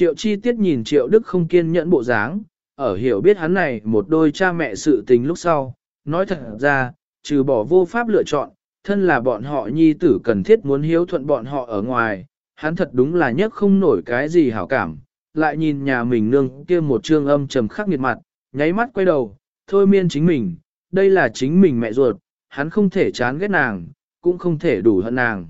Triệu chi tiết nhìn triệu đức không kiên nhẫn bộ dáng, ở hiểu biết hắn này một đôi cha mẹ sự tình lúc sau, nói thật ra, trừ bỏ vô pháp lựa chọn, thân là bọn họ nhi tử cần thiết muốn hiếu thuận bọn họ ở ngoài, hắn thật đúng là nhất không nổi cái gì hảo cảm, lại nhìn nhà mình nương kia một trương âm trầm khắc nghiệt mặt, nháy mắt quay đầu, thôi miên chính mình, đây là chính mình mẹ ruột, hắn không thể chán ghét nàng, cũng không thể đủ hận nàng.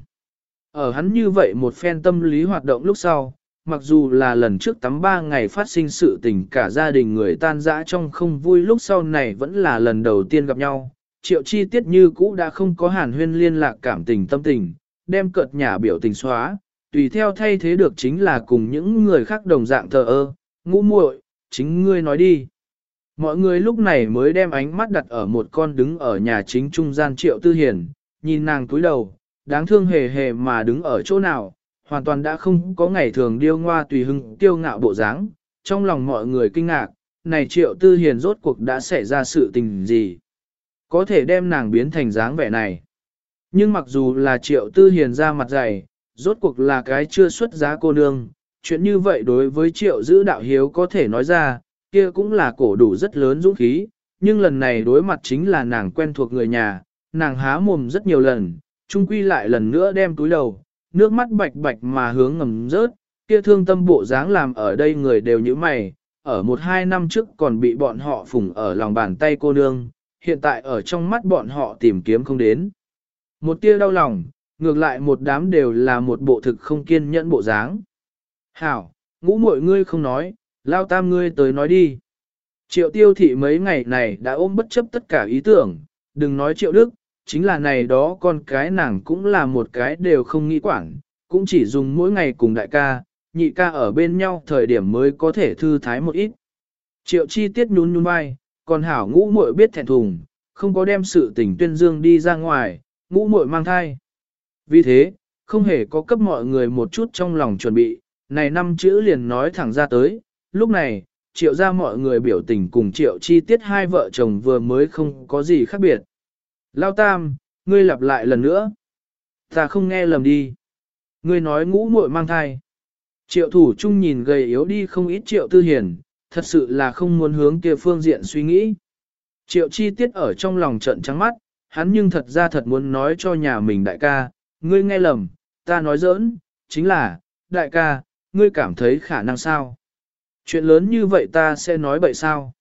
Ở hắn như vậy một phen tâm lý hoạt động lúc sau, mặc dù là lần trước tắm ba ngày phát sinh sự tình cả gia đình người tan rã trong không vui lúc sau này vẫn là lần đầu tiên gặp nhau, triệu chi tiết như cũ đã không có hàn huyên liên lạc cảm tình tâm tình, đem cợt nhà biểu tình xóa, tùy theo thay thế được chính là cùng những người khác đồng dạng thờ ơ, ngũ muội, chính ngươi nói đi. Mọi người lúc này mới đem ánh mắt đặt ở một con đứng ở nhà chính trung gian triệu tư hiền, nhìn nàng cúi đầu, đáng thương hề hề mà đứng ở chỗ nào, hoàn toàn đã không có ngày thường điêu ngoa tùy hưng tiêu ngạo bộ dáng. Trong lòng mọi người kinh ngạc, này triệu tư hiền rốt cuộc đã xảy ra sự tình gì? Có thể đem nàng biến thành dáng vẻ này. Nhưng mặc dù là triệu tư hiền ra mặt dày, rốt cuộc là cái chưa xuất giá cô nương, chuyện như vậy đối với triệu giữ đạo hiếu có thể nói ra, kia cũng là cổ đủ rất lớn dũng khí, nhưng lần này đối mặt chính là nàng quen thuộc người nhà, nàng há mồm rất nhiều lần, trung quy lại lần nữa đem túi đầu, nước mắt bạch bạch mà hướng ngầm rớt, kia thương tâm bộ dáng làm ở đây người đều như mày, ở một hai năm trước còn bị bọn họ phủng ở lòng bàn tay cô nương, hiện tại ở trong mắt bọn họ tìm kiếm không đến. Một tia đau lòng, ngược lại một đám đều là một bộ thực không kiên nhẫn bộ dáng. Hảo, ngũ muội ngươi không nói, lao tam ngươi tới nói đi. Triệu tiêu thị mấy ngày này đã ôm bất chấp tất cả ý tưởng, đừng nói triệu đức, chính là này đó con cái nàng cũng là một cái đều không nghĩ quản, cũng chỉ dùng mỗi ngày cùng đại ca, nhị ca ở bên nhau thời điểm mới có thể thư thái một ít. Triệu chi tiết nhún nhún vai, còn hảo ngũ muội biết thẹn thùng, không có đem sự tình tuyên dương đi ra ngoài, ngũ muội mang thai. Vì thế, không hề có cấp mọi người một chút trong lòng chuẩn bị, này năm chữ liền nói thẳng ra tới, lúc này, triệu ra mọi người biểu tình cùng triệu chi tiết hai vợ chồng vừa mới không có gì khác biệt. Lao tam, ngươi lặp lại lần nữa. Ta không nghe lầm đi. Ngươi nói ngũ muội mang thai. Triệu thủ trung nhìn gầy yếu đi không ít triệu tư hiền, thật sự là không muốn hướng kia phương diện suy nghĩ. Triệu chi tiết ở trong lòng trận trắng mắt, hắn nhưng thật ra thật muốn nói cho nhà mình đại ca, ngươi nghe lầm, ta nói giỡn, chính là, đại ca, ngươi cảm thấy khả năng sao? Chuyện lớn như vậy ta sẽ nói bậy sao?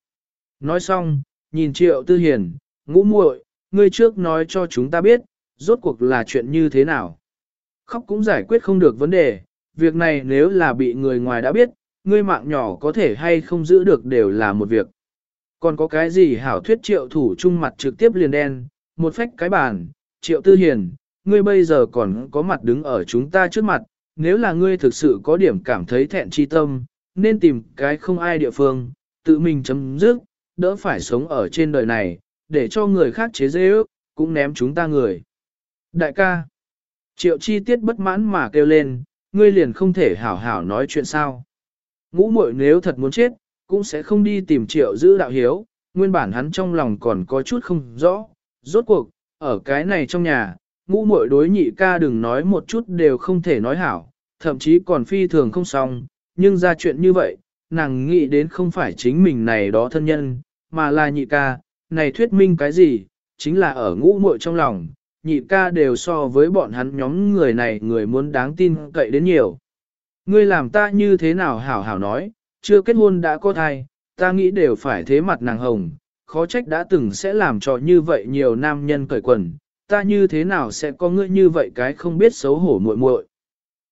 Nói xong, nhìn triệu tư hiền, ngũ muội, ngươi trước nói cho chúng ta biết, rốt cuộc là chuyện như thế nào. Khóc cũng giải quyết không được vấn đề, việc này nếu là bị người ngoài đã biết, ngươi mạng nhỏ có thể hay không giữ được đều là một việc. Còn có cái gì hảo thuyết triệu thủ trung mặt trực tiếp liền đen, một phách cái bàn, triệu tư hiền, ngươi bây giờ còn có mặt đứng ở chúng ta trước mặt, nếu là ngươi thực sự có điểm cảm thấy thẹn chi tâm, nên tìm cái không ai địa phương, tự mình chấm dứt, đỡ phải sống ở trên đời này, để cho người khác chế dễ ước, cũng ném chúng ta người. Đại ca, triệu chi tiết bất mãn mà kêu lên, ngươi liền không thể hảo hảo nói chuyện sao. Ngũ muội nếu thật muốn chết, cũng sẽ không đi tìm triệu giữ đạo hiếu, nguyên bản hắn trong lòng còn có chút không rõ, rốt cuộc, ở cái này trong nhà, ngũ muội đối nhị ca đừng nói một chút đều không thể nói hảo, thậm chí còn phi thường không xong, nhưng ra chuyện như vậy, nàng nghĩ đến không phải chính mình này đó thân nhân, mà là nhị ca, này thuyết minh cái gì, chính là ở ngũ muội trong lòng, nhị ca đều so với bọn hắn nhóm người này người muốn đáng tin cậy đến nhiều. Ngươi làm ta như thế nào hảo hảo nói, chưa kết hôn đã có thai, ta nghĩ đều phải thế mặt nàng hồng, khó trách đã từng sẽ làm cho như vậy nhiều nam nhân cởi quần, ta như thế nào sẽ có ngươi như vậy cái không biết xấu hổ muội muội.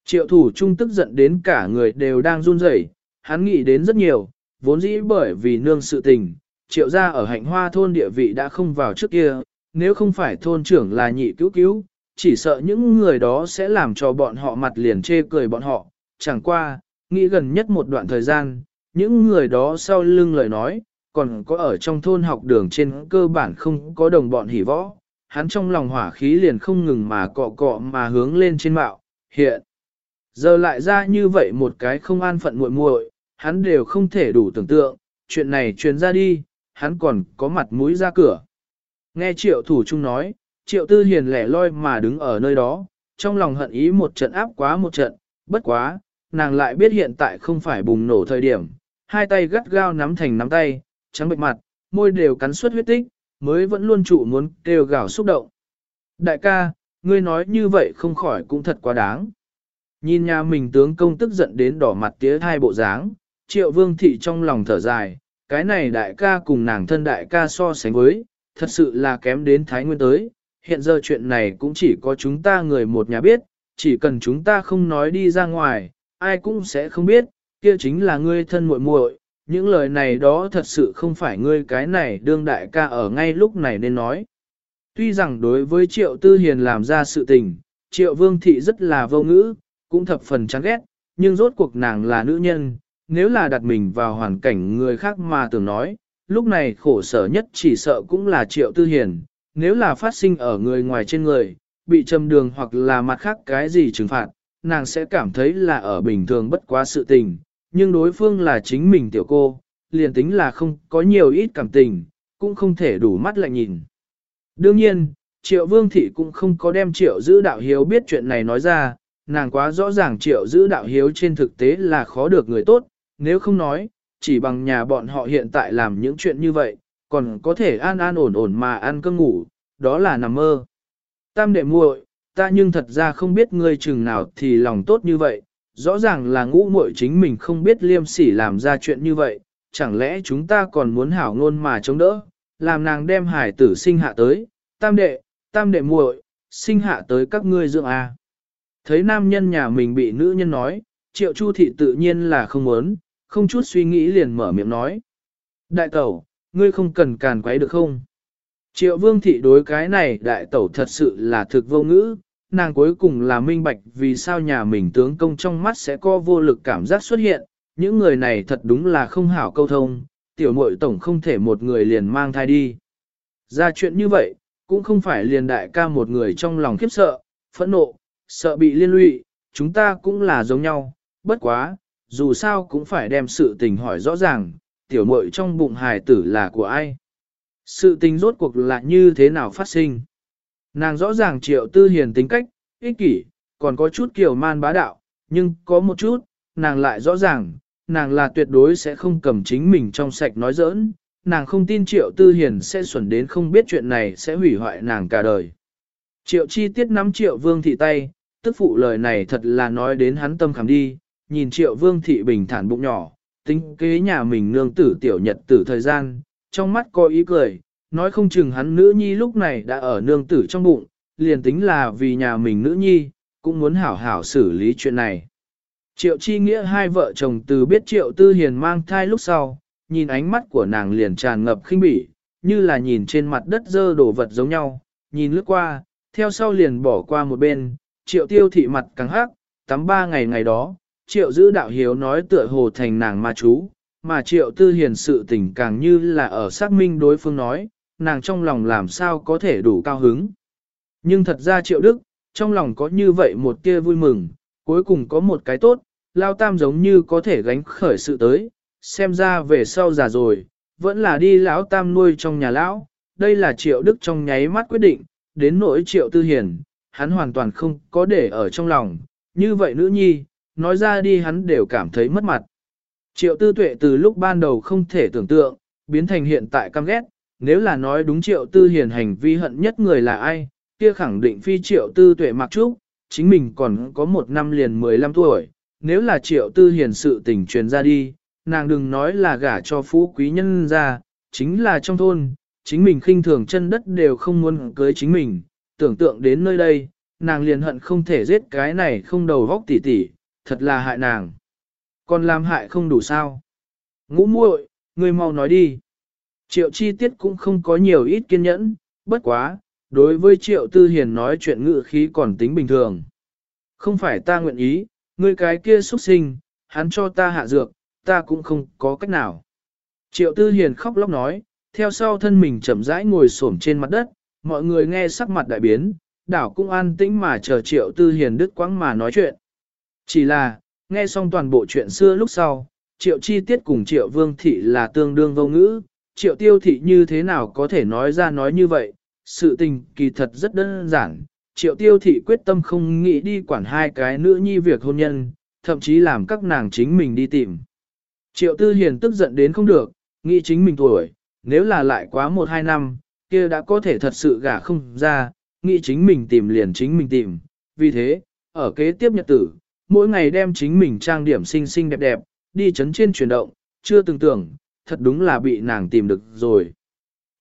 Triệu thủ trung tức giận đến cả người đều đang run rẩy, hắn nghĩ đến rất nhiều, vốn dĩ bởi vì nương sự tình, triệu gia ở hạnh hoa thôn địa vị đã không vào trước kia, nếu không phải thôn trưởng là nhị cứu cứu, chỉ sợ những người đó sẽ làm cho bọn họ mặt liền chê cười bọn họ, chẳng qua, nghĩ gần nhất một đoạn thời gian, những người đó sau lưng lời nói, còn có ở trong thôn học đường trên cơ bản không có đồng bọn hỉ võ, hắn trong lòng hỏa khí liền không ngừng mà cọ cọ mà hướng lên trên mạo, hiện. Giờ lại ra như vậy một cái không an phận muội muội, hắn đều không thể đủ tưởng tượng, chuyện này truyền ra đi, hắn còn có mặt mũi ra cửa. Nghe triệu thủ trung nói, triệu tư hiền lẻ loi mà đứng ở nơi đó, trong lòng hận ý một trận áp quá một trận, bất quá, nàng lại biết hiện tại không phải bùng nổ thời điểm, hai tay gắt gao nắm thành nắm tay, trắng bệnh mặt, môi đều cắn suốt huyết tích, mới vẫn luôn trụ muốn kêu gào xúc động. Đại ca, ngươi nói như vậy không khỏi cũng thật quá đáng. Nhìn nhà mình tướng công tức giận đến đỏ mặt tía hai bộ dáng, triệu vương thị trong lòng thở dài, cái này đại ca cùng nàng thân đại ca so sánh với, thật sự là kém đến thái nguyên tới, hiện giờ chuyện này cũng chỉ có chúng ta người một nhà biết, chỉ cần chúng ta không nói đi ra ngoài, ai cũng sẽ không biết, kia chính là ngươi thân muội muội. Những lời này đó thật sự không phải ngươi cái này đương đại ca ở ngay lúc này nên nói. Tuy rằng đối với triệu tư hiền làm ra sự tình, triệu vương thị rất là vô ngữ, cũng thập phần chán ghét, nhưng rốt cuộc nàng là nữ nhân, nếu là đặt mình vào hoàn cảnh người khác mà tưởng nói, lúc này khổ sở nhất chỉ sợ cũng là triệu tư hiền, nếu là phát sinh ở người ngoài trên người, bị châm đường hoặc là mặt khác cái gì trừng phạt, nàng sẽ cảm thấy là ở bình thường bất quá sự tình, nhưng đối phương là chính mình tiểu cô, liền tính là không có nhiều ít cảm tình, cũng không thể đủ mắt lại nhìn. Đương nhiên, triệu vương thị cũng không có đem triệu giữ đạo hiếu biết chuyện này nói ra, nàng quá rõ ràng triệu giữ đạo hiếu trên thực tế là khó được người tốt, nếu không nói, chỉ bằng nhà bọn họ hiện tại làm những chuyện như vậy, còn có thể an an ổn ổn mà ăn cơm ngủ, đó là nằm mơ. Tam đệ muội, ta nhưng thật ra không biết ngươi chừng nào thì lòng tốt như vậy, rõ ràng là ngũ muội chính mình không biết liêm sỉ làm ra chuyện như vậy, chẳng lẽ chúng ta còn muốn hảo ngôn mà chống đỡ, làm nàng đem hải tử sinh hạ tới, tam đệ, tam đệ muội, sinh hạ tới các ngươi dưỡng a. Thấy nam nhân nhà mình bị nữ nhân nói, triệu chu thị tự nhiên là không muốn, không chút suy nghĩ liền mở miệng nói. Đại tẩu, ngươi không cần càn quấy được không? Triệu vương thị đối cái này đại tẩu thật sự là thực vô ngữ, nàng cuối cùng là minh bạch vì sao nhà mình tướng công trong mắt sẽ có vô lực cảm giác xuất hiện, những người này thật đúng là không hảo câu thông, tiểu muội tổng không thể một người liền mang thai đi. Ra chuyện như vậy, cũng không phải liền đại ca một người trong lòng khiếp sợ, phẫn nộ, sợ bị liên lụy, chúng ta cũng là giống nhau, bất quá, dù sao cũng phải đem sự tình hỏi rõ ràng, tiểu muội trong bụng hài tử là của ai. Sự tình rốt cuộc là như thế nào phát sinh. Nàng rõ ràng triệu tư hiền tính cách, ích kỷ, còn có chút kiểu man bá đạo, nhưng có một chút, nàng lại rõ ràng, nàng là tuyệt đối sẽ không cầm chính mình trong sạch nói giỡn, nàng không tin triệu tư hiền sẽ xuẩn đến không biết chuyện này sẽ hủy hoại nàng cả đời. Triệu chi tiết nắm triệu vương thị tay, tức phụ lời này thật là nói đến hắn tâm khảm đi, nhìn triệu vương thị bình thản bụng nhỏ, tính kế nhà mình nương tử tiểu nhật tử thời gian, trong mắt có ý cười, nói không chừng hắn nữ nhi lúc này đã ở nương tử trong bụng, liền tính là vì nhà mình nữ nhi, cũng muốn hảo hảo xử lý chuyện này. Triệu chi nghĩa hai vợ chồng từ biết triệu tư hiền mang thai lúc sau, nhìn ánh mắt của nàng liền tràn ngập khinh bỉ, như là nhìn trên mặt đất dơ đổ vật giống nhau, nhìn lướt qua, theo sau liền bỏ qua một bên, triệu tiêu thị mặt càng hắc, tắm ba ngày ngày đó, triệu giữ đạo hiếu nói tựa hồ thành nàng ma chú, mà triệu tư hiền sự tình càng như là ở xác minh đối phương nói, nàng trong lòng làm sao có thể đủ cao hứng. Nhưng thật ra triệu đức, trong lòng có như vậy một tia vui mừng, cuối cùng có một cái tốt, lao tam giống như có thể gánh khởi sự tới, xem ra về sau già rồi, vẫn là đi lão tam nuôi trong nhà lão, đây là triệu đức trong nháy mắt quyết định, đến nỗi triệu tư hiền, hắn hoàn toàn không có để ở trong lòng, như vậy nữ nhi, nói ra đi hắn đều cảm thấy mất mặt. Triệu tư tuệ từ lúc ban đầu không thể tưởng tượng, biến thành hiện tại căm ghét, nếu là nói đúng triệu tư hiền hành vi hận nhất người là ai, kia khẳng định phi triệu tư tuệ mặc trúc, chính mình còn có một năm liền 15 tuổi, nếu là triệu tư hiền sự tình truyền ra đi, nàng đừng nói là gả cho phú quý nhân ra, chính là trong thôn, chính mình khinh thường chân đất đều không muốn cưới chính mình, tưởng tượng đến nơi đây, nàng liền hận không thể giết cái này không đầu vóc tỉ tỉ, thật là hại nàng. Còn làm hại không đủ sao. Ngũ muội, ngươi mau nói đi. Triệu chi tiết cũng không có nhiều ít kiên nhẫn, bất quá, đối với triệu tư hiền nói chuyện ngự khí còn tính bình thường. Không phải ta nguyện ý, ngươi cái kia xuất sinh, hắn cho ta hạ dược, ta cũng không có cách nào. Triệu tư hiền khóc lóc nói, theo sau thân mình chậm rãi ngồi xổm trên mặt đất, mọi người nghe sắc mặt đại biến, đảo cũng an tĩnh mà chờ triệu tư hiền đứt quãng mà nói chuyện. Chỉ là, nghe xong toàn bộ chuyện xưa lúc sau, triệu chi tiết cùng triệu vương thị là tương đương vô ngữ, triệu tiêu thị như thế nào có thể nói ra nói như vậy, sự tình kỳ thật rất đơn giản, triệu tiêu thị quyết tâm không nghĩ đi quản hai cái nữ nhi việc hôn nhân, thậm chí làm các nàng chính mình đi tìm. Triệu Tư Hiền tức giận đến không được, nghĩ chính mình tuổi, nếu là lại quá một hai năm, kia đã có thể thật sự gả không ra, nghĩ chính mình tìm liền chính mình tìm. Vì thế, ở kế tiếp nhật tử, mỗi ngày đem chính mình trang điểm xinh xinh đẹp đẹp, đi chấn trên chuyển động, chưa từng tưởng, thật đúng là bị nàng tìm được rồi.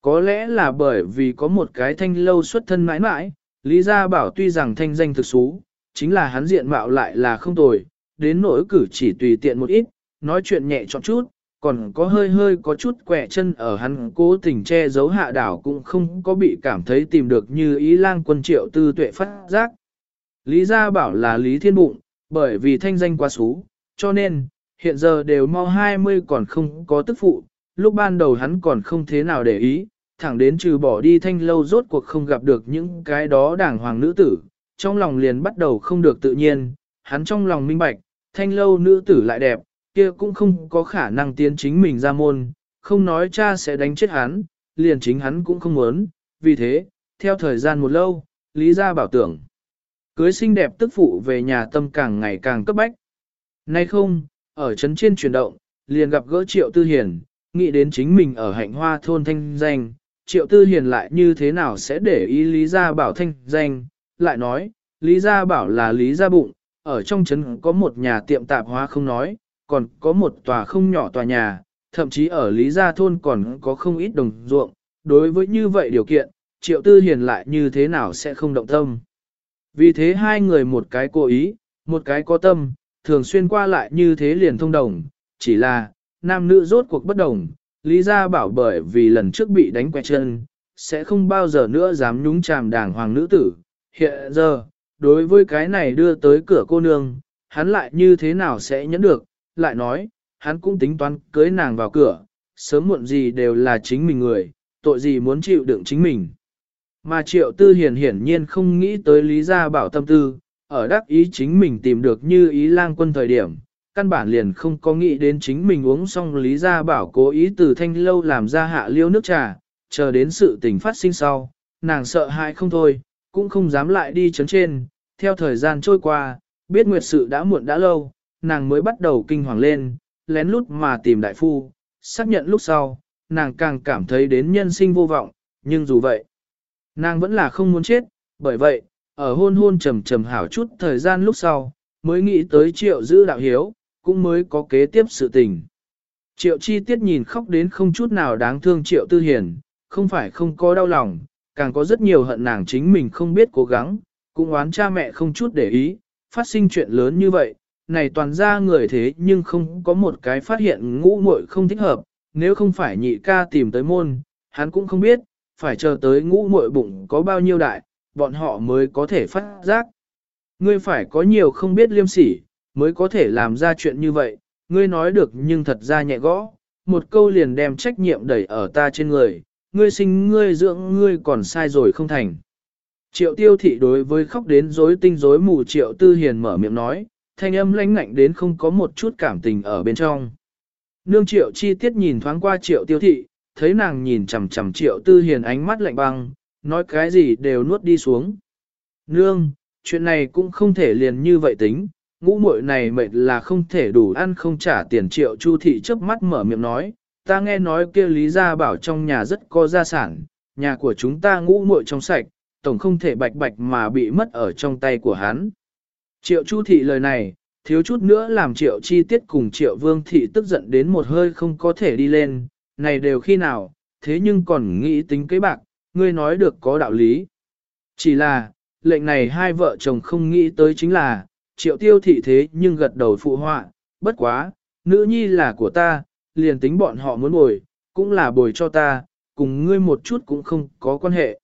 Có lẽ là bởi vì có một cái thanh lâu xuất thân mãi mãi, Lý Gia Bảo tuy rằng thanh danh thực xú, chính là hắn diện mạo lại là không tồi, đến nỗi cử chỉ tùy tiện một ít, nói chuyện nhẹ chọn chút, còn có hơi hơi có chút quẹ chân ở hắn cố tình che giấu hạ đảo cũng không có bị cảm thấy tìm được như ý lang quân triệu tư tuệ phát giác. Lý Gia Bảo là Lý Thiên Bụng, bởi vì thanh danh quá xú, cho nên, hiện giờ đều mau 20 còn không có tức phụ, lúc ban đầu hắn còn không thế nào để ý, thẳng đến trừ bỏ đi thanh lâu rốt cuộc không gặp được những cái đó đảng hoàng nữ tử, trong lòng liền bắt đầu không được tự nhiên, hắn trong lòng minh bạch, thanh lâu nữ tử lại đẹp, kia cũng không có khả năng tiến chính mình ra môn, không nói cha sẽ đánh chết hắn, liền chính hắn cũng không muốn, vì thế, theo thời gian một lâu, Lý Gia bảo tưởng, cưới xinh đẹp tức phụ về nhà tâm càng ngày càng cấp bách. Nay không, ở trấn trên chuyển động, liền gặp gỡ Triệu Tư Hiền, nghĩ đến chính mình ở hạnh hoa thôn thanh danh, Triệu Tư Hiền lại như thế nào sẽ để ý Lý Gia Bảo thanh danh, lại nói, Lý Gia Bảo là Lý Gia Bụng, ở trong trấn có một nhà tiệm tạp hóa không nói, còn có một tòa không nhỏ tòa nhà, thậm chí ở Lý Gia Thôn còn có không ít đồng ruộng, đối với như vậy điều kiện, Triệu Tư Hiền lại như thế nào sẽ không động tâm. Vì thế hai người một cái cố ý, một cái có tâm, thường xuyên qua lại như thế liền thông đồng, chỉ là, nam nữ rốt cuộc bất đồng, Lý Gia bảo bởi vì lần trước bị đánh quẹt chân, sẽ không bao giờ nữa dám nhúng chàm đàng hoàng nữ tử. Hiện giờ, đối với cái này đưa tới cửa cô nương, hắn lại như thế nào sẽ nhẫn được, lại nói, hắn cũng tính toán cưới nàng vào cửa, sớm muộn gì đều là chính mình người, tội gì muốn chịu đựng chính mình. Mà triệu tư hiền hiển nhiên không nghĩ tới lý gia bảo tâm tư, ở đắc ý chính mình tìm được như ý lang quân thời điểm, căn bản liền không có nghĩ đến chính mình uống xong lý gia bảo cố ý từ thanh lâu làm ra hạ liêu nước trà, chờ đến sự tình phát sinh sau, nàng sợ hãi không thôi, cũng không dám lại đi chấn trên, theo thời gian trôi qua, biết nguyệt sự đã muộn đã lâu, nàng mới bắt đầu kinh hoàng lên, lén lút mà tìm đại phu, xác nhận lúc sau, nàng càng cảm thấy đến nhân sinh vô vọng, nhưng dù vậy, nàng vẫn là không muốn chết, bởi vậy, ở hôn hôn trầm trầm hảo chút thời gian lúc sau, mới nghĩ tới triệu giữ đạo hiếu, cũng mới có kế tiếp sự tình. Triệu chi tiết nhìn khóc đến không chút nào đáng thương triệu tư hiền, không phải không có đau lòng, càng có rất nhiều hận nàng chính mình không biết cố gắng, cũng oán cha mẹ không chút để ý, phát sinh chuyện lớn như vậy, này toàn ra người thế nhưng không có một cái phát hiện ngũ muội không thích hợp, nếu không phải nhị ca tìm tới môn, hắn cũng không biết, phải chờ tới ngũ muội bụng có bao nhiêu đại, bọn họ mới có thể phát giác. Ngươi phải có nhiều không biết liêm sỉ, mới có thể làm ra chuyện như vậy, ngươi nói được nhưng thật ra nhẹ gõ, một câu liền đem trách nhiệm đẩy ở ta trên người, ngươi sinh ngươi dưỡng ngươi còn sai rồi không thành. Triệu tiêu thị đối với khóc đến rối tinh rối mù triệu tư hiền mở miệng nói, thanh âm lãnh ngạnh đến không có một chút cảm tình ở bên trong. Nương triệu chi tiết nhìn thoáng qua triệu tiêu thị, thấy nàng nhìn chằm chằm triệu tư hiền ánh mắt lạnh băng, nói cái gì đều nuốt đi xuống. Nương, chuyện này cũng không thể liền như vậy tính, ngũ muội này mệt là không thể đủ ăn không trả tiền triệu chu thị chớp mắt mở miệng nói, ta nghe nói kia lý gia bảo trong nhà rất có gia sản, nhà của chúng ta ngũ muội trong sạch, tổng không thể bạch bạch mà bị mất ở trong tay của hắn. Triệu chu thị lời này, thiếu chút nữa làm triệu chi tiết cùng triệu vương thị tức giận đến một hơi không có thể đi lên, này đều khi nào, thế nhưng còn nghĩ tính cái bạc, ngươi nói được có đạo lý. Chỉ là, lệnh này hai vợ chồng không nghĩ tới chính là, triệu tiêu thị thế nhưng gật đầu phụ họa, bất quá, nữ nhi là của ta, liền tính bọn họ muốn bồi, cũng là bồi cho ta, cùng ngươi một chút cũng không có quan hệ.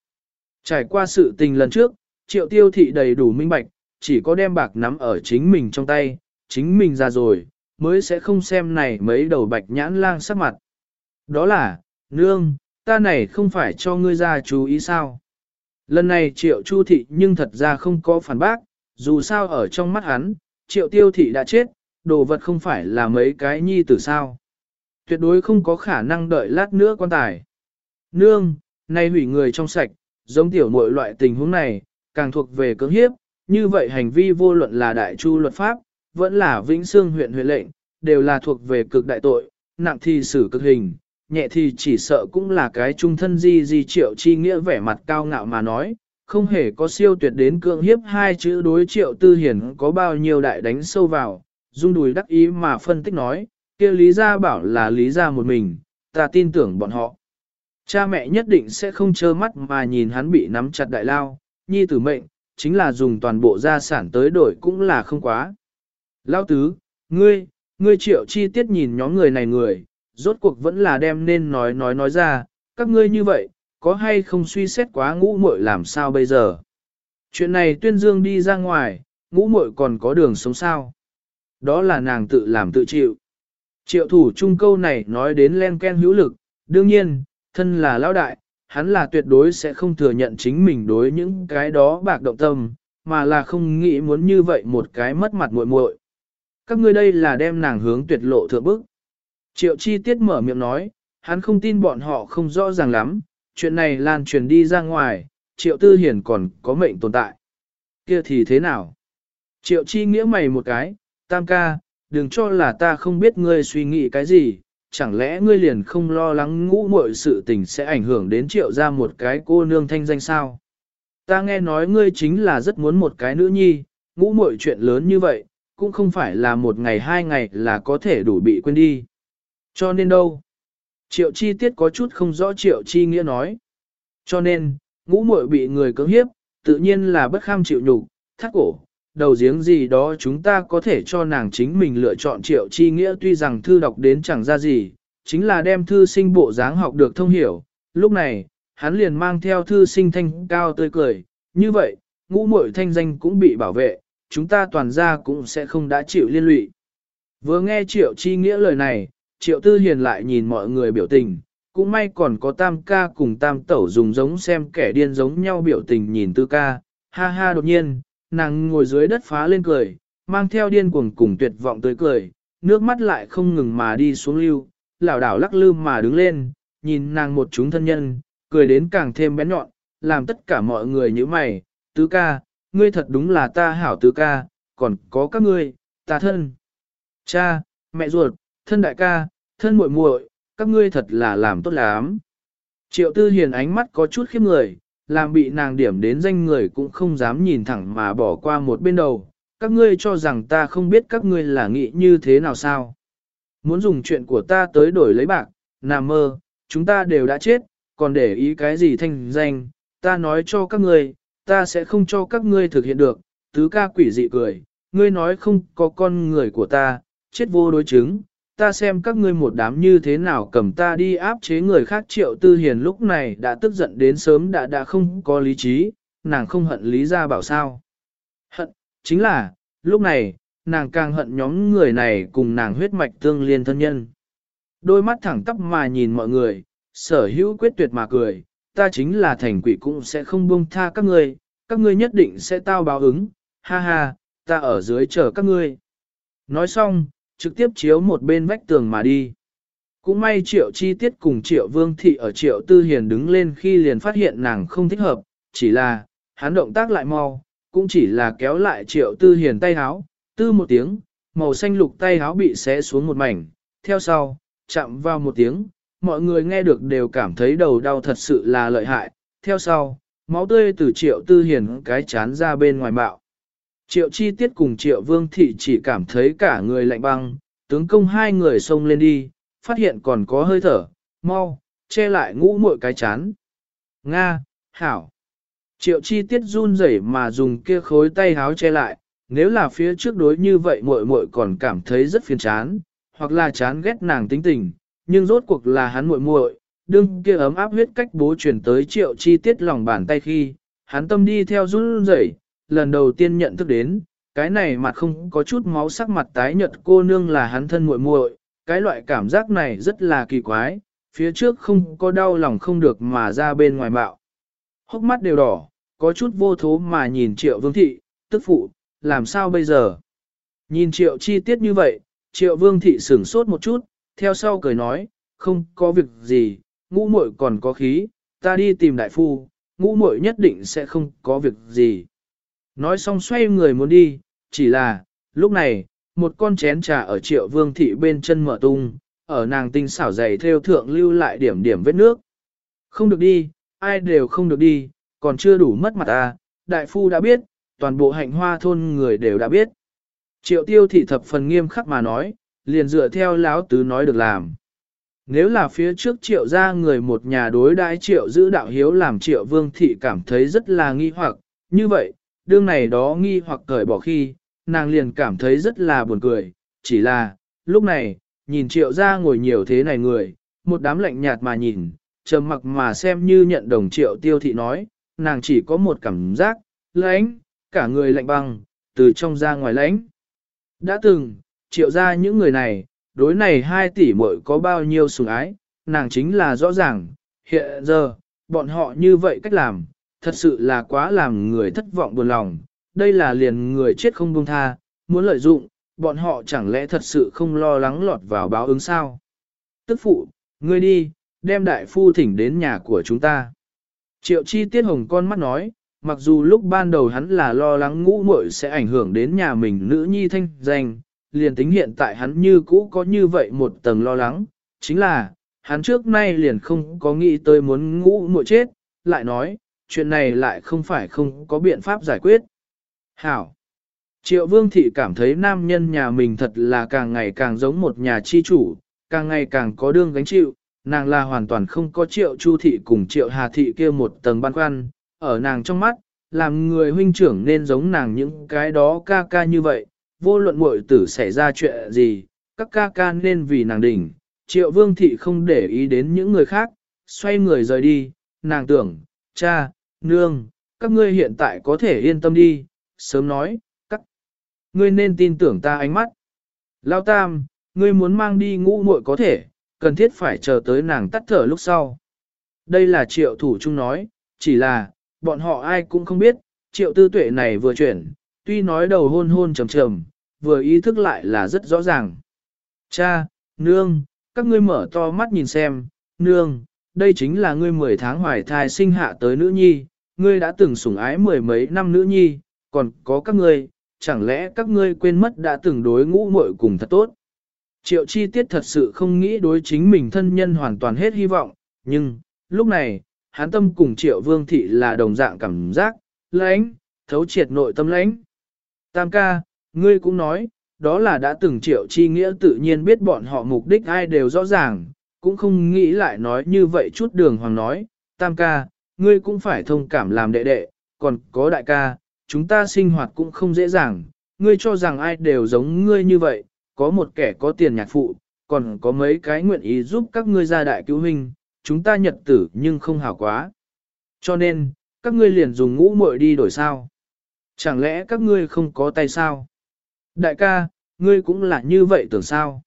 Trải qua sự tình lần trước, triệu tiêu thị đầy đủ minh bạch, chỉ có đem bạc nắm ở chính mình trong tay, chính mình ra rồi, mới sẽ không xem này mấy đầu bạch nhãn lang sắc mặt. Đó là, nương, ta này không phải cho ngươi ra chú ý sao. Lần này triệu chu thị nhưng thật ra không có phản bác, dù sao ở trong mắt hắn, triệu tiêu thị đã chết, đồ vật không phải là mấy cái nhi tử sao. Tuyệt đối không có khả năng đợi lát nữa quan tài. Nương, nay hủy người trong sạch, giống tiểu muội loại tình huống này, càng thuộc về cưỡng hiếp, như vậy hành vi vô luận là đại chu luật pháp, vẫn là Vĩnh xương huyện huyện lệnh, đều là thuộc về cực đại tội, nặng thì xử cực hình, nhẹ thì chỉ sợ cũng là cái trung thân di di triệu chi nghĩa vẻ mặt cao ngạo mà nói, không hề có siêu tuyệt đến cưỡng hiếp hai chữ đối triệu tư hiển có bao nhiêu đại đánh sâu vào, dung đùi đắc ý mà phân tích nói, kia lý gia bảo là lý gia một mình, ta tin tưởng bọn họ. Cha mẹ nhất định sẽ không trơ mắt mà nhìn hắn bị nắm chặt đại lao, nhi tử mệnh, chính là dùng toàn bộ gia sản tới đổi cũng là không quá. Lao tứ, ngươi, ngươi triệu chi tiết nhìn nhóm người này người, rốt cuộc vẫn là đem nên nói nói nói ra, các ngươi như vậy, có hay không suy xét quá ngũ muội làm sao bây giờ? Chuyện này tuyên dương đi ra ngoài, ngũ muội còn có đường sống sao? Đó là nàng tự làm tự chịu. Triệu thủ trung câu này nói đến len ken hữu lực, đương nhiên, thân là lão đại, hắn là tuyệt đối sẽ không thừa nhận chính mình đối những cái đó bạc động tâm, mà là không nghĩ muốn như vậy một cái mất mặt muội muội. Các ngươi đây là đem nàng hướng tuyệt lộ thượng bức. Triệu chi tiết mở miệng nói, hắn không tin bọn họ không rõ ràng lắm, chuyện này lan truyền đi ra ngoài, triệu tư hiển còn có mệnh tồn tại. Kia thì thế nào? Triệu chi nghĩa mày một cái, tam ca, đừng cho là ta không biết ngươi suy nghĩ cái gì, chẳng lẽ ngươi liền không lo lắng ngũ muội sự tình sẽ ảnh hưởng đến triệu ra một cái cô nương thanh danh sao? Ta nghe nói ngươi chính là rất muốn một cái nữ nhi, ngũ muội chuyện lớn như vậy, cũng không phải là một ngày hai ngày là có thể đủ bị quên đi. Cho nên đâu? Triệu chi tiết có chút không rõ triệu chi nghĩa nói. Cho nên, ngũ muội bị người cưỡng hiếp, tự nhiên là bất kham chịu nhục, thắt cổ, đầu giếng gì đó chúng ta có thể cho nàng chính mình lựa chọn triệu chi nghĩa tuy rằng thư đọc đến chẳng ra gì, chính là đem thư sinh bộ dáng học được thông hiểu. Lúc này, hắn liền mang theo thư sinh thanh cao tươi cười, như vậy, ngũ muội thanh danh cũng bị bảo vệ, chúng ta toàn ra cũng sẽ không đã chịu liên lụy. Vừa nghe triệu chi nghĩa lời này, triệu tư hiền lại nhìn mọi người biểu tình, cũng may còn có tam ca cùng tam tẩu dùng giống xem kẻ điên giống nhau biểu tình nhìn tư ca, ha ha đột nhiên, nàng ngồi dưới đất phá lên cười, mang theo điên cuồng cùng tuyệt vọng tới cười, nước mắt lại không ngừng mà đi xuống lưu, lảo đảo lắc lư mà đứng lên, nhìn nàng một chúng thân nhân, cười đến càng thêm bén nhọn, làm tất cả mọi người như mày, tứ ca, ngươi thật đúng là ta hảo tứ ca, còn có các ngươi, ta thân. Cha, mẹ ruột, thân đại ca, thân muội muội, các ngươi thật là làm tốt lắm. Triệu tư hiền ánh mắt có chút khiếp người, làm bị nàng điểm đến danh người cũng không dám nhìn thẳng mà bỏ qua một bên đầu. Các ngươi cho rằng ta không biết các ngươi là nghĩ như thế nào sao. Muốn dùng chuyện của ta tới đổi lấy bạc, nằm mơ, chúng ta đều đã chết, còn để ý cái gì thanh danh, ta nói cho các ngươi, ta sẽ không cho các ngươi thực hiện được, tứ ca quỷ dị cười, ngươi nói không có con người của ta, chết vô đối chứng, ta xem các ngươi một đám như thế nào cầm ta đi áp chế người khác triệu tư hiền lúc này đã tức giận đến sớm đã đã không có lý trí, nàng không hận lý ra bảo sao. Hận, chính là, lúc này, nàng càng hận nhóm người này cùng nàng huyết mạch tương liên thân nhân. Đôi mắt thẳng tắp mà nhìn mọi người, sở hữu quyết tuyệt mà cười, ta chính là thành quỷ cũng sẽ không buông tha các ngươi, các ngươi nhất định sẽ tao báo ứng, ha ha, ta ở dưới chờ các ngươi. Nói xong, trực tiếp chiếu một bên vách tường mà đi. Cũng may triệu chi tiết cùng triệu vương thị ở triệu tư hiền đứng lên khi liền phát hiện nàng không thích hợp, chỉ là, hắn động tác lại mau, cũng chỉ là kéo lại triệu tư hiền tay háo, tư một tiếng, màu xanh lục tay háo bị xé xuống một mảnh, theo sau, chạm vào một tiếng, mọi người nghe được đều cảm thấy đầu đau thật sự là lợi hại, theo sau, máu tươi từ triệu tư hiền cái chán ra bên ngoài bạo. Triệu chi tiết cùng triệu vương thị chỉ cảm thấy cả người lạnh băng, tướng công hai người xông lên đi, phát hiện còn có hơi thở, mau, che lại ngũ muội cái chán. Nga, Hảo. Triệu chi tiết run rẩy mà dùng kia khối tay háo che lại, nếu là phía trước đối như vậy muội muội còn cảm thấy rất phiền chán, hoặc là chán ghét nàng tính tình, nhưng rốt cuộc là hắn muội muội, đương kia ấm áp huyết cách bố truyền tới triệu chi tiết lòng bàn tay khi, hắn tâm đi theo run rẩy, lần đầu tiên nhận thức đến, cái này mặt không có chút máu sắc mặt tái nhợt cô nương là hắn thân muội muội, cái loại cảm giác này rất là kỳ quái, phía trước không có đau lòng không được mà ra bên ngoài bạo. Hốc mắt đều đỏ, có chút vô thố mà nhìn triệu vương thị, tức phụ, làm sao bây giờ? Nhìn triệu chi tiết như vậy, triệu vương thị sửng sốt một chút, theo sau cười nói, không có việc gì, ngũ muội còn có khí, ta đi tìm đại phu, ngũ muội nhất định sẽ không có việc gì. Nói xong xoay người muốn đi, chỉ là, lúc này, một con chén trà ở triệu vương thị bên chân mở tung, ở nàng tinh xảo dày theo thượng lưu lại điểm điểm vết nước. Không được đi, ai đều không được đi, còn chưa đủ mất mặt ta, đại phu đã biết, toàn bộ hạnh hoa thôn người đều đã biết. Triệu tiêu thị thập phần nghiêm khắc mà nói, liền dựa theo láo tứ nói được làm. Nếu là phía trước triệu ra người một nhà đối đãi triệu giữ đạo hiếu làm triệu vương thị cảm thấy rất là nghi hoặc, như vậy, đương này đó nghi hoặc cởi bỏ khi, nàng liền cảm thấy rất là buồn cười, chỉ là, lúc này, nhìn triệu ra ngồi nhiều thế này người, một đám lạnh nhạt mà nhìn, trầm mặc mà xem như nhận đồng triệu tiêu thị nói, nàng chỉ có một cảm giác, lãnh, cả người lạnh băng, từ trong ra ngoài lãnh. Đã từng, triệu ra những người này, đối này hai tỷ muội có bao nhiêu sủng ái, nàng chính là rõ ràng, hiện giờ, bọn họ như vậy cách làm, thật sự là quá làm người thất vọng buồn lòng, đây là liền người chết không buông tha, muốn lợi dụng, bọn họ chẳng lẽ thật sự không lo lắng lọt vào báo ứng sao? Tức phụ, ngươi đi, đem đại phu thỉnh đến nhà của chúng ta. Triệu chi tiết hồng con mắt nói, mặc dù lúc ban đầu hắn là lo lắng ngũ muội sẽ ảnh hưởng đến nhà mình nữ nhi thanh danh, liền tính hiện tại hắn như cũ có như vậy một tầng lo lắng, chính là, hắn trước nay liền không có nghĩ tới muốn ngũ muội chết, lại nói, chuyện này lại không phải không có biện pháp giải quyết. Hảo! Triệu vương thị cảm thấy nam nhân nhà mình thật là càng ngày càng giống một nhà chi chủ, càng ngày càng có đương gánh chịu, nàng là hoàn toàn không có triệu chu thị cùng triệu hà thị kia một tầng băn khoăn, ở nàng trong mắt, làm người huynh trưởng nên giống nàng những cái đó ca ca như vậy, vô luận muội tử xảy ra chuyện gì, các ca ca nên vì nàng đỉnh. Triệu vương thị không để ý đến những người khác, xoay người rời đi, nàng tưởng, cha, nương, các ngươi hiện tại có thể yên tâm đi, sớm nói, các ngươi nên tin tưởng ta ánh mắt. Lao tam, ngươi muốn mang đi ngũ muội có thể, cần thiết phải chờ tới nàng tắt thở lúc sau. Đây là triệu thủ trung nói, chỉ là, bọn họ ai cũng không biết, triệu tư tuệ này vừa chuyển, tuy nói đầu hôn hôn trầm trầm, vừa ý thức lại là rất rõ ràng. Cha, nương, các ngươi mở to mắt nhìn xem, nương, đây chính là ngươi 10 tháng hoài thai sinh hạ tới nữ nhi, ngươi đã từng sủng ái mười mấy năm nữ nhi, còn có các ngươi, chẳng lẽ các ngươi quên mất đã từng đối ngũ muội cùng thật tốt. Triệu chi tiết thật sự không nghĩ đối chính mình thân nhân hoàn toàn hết hy vọng, nhưng, lúc này, hán tâm cùng triệu vương thị là đồng dạng cảm giác, lãnh, thấu triệt nội tâm lãnh. Tam ca, ngươi cũng nói, đó là đã từng triệu chi nghĩa tự nhiên biết bọn họ mục đích ai đều rõ ràng, cũng không nghĩ lại nói như vậy chút đường hoàng nói, tam ca, ngươi cũng phải thông cảm làm đệ đệ, còn có đại ca, chúng ta sinh hoạt cũng không dễ dàng, ngươi cho rằng ai đều giống ngươi như vậy, có một kẻ có tiền nhạc phụ, còn có mấy cái nguyện ý giúp các ngươi ra đại cứu huynh, chúng ta nhật tử nhưng không hảo quá. Cho nên, các ngươi liền dùng ngũ muội đi đổi sao. Chẳng lẽ các ngươi không có tay sao? Đại ca, ngươi cũng là như vậy tưởng sao?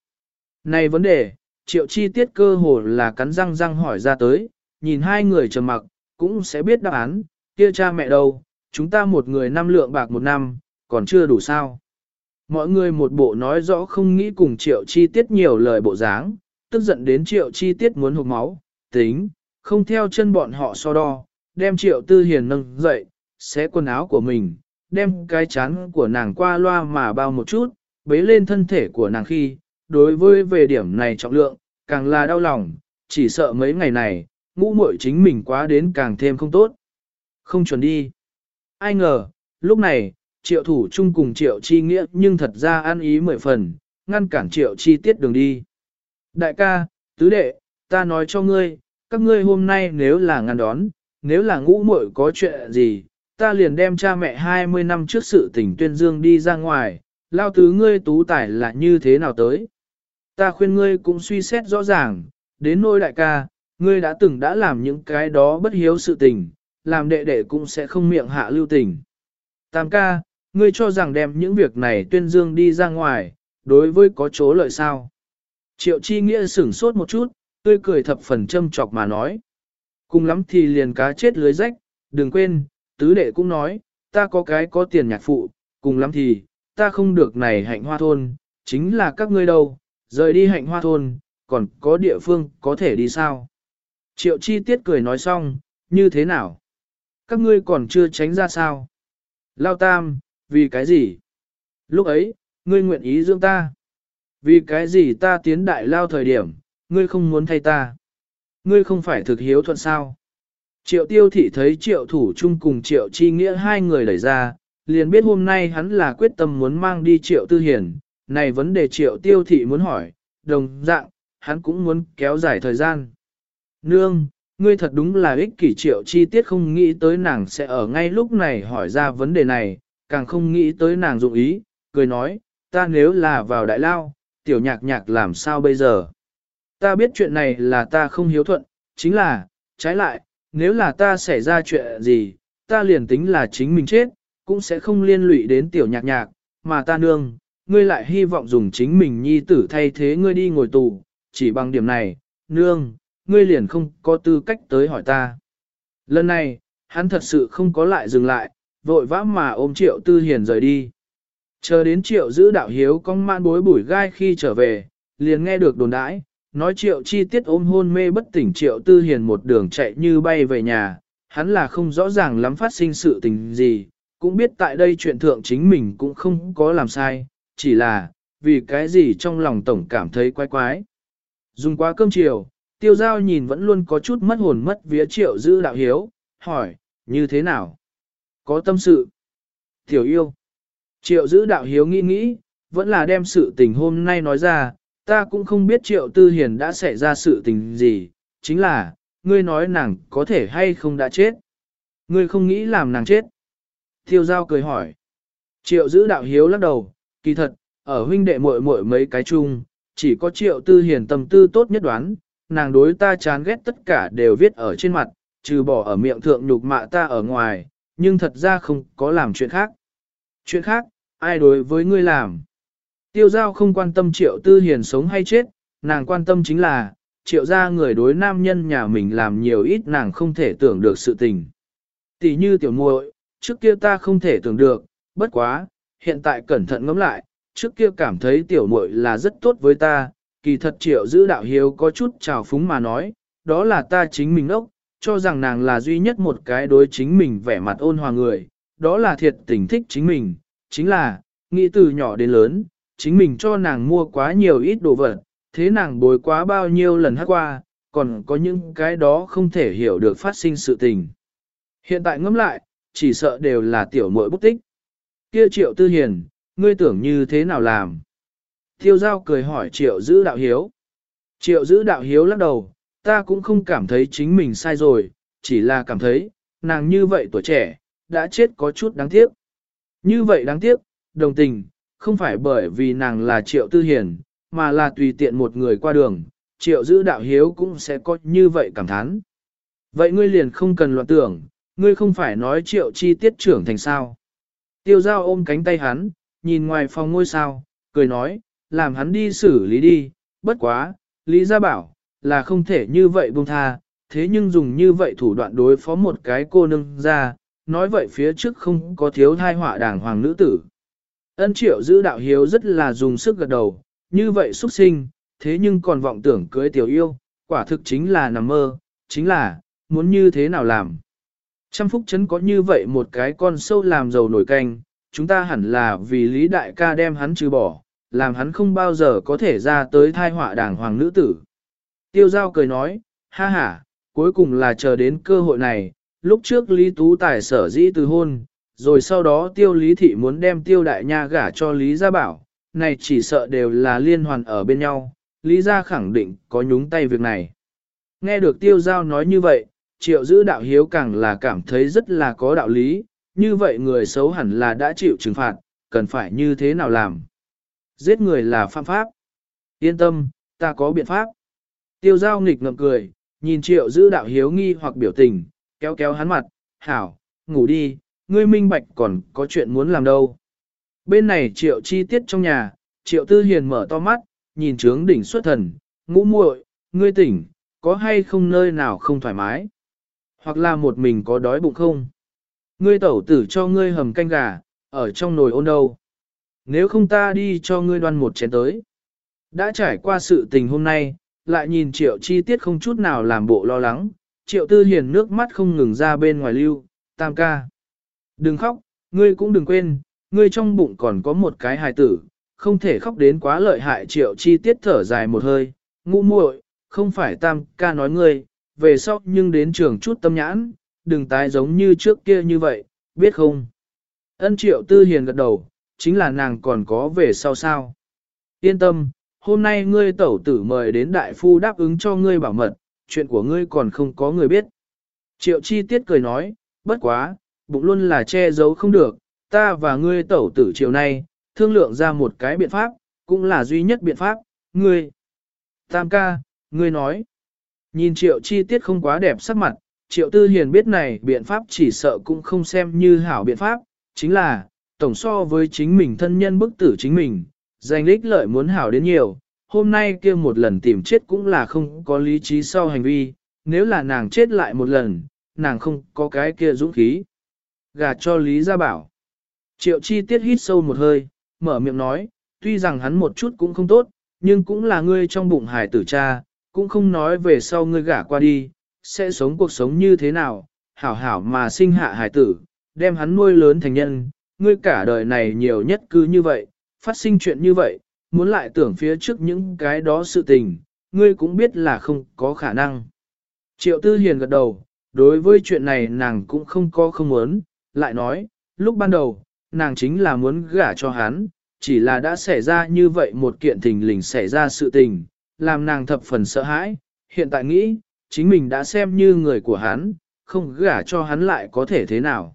Này vấn đề, triệu chi tiết cơ hồ là cắn răng răng hỏi ra tới, nhìn hai người trầm mặc, cũng sẽ biết đáp án, kia cha mẹ đâu, chúng ta một người năm lượng bạc một năm, còn chưa đủ sao. Mọi người một bộ nói rõ không nghĩ cùng triệu chi tiết nhiều lời bộ dáng, tức giận đến triệu chi tiết muốn hụt máu, tính, không theo chân bọn họ so đo, đem triệu tư hiền nâng dậy, xé quần áo của mình, đem cái chán của nàng qua loa mà bao một chút, bế lên thân thể của nàng khi, đối với về điểm này trọng lượng, càng là đau lòng, chỉ sợ mấy ngày này, ngũ muội chính mình quá đến càng thêm không tốt. Không chuẩn đi. Ai ngờ, lúc này, triệu thủ chung cùng triệu chi nghĩa nhưng thật ra ăn ý mười phần, ngăn cản triệu chi tiết đường đi. Đại ca, tứ đệ, ta nói cho ngươi, các ngươi hôm nay nếu là ngăn đón, nếu là ngũ muội có chuyện gì, ta liền đem cha mẹ 20 năm trước sự tình tuyên dương đi ra ngoài, lao tứ ngươi tú tài là như thế nào tới. Ta khuyên ngươi cũng suy xét rõ ràng, đến nôi đại ca, ngươi đã từng đã làm những cái đó bất hiếu sự tình, làm đệ đệ cũng sẽ không miệng hạ lưu tình. Tam ca, ngươi cho rằng đem những việc này tuyên dương đi ra ngoài, đối với có chỗ lợi sao. Triệu chi nghĩa sửng sốt một chút, tươi cười thập phần châm chọc mà nói. Cùng lắm thì liền cá chết lưới rách, đừng quên, tứ đệ cũng nói, ta có cái có tiền nhạc phụ, cùng lắm thì, ta không được này hạnh hoa thôn, chính là các ngươi đâu, rời đi hạnh hoa thôn, còn có địa phương có thể đi sao. Triệu chi tiết cười nói xong, như thế nào? Các ngươi còn chưa tránh ra sao? Lao tam, vì cái gì? Lúc ấy, ngươi nguyện ý dưỡng ta. Vì cái gì ta tiến đại lao thời điểm, ngươi không muốn thay ta. Ngươi không phải thực hiếu thuận sao. Triệu tiêu thị thấy triệu thủ chung cùng triệu chi nghĩa hai người đẩy ra, liền biết hôm nay hắn là quyết tâm muốn mang đi triệu tư hiền. Này vấn đề triệu tiêu thị muốn hỏi, đồng dạng, hắn cũng muốn kéo dài thời gian. Nương, ngươi thật đúng là ích kỷ triệu chi tiết không nghĩ tới nàng sẽ ở ngay lúc này hỏi ra vấn đề này, càng không nghĩ tới nàng dụng ý, cười nói, ta nếu là vào đại lao, tiểu nhạc nhạc làm sao bây giờ? Ta biết chuyện này là ta không hiếu thuận, chính là, trái lại, nếu là ta xảy ra chuyện gì, ta liền tính là chính mình chết, cũng sẽ không liên lụy đến tiểu nhạc nhạc, mà ta nương, ngươi lại hy vọng dùng chính mình nhi tử thay thế ngươi đi ngồi tù, chỉ bằng điểm này, nương, ngươi liền không có tư cách tới hỏi ta. Lần này, hắn thật sự không có lại dừng lại, vội vã mà ôm triệu tư hiền rời đi. Chờ đến triệu giữ đạo hiếu con man bối bủi gai khi trở về, liền nghe được đồn đãi, nói triệu chi tiết ôm hôn mê bất tỉnh triệu tư hiền một đường chạy như bay về nhà, hắn là không rõ ràng lắm phát sinh sự tình gì, cũng biết tại đây chuyện thượng chính mình cũng không có làm sai, chỉ là, vì cái gì trong lòng tổng cảm thấy quái quái. Dùng quá cơm chiều, tiêu giao nhìn vẫn luôn có chút mất hồn mất vía triệu giữ đạo hiếu, hỏi, như thế nào? Có tâm sự. Tiểu yêu. Triệu giữ đạo hiếu nghĩ nghĩ, vẫn là đem sự tình hôm nay nói ra, ta cũng không biết triệu tư hiền đã xảy ra sự tình gì, chính là, ngươi nói nàng có thể hay không đã chết. Ngươi không nghĩ làm nàng chết. Tiêu giao cười hỏi. Triệu giữ đạo hiếu lắc đầu, kỳ thật, ở huynh đệ muội muội mấy cái chung, chỉ có triệu tư hiền tâm tư tốt nhất đoán, nàng đối ta chán ghét tất cả đều viết ở trên mặt, trừ bỏ ở miệng thượng nhục mạ ta ở ngoài, nhưng thật ra không có làm chuyện khác. Chuyện khác, ai đối với ngươi làm? Tiêu giao không quan tâm triệu tư hiền sống hay chết, nàng quan tâm chính là, triệu gia người đối nam nhân nhà mình làm nhiều ít nàng không thể tưởng được sự tình. Tỷ như tiểu muội, trước kia ta không thể tưởng được, bất quá, hiện tại cẩn thận ngẫm lại, trước kia cảm thấy tiểu muội là rất tốt với ta, kỳ thật triệu giữ đạo hiếu có chút trào phúng mà nói, đó là ta chính mình ốc, cho rằng nàng là duy nhất một cái đối chính mình vẻ mặt ôn hòa người, đó là thiệt tình thích chính mình, chính là, nghĩ từ nhỏ đến lớn, chính mình cho nàng mua quá nhiều ít đồ vật, thế nàng bồi quá bao nhiêu lần hát qua, còn có những cái đó không thể hiểu được phát sinh sự tình. Hiện tại ngẫm lại, chỉ sợ đều là tiểu muội bút tích. Kia triệu tư hiền, ngươi tưởng như thế nào làm? Tiêu giao cười hỏi triệu giữ đạo hiếu. Triệu giữ đạo hiếu lắc đầu, ta cũng không cảm thấy chính mình sai rồi, chỉ là cảm thấy, nàng như vậy tuổi trẻ, đã chết có chút đáng tiếc. Như vậy đáng tiếc, đồng tình, không phải bởi vì nàng là triệu tư hiền, mà là tùy tiện một người qua đường, triệu giữ đạo hiếu cũng sẽ có như vậy cảm thán. Vậy ngươi liền không cần loạn tưởng, ngươi không phải nói triệu chi tiết trưởng thành sao. Tiêu giao ôm cánh tay hắn, nhìn ngoài phòng ngôi sao, cười nói, làm hắn đi xử lý đi, bất quá, Lý Gia bảo, là không thể như vậy buông tha, thế nhưng dùng như vậy thủ đoạn đối phó một cái cô nương ra, nói vậy phía trước không có thiếu thai họa đàng hoàng nữ tử. Ân triệu giữ đạo hiếu rất là dùng sức gật đầu, như vậy xuất sinh, thế nhưng còn vọng tưởng cưới tiểu yêu, quả thực chính là nằm mơ, chính là, muốn như thế nào làm. Trăm phúc chấn có như vậy một cái con sâu làm dầu nổi canh, chúng ta hẳn là vì Lý Đại ca đem hắn trừ bỏ, làm hắn không bao giờ có thể ra tới thai họa đàng hoàng nữ tử. Tiêu giao cười nói, ha ha, cuối cùng là chờ đến cơ hội này, lúc trước Lý Tú Tài sở dĩ từ hôn, rồi sau đó tiêu lý thị muốn đem tiêu đại nha gả cho Lý Gia Bảo, này chỉ sợ đều là liên hoàn ở bên nhau, Lý Gia khẳng định có nhúng tay việc này. Nghe được tiêu giao nói như vậy, triệu giữ đạo hiếu càng là cảm thấy rất là có đạo lý, như vậy người xấu hẳn là đã chịu trừng phạt, cần phải như thế nào làm. Giết người là phạm pháp. Yên tâm, ta có biện pháp. Tiêu giao nghịch ngậm cười, nhìn triệu giữ đạo hiếu nghi hoặc biểu tình, kéo kéo hắn mặt, hảo, ngủ đi, ngươi minh bạch còn có chuyện muốn làm đâu. Bên này triệu chi tiết trong nhà, triệu tư hiền mở to mắt, nhìn trướng đỉnh xuất thần, ngũ muội, ngươi tỉnh, có hay không nơi nào không thoải mái? Hoặc là một mình có đói bụng không? Ngươi tẩu tử cho ngươi hầm canh gà, ở trong nồi ôn đâu? Nếu không ta đi cho ngươi đoan một chén tới. Đã trải qua sự tình hôm nay, lại nhìn triệu chi tiết không chút nào làm bộ lo lắng, triệu tư hiền nước mắt không ngừng ra bên ngoài lưu, tam ca. Đừng khóc, ngươi cũng đừng quên, ngươi trong bụng còn có một cái hài tử, không thể khóc đến quá lợi hại triệu chi tiết thở dài một hơi, ngũ muội, không phải tam ca nói ngươi, về sau nhưng đến trường chút tâm nhãn, đừng tái giống như trước kia như vậy, biết không? Ân triệu tư hiền gật đầu, chính là nàng còn có về sau sao. Yên tâm, hôm nay ngươi tẩu tử mời đến đại phu đáp ứng cho ngươi bảo mật, chuyện của ngươi còn không có người biết. Triệu chi tiết cười nói, bất quá, bụng luôn là che giấu không được, ta và ngươi tẩu tử chiều nay, thương lượng ra một cái biện pháp, cũng là duy nhất biện pháp, ngươi. Tam ca, ngươi nói. Nhìn triệu chi tiết không quá đẹp sắc mặt, triệu tư hiền biết này biện pháp chỉ sợ cũng không xem như hảo biện pháp, chính là, tổng so với chính mình thân nhân bức tử chính mình, giành lích lợi muốn hảo đến nhiều, hôm nay kia một lần tìm chết cũng là không có lý trí sau hành vi, nếu là nàng chết lại một lần, nàng không có cái kia dũng khí. Gà cho Lý Gia Bảo. Triệu chi tiết hít sâu một hơi, mở miệng nói, tuy rằng hắn một chút cũng không tốt, nhưng cũng là ngươi trong bụng hải tử cha, cũng không nói về sau ngươi gả qua đi, sẽ sống cuộc sống như thế nào, hảo hảo mà sinh hạ hải tử, đem hắn nuôi lớn thành nhân, ngươi cả đời này nhiều nhất cứ như vậy, phát sinh chuyện như vậy, muốn lại tưởng phía trước những cái đó sự tình, ngươi cũng biết là không có khả năng. Triệu Tư Hiền gật đầu, đối với chuyện này nàng cũng không có không muốn, lại nói, lúc ban đầu, nàng chính là muốn gả cho hắn, chỉ là đã xảy ra như vậy một kiện tình lình xảy ra sự tình, làm nàng thập phần sợ hãi, hiện tại nghĩ, chính mình đã xem như người của hắn, không gả cho hắn lại có thể thế nào.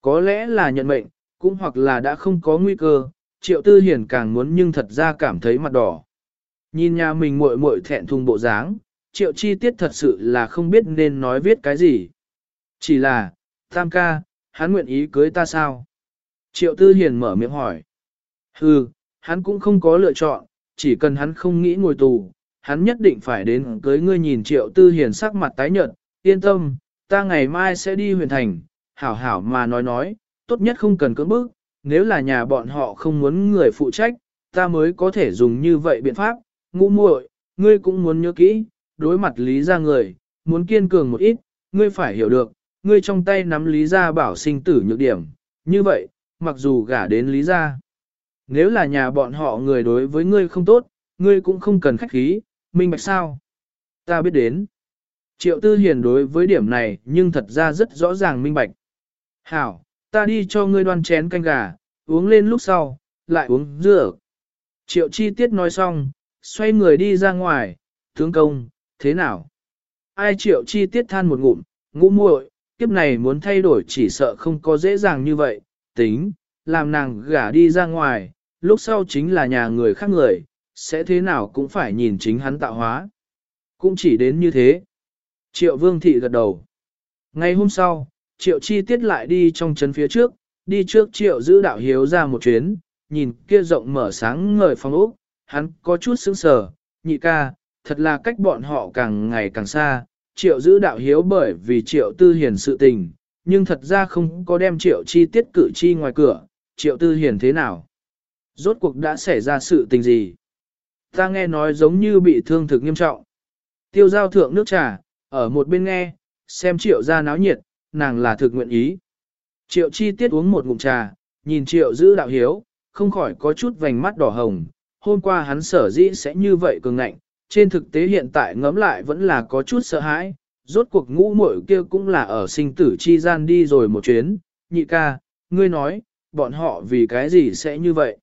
Có lẽ là nhận mệnh, cũng hoặc là đã không có nguy cơ, triệu tư hiển càng muốn nhưng thật ra cảm thấy mặt đỏ. Nhìn nhà mình muội muội thẹn thùng bộ dáng, triệu chi tiết thật sự là không biết nên nói viết cái gì. Chỉ là, tam ca, hắn nguyện ý cưới ta sao? Triệu tư hiển mở miệng hỏi. Hừ, hắn cũng không có lựa chọn, chỉ cần hắn không nghĩ ngồi tù, hắn nhất định phải đến cưới ngươi nhìn triệu tư hiển sắc mặt tái nhợt, yên tâm, ta ngày mai sẽ đi huyền thành, hảo hảo mà nói nói, tốt nhất không cần cưỡng bức, nếu là nhà bọn họ không muốn người phụ trách, ta mới có thể dùng như vậy biện pháp, ngũ muội, ngươi cũng muốn nhớ kỹ, đối mặt lý ra người, muốn kiên cường một ít, ngươi phải hiểu được, ngươi trong tay nắm lý ra bảo sinh tử nhược điểm, như vậy, mặc dù gả đến lý ra. Nếu là nhà bọn họ người đối với ngươi không tốt, ngươi cũng không cần khách khí, minh bạch sao? Ta biết đến. Triệu tư hiền đối với điểm này nhưng thật ra rất rõ ràng minh bạch. Hảo, ta đi cho ngươi đoan chén canh gà, uống lên lúc sau, lại uống rượu. Triệu chi tiết nói xong, xoay người đi ra ngoài, tướng công, thế nào? Ai triệu chi tiết than một ngụm, ngũ muội, kiếp này muốn thay đổi chỉ sợ không có dễ dàng như vậy, tính, làm nàng gả đi ra ngoài, lúc sau chính là nhà người khác người, sẽ thế nào cũng phải nhìn chính hắn tạo hóa. Cũng chỉ đến như thế. Triệu vương thị gật đầu. Ngày hôm sau, triệu chi tiết lại đi trong trấn phía trước, đi trước triệu giữ đạo hiếu ra một chuyến, nhìn kia rộng mở sáng ngời phong ốc, hắn có chút sững sờ, nhị ca, thật là cách bọn họ càng ngày càng xa, triệu giữ đạo hiếu bởi vì triệu tư hiền sự tình, nhưng thật ra không có đem triệu chi tiết cử chi ngoài cửa, triệu tư hiền thế nào? Rốt cuộc đã xảy ra sự tình gì? Ta nghe nói giống như bị thương thực nghiêm trọng. Tiêu giao thượng nước trà, ở một bên nghe, xem triệu ra náo nhiệt, nàng là thực nguyện ý. Triệu chi tiết uống một ngụm trà, nhìn triệu giữ đạo hiếu, không khỏi có chút vành mắt đỏ hồng. Hôm qua hắn sở dĩ sẽ như vậy cường ngạnh, trên thực tế hiện tại ngẫm lại vẫn là có chút sợ hãi. Rốt cuộc ngũ muội kia cũng là ở sinh tử chi gian đi rồi một chuyến, nhị ca, ngươi nói, bọn họ vì cái gì sẽ như vậy?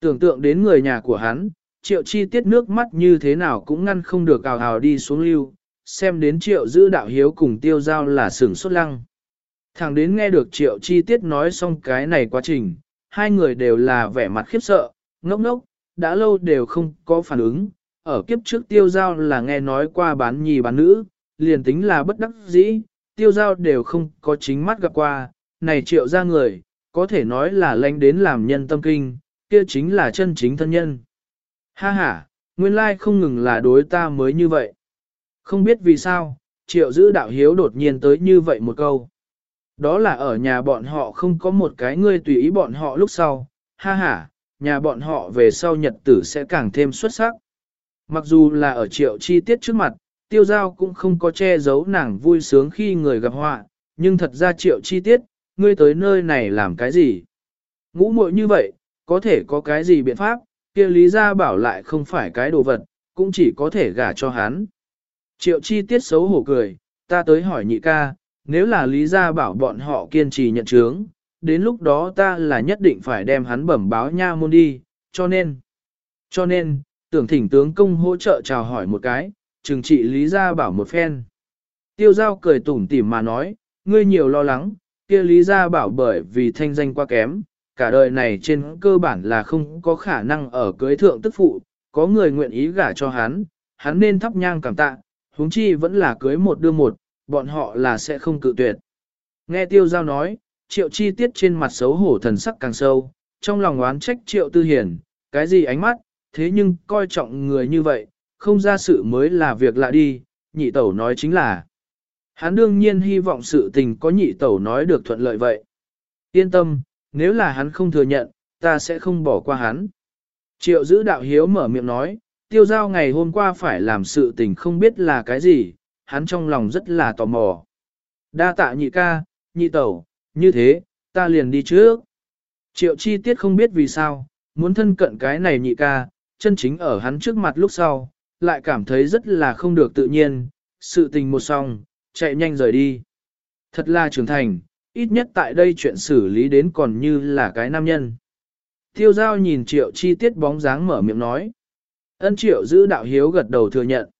Tưởng tượng đến người nhà của hắn, triệu chi tiết nước mắt như thế nào cũng ngăn không được ào ào đi xuống lưu, xem đến triệu giữ đạo hiếu cùng tiêu giao là sửng sốt lăng. Thẳng đến nghe được triệu chi tiết nói xong cái này quá trình, hai người đều là vẻ mặt khiếp sợ, ngốc ngốc, đã lâu đều không có phản ứng, ở kiếp trước tiêu giao là nghe nói qua bán nhì bán nữ, liền tính là bất đắc dĩ, tiêu giao đều không có chính mắt gặp qua, này triệu ra người, có thể nói là lánh đến làm nhân tâm kinh, kia chính là chân chính thân nhân. Ha ha, nguyên lai không ngừng là đối ta mới như vậy. Không biết vì sao, triệu giữ đạo hiếu đột nhiên tới như vậy một câu. Đó là ở nhà bọn họ không có một cái ngươi tùy ý bọn họ lúc sau, ha ha, nhà bọn họ về sau nhật tử sẽ càng thêm xuất sắc. Mặc dù là ở triệu chi tiết trước mặt, tiêu giao cũng không có che giấu nàng vui sướng khi người gặp họa, nhưng thật ra triệu chi tiết, ngươi tới nơi này làm cái gì? Ngũ muội như vậy, có thể có cái gì biện pháp, kia Lý Gia Bảo lại không phải cái đồ vật, cũng chỉ có thể gả cho hắn. Triệu chi tiết xấu hổ cười, ta tới hỏi nhị ca, nếu là Lý Gia Bảo bọn họ kiên trì nhận chướng, đến lúc đó ta là nhất định phải đem hắn bẩm báo nha môn đi, cho nên, cho nên, tưởng thỉnh tướng công hỗ trợ chào hỏi một cái, trừng trị Lý Gia Bảo một phen. Tiêu giao cười tủm tỉm mà nói, ngươi nhiều lo lắng, kia Lý Gia Bảo bởi vì thanh danh quá kém, cả đời này trên cơ bản là không có khả năng ở cưới thượng tức phụ, có người nguyện ý gả cho hắn, hắn nên thắp nhang cảm tạ, huống chi vẫn là cưới một đưa một, bọn họ là sẽ không cự tuyệt. Nghe tiêu giao nói, triệu chi tiết trên mặt xấu hổ thần sắc càng sâu, trong lòng oán trách triệu tư hiền, cái gì ánh mắt, thế nhưng coi trọng người như vậy, không ra sự mới là việc lạ đi, nhị tẩu nói chính là. Hắn đương nhiên hy vọng sự tình có nhị tẩu nói được thuận lợi vậy. Yên tâm, nếu là hắn không thừa nhận, ta sẽ không bỏ qua hắn. Triệu giữ đạo hiếu mở miệng nói, tiêu giao ngày hôm qua phải làm sự tình không biết là cái gì, hắn trong lòng rất là tò mò. Đa tạ nhị ca, nhị tẩu, như thế, ta liền đi trước. Triệu chi tiết không biết vì sao, muốn thân cận cái này nhị ca, chân chính ở hắn trước mặt lúc sau, lại cảm thấy rất là không được tự nhiên, sự tình một xong chạy nhanh rời đi. Thật là trưởng thành, ít nhất tại đây chuyện xử lý đến còn như là cái nam nhân. Tiêu giao nhìn triệu chi tiết bóng dáng mở miệng nói. Ân triệu giữ đạo hiếu gật đầu thừa nhận.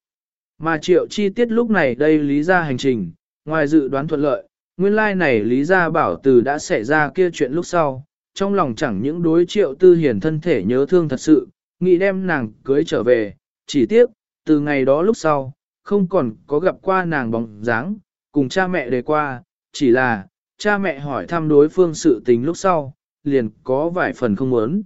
Mà triệu chi tiết lúc này đây lý ra hành trình, ngoài dự đoán thuận lợi, nguyên lai like này lý ra bảo từ đã xảy ra kia chuyện lúc sau, trong lòng chẳng những đối triệu tư hiền thân thể nhớ thương thật sự, nghĩ đem nàng cưới trở về, chỉ tiếc, từ ngày đó lúc sau, không còn có gặp qua nàng bóng dáng, cùng cha mẹ đề qua, chỉ là, cha mẹ hỏi thăm đối phương sự tình lúc sau, liền có vài phần không muốn.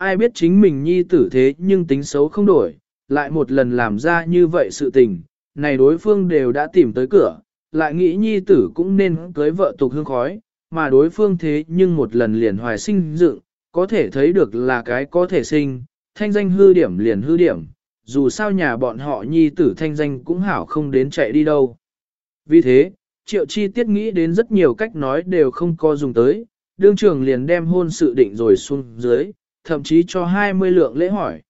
Ai biết chính mình nhi tử thế nhưng tính xấu không đổi, lại một lần làm ra như vậy sự tình, này đối phương đều đã tìm tới cửa, lại nghĩ nhi tử cũng nên cưới vợ tục hương khói, mà đối phương thế nhưng một lần liền hoài sinh dựng, có thể thấy được là cái có thể sinh, thanh danh hư điểm liền hư điểm, dù sao nhà bọn họ nhi tử thanh danh cũng hảo không đến chạy đi đâu. Vì thế, triệu chi tiết nghĩ đến rất nhiều cách nói đều không có dùng tới, đương trưởng liền đem hôn sự định rồi xuống dưới, thậm chí cho 20 lượng lễ hỏi.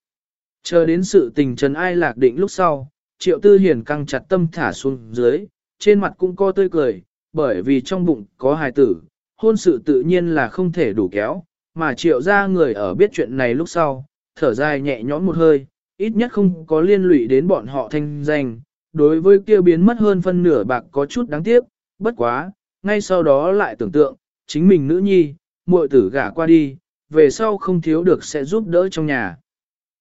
Chờ đến sự tình trần ai lạc định lúc sau, triệu tư hiền căng chặt tâm thả xuống dưới, trên mặt cũng co tươi cười, bởi vì trong bụng có hài tử, hôn sự tự nhiên là không thể đủ kéo, mà triệu ra người ở biết chuyện này lúc sau, thở dài nhẹ nhõm một hơi, ít nhất không có liên lụy đến bọn họ thanh danh, đối với kia biến mất hơn phân nửa bạc có chút đáng tiếc, bất quá, ngay sau đó lại tưởng tượng, chính mình nữ nhi, muội tử gả qua đi, về sau không thiếu được sẽ giúp đỡ trong nhà.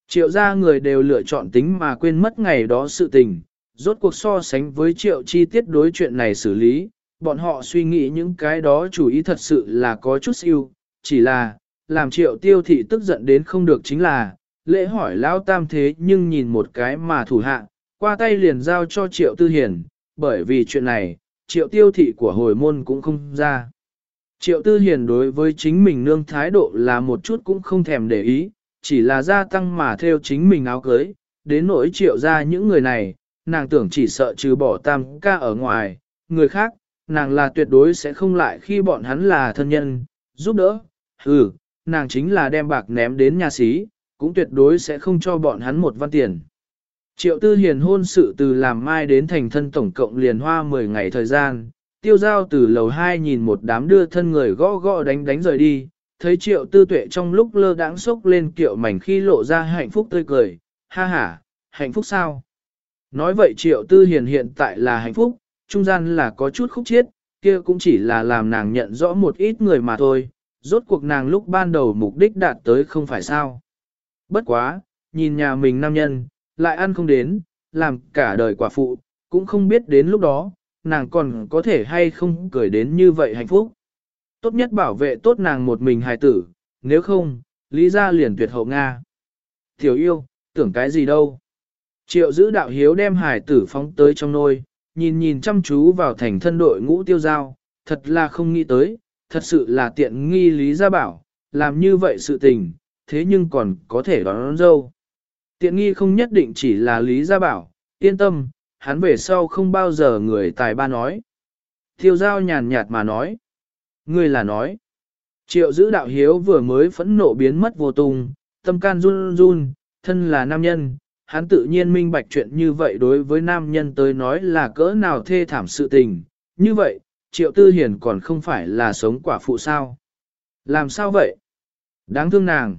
Triệu gia người đều lựa chọn tính mà quên mất ngày đó sự tình, rốt cuộc so sánh với triệu chi tiết đối chuyện này xử lý, bọn họ suy nghĩ những cái đó chủ ý thật sự là có chút siêu, chỉ là, làm triệu tiêu thị tức giận đến không được chính là, lễ hỏi lão tam thế nhưng nhìn một cái mà thủ hạ, qua tay liền giao cho triệu tư hiển bởi vì chuyện này, triệu tiêu thị của hồi môn cũng không ra. Triệu tư hiền đối với chính mình nương thái độ là một chút cũng không thèm để ý, chỉ là gia tăng mà theo chính mình áo cưới, đến nỗi triệu ra những người này, nàng tưởng chỉ sợ trừ bỏ tam ca ở ngoài, người khác, nàng là tuyệt đối sẽ không lại khi bọn hắn là thân nhân, giúp đỡ, ừ, nàng chính là đem bạc ném đến nhà xí, cũng tuyệt đối sẽ không cho bọn hắn một văn tiền. Triệu tư hiền hôn sự từ làm mai đến thành thân tổng cộng liền hoa 10 ngày thời gian, tiêu giao từ lầu 2 nhìn một đám đưa thân người gõ gõ đánh đánh rời đi, thấy triệu tư tuệ trong lúc lơ đãng sốc lên kiệu mảnh khi lộ ra hạnh phúc tươi cười, ha ha, hạnh phúc sao? Nói vậy triệu tư hiền hiện tại là hạnh phúc, trung gian là có chút khúc chiết, kia cũng chỉ là làm nàng nhận rõ một ít người mà thôi, rốt cuộc nàng lúc ban đầu mục đích đạt tới không phải sao. Bất quá, nhìn nhà mình nam nhân, lại ăn không đến, làm cả đời quả phụ, cũng không biết đến lúc đó, nàng còn có thể hay không cười đến như vậy hạnh phúc. Tốt nhất bảo vệ tốt nàng một mình hài tử, nếu không, lý ra liền tuyệt hậu Nga. Tiểu yêu, tưởng cái gì đâu. Triệu giữ đạo hiếu đem hài tử phóng tới trong nôi, nhìn nhìn chăm chú vào thành thân đội ngũ tiêu giao, thật là không nghĩ tới, thật sự là tiện nghi lý gia bảo, làm như vậy sự tình, thế nhưng còn có thể đón, đón dâu. Tiện nghi không nhất định chỉ là lý gia bảo, yên tâm, hắn về sau không bao giờ người tài ba nói. Tiêu giao nhàn nhạt mà nói. Ngươi là nói. Triệu giữ đạo hiếu vừa mới phẫn nộ biến mất vô tung, tâm can run run, thân là nam nhân, hắn tự nhiên minh bạch chuyện như vậy đối với nam nhân tới nói là cỡ nào thê thảm sự tình. Như vậy, triệu tư hiền còn không phải là sống quả phụ sao. Làm sao vậy? Đáng thương nàng.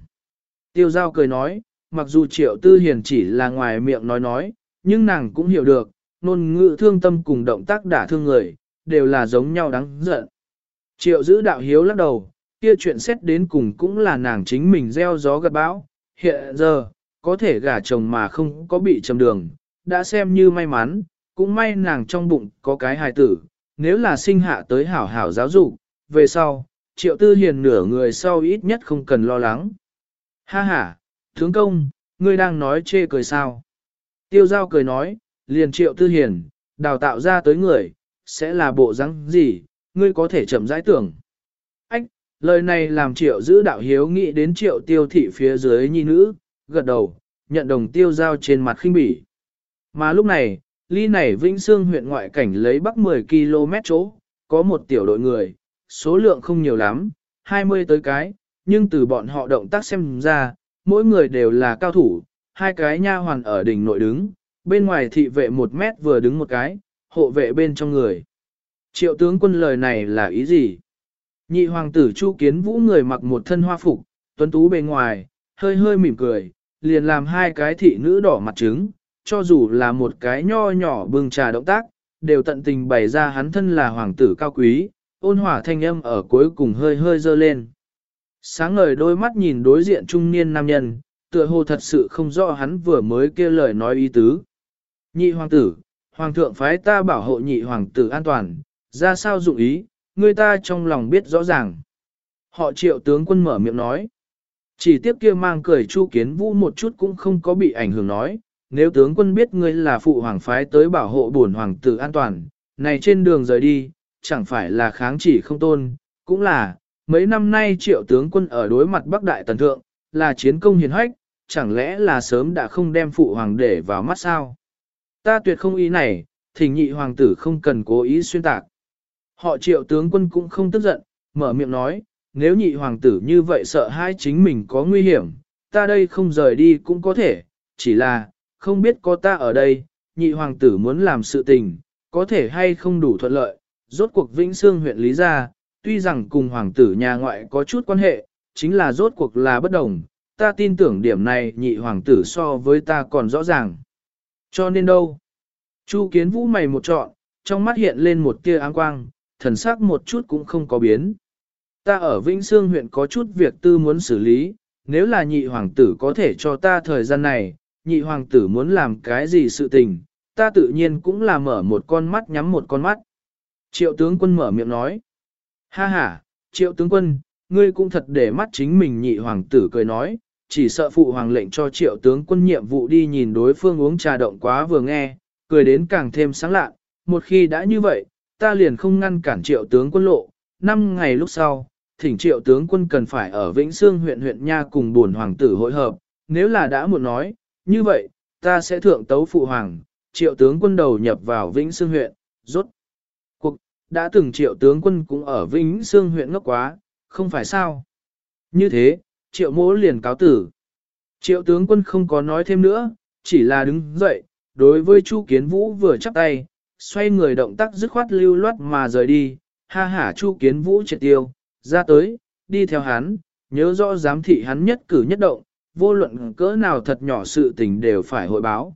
Tiêu giao cười nói, mặc dù triệu tư hiền chỉ là ngoài miệng nói nói, nhưng nàng cũng hiểu được, ngôn ngữ thương tâm cùng động tác đả thương người, đều là giống nhau đáng giận. Triệu giữ đạo hiếu lắc đầu, kia chuyện xét đến cùng cũng là nàng chính mình gieo gió gặt bão, hiện giờ, có thể gả chồng mà không có bị trầm đường, đã xem như may mắn, cũng may nàng trong bụng có cái hài tử, nếu là sinh hạ tới hảo hảo giáo dục, về sau, triệu tư hiền nửa người sau ít nhất không cần lo lắng. Ha ha, tướng công, ngươi đang nói chê cười sao? Tiêu giao cười nói, liền triệu tư hiền, đào tạo ra tới người, sẽ là bộ răng gì, ngươi có thể chậm rãi tưởng. Ách, lời này làm triệu giữ đạo hiếu nghĩ đến triệu tiêu thị phía dưới nhi nữ, gật đầu, nhận đồng tiêu giao trên mặt khinh bỉ. Mà lúc này, ly này Vĩnh Sương huyện ngoại cảnh lấy bắc 10 km chỗ, có một tiểu đội người, số lượng không nhiều lắm, 20 tới cái, nhưng từ bọn họ động tác xem ra, mỗi người đều là cao thủ, hai cái nha hoàn ở đỉnh nội đứng, bên ngoài thị vệ một mét vừa đứng một cái, hộ vệ bên trong người. Triệu tướng quân lời này là ý gì? Nhị hoàng tử Chu Kiến Vũ người mặc một thân hoa phục, tuấn tú bề ngoài, hơi hơi mỉm cười, liền làm hai cái thị nữ đỏ mặt trứng, cho dù là một cái nho nhỏ bưng trà động tác, đều tận tình bày ra hắn thân là hoàng tử cao quý, ôn hỏa thanh âm ở cuối cùng hơi hơi dơ lên. Sáng ngời đôi mắt nhìn đối diện trung niên nam nhân, tựa hồ thật sự không rõ hắn vừa mới kia lời nói ý tứ. Nhị hoàng tử, hoàng thượng phái ta bảo hộ nhị hoàng tử an toàn, ra sao dụng ý, người ta trong lòng biết rõ ràng. Họ triệu tướng quân mở miệng nói. Chỉ tiếp kia mang cười chu kiến vũ một chút cũng không có bị ảnh hưởng nói, nếu tướng quân biết ngươi là phụ hoàng phái tới bảo hộ bổn hoàng tử an toàn, này trên đường rời đi, chẳng phải là kháng chỉ không tôn, cũng là, mấy năm nay triệu tướng quân ở đối mặt Bắc Đại Tần Thượng, là chiến công hiền hách, chẳng lẽ là sớm đã không đem phụ hoàng để vào mắt sao? Ta tuyệt không ý này, thỉnh nhị hoàng tử không cần cố ý xuyên tạc. Họ triệu tướng quân cũng không tức giận, mở miệng nói, nếu nhị hoàng tử như vậy sợ hai chính mình có nguy hiểm, ta đây không rời đi cũng có thể, chỉ là, không biết có ta ở đây, nhị hoàng tử muốn làm sự tình, có thể hay không đủ thuận lợi. Rốt cuộc Vĩnh Sương huyện Lý Gia, tuy rằng cùng hoàng tử nhà ngoại có chút quan hệ, chính là rốt cuộc là bất đồng, ta tin tưởng điểm này nhị hoàng tử so với ta còn rõ ràng. Cho nên đâu? Chu kiến vũ mày một trọn, trong mắt hiện lên một tia áng quang, thần sắc một chút cũng không có biến. Ta ở Vĩnh Sương huyện có chút việc tư muốn xử lý, nếu là nhị hoàng tử có thể cho ta thời gian này, nhị hoàng tử muốn làm cái gì sự tình, ta tự nhiên cũng là mở một con mắt nhắm một con mắt. Triệu tướng quân mở miệng nói. Ha ha, triệu tướng quân, ngươi cũng thật để mắt chính mình nhị hoàng tử cười nói, chỉ sợ phụ hoàng lệnh cho triệu tướng quân nhiệm vụ đi nhìn đối phương uống trà động quá vừa nghe, cười đến càng thêm sáng lạ, một khi đã như vậy, ta liền không ngăn cản triệu tướng quân lộ, năm ngày lúc sau, thỉnh triệu tướng quân cần phải ở Vĩnh Sương huyện huyện Nha cùng buồn hoàng tử hội hợp, nếu là đã muốn nói, như vậy, ta sẽ thượng tấu phụ hoàng, triệu tướng quân đầu nhập vào Vĩnh Sương huyện, rốt. Cuộc, đã từng triệu tướng quân cũng ở Vĩnh Sương huyện ngốc quá, không phải sao? Như thế, triệu mỗ liền cáo tử. Triệu tướng quân không có nói thêm nữa, chỉ là đứng dậy, đối với Chu Kiến Vũ vừa chắp tay, xoay người động tác dứt khoát lưu loát mà rời đi, ha hả Chu Kiến Vũ triệt tiêu, ra tới, đi theo hắn, nhớ rõ giám thị hắn nhất cử nhất động, vô luận cỡ nào thật nhỏ sự tình đều phải hội báo.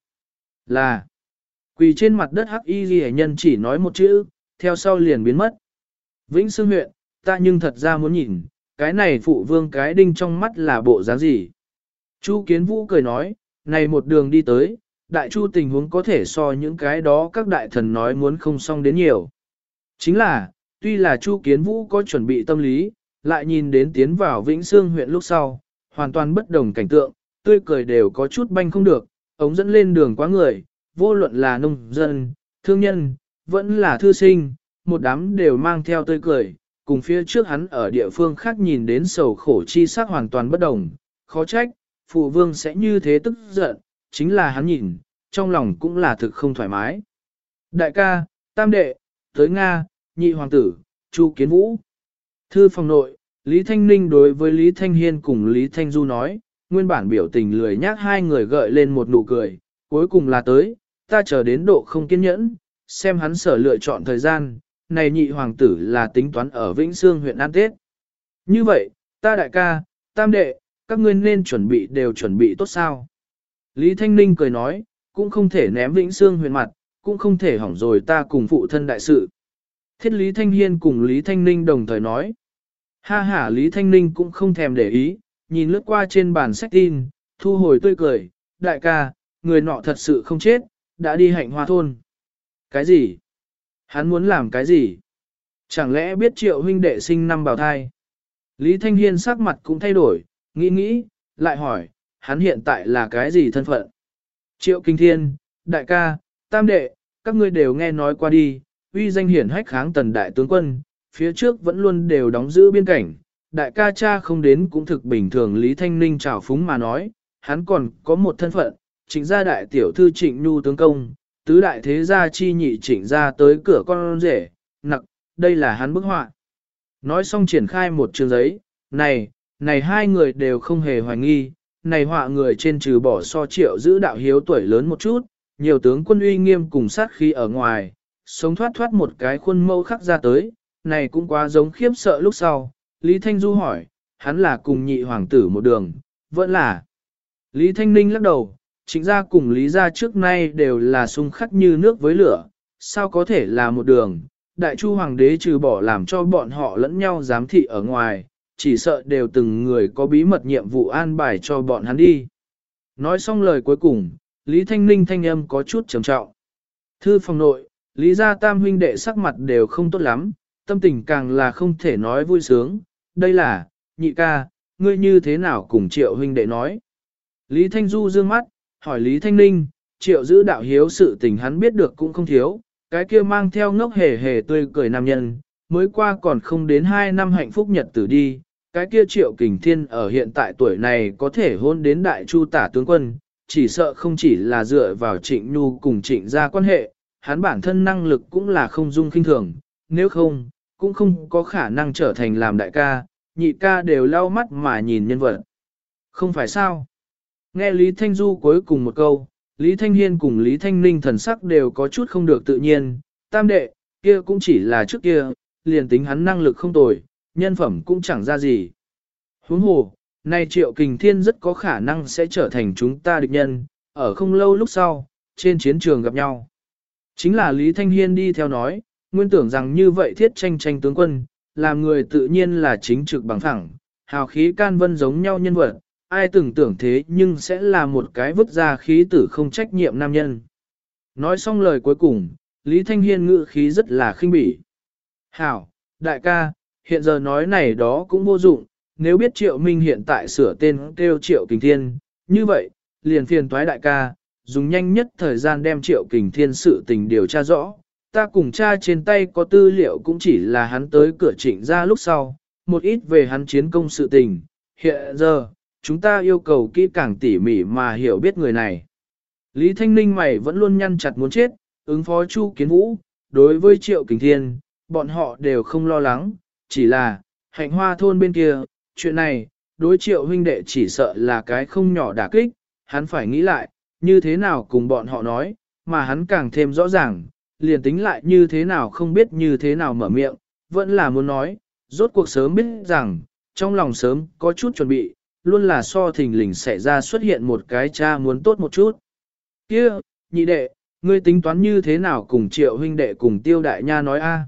Là, quỳ trên mặt đất hắc y ghi nhân chỉ nói một chữ, theo sau liền biến mất. Vĩnh Sương huyện, ta nhưng thật ra muốn nhìn, cái này phụ vương cái đinh trong mắt là bộ dáng gì. Chu Kiến Vũ cười nói, này một đường đi tới, đại chu tình huống có thể so những cái đó các đại thần nói muốn không xong đến nhiều. Chính là, tuy là Chu Kiến Vũ có chuẩn bị tâm lý, lại nhìn đến tiến vào Vĩnh Sương huyện lúc sau, hoàn toàn bất đồng cảnh tượng, tươi cười đều có chút banh không được, ống dẫn lên đường quá người, vô luận là nông dân, thương nhân, vẫn là thư sinh, một đám đều mang theo tươi cười, cùng phía trước hắn ở địa phương khác nhìn đến sầu khổ chi sắc hoàn toàn bất đồng, khó trách, phụ vương sẽ như thế tức giận, chính là hắn nhìn, trong lòng cũng là thực không thoải mái. Đại ca, tam đệ, tới Nga, nhị hoàng tử, Chu Kiến Vũ. Thư phòng nội, Lý Thanh Ninh đối với Lý Thanh Hiên cùng Lý Thanh Du nói, nguyên bản biểu tình lười nhác hai người gợi lên một nụ cười, cuối cùng là tới, ta chờ đến độ không kiên nhẫn, xem hắn sở lựa chọn thời gian, này nhị hoàng tử là tính toán ở Vĩnh Sương huyện An Tết. Như vậy, ta đại ca, tam đệ, các ngươi nên chuẩn bị đều chuẩn bị tốt sao. Lý Thanh Ninh cười nói, cũng không thể ném Vĩnh Sương huyện mặt, cũng không thể hỏng rồi ta cùng phụ thân đại sự. Thiết Lý Thanh Hiên cùng Lý Thanh Ninh đồng thời nói. Ha ha Lý Thanh Ninh cũng không thèm để ý, nhìn lướt qua trên bàn sách tin, thu hồi tươi cười, đại ca, người nọ thật sự không chết, đã đi hạnh hoa thôn. Cái gì? Hắn muốn làm cái gì? Chẳng lẽ biết triệu huynh đệ sinh năm bào thai? Lý Thanh Hiên sắc mặt cũng thay đổi, nghĩ nghĩ, lại hỏi, hắn hiện tại là cái gì thân phận? Triệu Kinh Thiên, đại ca, tam đệ, các ngươi đều nghe nói qua đi, uy danh hiển hách kháng tần đại tướng quân, phía trước vẫn luôn đều đóng giữ biên cảnh, đại ca cha không đến cũng thực bình thường Lý Thanh Ninh trào phúng mà nói, hắn còn có một thân phận, chính gia đại tiểu thư trịnh nhu tướng công, tứ đại thế gia chi nhị chỉnh ra tới cửa con rể, nặc, đây là hắn bức họa. Nói xong triển khai một trường giấy, này, này hai người đều không hề hoài nghi, này họa người trên trừ bỏ so triệu giữ đạo hiếu tuổi lớn một chút, nhiều tướng quân uy nghiêm cùng sát khí ở ngoài, sống thoát thoát một cái khuôn mẫu khắc ra tới, này cũng quá giống khiếp sợ lúc sau. Lý Thanh Du hỏi, hắn là cùng nhị hoàng tử một đường, vẫn là. Lý Thanh Ninh lắc đầu, chính gia cùng Lý gia trước nay đều là xung khắc như nước với lửa, sao có thể là một đường. Đại chu hoàng đế trừ bỏ làm cho bọn họ lẫn nhau giám thị ở ngoài, chỉ sợ đều từng người có bí mật nhiệm vụ an bài cho bọn hắn đi. Nói xong lời cuối cùng, Lý Thanh Ninh thanh âm có chút trầm trọng. Thư phòng nội, Lý gia tam huynh đệ sắc mặt đều không tốt lắm, tâm tình càng là không thể nói vui sướng. Đây là, nhị ca, ngươi như thế nào cùng triệu huynh đệ nói. Lý Thanh Du dương mắt, hỏi Lý Thanh Ninh, triệu giữ đạo hiếu sự tình hắn biết được cũng không thiếu, cái kia mang theo ngốc hề hề tươi cười nam nhân, mới qua còn không đến 2 năm hạnh phúc nhật tử đi, cái kia triệu kình thiên ở hiện tại tuổi này có thể hôn đến đại chu tả tướng quân, chỉ sợ không chỉ là dựa vào trịnh nhu cùng trịnh ra quan hệ, hắn bản thân năng lực cũng là không dung kinh thường, nếu không, cũng không có khả năng trở thành làm đại ca, nhị ca đều lau mắt mà nhìn nhân vật. Không phải sao? Nghe Lý Thanh Du cuối cùng một câu, Lý Thanh Hiên cùng Lý Thanh Ninh thần sắc đều có chút không được tự nhiên, tam đệ, kia cũng chỉ là trước kia, liền tính hắn năng lực không tồi, nhân phẩm cũng chẳng ra gì. Huống hồ, nay triệu kình thiên rất có khả năng sẽ trở thành chúng ta địch nhân, ở không lâu lúc sau, trên chiến trường gặp nhau. Chính là Lý Thanh Hiên đi theo nói, nguyên tưởng rằng như vậy thiết tranh tranh tướng quân, làm người tự nhiên là chính trực bằng thẳng, hào khí can vân giống nhau nhân vật, ai từng tưởng thế nhưng sẽ là một cái vứt ra khí tử không trách nhiệm nam nhân. Nói xong lời cuối cùng, Lý Thanh Hiên ngự khí rất là khinh bỉ. Hảo, đại ca, hiện giờ nói này đó cũng vô dụng, nếu biết Triệu Minh hiện tại sửa tên kêu Triệu Kình Thiên, như vậy, liền phiền toái đại ca, dùng nhanh nhất thời gian đem Triệu Kình Thiên sự tình điều tra rõ. Ta cùng cha trên tay có tư liệu cũng chỉ là hắn tới cửa chỉnh ra lúc sau, một ít về hắn chiến công sự tình. Hiện giờ, chúng ta yêu cầu kỹ càng tỉ mỉ mà hiểu biết người này. Lý Thanh Ninh mày vẫn luôn nhăn chặt muốn chết, ứng phó Chu Kiến Vũ, đối với Triệu Kình Thiên, bọn họ đều không lo lắng, chỉ là, hạnh hoa thôn bên kia, chuyện này, đối Triệu huynh đệ chỉ sợ là cái không nhỏ đả kích, hắn phải nghĩ lại, như thế nào cùng bọn họ nói, mà hắn càng thêm rõ ràng, liền tính lại như thế nào không biết như thế nào mở miệng, vẫn là muốn nói, rốt cuộc sớm biết rằng, trong lòng sớm có chút chuẩn bị, luôn là so thình lình xảy ra xuất hiện một cái cha muốn tốt một chút. Kia, nhị đệ, ngươi tính toán như thế nào cùng triệu huynh đệ cùng tiêu đại nha nói a?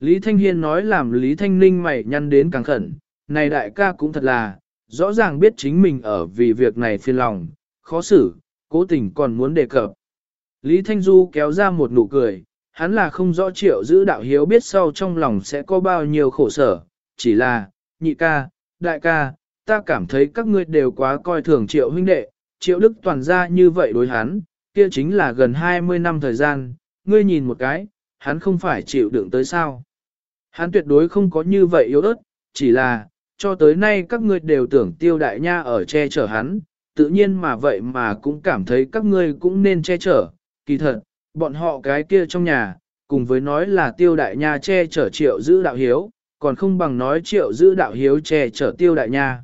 Lý Thanh Hiên nói làm Lý Thanh Ninh mày nhăn đến càng khẩn, này đại ca cũng thật là, rõ ràng biết chính mình ở vì việc này phiền lòng, khó xử, cố tình còn muốn đề cập. Lý Thanh Du kéo ra một nụ cười, hắn là không rõ triệu giữ đạo hiếu biết sau trong lòng sẽ có bao nhiêu khổ sở, chỉ là, nhị ca, đại ca, ta cảm thấy các ngươi đều quá coi thường triệu huynh đệ, triệu đức toàn ra như vậy đối hắn, kia chính là gần 20 năm thời gian, ngươi nhìn một cái, hắn không phải chịu đựng tới sao. Hắn tuyệt đối không có như vậy yếu ớt, chỉ là, cho tới nay các ngươi đều tưởng tiêu đại nha ở che chở hắn, tự nhiên mà vậy mà cũng cảm thấy các ngươi cũng nên che chở, kỳ thật, bọn họ cái kia trong nhà, cùng với nói là tiêu đại nha che chở triệu giữ đạo hiếu, còn không bằng nói triệu giữ đạo hiếu che chở tiêu đại nha.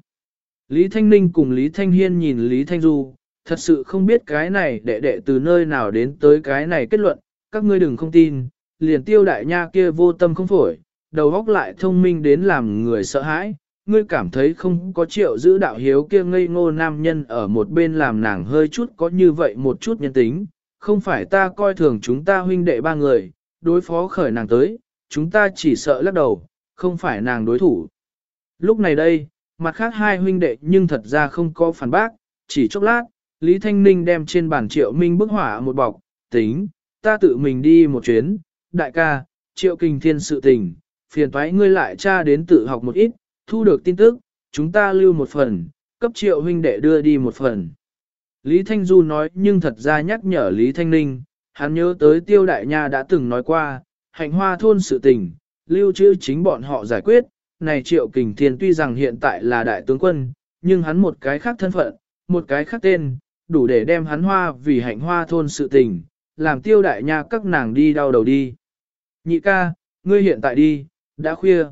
Lý Thanh Ninh cùng Lý Thanh Hiên nhìn Lý Thanh Du, thật sự không biết cái này đệ đệ từ nơi nào đến tới cái này kết luận, các ngươi đừng không tin, liền tiêu đại nha kia vô tâm không phổi, đầu óc lại thông minh đến làm người sợ hãi, ngươi cảm thấy không có triệu giữ đạo hiếu kia ngây ngô nam nhân ở một bên làm nàng hơi chút có như vậy một chút nhân tính, không phải ta coi thường chúng ta huynh đệ ba người, đối phó khởi nàng tới, chúng ta chỉ sợ lắc đầu, không phải nàng đối thủ. Lúc này đây, mặt khác hai huynh đệ nhưng thật ra không có phản bác, chỉ chốc lát, Lý Thanh Ninh đem trên bàn triệu minh bức hỏa một bọc, tính, ta tự mình đi một chuyến, đại ca, triệu kinh thiên sự tình, phiền thoái ngươi lại cha đến tự học một ít, thu được tin tức, chúng ta lưu một phần, cấp triệu huynh đệ đưa đi một phần. Lý Thanh Du nói nhưng thật ra nhắc nhở Lý Thanh Ninh, hắn nhớ tới tiêu đại nha đã từng nói qua, hạnh hoa thôn sự tình, lưu trữ chính bọn họ giải quyết, này triệu kình thiên tuy rằng hiện tại là đại tướng quân, nhưng hắn một cái khác thân phận, một cái khác tên, đủ để đem hắn hoa vì hạnh hoa thôn sự tình, làm tiêu đại nha các nàng đi đau đầu đi. Nhị ca, ngươi hiện tại đi, đã khuya.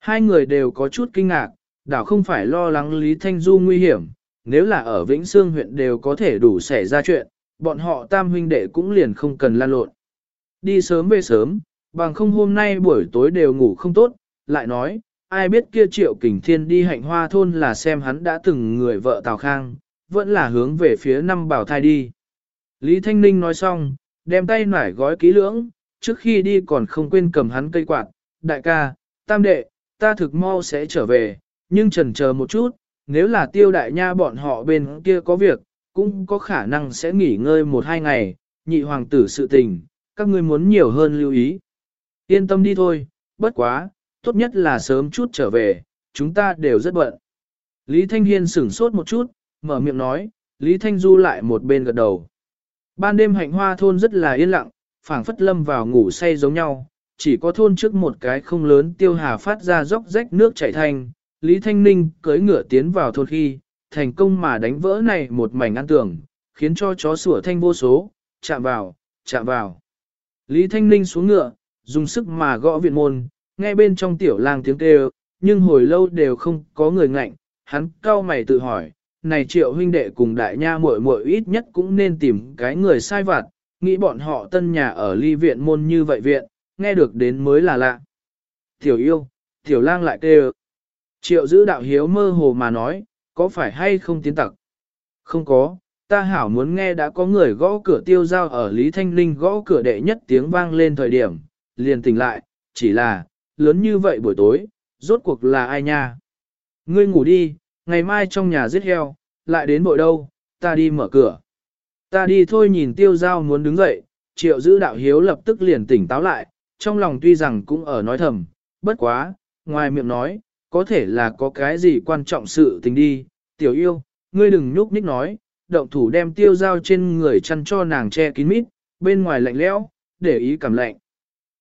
Hai người đều có chút kinh ngạc, đảo không phải lo lắng Lý Thanh Du nguy hiểm, nếu là ở Vĩnh Sương huyện đều có thể đủ xảy ra chuyện, bọn họ tam huynh đệ cũng liền không cần lan lộn. Đi sớm về sớm, bằng không hôm nay buổi tối đều ngủ không tốt, lại nói, ai biết kia triệu kình thiên đi hạnh hoa thôn là xem hắn đã từng người vợ Tào Khang, vẫn là hướng về phía năm bảo thai đi. Lý Thanh Ninh nói xong, đem tay nải gói kỹ lưỡng, trước khi đi còn không quên cầm hắn cây quạt, đại ca, tam đệ, ta thực mau sẽ trở về, nhưng trần chờ một chút, nếu là tiêu đại nha bọn họ bên kia có việc, cũng có khả năng sẽ nghỉ ngơi một hai ngày, nhị hoàng tử sự tình, các ngươi muốn nhiều hơn lưu ý. Yên tâm đi thôi, bất quá, tốt nhất là sớm chút trở về, chúng ta đều rất bận. Lý Thanh Hiên sửng sốt một chút, mở miệng nói, Lý Thanh Du lại một bên gật đầu. Ban đêm hạnh hoa thôn rất là yên lặng, phảng phất lâm vào ngủ say giống nhau, chỉ có thôn trước một cái không lớn tiêu hà phát ra róc rách nước chảy thành, Lý Thanh Ninh cưỡi ngựa tiến vào thôn khi, thành công mà đánh vỡ này một mảnh ăn tường, khiến cho chó sủa thanh vô số, chạm vào, chạm vào. Lý Thanh Ninh xuống ngựa, dùng sức mà gõ viện môn, nghe bên trong tiểu lang tiếng kêu, nhưng hồi lâu đều không có người ngạnh, hắn cao mày tự hỏi, này triệu huynh đệ cùng đại nha muội muội ít nhất cũng nên tìm cái người sai vặt, nghĩ bọn họ tân nhà ở ly viện môn như vậy viện, nghe được đến mới là lạ. Tiểu yêu, tiểu lang lại kêu. Triệu giữ đạo hiếu mơ hồ mà nói, có phải hay không tiến tặc? Không có, ta hảo muốn nghe đã có người gõ cửa tiêu giao ở Lý Thanh Linh gõ cửa đệ nhất tiếng vang lên thời điểm, liền tỉnh lại, chỉ là, lớn như vậy buổi tối, rốt cuộc là ai nha? Ngươi ngủ đi, ngày mai trong nhà giết heo, lại đến bội đâu, ta đi mở cửa. Ta đi thôi nhìn tiêu giao muốn đứng dậy, triệu giữ đạo hiếu lập tức liền tỉnh táo lại, trong lòng tuy rằng cũng ở nói thầm, bất quá, ngoài miệng nói, có thể là có cái gì quan trọng sự tình đi, tiểu yêu, ngươi đừng nhúc nhích nói, động thủ đem tiêu dao trên người chăn cho nàng che kín mít, bên ngoài lạnh lẽo, để ý cảm lạnh.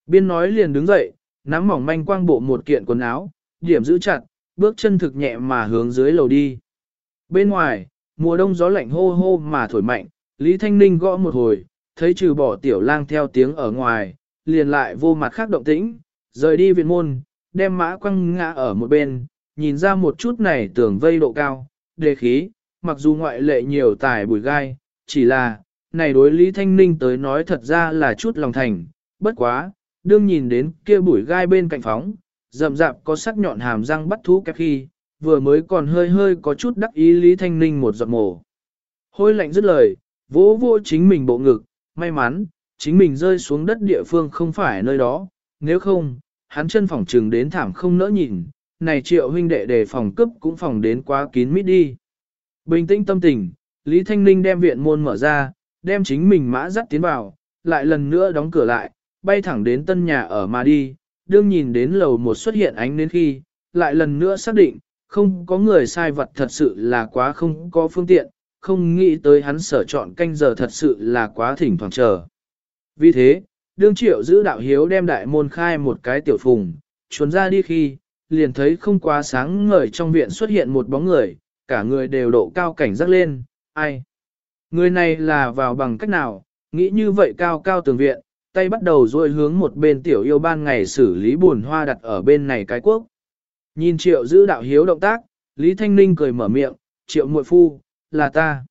Biên nói liền đứng dậy, nắm mỏng manh quang bộ một kiện quần áo, điểm giữ chặt, bước chân thực nhẹ mà hướng dưới lầu đi. Bên ngoài, mùa đông gió lạnh hô hô mà thổi mạnh, Lý Thanh Ninh gõ một hồi, thấy trừ bỏ tiểu lang theo tiếng ở ngoài, liền lại vô mặt khác động tĩnh, rời đi viện môn, đem mã quăng ngã ở một bên, nhìn ra một chút này tưởng vây độ cao, đề khí, mặc dù ngoại lệ nhiều tài bùi gai, chỉ là, này đối Lý Thanh Ninh tới nói thật ra là chút lòng thành, bất quá, đương nhìn đến kia bùi gai bên cạnh phóng, rậm rạp có sắc nhọn hàm răng bắt thú kẹp khi, vừa mới còn hơi hơi có chút đắc ý Lý Thanh Ninh một giọt mồ. Hôi lạnh dứt lời, vỗ vỗ chính mình bộ ngực, may mắn, chính mình rơi xuống đất địa phương không phải nơi đó, nếu không, hắn chân phòng trừng đến thảm không nỡ nhìn, này triệu huynh đệ đề phòng cấp cũng phòng đến quá kín mít đi. Bình tĩnh tâm tình, Lý Thanh Ninh đem viện môn mở ra, đem chính mình mã dắt tiến vào, lại lần nữa đóng cửa lại, bay thẳng đến tân nhà ở mà đi, đương nhìn đến lầu một xuất hiện ánh đến khi, lại lần nữa xác định, không có người sai vật thật sự là quá không có phương tiện, không nghĩ tới hắn sở chọn canh giờ thật sự là quá thỉnh thoảng chờ. Vì thế, đương triệu giữ đạo hiếu đem đại môn khai một cái tiểu phùng, chuồn ra đi khi, liền thấy không quá sáng ngời trong viện xuất hiện một bóng người, cả người đều độ cao cảnh giác lên, ai? Người này là vào bằng cách nào, nghĩ như vậy cao cao tường viện, tay bắt đầu rồi hướng một bên tiểu yêu ban ngày xử lý buồn hoa đặt ở bên này cái quốc. Nhìn triệu giữ đạo hiếu động tác, Lý Thanh Ninh cười mở miệng, triệu muội phu, là ta.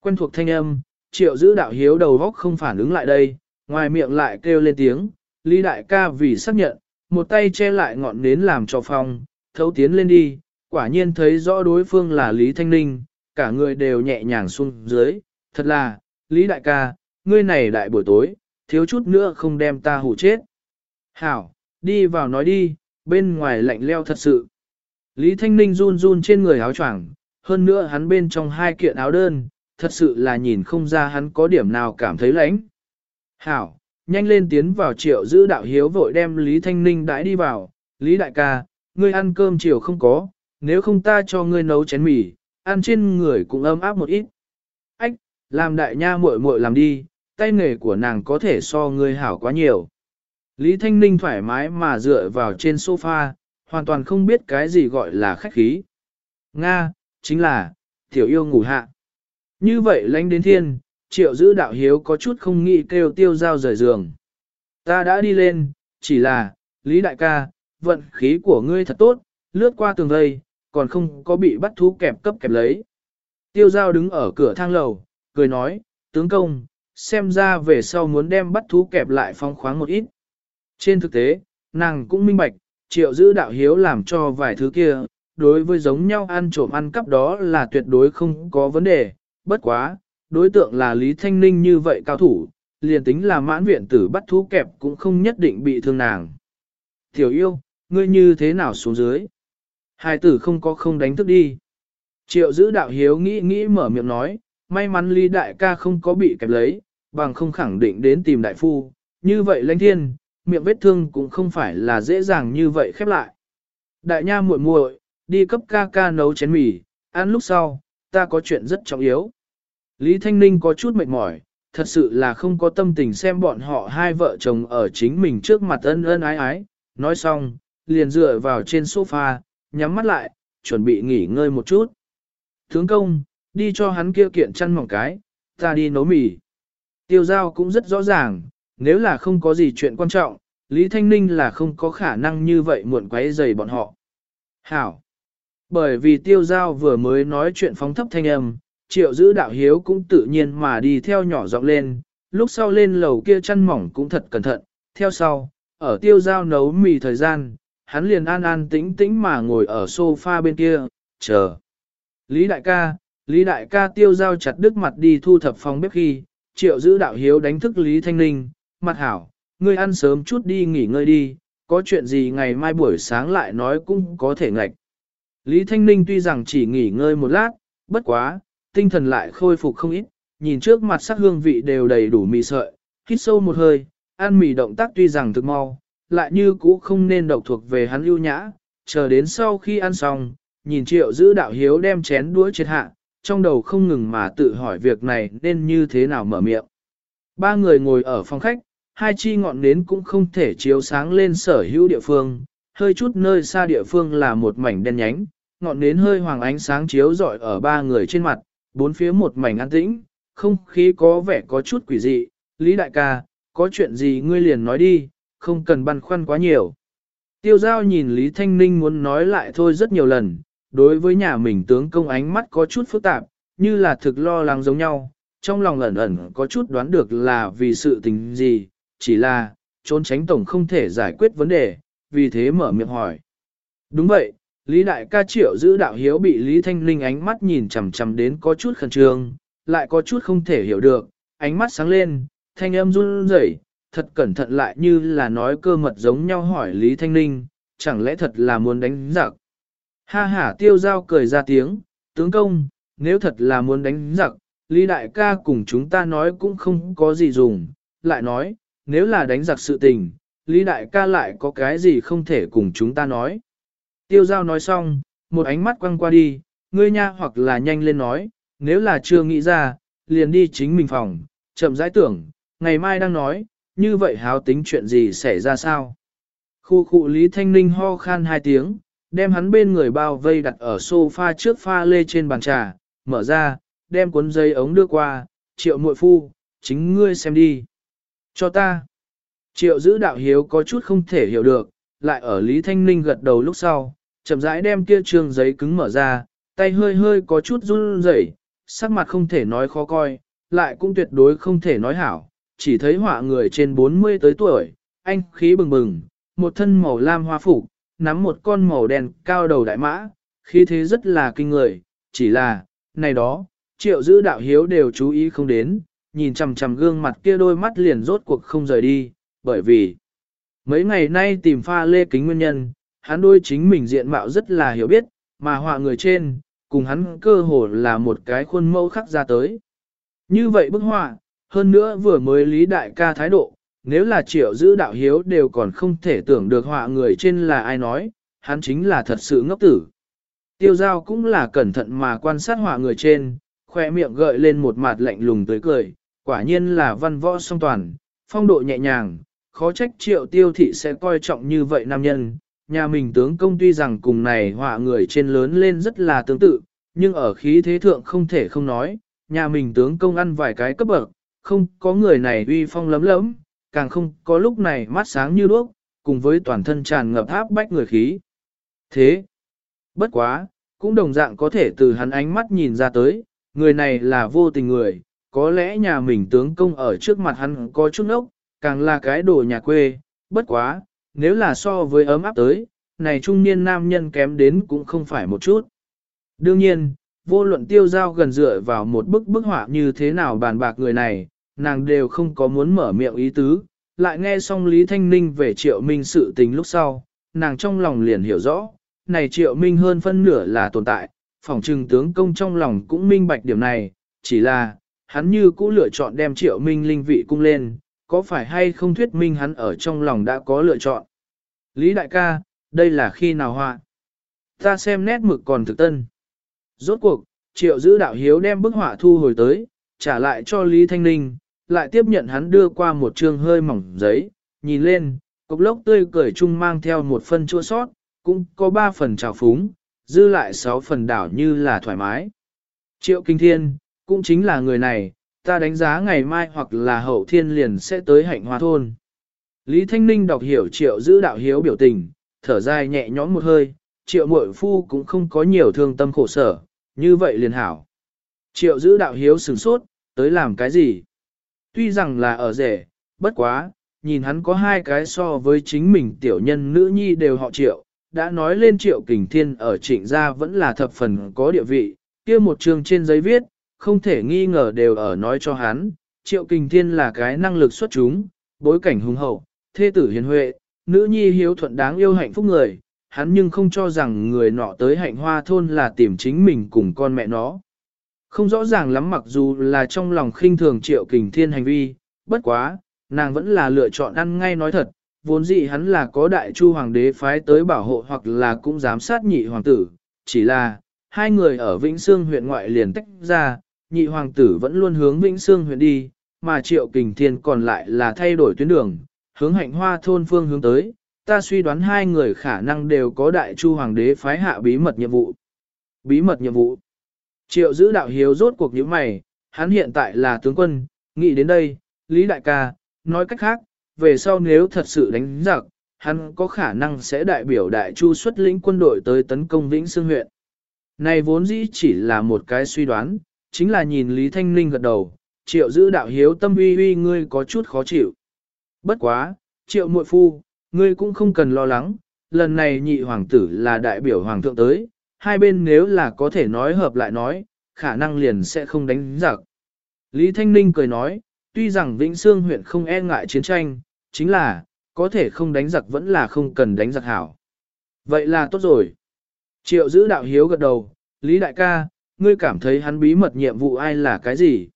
Quen thuộc thanh âm, triệu giữ đạo hiếu đầu góc không phản ứng lại đây, ngoài miệng lại kêu lên tiếng, Lý đại ca vì xác nhận, một tay che lại ngọn nến làm cho phong, thấu tiến lên đi, quả nhiên thấy rõ đối phương là Lý Thanh Ninh, cả người đều nhẹ nhàng xuống dưới, thật là, Lý đại ca, ngươi này đại buổi tối, thiếu chút nữa không đem ta hủ chết. Hảo, đi vào nói đi, bên ngoài lạnh leo thật sự. Lý Thanh Ninh run run trên người áo choàng, hơn nữa hắn bên trong hai kiện áo đơn, thật sự là nhìn không ra hắn có điểm nào cảm thấy lạnh. Hảo, nhanh lên tiến vào triệu giữ đạo hiếu vội đem Lý Thanh Ninh đãi đi vào, Lý đại ca, ngươi ăn cơm chiều không có, nếu không ta cho ngươi nấu chén mì, ăn trên người cũng ấm áp một ít. Ách, làm đại nha muội muội làm đi, tay nghề của nàng có thể so ngươi hảo quá nhiều. Lý Thanh Ninh thoải mái mà dựa vào trên sofa, hoàn toàn không biết cái gì gọi là khách khí. Nga, chính là, tiểu yêu ngủ hạ. Như vậy lánh đến thiên, triệu giữ đạo hiếu có chút không nghĩ kêu tiêu giao rời giường. Ta đã đi lên, chỉ là, Lý Đại ca, vận khí của ngươi thật tốt, lướt qua tường vây, còn không có bị bắt thú kẹp cấp kẹp lấy. Tiêu giao đứng ở cửa thang lầu, cười nói, tướng công, xem ra về sau muốn đem bắt thú kẹp lại phong khoáng một ít. Trên thực tế, nàng cũng minh bạch, triệu giữ đạo hiếu làm cho vài thứ kia, đối với giống nhau ăn trộm ăn cắp đó là tuyệt đối không có vấn đề, bất quá, đối tượng là Lý Thanh Ninh như vậy cao thủ, liền tính là mãn viện tử bắt thú kẹp cũng không nhất định bị thương nàng. Tiểu yêu, ngươi như thế nào xuống dưới? Hai tử không có không đánh thức đi. Triệu giữ đạo hiếu nghĩ nghĩ mở miệng nói, may mắn Lý Đại ca không có bị kẹp lấy, bằng không khẳng định đến tìm đại phu, như vậy lãnh thiên, miệng vết thương cũng không phải là dễ dàng như vậy khép lại. Đại nha muội muội, đi cấp ca ca nấu chén mì, ăn lúc sau, ta có chuyện rất trọng yếu. Lý Thanh Ninh có chút mệt mỏi, thật sự là không có tâm tình xem bọn họ hai vợ chồng ở chính mình trước mặt ân ân ái ái, nói xong, liền dựa vào trên sofa, nhắm mắt lại, chuẩn bị nghỉ ngơi một chút. Tướng công, đi cho hắn kia kiện chăn mỏng cái, ta đi nấu mì. Tiêu giao cũng rất rõ ràng, nếu là không có gì chuyện quan trọng, Lý Thanh Ninh là không có khả năng như vậy muộn quấy rầy bọn họ. Hảo! Bởi vì tiêu giao vừa mới nói chuyện phóng thấp thanh âm, triệu giữ đạo hiếu cũng tự nhiên mà đi theo nhỏ giọng lên, lúc sau lên lầu kia chăn mỏng cũng thật cẩn thận, theo sau, ở tiêu giao nấu mì thời gian, hắn liền an an tĩnh tĩnh mà ngồi ở sofa bên kia, chờ. Lý đại ca, Lý đại ca tiêu giao chặt đứt mặt đi thu thập phòng bếp khi, triệu giữ đạo hiếu đánh thức Lý Thanh Ninh, mặt hảo, ngươi ăn sớm chút đi nghỉ ngơi đi, có chuyện gì ngày mai buổi sáng lại nói cũng có thể ngạch. Lý Thanh Ninh tuy rằng chỉ nghỉ ngơi một lát, bất quá, tinh thần lại khôi phục không ít, nhìn trước mặt sắc hương vị đều đầy đủ mì sợi, hít sâu một hơi, ăn mì động tác tuy rằng thực mau, lại như cũ không nên độc thuộc về hắn ưu nhã, chờ đến sau khi ăn xong, nhìn triệu giữ đạo hiếu đem chén đuối triệt hạ, trong đầu không ngừng mà tự hỏi việc này nên như thế nào mở miệng. Ba người ngồi ở phòng khách, hai chi ngọn nến cũng không thể chiếu sáng lên sở hữu địa phương, hơi chút nơi xa địa phương là một mảnh đen nhánh, ngọn nến hơi hoàng ánh sáng chiếu rọi ở ba người trên mặt, bốn phía một mảnh an tĩnh, không khí có vẻ có chút quỷ dị, Lý đại ca, có chuyện gì ngươi liền nói đi, không cần băn khoăn quá nhiều. Tiêu giao nhìn Lý Thanh Ninh muốn nói lại thôi rất nhiều lần, đối với nhà mình tướng công ánh mắt có chút phức tạp, như là thực lo lắng giống nhau, trong lòng ẩn ẩn có chút đoán được là vì sự tình gì, chỉ là, trốn tránh tổng không thể giải quyết vấn đề, vì thế mở miệng hỏi. Đúng vậy, Lý Đại ca triệu giữ đạo hiếu bị Lý Thanh Linh ánh mắt nhìn chằm chằm đến có chút khẩn trương, lại có chút không thể hiểu được, ánh mắt sáng lên, thanh âm run rẩy, thật cẩn thận lại như là nói cơ mật giống nhau hỏi Lý Thanh Linh, chẳng lẽ thật là muốn đánh giặc. Ha ha tiêu giao cười ra tiếng, tướng công, nếu thật là muốn đánh giặc, Lý Đại ca cùng chúng ta nói cũng không có gì dùng, lại nói, nếu là đánh giặc sự tình, Lý Đại ca lại có cái gì không thể cùng chúng ta nói. Tiêu giao nói xong, một ánh mắt quăng qua đi, ngươi nha hoặc là nhanh lên nói, nếu là chưa nghĩ ra, liền đi chính mình phòng, chậm rãi tưởng, ngày mai đang nói, như vậy háo tính chuyện gì xảy ra sao. Khu khu Lý Thanh Ninh ho khan hai tiếng, đem hắn bên người bao vây đặt ở sofa trước pha lê trên bàn trà, mở ra, đem cuốn dây ống đưa qua, triệu muội phu, chính ngươi xem đi. Cho ta. Triệu giữ đạo hiếu có chút không thể hiểu được, lại ở Lý Thanh Ninh gật đầu lúc sau, chậm rãi đem kia trương giấy cứng mở ra, tay hơi hơi có chút run rẩy, sắc mặt không thể nói khó coi, lại cũng tuyệt đối không thể nói hảo, chỉ thấy họa người trên 40 tới tuổi, anh khí bừng bừng, một thân màu lam hoa phục, nắm một con màu đen cao đầu đại mã, khí thế rất là kinh người, chỉ là, này đó, triệu giữ đạo hiếu đều chú ý không đến, nhìn chằm chằm gương mặt kia đôi mắt liền rốt cuộc không rời đi, bởi vì mấy ngày nay tìm pha lê kính nguyên nhân, hắn đôi chính mình diện mạo rất là hiểu biết, mà họa người trên, cùng hắn cơ hồ là một cái khuôn mẫu khắc ra tới. Như vậy bức họa, hơn nữa vừa mới lý đại ca thái độ, nếu là triệu giữ đạo hiếu đều còn không thể tưởng được họa người trên là ai nói, hắn chính là thật sự ngốc tử. Tiêu giao cũng là cẩn thận mà quan sát họa người trên, khoe miệng gợi lên một mặt lạnh lùng tới cười, quả nhiên là văn võ song toàn, phong độ nhẹ nhàng, khó trách triệu tiêu thị sẽ coi trọng như vậy nam nhân. Nhà mình tướng công tuy rằng cùng này họa người trên lớn lên rất là tương tự, nhưng ở khí thế thượng không thể không nói, nhà mình tướng công ăn vài cái cấp bậc, không có người này uy phong lấm lấm, càng không có lúc này mắt sáng như đuốc, cùng với toàn thân tràn ngập áp bách người khí. Thế, bất quá, cũng đồng dạng có thể từ hắn ánh mắt nhìn ra tới, người này là vô tình người, có lẽ nhà mình tướng công ở trước mặt hắn có chút ốc, càng là cái đồ nhà quê, bất quá, nếu là so với ấm áp tới, này trung niên nam nhân kém đến cũng không phải một chút. Đương nhiên, vô luận tiêu giao gần dựa vào một bức bức họa như thế nào bàn bạc người này, nàng đều không có muốn mở miệng ý tứ, lại nghe xong Lý Thanh Ninh về triệu minh sự tình lúc sau, nàng trong lòng liền hiểu rõ, này triệu minh hơn phân nửa là tồn tại, phòng trừng tướng công trong lòng cũng minh bạch điểm này, chỉ là, hắn như cũ lựa chọn đem triệu minh linh vị cung lên, có phải hay không thuyết minh hắn ở trong lòng đã có lựa chọn. Lý đại ca, đây là khi nào họa? Ta xem nét mực còn thực tân. Rốt cuộc, triệu giữ đạo hiếu đem bức họa thu hồi tới, trả lại cho Lý Thanh Ninh, lại tiếp nhận hắn đưa qua một trương hơi mỏng giấy, nhìn lên, cục lốc tươi cười chung mang theo một phần chua sót, cũng có ba phần trào phúng, dư lại sáu phần đảo như là thoải mái. Triệu Kinh Thiên, cũng chính là người này, ta đánh giá ngày mai hoặc là hậu thiên liền sẽ tới hạnh hoa thôn. Lý Thanh Ninh đọc hiểu triệu giữ đạo hiếu biểu tình, thở dài nhẹ nhõm một hơi, triệu mội phu cũng không có nhiều thương tâm khổ sở, như vậy liền hảo. Triệu giữ đạo hiếu sửng sốt, tới làm cái gì? Tuy rằng là ở rể, bất quá, nhìn hắn có hai cái so với chính mình tiểu nhân nữ nhi đều họ triệu, đã nói lên triệu kình thiên ở trịnh gia vẫn là thập phần có địa vị, kia một chương trên giấy viết, không thể nghi ngờ đều ở nói cho hắn, triệu kình thiên là cái năng lực xuất chúng, bối cảnh hùng hậu, thê tử hiền huệ, nữ nhi hiếu thuận đáng yêu hạnh phúc người, hắn nhưng không cho rằng người nọ tới hạnh hoa thôn là tìm chính mình cùng con mẹ nó. Không rõ ràng lắm mặc dù là trong lòng khinh thường triệu kình thiên hành vi, bất quá, nàng vẫn là lựa chọn ăn ngay nói thật, vốn dĩ hắn là có đại chu hoàng đế phái tới bảo hộ hoặc là cũng giám sát nhị hoàng tử, chỉ là, hai người ở Vĩnh Sương huyện ngoại liền tách ra, nhị hoàng tử vẫn luôn hướng Vĩnh Sương huyện đi, mà triệu kình thiên còn lại là thay đổi tuyến đường, hướng hạnh hoa thôn phương hướng tới, ta suy đoán hai người khả năng đều có đại chu hoàng đế phái hạ bí mật nhiệm vụ. Bí mật nhiệm vụ. Triệu giữ đạo hiếu rốt cuộc những mày, hắn hiện tại là tướng quân, nghĩ đến đây, Lý Đại ca, nói cách khác, về sau nếu thật sự đánh giặc, hắn có khả năng sẽ đại biểu đại chu xuất lĩnh quân đội tới tấn công Vĩnh Sương huyện. Này vốn dĩ chỉ là một cái suy đoán, chính là nhìn Lý Thanh Ninh gật đầu, triệu giữ đạo hiếu tâm uy uy ngươi có chút khó chịu. Bất quá, triệu muội phu, ngươi cũng không cần lo lắng, lần này nhị hoàng tử là đại biểu hoàng thượng tới, hai bên nếu là có thể nói hợp lại nói, khả năng liền sẽ không đánh giặc. Lý Thanh Ninh cười nói, tuy rằng Vĩnh Sương huyện không e ngại chiến tranh, chính là, có thể không đánh giặc vẫn là không cần đánh giặc hảo. Vậy là tốt rồi. Triệu giữ đạo hiếu gật đầu, Lý đại ca, ngươi cảm thấy hắn bí mật nhiệm vụ ai là cái gì?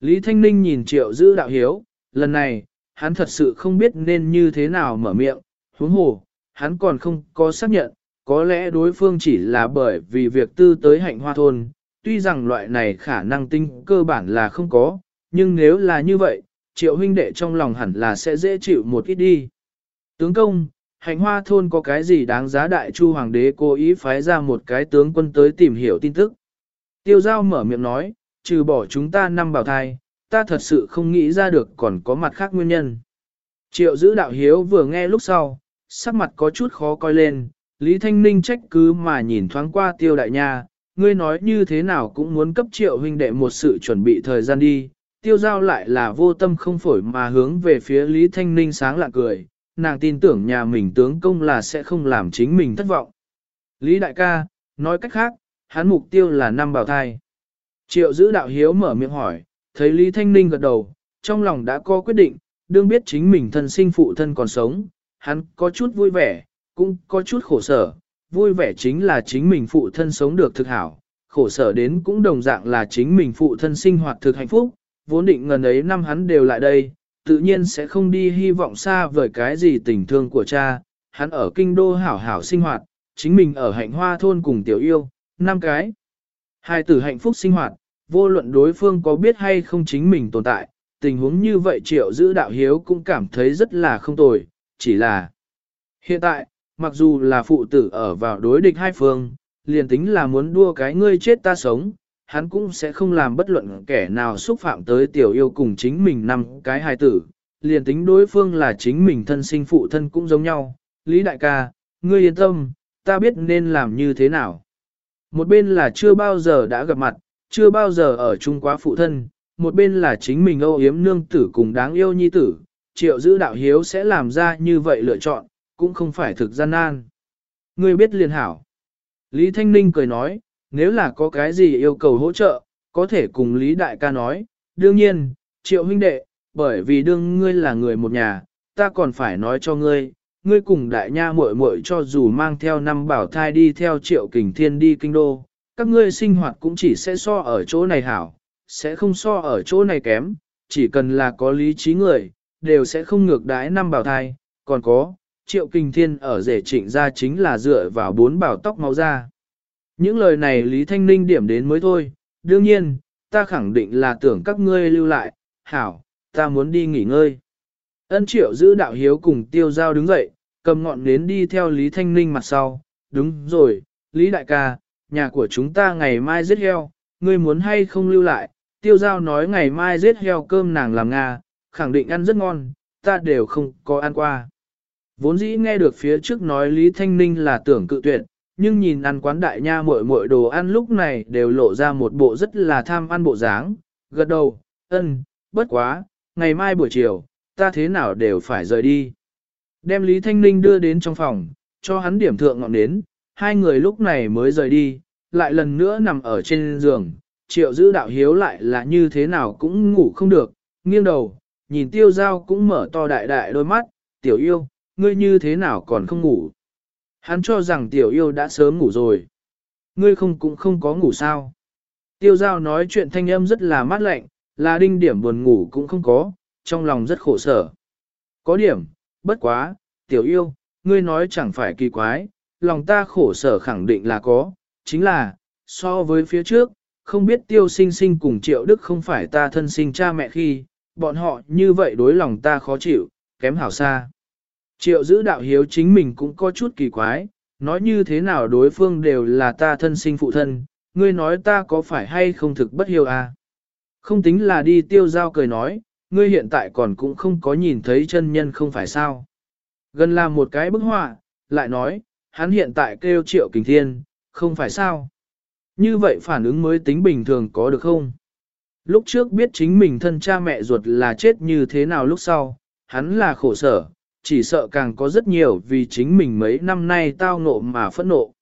Lý Thanh Ninh nhìn triệu giữ đạo hiếu, lần này, hắn thật sự không biết nên như thế nào mở miệng, huống hồ, hắn còn không có xác nhận, có lẽ đối phương chỉ là bởi vì việc tư tới hạnh hoa thôn, tuy rằng loại này khả năng tinh cơ bản là không có, nhưng nếu là như vậy, triệu huynh đệ trong lòng hẳn là sẽ dễ chịu một ít đi. Tướng công, hạnh hoa thôn có cái gì đáng giá đại chu hoàng đế cố ý phái ra một cái tướng quân tới tìm hiểu tin tức. Tiêu giao mở miệng nói, trừ bỏ chúng ta năm bảo thai, ta thật sự không nghĩ ra được còn có mặt khác nguyên nhân. Triệu giữ đạo hiếu vừa nghe lúc sau, sắc mặt có chút khó coi lên, Lý Thanh Ninh trách cứ mà nhìn thoáng qua tiêu đại nha, ngươi nói như thế nào cũng muốn cấp triệu huynh đệ một sự chuẩn bị thời gian đi, tiêu giao lại là vô tâm không phổi mà hướng về phía Lý Thanh Ninh sáng lạ cười, nàng tin tưởng nhà mình tướng công là sẽ không làm chính mình thất vọng. Lý đại ca, nói cách khác, hắn mục tiêu là năm bảo thai. Triệu giữ đạo hiếu mở miệng hỏi, thấy Lý Thanh Ninh gật đầu, trong lòng đã có quyết định, đương biết chính mình thân sinh phụ thân còn sống, hắn có chút vui vẻ, cũng có chút khổ sở, vui vẻ chính là chính mình phụ thân sống được thực hảo, khổ sở đến cũng đồng dạng là chính mình phụ thân sinh hoạt thực hạnh phúc, vốn định ngần ấy năm hắn đều lại đây, tự nhiên sẽ không đi hy vọng xa vời cái gì tình thương của cha, hắn ở kinh đô hảo hảo sinh hoạt, chính mình ở hạnh hoa thôn cùng tiểu yêu, năm cái. Hai tử hạnh phúc sinh hoạt, vô luận đối phương có biết hay không chính mình tồn tại, tình huống như vậy triệu giữ đạo hiếu cũng cảm thấy rất là không tồi, chỉ là hiện tại, mặc dù là phụ tử ở vào đối địch hai phương, liền tính là muốn đua cái ngươi chết ta sống, hắn cũng sẽ không làm bất luận kẻ nào xúc phạm tới tiểu yêu cùng chính mình năm cái hài tử, liền tính đối phương là chính mình thân sinh phụ thân cũng giống nhau. Lý đại ca, ngươi yên tâm, ta biết nên làm như thế nào. Một bên là chưa bao giờ đã gặp mặt, chưa bao giờ ở chung quá phụ thân, một bên là chính mình âu yếm nương tử cùng đáng yêu nhi tử, triệu giữ đạo hiếu sẽ làm ra như vậy lựa chọn, cũng không phải thực gian nan. Ngươi biết liền hảo. Lý Thanh Ninh cười nói, nếu là có cái gì yêu cầu hỗ trợ, có thể cùng Lý Đại ca nói, đương nhiên, triệu huynh đệ, bởi vì đương ngươi là người một nhà, ta còn phải nói cho ngươi, ngươi cùng đại nha muội muội cho dù mang theo năm bảo thai đi theo triệu kình thiên đi kinh đô, các ngươi sinh hoạt cũng chỉ sẽ so ở chỗ này hảo, sẽ không so ở chỗ này kém, chỉ cần là có lý trí người, đều sẽ không ngược đái năm bảo thai, còn có, triệu kình thiên ở rể trịnh ra chính là dựa vào bốn bảo tóc máu ra. Những lời này Lý Thanh Ninh điểm đến mới thôi, đương nhiên, ta khẳng định là tưởng các ngươi lưu lại, hảo, ta muốn đi nghỉ ngơi. Ân triệu giữ đạo hiếu cùng tiêu giao đứng dậy, cầm ngọn nến đi theo Lý Thanh Ninh mặt sau, đúng rồi, Lý Đại ca, nhà của chúng ta ngày mai giết heo, ngươi muốn hay không lưu lại, tiêu giao nói ngày mai giết heo cơm nàng làm Nga, khẳng định ăn rất ngon, ta đều không có ăn qua. Vốn dĩ nghe được phía trước nói Lý Thanh Ninh là tưởng cự tuyệt, nhưng nhìn ăn quán đại nha muội muội đồ ăn lúc này đều lộ ra một bộ rất là tham ăn bộ dáng, gật đầu, ân, bất quá, ngày mai buổi chiều, ta thế nào đều phải rời đi. Đem Lý Thanh Ninh đưa đến trong phòng, cho hắn điểm thượng ngọn nến, hai người lúc này mới rời đi, lại lần nữa nằm ở trên giường, triệu giữ đạo hiếu lại là như thế nào cũng ngủ không được, nghiêng đầu, nhìn tiêu dao cũng mở to đại đại đôi mắt, tiểu yêu, ngươi như thế nào còn không ngủ. Hắn cho rằng tiểu yêu đã sớm ngủ rồi. Ngươi không cũng không có ngủ sao. Tiêu giao nói chuyện thanh âm rất là mát lạnh, là đinh điểm buồn ngủ cũng không có, trong lòng rất khổ sở. Có điểm, bất quá, tiểu yêu, ngươi nói chẳng phải kỳ quái, lòng ta khổ sở khẳng định là có, chính là, so với phía trước, không biết tiêu sinh sinh cùng triệu đức không phải ta thân sinh cha mẹ khi, bọn họ như vậy đối lòng ta khó chịu, kém hảo xa. Triệu giữ đạo hiếu chính mình cũng có chút kỳ quái, nói như thế nào đối phương đều là ta thân sinh phụ thân, ngươi nói ta có phải hay không thực bất hiếu à? Không tính là đi tiêu giao cười nói, ngươi hiện tại còn cũng không có nhìn thấy chân nhân không phải sao. Gần là một cái bức họa, lại nói, hắn hiện tại kêu triệu kình thiên, không phải sao. Như vậy phản ứng mới tính bình thường có được không? Lúc trước biết chính mình thân cha mẹ ruột là chết như thế nào lúc sau, hắn là khổ sở, chỉ sợ càng có rất nhiều vì chính mình mấy năm nay tao nộ mà phẫn nộ.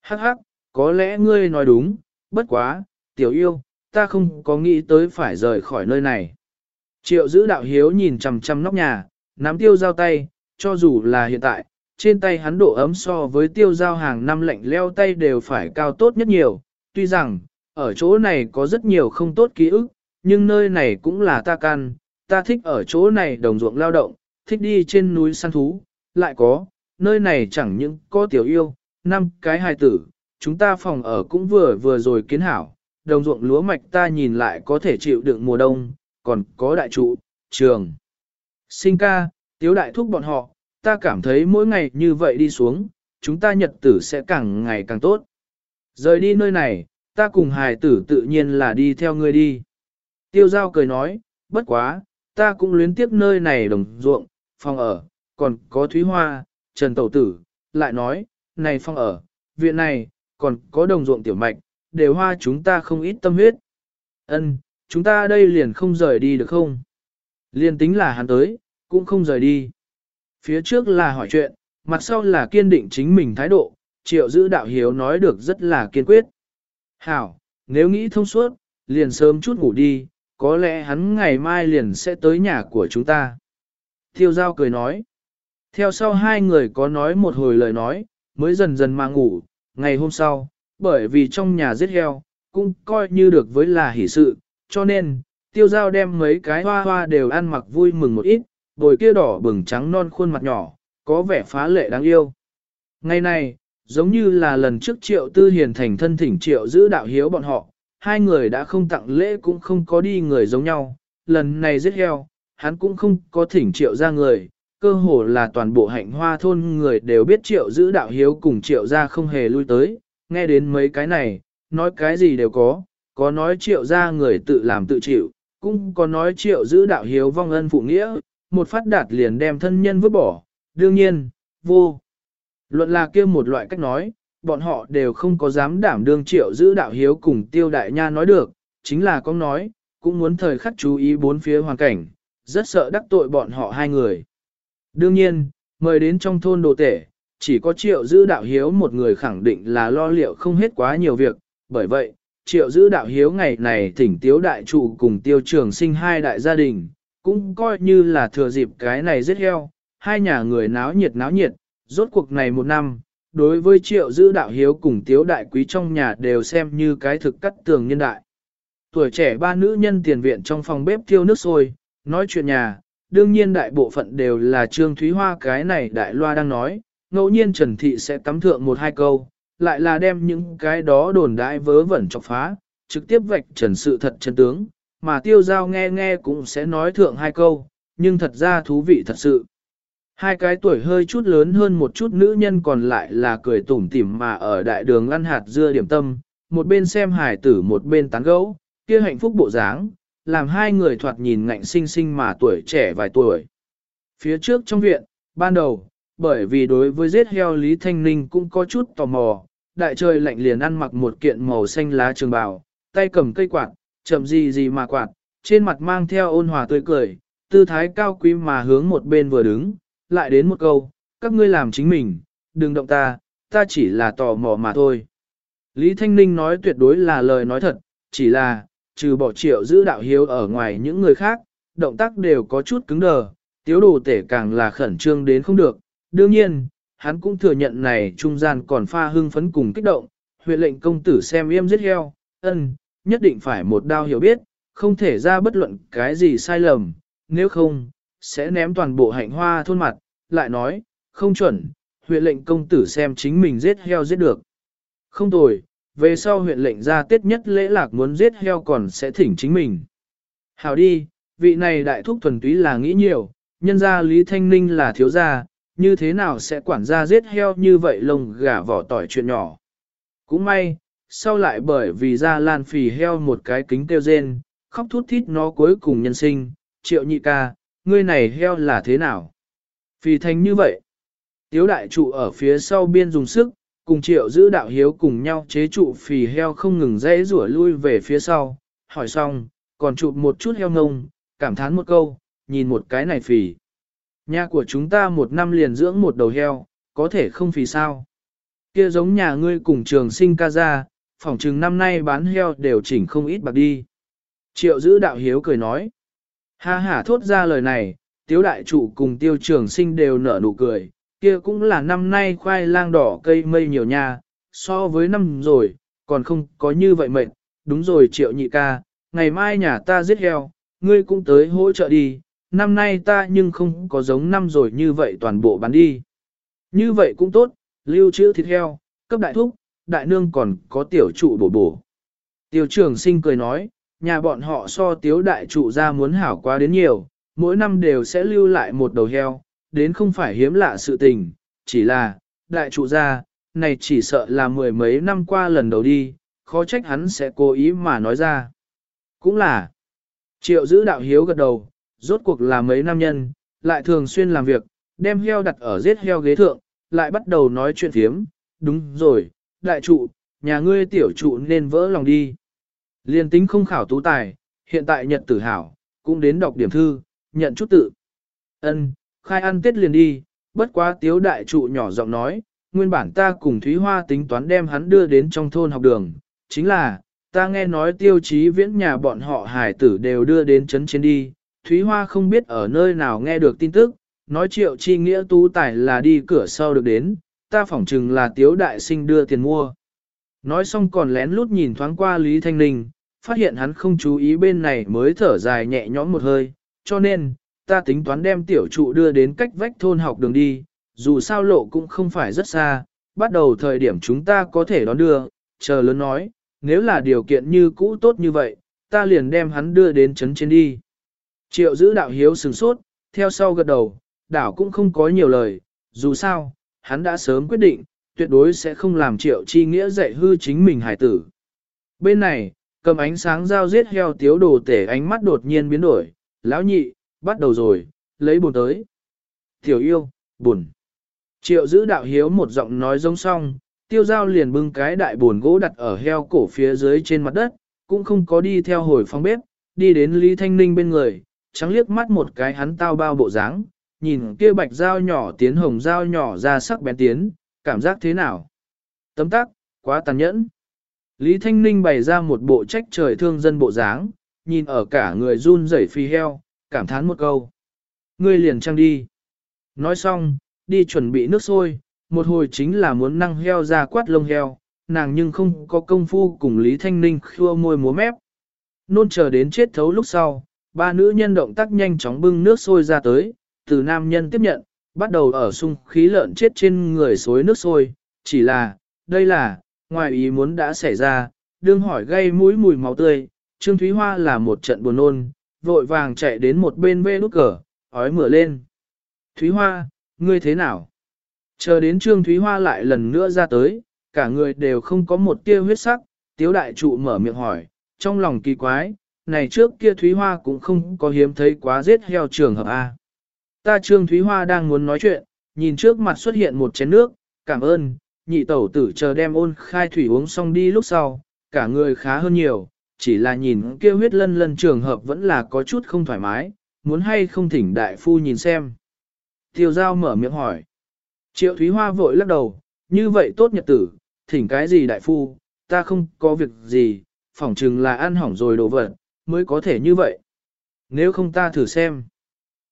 Hắc hắc, có lẽ ngươi nói đúng, bất quá, tiểu yêu, ta không có nghĩ tới phải rời khỏi nơi này. Triệu giữ đạo hiếu nhìn chằm chằm nóc nhà, nắm tiêu giao tay, cho dù là hiện tại, trên tay hắn độ ấm so với tiêu giao hàng năm lạnh leo tay đều phải cao tốt nhất nhiều. Tuy rằng, ở chỗ này có rất nhiều không tốt ký ức, nhưng nơi này cũng là ta căn, ta thích ở chỗ này đồng ruộng lao động, thích đi trên núi săn thú, lại có, nơi này chẳng những có tiểu yêu, năm cái hài tử, chúng ta phòng ở cũng vừa vừa rồi kiến hảo, đồng ruộng lúa mạch ta nhìn lại có thể chịu đựng mùa đông, còn có đại trụ, trường. Sinh ca, tiếu đại thúc bọn họ, ta cảm thấy mỗi ngày như vậy đi xuống, chúng ta nhật tử sẽ càng ngày càng tốt. Rời đi nơi này, ta cùng hài tử tự nhiên là đi theo ngươi đi. Tiêu giao cười nói, bất quá, ta cũng luyến tiếc nơi này đồng ruộng, phòng ở, còn có Thúy Hoa, Trần Tẩu Tử, lại nói, này phòng ở, viện này, còn có đồng ruộng tiểu mạch, đều hoa chúng ta không ít tâm huyết. Ân, chúng ta đây liền không rời đi được không? Liền tính là hắn tới, cũng không rời đi. Phía trước là hỏi chuyện, mặt sau là kiên định chính mình thái độ, triệu giữ đạo hiếu nói được rất là kiên quyết. Hảo, nếu nghĩ thông suốt, liền sớm chút ngủ đi, có lẽ hắn ngày mai liền sẽ tới nhà của chúng ta. Thiêu giao cười nói. Theo sau hai người có nói một hồi lời nói, mới dần dần mà ngủ, ngày hôm sau, bởi vì trong nhà giết heo, cũng coi như được với là hỷ sự, cho nên, tiêu giao đem mấy cái hoa hoa đều ăn mặc vui mừng một ít, bồi kia đỏ bừng trắng non khuôn mặt nhỏ, có vẻ phá lệ đáng yêu. Ngày này, giống như là lần trước triệu tư hiền thành thân thỉnh triệu giữ đạo hiếu bọn họ, hai người đã không tặng lễ cũng không có đi người giống nhau, lần này giết heo, hắn cũng không có thỉnh triệu ra người, cơ hồ là toàn bộ hạnh hoa thôn người đều biết triệu giữ đạo hiếu cùng triệu ra không hề lui tới, nghe đến mấy cái này, nói cái gì đều có, có nói triệu ra người tự làm tự chịu, cũng có nói triệu giữ đạo hiếu vong ân phụ nghĩa, một phát đạt liền đem thân nhân vứt bỏ, đương nhiên, vô. Luận là kia một loại cách nói, bọn họ đều không có dám đảm đương triệu giữ đạo hiếu cùng tiêu đại nha nói được, chính là có nói, cũng muốn thời khắc chú ý bốn phía hoàn cảnh, rất sợ đắc tội bọn họ hai người. Đương nhiên, mời đến trong thôn đồ tể, chỉ có triệu giữ đạo hiếu một người khẳng định là lo liệu không hết quá nhiều việc, bởi vậy, triệu giữ đạo hiếu ngày này thỉnh tiếu đại trụ cùng tiêu trường sinh hai đại gia đình, cũng coi như là thừa dịp cái này giết heo, hai nhà người náo nhiệt náo nhiệt, rốt cuộc này một năm, đối với triệu giữ đạo hiếu cùng tiếu đại quý trong nhà đều xem như cái thực cắt tường nhân đại. Tuổi trẻ ba nữ nhân tiền viện trong phòng bếp thiêu nước sôi, nói chuyện nhà, đương nhiên đại bộ phận đều là Trương Thúy Hoa cái này đại loa đang nói, ngẫu nhiên Trần Thị sẽ tắm thượng một hai câu, lại là đem những cái đó đồn đại vớ vẩn chọc phá, trực tiếp vạch trần sự thật chân tướng, mà tiêu giao nghe nghe cũng sẽ nói thượng hai câu, nhưng thật ra thú vị thật sự. Hai cái tuổi hơi chút lớn hơn một chút nữ nhân còn lại là cười tủm tỉm mà ở đại đường ăn hạt dưa điểm tâm, một bên xem hải tử một bên tán gẫu, kia hạnh phúc bộ dáng, làm hai người thoạt nhìn ngạnh sinh sinh mà tuổi trẻ vài tuổi. Phía trước trong viện, ban đầu, bởi vì đối với giết heo Lý Thanh Ninh cũng có chút tò mò, đại trời lạnh liền ăn mặc một kiện màu xanh lá trường bào, tay cầm cây quạt, chậm gì gì mà quạt, trên mặt mang theo ôn hòa tươi cười, tư thái cao quý mà hướng một bên vừa đứng, lại đến một câu, các ngươi làm chính mình, đừng động ta, ta chỉ là tò mò mà thôi. Lý Thanh Ninh nói tuyệt đối là lời nói thật, chỉ là, trừ bỏ triệu giữ đạo hiếu ở ngoài những người khác, động tác đều có chút cứng đờ, tiếu đồ tể càng là khẩn trương đến không được. Đương nhiên, hắn cũng thừa nhận này trung gian còn pha hưng phấn cùng kích động, huyện lệnh công tử xem yêm giết heo, ân, nhất định phải một đao hiểu biết, không thể ra bất luận cái gì sai lầm, nếu không, sẽ ném toàn bộ hạnh hoa thôn mặt, lại nói, không chuẩn, huyện lệnh công tử xem chính mình giết heo giết được. Không tồi, về sau huyện lệnh ra tiết nhất lễ lạc muốn giết heo còn sẽ thỉnh chính mình. Hảo đi, vị này đại thúc thuần túy là nghĩ nhiều, nhân ra Lý Thanh Ninh là thiếu gia, như thế nào sẽ quản gia giết heo như vậy lông gà vỏ tỏi chuyện nhỏ. Cũng may, sau lại bởi vì ra lan phì heo một cái kính tiêu rên, khóc thút thít nó cuối cùng nhân sinh, triệu nhị ca, ngươi này heo là thế nào? Phì thành như vậy. Tiếu đại trụ ở phía sau biên dùng sức, cùng triệu giữ đạo hiếu cùng nhau chế trụ phì heo không ngừng dãy rủa lui về phía sau, hỏi xong, còn chụp một chút heo ngông, cảm thán một câu, nhìn một cái này phì. Nhà của chúng ta một năm liền dưỡng một đầu heo, có thể không phì sao. Kia giống nhà ngươi cùng trường sinh ca ra, phòng chừng năm nay bán heo đều chỉnh không ít bạc đi. Triệu giữ đạo hiếu cười nói. Ha ha thốt ra lời này, tiếu đại trụ cùng tiêu trường sinh đều nở nụ cười, kia cũng là năm nay khoai lang đỏ cây mây nhiều nha, so với năm rồi, còn không có như vậy mệnh, đúng rồi triệu nhị ca, ngày mai nhà ta giết heo, ngươi cũng tới hỗ trợ đi, năm nay ta nhưng không có giống năm rồi như vậy toàn bộ bán đi. Như vậy cũng tốt, lưu trữ thịt heo, cấp đại thúc, đại nương còn có tiểu trụ bổ bổ. tiểu trưởng sinh cười nói, nhà bọn họ so tiếu đại trụ ra muốn hảo quá đến nhiều, mỗi năm đều sẽ lưu lại một đầu heo, đến không phải hiếm lạ sự tình, chỉ là, đại trụ gia, này chỉ sợ là mười mấy năm qua lần đầu đi, khó trách hắn sẽ cố ý mà nói ra. Cũng là, triệu giữ đạo hiếu gật đầu, rốt cuộc là mấy nam nhân, lại thường xuyên làm việc, đem heo đặt ở giết heo ghế thượng, lại bắt đầu nói chuyện thiếm, đúng rồi, đại trụ, nhà ngươi tiểu trụ nên vỡ lòng đi. Liên tính không khảo tú tài, hiện tại nhật tử hảo, cũng đến đọc điểm thư, nhận chút tự. Ân, khai ăn tết liền đi, bất quá tiếu đại trụ nhỏ giọng nói, nguyên bản ta cùng Thúy Hoa tính toán đem hắn đưa đến trong thôn học đường, chính là, ta nghe nói tiêu chí viễn nhà bọn họ hải tử đều đưa đến chấn trên đi, Thúy Hoa không biết ở nơi nào nghe được tin tức, nói triệu chi nghĩa tú tài là đi cửa sau được đến, ta phỏng chừng là tiếu đại sinh đưa tiền mua. Nói xong còn lén lút nhìn thoáng qua Lý Thanh Ninh, phát hiện hắn không chú ý bên này mới thở dài nhẹ nhõm một hơi, cho nên, ta tính toán đem tiểu trụ đưa đến cách vách thôn học đường đi, dù sao lộ cũng không phải rất xa, bắt đầu thời điểm chúng ta có thể đón đưa, chờ lớn nói, nếu là điều kiện như cũ tốt như vậy, ta liền đem hắn đưa đến chấn trên đi. Triệu giữ đạo hiếu sừng sốt, theo sau gật đầu, đảo cũng không có nhiều lời, dù sao, hắn đã sớm quyết định, tuyệt đối sẽ không làm triệu chi nghĩa dạy hư chính mình hải tử. Bên này, cầm ánh sáng dao giết heo tiếu đồ tể ánh mắt đột nhiên biến đổi, lão nhị, bắt đầu rồi, lấy buồn tới. Tiểu yêu, buồn. Triệu giữ đạo hiếu một giọng nói giống xong, tiêu giao liền bưng cái đại buồn gỗ đặt ở heo cổ phía dưới trên mặt đất, cũng không có đi theo hồi phòng bếp, đi đến Lý Thanh Ninh bên người, trắng liếc mắt một cái hắn tao bao bộ dáng, nhìn kia bạch dao nhỏ tiến hồng dao nhỏ ra sắc bén tiến, cảm giác thế nào? Tấm tắc, quá tàn nhẫn. Lý Thanh Ninh bày ra một bộ trách trời thương dân bộ dáng, nhìn ở cả người run rẩy phi heo, cảm thán một câu. Ngươi liền trăng đi. Nói xong, đi chuẩn bị nước sôi, một hồi chính là muốn năng heo ra quát lông heo, nàng nhưng không có công phu cùng Lý Thanh Ninh khua môi múa mép. Nôn chờ đến chết thấu lúc sau, ba nữ nhân động tác nhanh chóng bưng nước sôi ra tới, từ nam nhân tiếp nhận, bắt đầu ở sung khí lợn chết trên người xối nước sôi, chỉ là, đây là, ngoài ý muốn đã xảy ra, đương hỏi gây mũi mùi máu tươi, Trương Thúy Hoa là một trận buồn nôn, vội vàng chạy đến một bên bê nút cờ, ói mửa lên. Thúy Hoa, ngươi thế nào? Chờ đến Trương Thúy Hoa lại lần nữa ra tới, cả người đều không có một tia huyết sắc, tiếu đại trụ mở miệng hỏi, trong lòng kỳ quái, này trước kia Thúy Hoa cũng không có hiếm thấy quá giết heo trường hợp A. Ta Trương Thúy Hoa đang muốn nói chuyện, nhìn trước mặt xuất hiện một chén nước, cảm ơn, nhị tẩu tử chờ đem ôn khai thủy uống xong đi lúc sau, cả người khá hơn nhiều, chỉ là nhìn kia huyết lân lân trường hợp vẫn là có chút không thoải mái, muốn hay không thỉnh đại phu nhìn xem. Tiêu giao mở miệng hỏi. Triệu Thúy Hoa vội lắc đầu, như vậy tốt nhật tử, thỉnh cái gì đại phu, ta không có việc gì, phỏng chừng là ăn hỏng rồi đồ vật, mới có thể như vậy. Nếu không ta thử xem.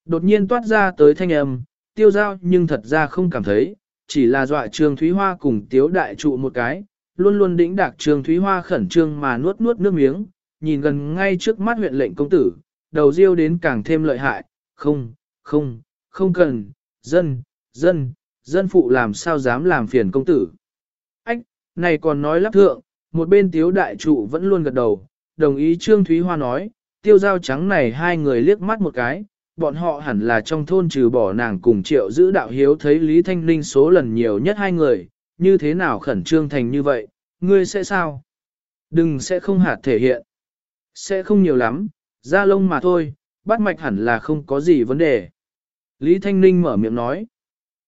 Đột nhiên toát ra tới thanh âm, tiêu giao nhưng thật ra không cảm thấy, chỉ là dọa Trương Thúy Hoa cùng tiếu đại trụ một cái, luôn luôn đĩnh đạc Trương Thúy Hoa khẩn trương mà nuốt nuốt nước miếng, nhìn gần ngay trước mắt huyện lệnh công tử, đầu riêu đến càng thêm lợi hại, không, không, không cần, dân, dân, dân phụ làm sao dám làm phiền công tử. Ách, này còn nói lắp thượng, một bên tiếu đại trụ vẫn luôn gật đầu, đồng ý Trương Thúy Hoa nói, tiêu dao trắng này hai người liếc mắt một cái, bọn họ hẳn là trong thôn trừ bỏ nàng cùng triệu giữ đạo hiếu thấy Lý Thanh Ninh số lần nhiều nhất hai người, như thế nào khẩn trương thành như vậy, ngươi sẽ sao? Đừng sẽ không hạt thể hiện. Sẽ không nhiều lắm, da lông mà thôi, bắt mạch hẳn là không có gì vấn đề. Lý Thanh Ninh mở miệng nói.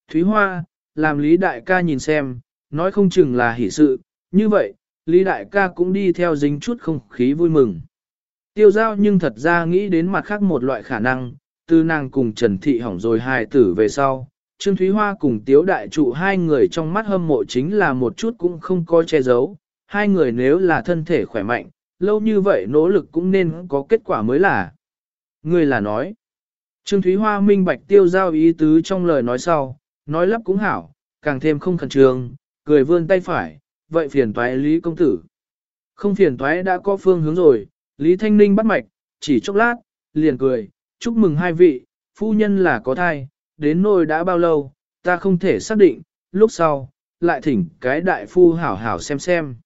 Thúy Hoa, làm Lý Đại ca nhìn xem, nói không chừng là hỷ sự, như vậy, Lý Đại ca cũng đi theo dính chút không khí vui mừng. Tiêu giao nhưng thật ra nghĩ đến mặt khác một loại khả năng, từ nàng cùng Trần Thị hỏng rồi hài tử về sau. Trương Thúy Hoa cùng Tiếu Đại Trụ hai người trong mắt hâm mộ chính là một chút cũng không có che giấu. Hai người nếu là thân thể khỏe mạnh, lâu như vậy nỗ lực cũng nên có kết quả mới là. Người là nói. Trương Thúy Hoa minh bạch tiêu giao ý tứ trong lời nói sau, nói lắp cũng hảo, càng thêm không khẩn trương, cười vươn tay phải, vậy phiền toái Lý Công Tử. Không phiền toái đã có phương hướng rồi, Lý Thanh Ninh bắt mạch, chỉ chốc lát, liền cười, chúc mừng hai vị, phu nhân là có thai, đến nôi đã bao lâu, ta không thể xác định, lúc sau, lại thỉnh cái đại phu hảo hảo xem xem.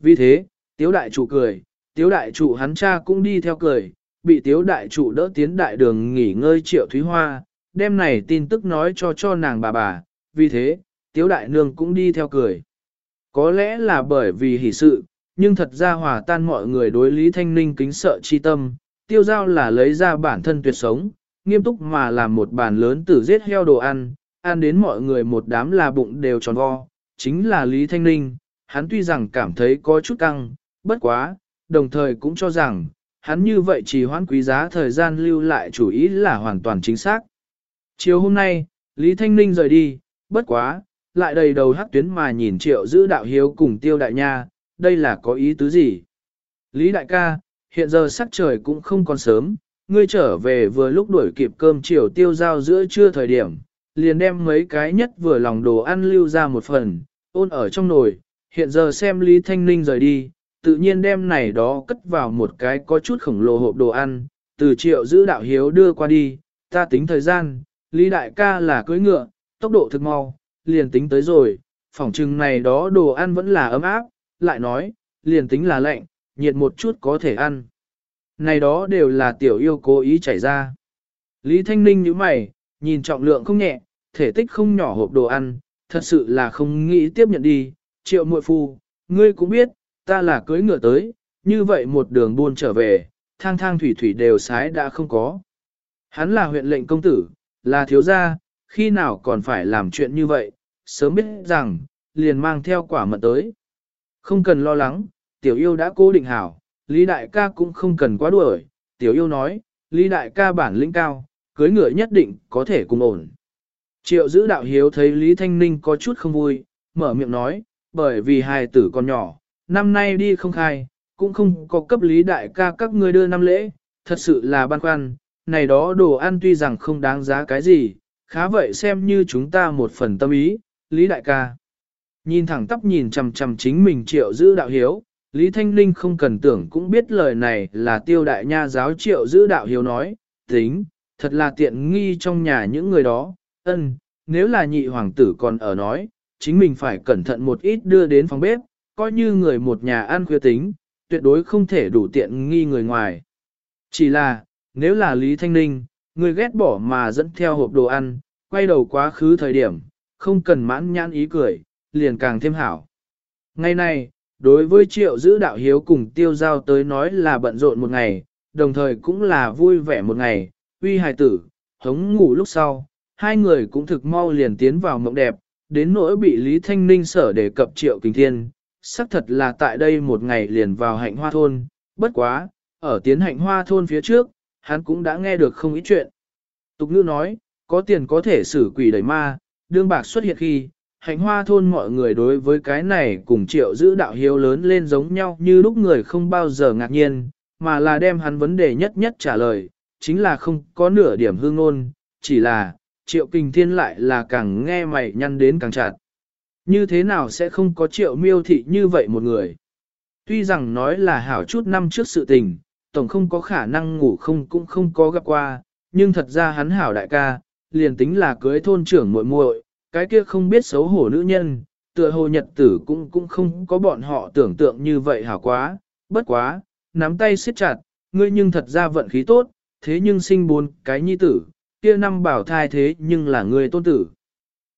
Vì thế, tiếu đại chủ cười, tiếu đại chủ hắn cha cũng đi theo cười, bị tiếu đại chủ đỡ tiến đại đường nghỉ ngơi triệu thúy hoa, đêm này tin tức nói cho cho nàng bà bà, vì thế, tiếu đại nương cũng đi theo cười. Có lẽ là bởi vì hỷ sự, nhưng thật ra hòa tan mọi người đối Lý Thanh Ninh kính sợ chi tâm, tiêu giao là lấy ra bản thân tuyệt sống, nghiêm túc mà làm một bàn lớn tử giết heo đồ ăn, ăn đến mọi người một đám là bụng đều tròn vo, chính là Lý Thanh Ninh, hắn tuy rằng cảm thấy có chút căng, bất quá, đồng thời cũng cho rằng, hắn như vậy chỉ hoãn quý giá thời gian lưu lại chủ ý là hoàn toàn chính xác. Chiều hôm nay, Lý Thanh Ninh rời đi, bất quá, lại đầy đầu hắc tuyến mà nhìn triệu giữ đạo hiếu cùng tiêu đại nha, đây là có ý tứ gì? Lý đại ca, hiện giờ sắc trời cũng không còn sớm, ngươi trở về vừa lúc đuổi kịp cơm chiều tiêu giao giữa trưa thời điểm, liền đem mấy cái nhất vừa lòng đồ ăn lưu ra một phần, ôn ở trong nồi, hiện giờ xem Lý Thanh Ninh rời đi, tự nhiên đem này đó cất vào một cái có chút khổng lồ hộp đồ ăn, từ triệu giữ đạo hiếu đưa qua đi, ta tính thời gian, Lý Đại ca là cưới ngựa, tốc độ thực mau, liền tính tới rồi, phỏng chừng này đó đồ ăn vẫn là ấm áp, lại nói, liền tính là lạnh, nhiệt một chút có thể ăn. Này đó đều là tiểu yêu cố ý chảy ra. Lý Thanh Ninh như mày, nhìn trọng lượng không nhẹ, thể tích không nhỏ hộp đồ ăn, thật sự là không nghĩ tiếp nhận đi, triệu muội phu, ngươi cũng biết, ta là cưới ngựa tới, như vậy một đường buôn trở về, thang thang thủy thủy đều sái đã không có. Hắn là huyện lệnh công tử, là thiếu gia, khi nào còn phải làm chuyện như vậy, sớm biết rằng, liền mang theo quả mận tới. Không cần lo lắng, tiểu yêu đã cố định hảo, Lý đại ca cũng không cần quá đuổi, tiểu yêu nói, Lý đại ca bản lĩnh cao, cưới ngựa nhất định có thể cùng ổn. Triệu giữ đạo hiếu thấy Lý Thanh Ninh có chút không vui, mở miệng nói, bởi vì hài tử còn nhỏ, năm nay đi không khai, cũng không có cấp Lý đại ca các ngươi đưa năm lễ, thật sự là băn khoăn, này đó đồ ăn tuy rằng không đáng giá cái gì, khá vậy xem như chúng ta một phần tâm ý, Lý đại ca. Nhìn thẳng tắp nhìn chằm chằm chính mình triệu giữ đạo hiếu, Lý Thanh Ninh không cần tưởng cũng biết lời này là tiêu đại nha giáo triệu giữ đạo hiếu nói, tính, thật là tiện nghi trong nhà những người đó, ân, nếu là nhị hoàng tử còn ở nói, chính mình phải cẩn thận một ít đưa đến phòng bếp, coi như người một nhà ăn khuya tính, tuyệt đối không thể đủ tiện nghi người ngoài. Chỉ là, nếu là Lý Thanh Ninh, người ghét bỏ mà dẫn theo hộp đồ ăn, quay đầu quá khứ thời điểm, không cần mãn nhãn ý cười, liền càng thêm hảo. Ngày này, đối với triệu giữ đạo hiếu cùng tiêu giao tới nói là bận rộn một ngày, đồng thời cũng là vui vẻ một ngày, uy hài tử, hống ngủ lúc sau, hai người cũng thực mau liền tiến vào mộng đẹp, đến nỗi bị Lý Thanh Ninh sở đề cập triệu kinh thiên, xác thật là tại đây một ngày liền vào hạnh hoa thôn, bất quá, ở tiến hạnh hoa thôn phía trước, hắn cũng đã nghe được không ít chuyện. Tục ngữ nói, có tiền có thể xử quỷ đẩy ma, đương bạc xuất hiện khi, hạnh hoa thôn mọi người đối với cái này cùng triệu giữ đạo hiếu lớn lên giống nhau như lúc người không bao giờ ngạc nhiên, mà là đem hắn vấn đề nhất nhất trả lời, chính là không có nửa điểm hương ngôn, chỉ là, triệu kinh thiên lại là càng nghe mày nhăn đến càng chặt. Như thế nào sẽ không có triệu miêu thị như vậy một người? Tuy rằng nói là hảo chút năm trước sự tình, tổng không có khả năng ngủ không cũng không có gặp qua, nhưng thật ra hắn hảo đại ca, liền tính là cưới thôn trưởng muội muội, cái kia không biết xấu hổ nữ nhân, tựa hồ nhật tử cũng cũng không có bọn họ tưởng tượng như vậy hảo quá, bất quá, nắm tay siết chặt, ngươi nhưng thật ra vận khí tốt, thế nhưng sinh bốn cái nhi tử, kia năm bảo thai thế nhưng là ngươi tôn tử.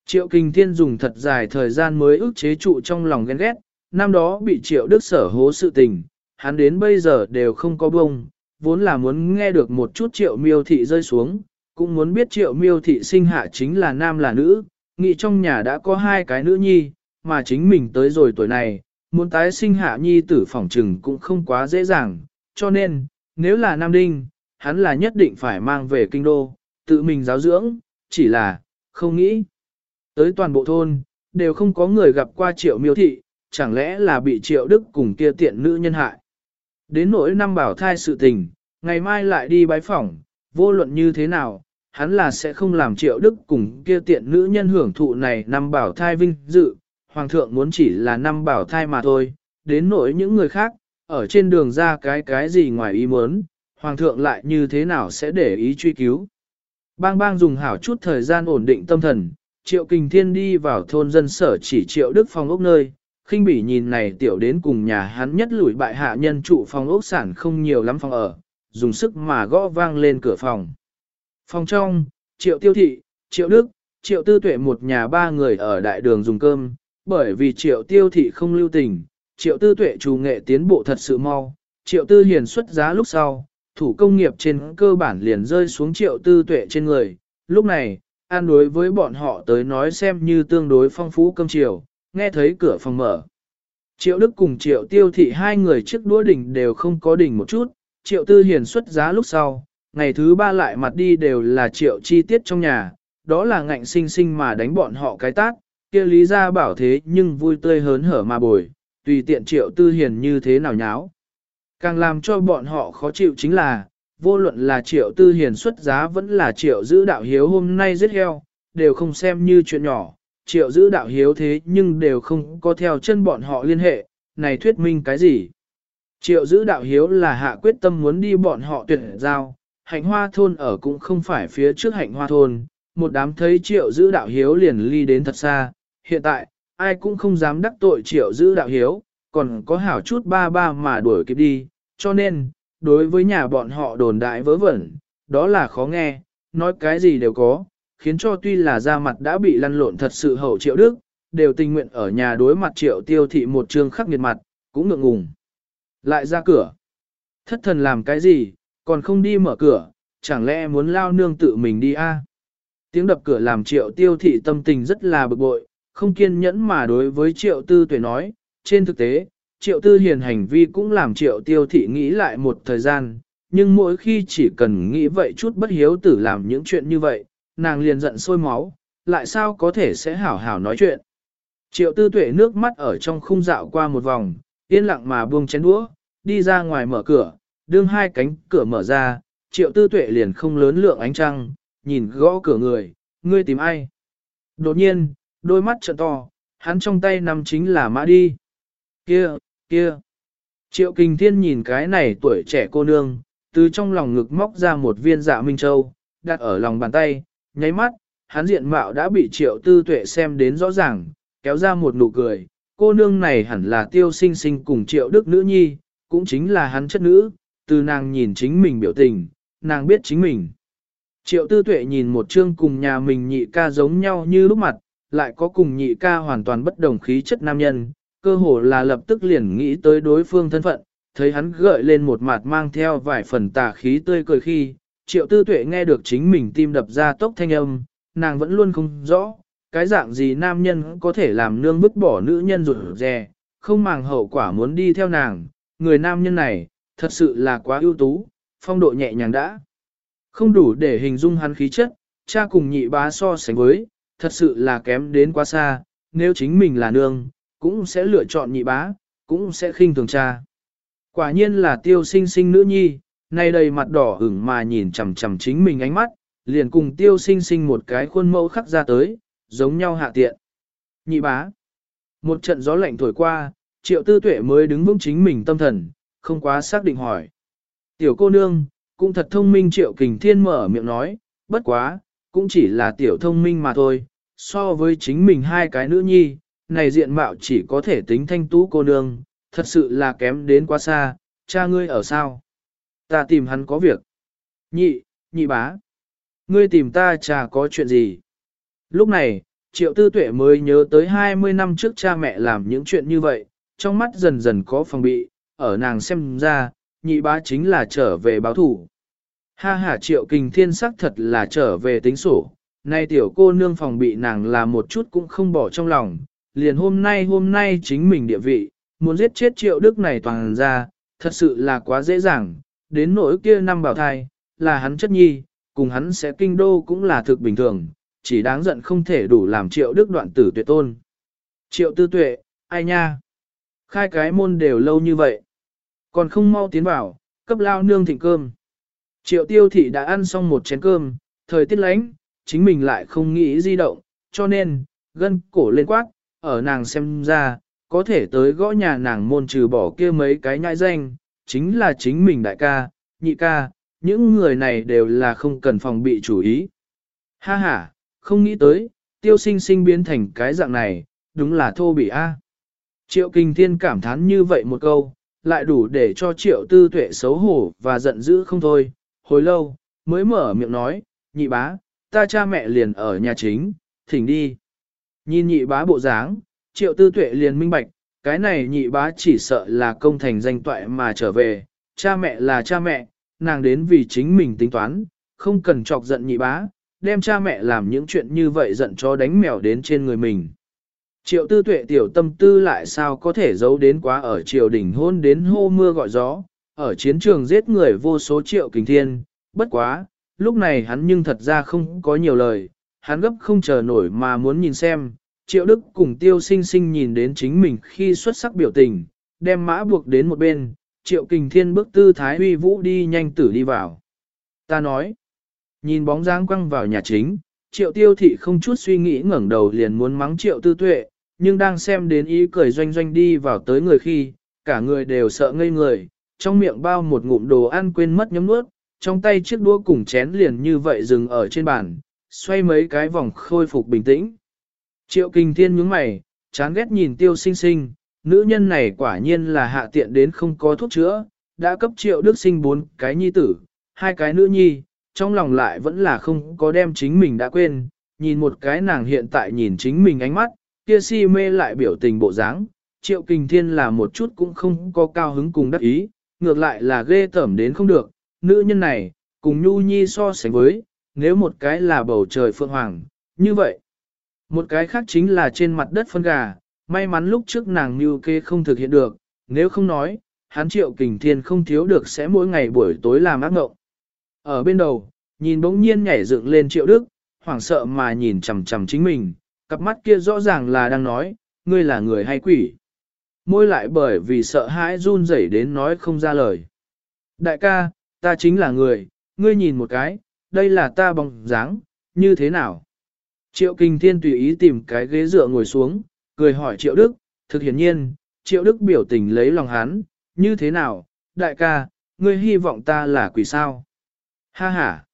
Triệu Kinh Thiên dùng thật dài thời gian mới ức chế trụ trong lòng ghen ghét, năm đó bị Triệu Đức sở hố sự tình, hắn đến bây giờ đều không có bông, vốn là muốn nghe được một chút Triệu Miêu Thị rơi xuống, cũng muốn biết Triệu Miêu Thị sinh hạ chính là nam là nữ, nghĩ trong nhà đã có hai cái nữ nhi, mà chính mình tới rồi tuổi này, muốn tái sinh hạ nhi tử phỏng trừng cũng không quá dễ dàng, cho nên, nếu là nam đinh, hắn là nhất định phải mang về kinh đô, tự mình giáo dưỡng, chỉ là, không nghĩ. Tới toàn bộ thôn, đều không có người gặp qua triệu miêu thị, chẳng lẽ là bị triệu đức cùng kia tiện nữ nhân hại. Đến nỗi năm bảo thai sự tình, ngày mai lại đi bái phỏng, vô luận như thế nào, hắn là sẽ không làm triệu đức cùng kia tiện nữ nhân hưởng thụ này năm bảo thai vinh dự, hoàng thượng muốn chỉ là năm bảo thai mà thôi, đến nỗi những người khác, ở trên đường ra cái cái gì ngoài ý muốn, hoàng thượng lại như thế nào sẽ để ý truy cứu. Bang bang dùng hảo chút thời gian ổn định tâm thần, triệu kình thiên đi vào thôn dân sở chỉ triệu đức phòng ốc nơi, khinh bỉ nhìn này tiểu đến cùng nhà hắn nhất lùi bại hạ nhân trụ phòng ốc sản không nhiều lắm phòng ở, dùng sức mà gõ vang lên cửa phòng. Phòng trong, triệu tiêu thị, triệu đức, triệu tư tuệ một nhà ba người ở đại đường dùng cơm, bởi vì triệu tiêu thị không lưu tình, triệu tư tuệ chủ nghệ tiến bộ thật sự mau, triệu tư hiền xuất giá lúc sau, thủ công nghiệp trên cơ bản liền rơi xuống triệu tư tuệ trên người. Lúc này, an đối với bọn họ tới nói xem như tương đối phong phú cơm chiều, nghe thấy cửa phòng mở. Triệu Đức cùng Triệu Tiêu Thị hai người trước đũa đỉnh đều không có đỉnh một chút, Triệu Tư Hiền xuất giá lúc sau, ngày thứ ba lại mặt đi đều là Triệu chi tiết trong nhà, đó là ngạnh sinh sinh mà đánh bọn họ cái tát, kia lý ra bảo thế nhưng vui tươi hớn hở mà bồi, tùy tiện Triệu Tư Hiền như thế nào nháo. Càng làm cho bọn họ khó chịu chính là, vô luận là Triệu Tư Hiền xuất giá vẫn là Triệu giữ đạo hiếu hôm nay giết heo, đều không xem như chuyện nhỏ triệu giữ đạo hiếu thế nhưng đều không có theo chân bọn họ liên hệ, này thuyết minh cái gì? Triệu giữ đạo hiếu là hạ quyết tâm muốn đi bọn họ tuyển giao, hạnh hoa thôn ở cũng không phải phía trước hạnh hoa thôn, một đám thấy triệu giữ đạo hiếu liền ly đến thật xa, hiện tại, ai cũng không dám đắc tội triệu giữ đạo hiếu, còn có hảo chút ba ba mà đuổi kịp đi, cho nên, đối với nhà bọn họ đồn đại vớ vẩn, đó là khó nghe, nói cái gì đều có, khiến cho tuy là da mặt đã bị lăn lộn thật sự hậu triệu đức, đều tình nguyện ở nhà đối mặt triệu tiêu thị một trường khắc nghiệt mặt, cũng ngượng ngùng. Lại ra cửa. Thất thần làm cái gì, còn không đi mở cửa, chẳng lẽ muốn lao nương tự mình đi a? Tiếng đập cửa làm triệu tiêu thị tâm tình rất là bực bội, không kiên nhẫn mà đối với triệu tư tuệ nói, trên thực tế, triệu tư hiền hành vi cũng làm triệu tiêu thị nghĩ lại một thời gian, nhưng mỗi khi chỉ cần nghĩ vậy chút bất hiếu tử làm những chuyện như vậy, nàng liền giận sôi máu, lại sao có thể sẽ hảo hảo nói chuyện. Triệu tư tuệ nước mắt ở trong khung dạo qua một vòng, yên lặng mà buông chén đũa, đi ra ngoài mở cửa, đương hai cánh cửa mở ra, triệu tư tuệ liền không lớn lượng ánh trăng, nhìn gõ cửa người, ngươi tìm ai. Đột nhiên, đôi mắt trợn to, hắn trong tay nằm chính là mã đi. Kia, kia. Triệu kinh thiên nhìn cái này tuổi trẻ cô nương, từ trong lòng ngực móc ra một viên dạ minh châu, đặt ở lòng bàn tay, nháy mắt, hắn diện mạo đã bị triệu tư tuệ xem đến rõ ràng, kéo ra một nụ cười, cô nương này hẳn là tiêu sinh sinh cùng triệu đức nữ nhi, cũng chính là hắn chất nữ, từ nàng nhìn chính mình biểu tình, nàng biết chính mình. Triệu tư tuệ nhìn một chương cùng nhà mình nhị ca giống nhau như lúc mặt, lại có cùng nhị ca hoàn toàn bất đồng khí chất nam nhân, cơ hồ là lập tức liền nghĩ tới đối phương thân phận, thấy hắn gợi lên một mặt mang theo vài phần tà khí tươi cười khi, triệu tư tuệ nghe được chính mình tim đập ra tốc thanh âm, nàng vẫn luôn không rõ, cái dạng gì nam nhân có thể làm nương bức bỏ nữ nhân rụt rè, không màng hậu quả muốn đi theo nàng, người nam nhân này, thật sự là quá ưu tú, phong độ nhẹ nhàng đã. Không đủ để hình dung hắn khí chất, cha cùng nhị bá so sánh với, thật sự là kém đến quá xa, nếu chính mình là nương, cũng sẽ lựa chọn nhị bá, cũng sẽ khinh thường cha. Quả nhiên là tiêu sinh sinh nữ nhi, nay đầy mặt đỏ ửng mà nhìn chằm chằm chính mình ánh mắt, liền cùng tiêu sinh sinh một cái khuôn mẫu khắc ra tới, giống nhau hạ tiện. Nhị bá. Một trận gió lạnh thổi qua, triệu tư tuệ mới đứng vững chính mình tâm thần, không quá xác định hỏi. Tiểu cô nương, cũng thật thông minh triệu kình thiên mở miệng nói, bất quá, cũng chỉ là tiểu thông minh mà thôi, so với chính mình hai cái nữ nhi, này diện mạo chỉ có thể tính thanh tú cô nương, thật sự là kém đến quá xa, cha ngươi ở sao? ta tìm hắn có việc. Nhị, nhị bá. Ngươi tìm ta cha có chuyện gì. Lúc này, triệu tư tuệ mới nhớ tới 20 năm trước cha mẹ làm những chuyện như vậy, trong mắt dần dần có phòng bị, ở nàng xem ra, nhị bá chính là trở về báo thủ. Ha ha triệu kình thiên sắc thật là trở về tính sổ, nay tiểu cô nương phòng bị nàng là một chút cũng không bỏ trong lòng, liền hôm nay hôm nay chính mình địa vị, muốn giết chết triệu đức này toàn ra, thật sự là quá dễ dàng, đến nỗi kia năm bảo thai, là hắn chất nhi, cùng hắn sẽ kinh đô cũng là thực bình thường, chỉ đáng giận không thể đủ làm triệu đức đoạn tử tuyệt tôn. Triệu tư tuệ, ai nha? Khai cái môn đều lâu như vậy. Còn không mau tiến vào, cấp lao nương thịnh cơm. Triệu tiêu thị đã ăn xong một chén cơm, thời tiết lánh, chính mình lại không nghĩ di động, cho nên, gân cổ lên quát, ở nàng xem ra, có thể tới gõ nhà nàng môn trừ bỏ kia mấy cái nhãi danh, chính là chính mình đại ca, nhị ca, những người này đều là không cần phòng bị chủ ý. Ha ha, không nghĩ tới, tiêu sinh sinh biến thành cái dạng này, đúng là thô bị a. Triệu kinh thiên cảm thán như vậy một câu, lại đủ để cho triệu tư tuệ xấu hổ và giận dữ không thôi. Hồi lâu, mới mở miệng nói, nhị bá, ta cha mẹ liền ở nhà chính, thỉnh đi. Nhìn nhị bá bộ dáng, triệu tư tuệ liền minh bạch, cái này nhị bá chỉ sợ là công thành danh toại mà trở về, cha mẹ là cha mẹ, nàng đến vì chính mình tính toán, không cần chọc giận nhị bá, đem cha mẹ làm những chuyện như vậy giận cho đánh mèo đến trên người mình. Triệu tư tuệ tiểu tâm tư lại sao có thể giấu đến quá ở triều đình hôn đến hô mưa gọi gió, ở chiến trường giết người vô số triệu kình thiên, bất quá, lúc này hắn nhưng thật ra không có nhiều lời, hắn gấp không chờ nổi mà muốn nhìn xem, triệu đức cùng tiêu sinh sinh nhìn đến chính mình khi xuất sắc biểu tình, đem mã buộc đến một bên, triệu kình thiên bước tư thái huy vũ đi nhanh tử đi vào. Ta nói, nhìn bóng dáng quăng vào nhà chính, triệu tiêu thị không chút suy nghĩ ngẩng đầu liền muốn mắng triệu tư tuệ, nhưng đang xem đến ý cười doanh doanh đi vào tới người khi, cả người đều sợ ngây người, trong miệng bao một ngụm đồ ăn quên mất nhấm nuốt, trong tay chiếc đũa cùng chén liền như vậy dừng ở trên bàn, xoay mấy cái vòng khôi phục bình tĩnh. Triệu kinh thiên nhướng mày, chán ghét nhìn tiêu sinh sinh, nữ nhân này quả nhiên là hạ tiện đến không có thuốc chữa, đã cấp triệu đức sinh bốn cái nhi tử, hai cái nữ nhi, trong lòng lại vẫn là không có đem chính mình đã quên, nhìn một cái nàng hiện tại nhìn chính mình ánh mắt, kia si mê lại biểu tình bộ dáng, triệu kình thiên là một chút cũng không có cao hứng cùng đắc ý, ngược lại là ghê tởm đến không được, nữ nhân này, cùng nhu nhi so sánh với, nếu một cái là bầu trời phượng hoàng, như vậy. Một cái khác chính là trên mặt đất phân gà, may mắn lúc trước nàng như kê không thực hiện được, nếu không nói, hắn triệu kình thiên không thiếu được sẽ mỗi ngày buổi tối làm ác ngộng. Ở bên đầu, nhìn bỗng nhiên nhảy dựng lên triệu đức, hoảng sợ mà nhìn chằm chằm chính mình, cặp mắt kia rõ ràng là đang nói, ngươi là người hay quỷ. Môi lại bởi vì sợ hãi run rẩy đến nói không ra lời. Đại ca, ta chính là người, ngươi nhìn một cái, đây là ta bóng dáng, như thế nào? Triệu Kinh Thiên tùy ý tìm cái ghế dựa ngồi xuống, cười hỏi Triệu Đức, thực hiển nhiên, Triệu Đức biểu tình lấy lòng hắn, như thế nào, đại ca, ngươi hy vọng ta là quỷ sao? Ha ha!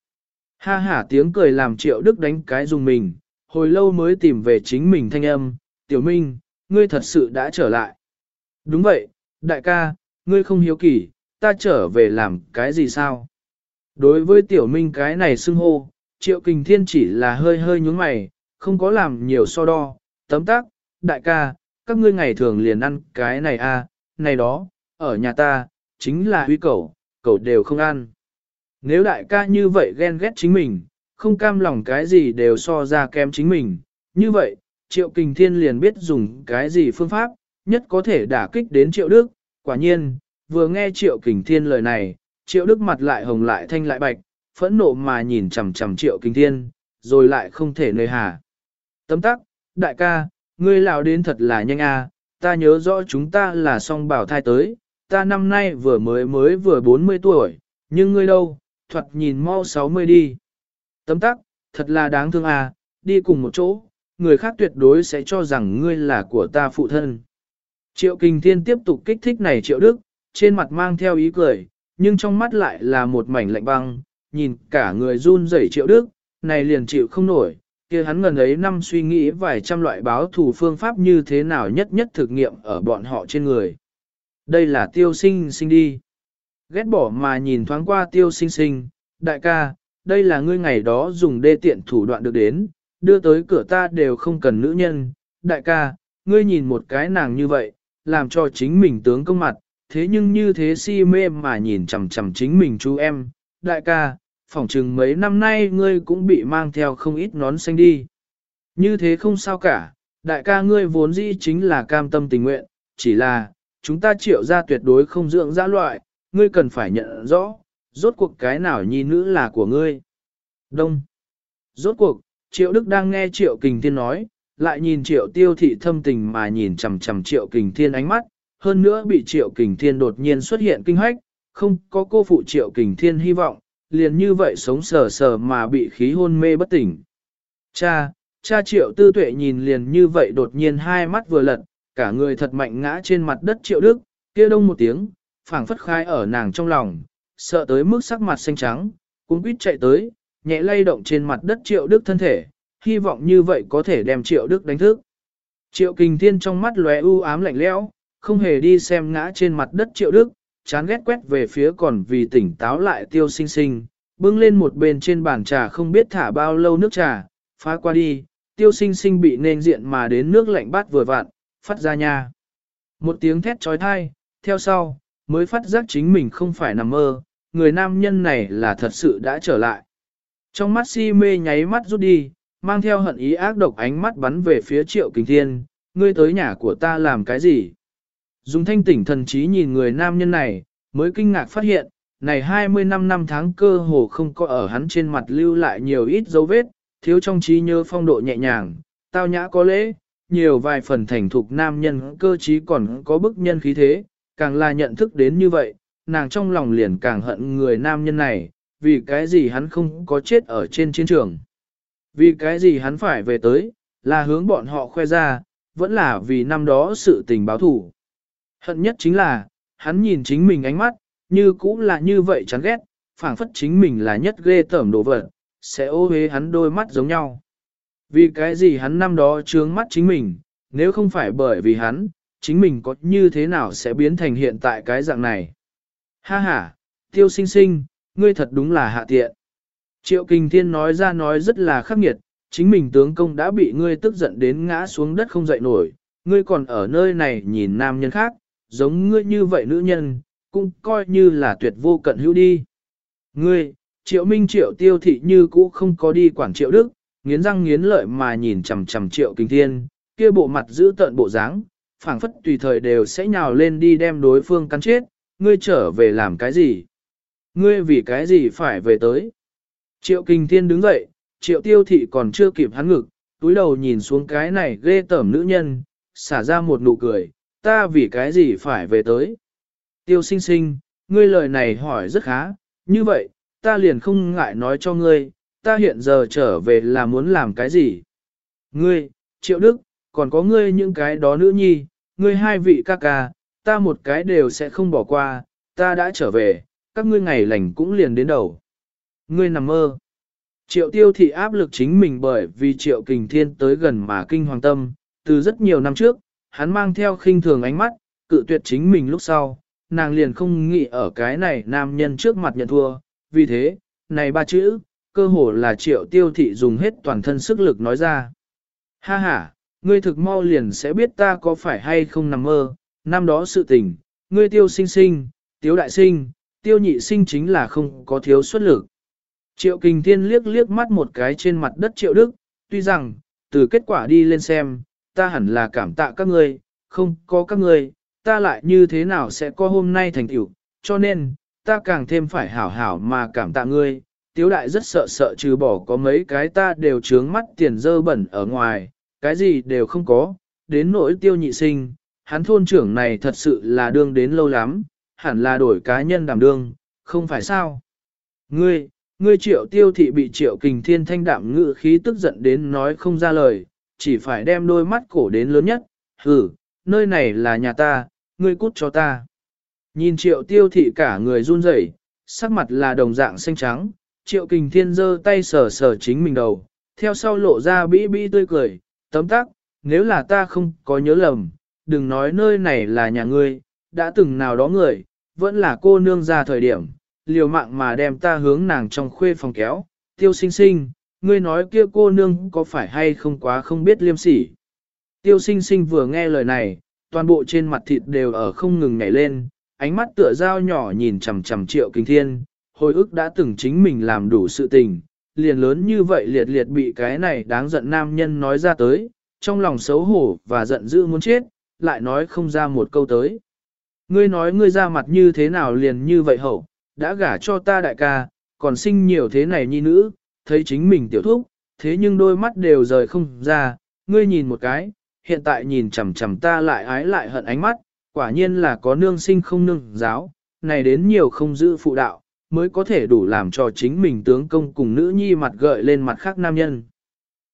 Ha ha tiếng cười làm Triệu Đức đánh cái dùng mình, hồi lâu mới tìm về chính mình thanh âm, Tiểu Minh, ngươi thật sự đã trở lại. Đúng vậy, đại ca, ngươi không hiếu kỳ, ta trở về làm cái gì sao? Đối với Tiểu Minh cái này xưng hô, Triệu Kình Thiên chỉ là hơi hơi nhúng mày, không có làm nhiều so đo, tấm tắc, đại ca, các ngươi ngày thường liền ăn cái này a, à, này đó, ở nhà ta, chính là huy cẩu, cẩu đều không ăn. Nếu đại ca như vậy ghen ghét chính mình, không cam lòng cái gì đều so ra kém chính mình, như vậy, Triệu Kình Thiên liền biết dùng cái gì phương pháp, nhất có thể đả kích đến Triệu Đức, quả nhiên, vừa nghe Triệu Kình Thiên lời này, Triệu Đức mặt lại hồng lại thanh lại bạch, phẫn nộ mà nhìn chằm chằm Triệu Kình Thiên, rồi lại không thể nơi hà. Tấm tắc, đại ca, ngươi lão đến thật là nhanh a, ta nhớ rõ chúng ta là song bảo thai tới, ta năm nay vừa mới mới vừa 40 tuổi, nhưng ngươi đâu, thuật nhìn mau 60 đi. Tấm tắc, thật là đáng thương à, đi cùng một chỗ, người khác tuyệt đối sẽ cho rằng ngươi là của ta phụ thân. Triệu Kinh Thiên tiếp tục kích thích này Triệu Đức, trên mặt mang theo ý cười, nhưng trong mắt lại là một mảnh lạnh băng, nhìn cả người run rẩy Triệu Đức, này liền chịu không nổi, kia hắn ngần ấy năm suy nghĩ vài trăm loại báo thù phương pháp như thế nào nhất nhất thực nghiệm ở bọn họ trên người. Đây là tiêu sinh sinh đi. Ghét bỏ mà nhìn thoáng qua tiêu sinh sinh, đại ca, đây là ngươi ngày đó dùng đê tiện thủ đoạn được đến, đưa tới cửa ta đều không cần nữ nhân, đại ca, ngươi nhìn một cái nàng như vậy, làm cho chính mình tướng công mặt, thế nhưng như thế si mê mà nhìn chằm chằm chính mình chú em, đại ca, phỏng chừng mấy năm nay ngươi cũng bị mang theo không ít nón xanh đi. Như thế không sao cả, đại ca ngươi vốn dĩ chính là cam tâm tình nguyện, chỉ là, chúng ta triệu ra tuyệt đối không dưỡng ra loại, ngươi cần phải nhận rõ, rốt cuộc cái nào nhi nữ là của ngươi. Đông. Rốt cuộc, triệu đức đang nghe triệu kình thiên nói, lại nhìn triệu tiêu thị thâm tình mà nhìn chằm chằm triệu kình thiên ánh mắt, hơn nữa bị triệu kình thiên đột nhiên xuất hiện kinh hoách, không có cô phụ triệu kình thiên hy vọng, liền như vậy sống sờ sờ mà bị khí hôn mê bất tỉnh. Cha, cha triệu tư tuệ nhìn liền như vậy đột nhiên hai mắt vừa lật, cả người thật mạnh ngã trên mặt đất triệu đức, kia đông một tiếng, phảng phất khai ở nàng trong lòng, sợ tới mức sắc mặt xanh trắng, cũng quýt chạy tới, nhẹ lay động trên mặt đất triệu đức thân thể, hy vọng như vậy có thể đem triệu đức đánh thức. Triệu kình thiên trong mắt lóe u ám lạnh lẽo, không hề đi xem ngã trên mặt đất triệu đức, chán ghét quét về phía còn vì tỉnh táo lại tiêu sinh sinh, bưng lên một bên trên bàn trà không biết thả bao lâu nước trà, phá qua đi, tiêu sinh sinh bị nên diện mà đến nước lạnh bát vừa vặn, phát ra nha. Một tiếng thét trói thai, theo sau, mới phát giác chính mình không phải nằm mơ, người nam nhân này là thật sự đã trở lại. Trong mắt si mê nháy mắt rút đi, mang theo hận ý ác độc ánh mắt bắn về phía triệu kình thiên, ngươi tới nhà của ta làm cái gì? Dùng thanh tỉnh thần trí nhìn người nam nhân này, mới kinh ngạc phát hiện, này 25 năm tháng cơ hồ không có ở hắn trên mặt lưu lại nhiều ít dấu vết, thiếu trong trí nhớ phong độ nhẹ nhàng, tao nhã có lễ, nhiều vài phần thành thục nam nhân cơ trí còn có bức nhân khí thế, càng là nhận thức đến như vậy, nàng trong lòng liền càng hận người nam nhân này, vì cái gì hắn không có chết ở trên chiến trường. Vì cái gì hắn phải về tới, là hướng bọn họ khoe ra, vẫn là vì năm đó sự tình báo thủ. Hận nhất chính là, hắn nhìn chính mình ánh mắt, như cũ là như vậy chán ghét, phảng phất chính mình là nhất ghê tởm đồ vật, sẽ ô hế hắn đôi mắt giống nhau. Vì cái gì hắn năm đó trướng mắt chính mình, nếu không phải bởi vì hắn, chính mình có như thế nào sẽ biến thành hiện tại cái dạng này. Ha ha, tiêu sinh sinh, ngươi thật đúng là hạ tiện. Triệu Kình Thiên nói ra nói rất là khắc nghiệt, chính mình tướng công đã bị ngươi tức giận đến ngã xuống đất không dậy nổi, ngươi còn ở nơi này nhìn nam nhân khác, giống ngươi như vậy nữ nhân, cũng coi như là tuyệt vô cận hữu đi. Ngươi, triệu minh triệu tiêu thị như cũ không có đi quản triệu đức, nghiến răng nghiến lợi mà nhìn chằm chằm triệu kinh thiên, kia bộ mặt giữ tận bộ dáng, phảng phất tùy thời đều sẽ nhào lên đi đem đối phương cắn chết, ngươi trở về làm cái gì? Ngươi vì cái gì phải về tới? Triệu kinh thiên đứng dậy, triệu tiêu thị còn chưa kịp hắn ngực, túi đầu nhìn xuống cái này ghê tởm nữ nhân, xả ra một nụ cười, ta vì cái gì phải về tới? Tiêu sinh sinh, ngươi lời này hỏi rất khá, như vậy, ta liền không ngại nói cho ngươi, ta hiện giờ trở về là muốn làm cái gì? Ngươi, triệu đức, còn có ngươi những cái đó nữ nhi, ngươi hai vị ca ca, ta một cái đều sẽ không bỏ qua, ta đã trở về, các ngươi ngày lành cũng liền đến đầu. Ngươi nằm mơ. Triệu tiêu thị áp lực chính mình bởi vì triệu kình thiên tới gần mà kinh hoàng tâm, từ rất nhiều năm trước, hắn mang theo khinh thường ánh mắt, cự tuyệt chính mình lúc sau, nàng liền không nghĩ ở cái này nam nhân trước mặt nhận thua, vì thế, này ba chữ, cơ hồ là triệu tiêu thị dùng hết toàn thân sức lực nói ra. Ha ha, ngươi thực mau liền sẽ biết ta có phải hay không nằm mơ, năm đó sự tình, ngươi tiêu sinh sinh, tiêu đại sinh, tiêu nhị sinh chính là không có thiếu xuất lực. Triệu kình thiên liếc liếc mắt một cái trên mặt đất triệu đức, tuy rằng, từ kết quả đi lên xem, ta hẳn là cảm tạ các ngươi, không có các ngươi, ta lại như thế nào sẽ có hôm nay thành tựu, cho nên, ta càng thêm phải hảo hảo mà cảm tạ ngươi. Tiếu đại rất sợ sợ trừ bỏ có mấy cái ta đều trướng mắt tiền dơ bẩn ở ngoài, cái gì đều không có, đến nỗi tiêu nhị sinh, hắn thôn trưởng này thật sự là đương đến lâu lắm, hẳn là đổi cá nhân đảm đương, không phải sao. Ngươi, ngươi triệu tiêu thị bị triệu kình thiên thanh đạm ngự khí tức giận đến nói không ra lời, chỉ phải đem đôi mắt cổ đến lớn nhất, hừ, nơi này là nhà ta, ngươi cút cho ta. Nhìn triệu tiêu thị cả người run rẩy, sắc mặt là đồng dạng xanh trắng, triệu kình thiên giơ tay sờ sờ chính mình đầu, theo sau lộ ra bĩ bĩ tươi cười, tấm tắc, nếu là ta không có nhớ lầm, đừng nói nơi này là nhà ngươi, đã từng nào đó người, vẫn là cô nương ra thời điểm, liều mạng mà đem ta hướng nàng trong khuê phòng kéo, tiêu sinh sinh, ngươi nói kia cô nương có phải hay không quá không biết liêm sỉ. Tiêu sinh sinh vừa nghe lời này, toàn bộ trên mặt thịt đều ở không ngừng nhảy lên, ánh mắt tựa dao nhỏ nhìn chằm chằm triệu kinh thiên, hồi ức đã từng chính mình làm đủ sự tình, liền lớn như vậy liệt liệt bị cái này đáng giận nam nhân nói ra tới, trong lòng xấu hổ và giận dữ muốn chết, lại nói không ra một câu tới. Ngươi nói ngươi ra mặt như thế nào liền như vậy hậu, đã gả cho ta đại ca, còn sinh nhiều thế này nhi nữ, thấy chính mình tiểu thúc, thế nhưng đôi mắt đều rời không ra, ngươi nhìn một cái, hiện tại nhìn chằm chằm ta lại ái lại hận ánh mắt, quả nhiên là có nương sinh không nương giáo, này đến nhiều không giữ phụ đạo, mới có thể đủ làm cho chính mình tướng công cùng nữ nhi mặt gợi lên mặt khác nam nhân.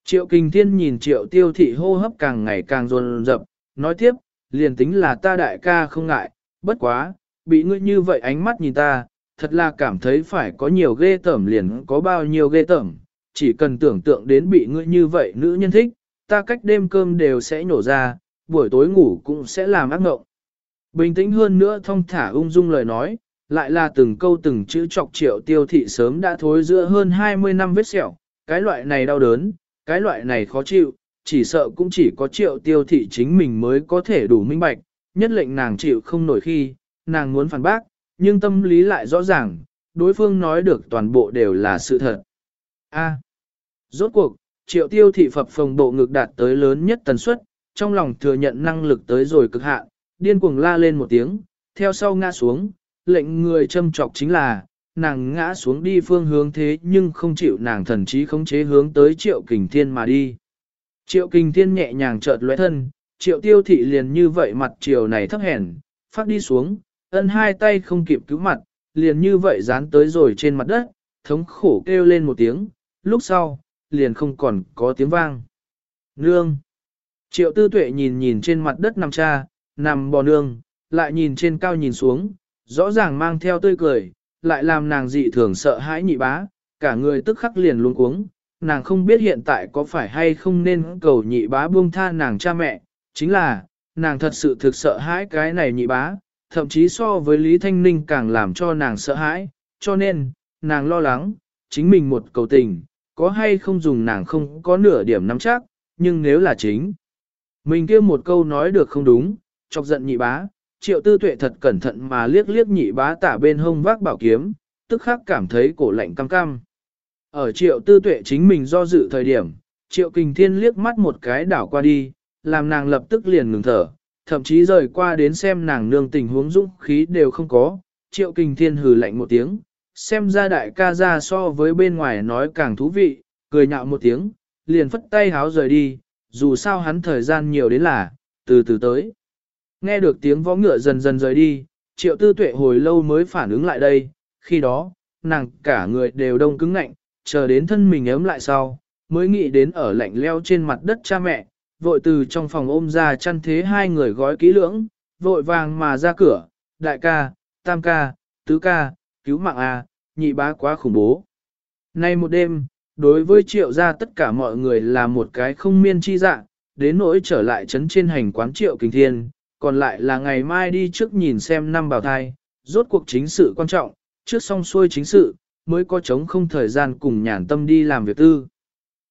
Triệu Kinh Thiên nhìn Triệu Tiêu Thị hô hấp càng ngày càng dồn dập, nói tiếp, liền tính là ta đại ca không ngại, bất quá, bị ngươi như vậy ánh mắt nhìn ta, thật là cảm thấy phải có nhiều ghê tởm liền có bao nhiêu ghê tởm, chỉ cần tưởng tượng đến bị ngươi như vậy nữ nhân thích, ta cách đêm cơm đều sẽ nhổ ra, buổi tối ngủ cũng sẽ làm ác ngộng. Bình tĩnh hơn nữa thông thả ung dung lời nói, lại là từng câu từng chữ chọc triệu tiêu thị sớm đã thối giữa hơn 20 năm vết sẹo, cái loại này đau đớn, cái loại này khó chịu, chỉ sợ cũng chỉ có triệu tiêu thị chính mình mới có thể đủ minh bạch, nhất lệnh nàng chịu không nổi khi, nàng muốn phản bác, nhưng tâm lý lại rõ ràng, đối phương nói được toàn bộ đều là sự thật. A. rốt cuộc, triệu tiêu thị phập phồng bộ ngực đạt tới lớn nhất tần suất, trong lòng thừa nhận năng lực tới rồi cực hạn, điên cuồng la lên một tiếng, theo sau ngã xuống, lệnh người châm trọc chính là, nàng ngã xuống đi phương hướng thế nhưng không chịu nàng thần trí khống chế hướng tới triệu kình thiên mà đi. Triệu kình thiên nhẹ nhàng chợt lóe thân, triệu tiêu thị liền như vậy mặt chiều này thấp hèn, phát đi xuống, ân hai tay không kịp cứu mặt, liền như vậy dán tới rồi trên mặt đất, thống khổ kêu lên một tiếng, lúc sau, liền không còn có tiếng vang. Nương! Triệu tư tuệ nhìn nhìn trên mặt đất nằm cha, nằm bò nương, lại nhìn trên cao nhìn xuống, rõ ràng mang theo tươi cười, lại làm nàng dị thường sợ hãi nhị bá, cả người tức khắc liền luôn cuống, nàng không biết hiện tại có phải hay không nên cầu nhị bá buông tha nàng cha mẹ, chính là, nàng thật sự thực sợ hãi cái này nhị bá, thậm chí so với Lý Thanh Ninh càng làm cho nàng sợ hãi, cho nên, nàng lo lắng, chính mình một cầu tình, có hay không dùng nàng không có nửa điểm nắm chắc, nhưng nếu là chính, mình kêu một câu nói được không đúng, chọc giận nhị bá, triệu tư tuệ thật cẩn thận mà liếc liếc nhị bá tả bên hông vác bảo kiếm, tức khắc cảm thấy cổ lạnh cam cam. Ở triệu tư tuệ chính mình do dự thời điểm, triệu kình thiên liếc mắt một cái đảo qua đi, làm nàng lập tức liền ngừng thở, thậm chí rời qua đến xem nàng nương tình huống dũng khí đều không có, triệu kình thiên hừ lạnh một tiếng, xem ra đại ca ra so với bên ngoài nói càng thú vị, cười nhạo một tiếng, liền phất tay háo rời đi, dù sao hắn thời gian nhiều đến là, từ từ tới. Nghe được tiếng võ ngựa dần dần rời đi, triệu tư tuệ hồi lâu mới phản ứng lại đây, khi đó, nàng cả người đều đông cứng ngạnh, chờ đến thân mình ấm lại sau, mới nghĩ đến ở lạnh leo trên mặt đất cha mẹ, vội từ trong phòng ôm ra chăn thế hai người gói kỹ lưỡng, vội vàng mà ra cửa, đại ca, tam ca, tứ ca, cứu mạng a, nhị bá quá khủng bố. Nay một đêm, đối với triệu gia tất cả mọi người là một cái không miên chi dạng, đến nỗi trở lại trấn trên hành quán triệu kinh thiên, còn lại là ngày mai đi trước nhìn xem năm bào thai, rốt cuộc chính sự quan trọng, trước xong xuôi chính sự, mới có chống không thời gian cùng nhàn tâm đi làm việc tư.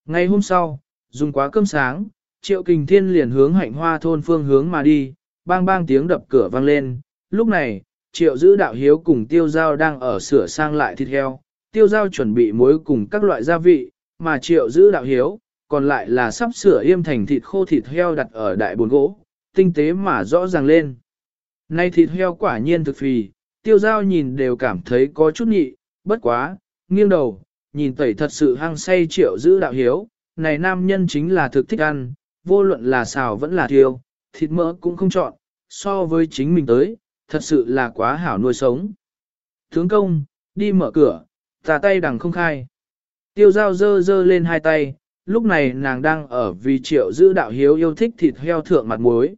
Ngày hôm sau, dùng quá cơm sáng, triệu kình thiên liền hướng hạnh hoa thôn phương hướng mà đi, bang bang tiếng đập cửa vang lên, lúc này, triệu giữ đạo hiếu cùng tiêu giao đang ở sửa sang lại thịt heo, tiêu giao chuẩn bị muối cùng các loại gia vị, mà triệu giữ đạo hiếu, còn lại là sắp sửa yêm thành thịt khô thịt heo đặt ở đại bồn gỗ, tinh tế mà rõ ràng lên. Nay thịt heo quả nhiên thực phì, tiêu giao nhìn đều cảm thấy có chút nhị, bất quá, nghiêng đầu, nhìn tẩy thật sự hăng say triệu giữ đạo hiếu, này nam nhân chính là thực thích ăn, vô luận là xào vẫn là thiêu, thịt mỡ cũng không chọn, so với chính mình tới, thật sự là quá hảo nuôi sống. Tướng công, đi mở cửa, tà tay đằng không khai. Tiêu dao dơ dơ lên hai tay, lúc này nàng đang ở vì triệu giữ đạo hiếu yêu thích thịt heo thượng mặt muối.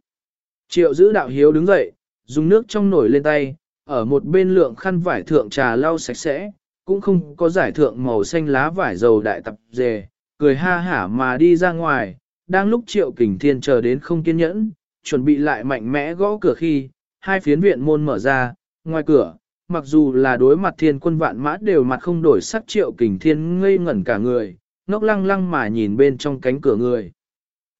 Triệu giữ đạo hiếu đứng dậy, dùng nước trong nổi lên tay, ở một bên lượng khăn vải thượng trà lau sạch sẽ, cũng không có giải thượng màu xanh lá vải dầu đại tập dề, cười ha hả mà đi ra ngoài, đang lúc triệu kình thiên chờ đến không kiên nhẫn, chuẩn bị lại mạnh mẽ gõ cửa khi, hai phiến viện môn mở ra, ngoài cửa, mặc dù là đối mặt thiên quân vạn mã đều mặt không đổi sắc triệu kình thiên ngây ngẩn cả người, ngốc lăng lăng mà nhìn bên trong cánh cửa người.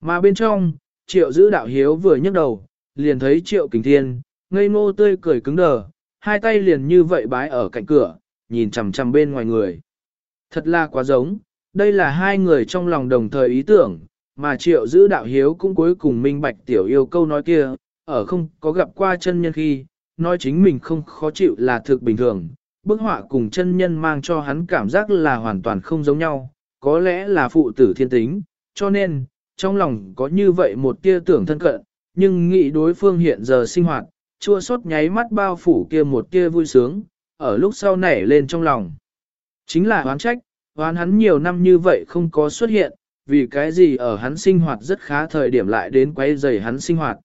Mà bên trong, triệu giữ đạo hiếu vừa nhấc đầu, liền thấy triệu kình thiên, ngây ngô tươi cười cứng đờ, hai tay liền như vậy bái ở cạnh cửa, nhìn chằm chằm bên ngoài người. Thật là quá giống, đây là hai người trong lòng đồng thời ý tưởng, mà triệu giữ đạo hiếu cũng cuối cùng minh bạch tiểu yêu câu nói kia, ở không có gặp qua chân nhân khi, nói chính mình không khó chịu là thực bình thường, bức họa cùng chân nhân mang cho hắn cảm giác là hoàn toàn không giống nhau, có lẽ là phụ tử thiên tính, cho nên, trong lòng có như vậy một tia tưởng thân cận, nhưng nghĩ đối phương hiện giờ sinh hoạt, chua xót nháy mắt bao phủ kia một kia vui sướng, ở lúc sau nảy lên trong lòng. Chính là oán trách, oán hắn nhiều năm như vậy không có xuất hiện, vì cái gì ở hắn sinh hoạt rất khá thời điểm lại đến quay dày hắn sinh hoạt.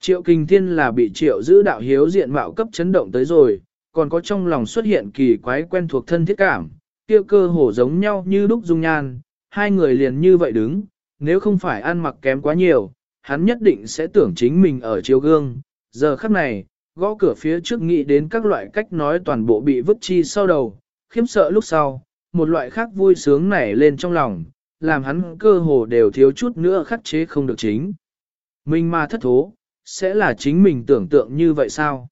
Triệu Kinh Thiên là bị triệu giữ đạo hiếu diện mạo cấp chấn động tới rồi, còn có trong lòng xuất hiện kỳ quái quen thuộc thân thiết cảm, kia cơ hồ giống nhau như đúc dung nhan, hai người liền như vậy đứng, nếu không phải ăn mặc kém quá nhiều, hắn nhất định sẽ tưởng chính mình ở chiếu gương. Giờ khắc này, gõ cửa phía trước nghĩ đến các loại cách nói toàn bộ bị vứt chi sau đầu, khiếm sợ lúc sau, một loại khác vui sướng nảy lên trong lòng, làm hắn cơ hồ đều thiếu chút nữa khắc chế không được chính. Mình mà thất thố, sẽ là chính mình tưởng tượng như vậy sao?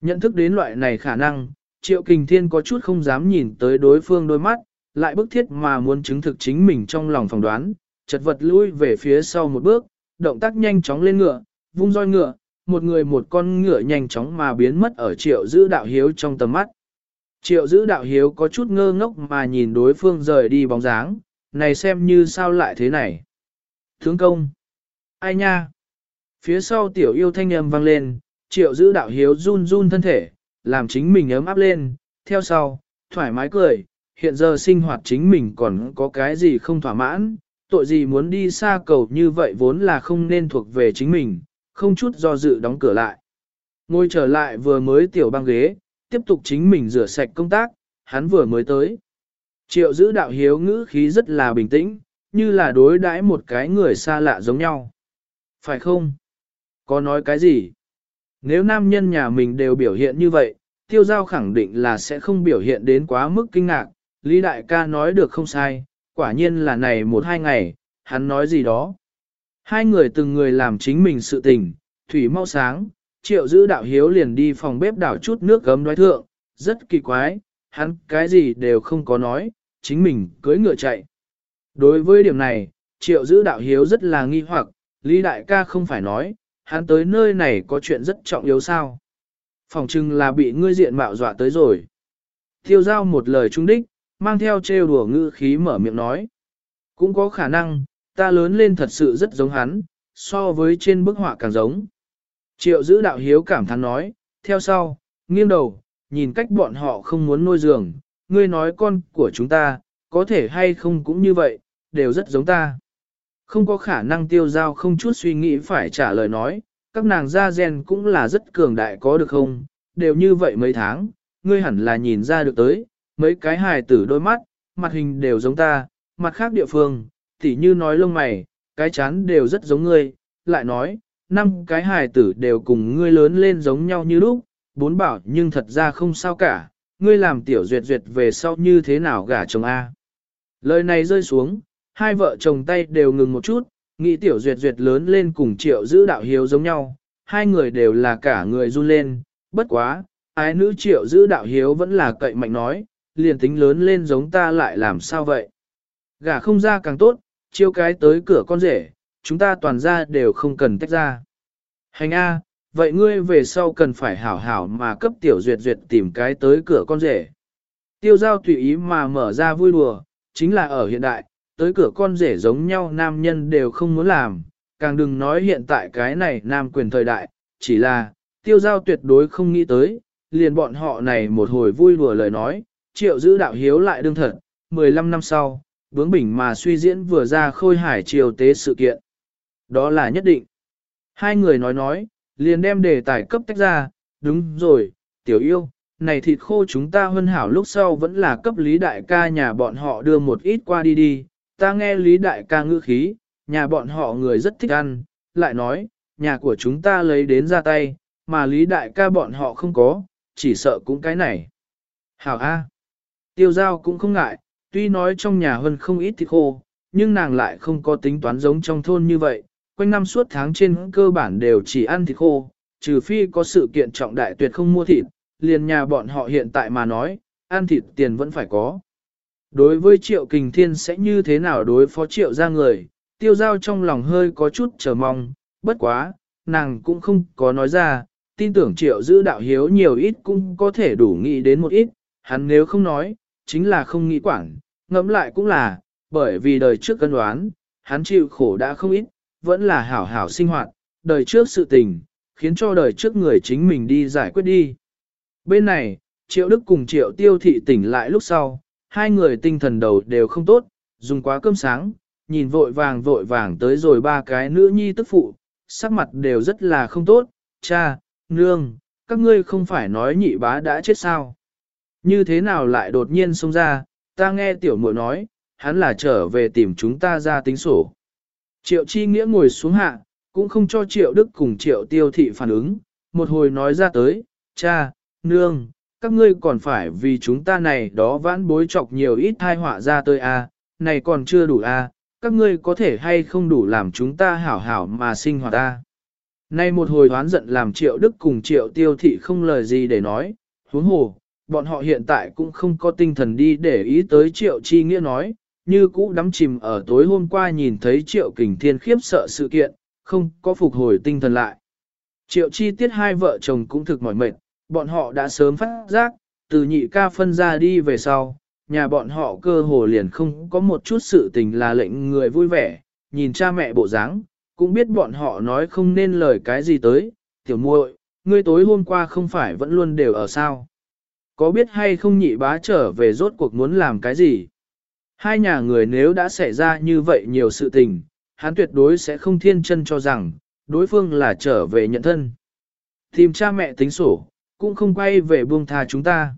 Nhận thức đến loại này khả năng, Triệu Kình Thiên có chút không dám nhìn tới đối phương đôi mắt, lại bức thiết mà muốn chứng thực chính mình trong lòng phỏng đoán, chật vật lui về phía sau một bước, động tác nhanh chóng lên ngựa, vung roi ngựa, một người một con ngựa nhanh chóng mà biến mất ở triệu giữ đạo hiếu trong tầm mắt. Triệu giữ đạo hiếu có chút ngơ ngốc mà nhìn đối phương rời đi bóng dáng, này xem như sao lại thế này. Thướng công! Ai nha? Phía sau tiểu yêu thanh âm vang lên, triệu giữ đạo hiếu run run thân thể, làm chính mình ấm áp lên, theo sau, thoải mái cười, hiện giờ sinh hoạt chính mình còn có cái gì không thỏa mãn, tội gì muốn đi xa cầu như vậy vốn là không nên thuộc về chính mình, không chút do dự đóng cửa lại. Ngồi trở lại vừa mới tiểu băng ghế, tiếp tục chính mình rửa sạch công tác, hắn vừa mới tới. Triệu giữ đạo hiếu ngữ khí rất là bình tĩnh, như là đối đãi một cái người xa lạ giống nhau. Phải không? Có nói cái gì? Nếu nam nhân nhà mình đều biểu hiện như vậy, tiêu giao khẳng định là sẽ không biểu hiện đến quá mức kinh ngạc. Lý đại ca nói được không sai, quả nhiên là này một hai ngày, hắn nói gì đó. Hai người từng người làm chính mình sự tình, thủy mau sáng, triệu giữ đạo hiếu liền đi phòng bếp đảo chút nước gấm đoái thượng, rất kỳ quái, hắn cái gì đều không có nói, chính mình cưới ngựa chạy. Đối với điểm này, triệu giữ đạo hiếu rất là nghi hoặc, Lý đại ca không phải nói, hắn tới nơi này có chuyện rất trọng yếu sao. Phòng chừng là bị ngươi diện mạo dọa tới rồi. Tiêu giao một lời trung đích, mang theo trêu đùa ngữ khí mở miệng nói. Cũng có khả năng, ta lớn lên thật sự rất giống hắn, so với trên bức họa càng giống. Triệu giữ đạo hiếu cảm thán nói, theo sau, nghiêng đầu, nhìn cách bọn họ không muốn nuôi giường, ngươi nói con của chúng ta, có thể hay không cũng như vậy, đều rất giống ta. Không có khả năng tiêu giao không chút suy nghĩ phải trả lời nói, các nàng da gen cũng là rất cường đại có được không, đều như vậy mấy tháng, ngươi hẳn là nhìn ra được tới, mấy cái hài tử đôi mắt, mặt hình đều giống ta, mặt khác địa phương, tỉ như nói lông mày, cái chán đều rất giống ngươi, lại nói, năm cái hài tử đều cùng ngươi lớn lên giống nhau như lúc, bốn bảo nhưng thật ra không sao cả, ngươi làm tiểu duyệt duyệt về sau như thế nào gả chồng A. Lời này rơi xuống, hai vợ chồng tay đều ngừng một chút, nghĩ tiểu duyệt duyệt lớn lên cùng triệu giữ đạo hiếu giống nhau, hai người đều là cả người run lên, bất quá, ái nữ triệu giữ đạo hiếu vẫn là cậy mạnh nói, liền tính lớn lên giống ta lại làm sao vậy. Gả không ra càng tốt, chiêu cái tới cửa con rể, chúng ta toàn ra đều không cần tách ra. Hành A, vậy ngươi về sau cần phải hảo hảo mà cấp tiểu duyệt duyệt tìm cái tới cửa con rể. Tiêu giao tùy ý mà mở ra vui đùa, chính là ở hiện đại, tới cửa con rể giống nhau nam nhân đều không muốn làm, càng đừng nói hiện tại cái này nam quyền thời đại, chỉ là, tiêu giao tuyệt đối không nghĩ tới, liền bọn họ này một hồi vui đùa lời nói, triệu giữ đạo hiếu lại đương thật, 15 năm sau, bướng bỉnh mà suy diễn vừa ra khôi hải triều tế sự kiện. Đó là nhất định. Hai người nói nói, liền đem đề tài cấp tách ra, đúng rồi, tiểu yêu, này thịt khô chúng ta hân hảo lúc sau vẫn là cấp lý đại ca nhà bọn họ đưa một ít qua đi đi, ta nghe lý đại ca ngữ khí, nhà bọn họ người rất thích ăn, lại nói, nhà của chúng ta lấy đến ra tay, mà lý đại ca bọn họ không có, chỉ sợ cũng cái này. Hảo A. Tiêu giao cũng không ngại, tuy nói trong nhà hơn không ít thịt khô, nhưng nàng lại không có tính toán giống trong thôn như vậy, quanh năm suốt tháng trên cơ bản đều chỉ ăn thịt khô, trừ phi có sự kiện trọng đại tuyệt không mua thịt, liền nhà bọn họ hiện tại mà nói, ăn thịt tiền vẫn phải có. Đối với triệu kình thiên sẽ như thế nào đối phó triệu ra người, tiêu giao trong lòng hơi có chút chờ mong, bất quá, nàng cũng không có nói ra, tin tưởng triệu giữ đạo hiếu nhiều ít cũng có thể đủ nghĩ đến một ít, hắn nếu không nói, chính là không nghĩ quản, ngẫm lại cũng là, bởi vì đời trước cân đoán, hắn chịu khổ đã không ít, vẫn là hảo hảo sinh hoạt, đời trước sự tình, khiến cho đời trước người chính mình đi giải quyết đi. Bên này, Triệu Đức cùng Triệu Tiêu Thị tỉnh lại lúc sau, hai người tinh thần đầu đều không tốt, dùng quá cơm sáng, nhìn vội vàng vội vàng tới rồi ba cái nữ nhi tức phụ, sắc mặt đều rất là không tốt, cha, nương, các ngươi không phải nói nhị bá đã chết sao. Như thế nào lại đột nhiên xông ra, ta nghe tiểu muội nói, hắn là trở về tìm chúng ta ra tính sổ. Triệu chi nghĩa ngồi xuống hạ, cũng không cho triệu đức cùng triệu tiêu thị phản ứng, một hồi nói ra tới, cha, nương, các ngươi còn phải vì chúng ta này đó vãn bối chọc nhiều ít thai họa ra tới a, à, này còn chưa đủ a, à, các ngươi có thể hay không đủ làm chúng ta hảo hảo mà sinh hoạt ta. Nay một hồi đoán giận làm triệu đức cùng triệu tiêu thị không lời gì để nói, huống hồ, bọn họ hiện tại cũng không có tinh thần đi để ý tới triệu chi nghĩa nói, như cũ đắm chìm ở tối hôm qua nhìn thấy triệu kình thiên khiếp sợ sự kiện, không có phục hồi tinh thần lại. Triệu chi tiết hai vợ chồng cũng thực mỏi mệt, bọn họ đã sớm phát giác, từ nhị ca phân ra đi về sau, nhà bọn họ cơ hồ liền không có một chút sự tình là lệnh người vui vẻ, nhìn cha mẹ bộ dáng, cũng biết bọn họ nói không nên lời cái gì tới, tiểu muội, ngươi tối hôm qua không phải vẫn luôn đều ở sao. Có biết hay không nhị bá trở về rốt cuộc muốn làm cái gì? Hai nhà người nếu đã xảy ra như vậy nhiều sự tình, hắn tuyệt đối sẽ không thiên chân cho rằng, đối phương là trở về nhận thân. Tìm cha mẹ tính sổ, cũng không quay về buông tha chúng ta.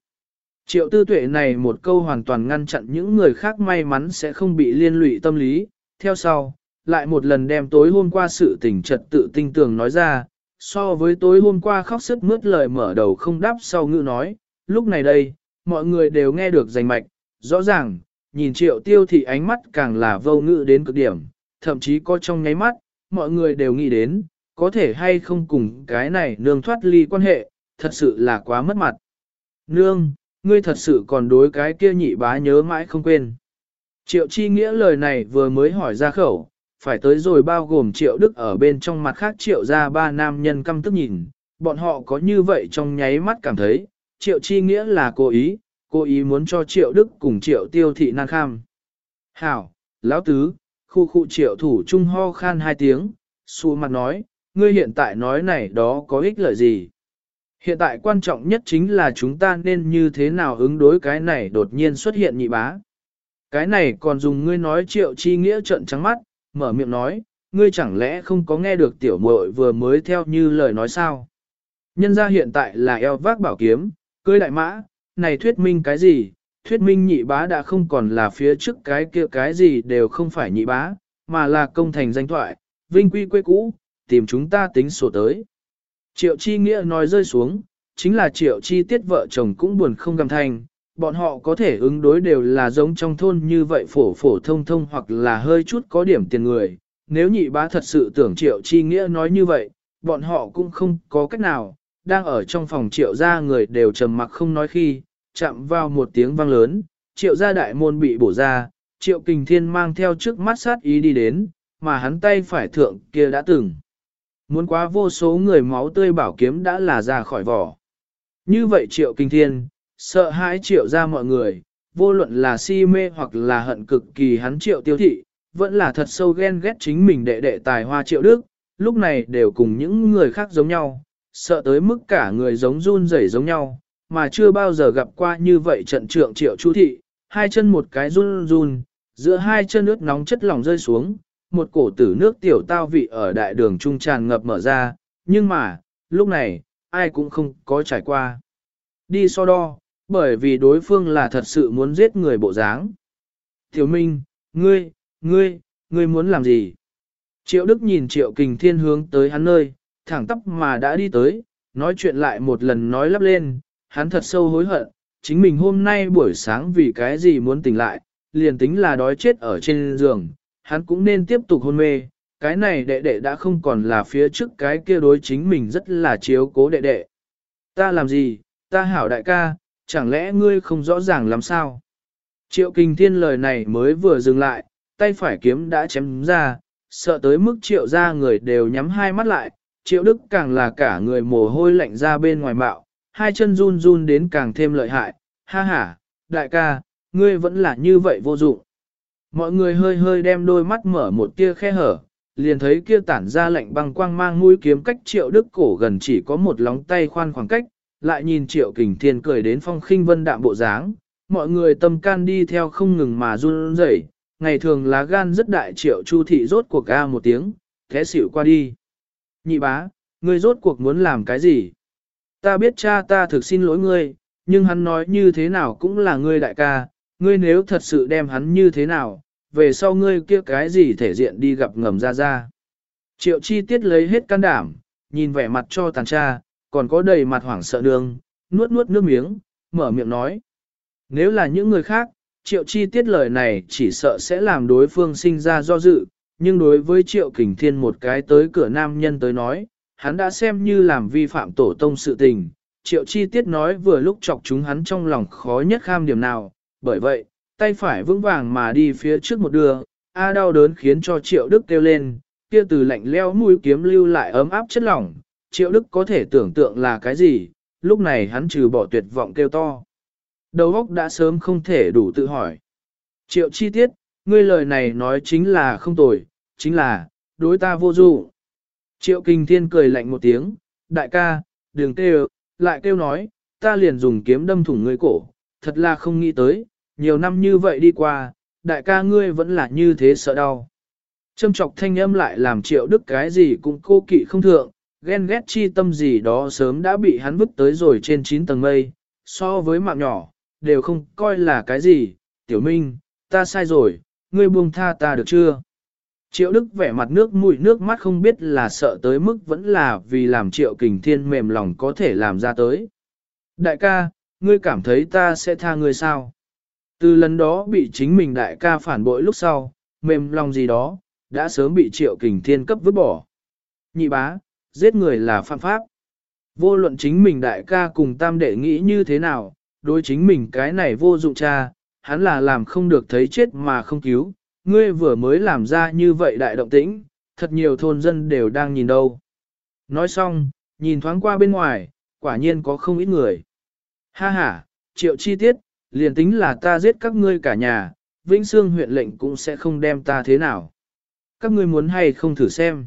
Triệu tư tuệ này một câu hoàn toàn ngăn chặn những người khác may mắn sẽ không bị liên lụy tâm lý. Theo sau, lại một lần đem tối hôm qua sự tình trật tự tinh tường nói ra, so với tối hôm qua khóc sức mướt lời mở đầu không đáp sau ngữ nói, lúc này đây, mọi người đều nghe được rành mạch, rõ ràng, nhìn triệu tiêu thị ánh mắt càng là vô ngữ đến cực điểm, thậm chí có trong nháy mắt, mọi người đều nghĩ đến, có thể hay không cùng cái này nương thoát ly quan hệ, thật sự là quá mất mặt. Nương, ngươi thật sự còn đối cái kia nhị bá nhớ mãi không quên. Triệu chi nghĩa lời này vừa mới hỏi ra khẩu, phải tới rồi bao gồm triệu đức ở bên trong mặt khác triệu ra ba nam nhân căm tức nhìn, bọn họ có như vậy trong nháy mắt cảm thấy, triệu chi nghĩa là cố ý, cố ý muốn cho triệu đức cùng triệu tiêu thị nan kham. Hảo, lão tứ, khu khu triệu thủ trung ho khan hai tiếng, xu mặt nói, ngươi hiện tại nói này đó có ích lợi gì? Hiện tại quan trọng nhất chính là chúng ta nên như thế nào ứng đối cái này đột nhiên xuất hiện nhị bá. Cái này còn dùng ngươi nói triệu chi nghĩa trận trắng mắt, mở miệng nói, ngươi chẳng lẽ không có nghe được tiểu muội vừa mới theo như lời nói sao? Nhân ra hiện tại là eo vác bảo kiếm, cưới đại mã, này thuyết minh cái gì? Thuyết minh nhị bá đã không còn là phía trước cái kia cái gì đều không phải nhị bá, mà là công thành danh thoại, vinh quy quê cũ, tìm chúng ta tính sổ tới. Triệu chi nghĩa nói rơi xuống, chính là triệu chi tiết vợ chồng cũng buồn không gầm thành, bọn họ có thể ứng đối đều là giống trong thôn như vậy phổ phổ thông thông hoặc là hơi chút có điểm tiền người. Nếu nhị bá thật sự tưởng triệu chi nghĩa nói như vậy, bọn họ cũng không có cách nào, đang ở trong phòng triệu gia người đều trầm mặc không nói khi, chạm vào một tiếng vang lớn, triệu gia đại môn bị bổ ra, triệu kình thiên mang theo trước mắt sát ý đi đến, mà hắn tay phải thượng kia đã từng. Muốn quá vô số người máu tươi bảo kiếm đã là ra khỏi vỏ. Như vậy triệu kinh thiên, sợ hãi triệu ra mọi người, vô luận là si mê hoặc là hận cực kỳ hắn triệu tiêu thị, vẫn là thật sâu ghen ghét chính mình đệ đệ tài hoa triệu đức, lúc này đều cùng những người khác giống nhau, sợ tới mức cả người giống run rẩy giống nhau, mà chưa bao giờ gặp qua như vậy trận trượng triệu chu thị, hai chân một cái run run, giữa hai chân nước nóng chất lỏng rơi xuống, một cổ tử nước tiểu tao vị ở đại đường trung tràn ngập mở ra, nhưng mà, lúc này, ai cũng không có trải qua. Đi so đo, bởi vì đối phương là thật sự muốn giết người bộ dáng. Tiểu Minh, ngươi, ngươi, ngươi muốn làm gì? Triệu Đức nhìn Triệu Kình Thiên hướng tới hắn nơi, thẳng tắp mà đã đi tới, nói chuyện lại một lần nói lắp lên, hắn thật sâu hối hận, chính mình hôm nay buổi sáng vì cái gì muốn tỉnh lại, liền tính là đói chết ở trên giường, hắn cũng nên tiếp tục hôn mê, cái này đệ đệ đã không còn là phía trước cái kia đối chính mình rất là chiếu cố đệ đệ. Ta làm gì, ta hảo đại ca, chẳng lẽ ngươi không rõ ràng làm sao? Triệu kinh thiên lời này mới vừa dừng lại, tay phải kiếm đã chém ra, sợ tới mức triệu ra người đều nhắm hai mắt lại, triệu đức càng là cả người mồ hôi lạnh ra bên ngoài mạo, hai chân run run đến càng thêm lợi hại, ha ha, đại ca, ngươi vẫn là như vậy vô dụng. Mọi người hơi hơi đem đôi mắt mở một tia khe hở, liền thấy kia tản ra lạnh băng quang mang mũi kiếm cách triệu đức cổ gần chỉ có một lóng tay khoan khoảng cách, lại nhìn triệu kình thiên cười đến phong khinh vân đạm bộ dáng, mọi người tâm can đi theo không ngừng mà run rẩy. ngày thường lá gan rất đại triệu chu thị rốt cuộc ca một tiếng, thế xỉu qua đi. Nhị bá, ngươi rốt cuộc muốn làm cái gì? Ta biết cha ta thực xin lỗi ngươi, nhưng hắn nói như thế nào cũng là ngươi đại ca, ngươi nếu thật sự đem hắn như thế nào, về sau ngươi kia cái gì thể diện đi gặp ngầm ra ra. Triệu chi tiết lấy hết can đảm, nhìn vẻ mặt cho tàn cha, còn có đầy mặt hoảng sợ đường, nuốt nuốt nước miếng, mở miệng nói. Nếu là những người khác, triệu chi tiết lời này chỉ sợ sẽ làm đối phương sinh ra do dự, nhưng đối với triệu kình thiên một cái tới cửa nam nhân tới nói, hắn đã xem như làm vi phạm tổ tông sự tình, triệu chi tiết nói vừa lúc chọc chúng hắn trong lòng khó nhất kham điểm nào, bởi vậy, tay phải vững vàng mà đi phía trước một đường, a đau đớn khiến cho triệu đức kêu lên, kia từ lạnh leo mũi kiếm lưu lại ấm áp chất lỏng, triệu đức có thể tưởng tượng là cái gì, lúc này hắn trừ bỏ tuyệt vọng kêu to. Đầu óc đã sớm không thể đủ tự hỏi. Triệu chi tiết, ngươi lời này nói chính là không tồi, chính là, đối ta vô dụ. Triệu kinh thiên cười lạnh một tiếng, đại ca, đừng kêu, lại kêu nói, ta liền dùng kiếm đâm thủng ngươi cổ, thật là không nghĩ tới, nhiều năm như vậy đi qua, đại ca ngươi vẫn là như thế sợ đau. Trâm trọc thanh âm lại làm triệu đức cái gì cũng cô kỵ không thượng, ghen ghét chi tâm gì đó sớm đã bị hắn vứt tới rồi trên 9 tầng mây, so với mạng nhỏ, đều không coi là cái gì, tiểu minh, ta sai rồi, ngươi buông tha ta được chưa? Triệu Đức vẻ mặt nước mũi nước mắt không biết là sợ tới mức vẫn là vì làm Triệu Kình Thiên mềm lòng có thể làm ra tới. Đại ca, ngươi cảm thấy ta sẽ tha ngươi sao? Từ lần đó bị chính mình đại ca phản bội lúc sau, mềm lòng gì đó, đã sớm bị Triệu Kình Thiên cấp vứt bỏ. Nhị bá, giết người là phạm pháp. Vô luận chính mình đại ca cùng tam đệ nghĩ như thế nào, đối chính mình cái này vô dụng cha, hắn là làm không được thấy chết mà không cứu, ngươi vừa mới làm ra như vậy đại động tĩnh, thật nhiều thôn dân đều đang nhìn đâu. Nói xong, nhìn thoáng qua bên ngoài, quả nhiên có không ít người. Ha ha, triệu chi tiết, liền tính là ta giết các ngươi cả nhà, Vĩnh Sương huyện lệnh cũng sẽ không đem ta thế nào. Các ngươi muốn hay không thử xem.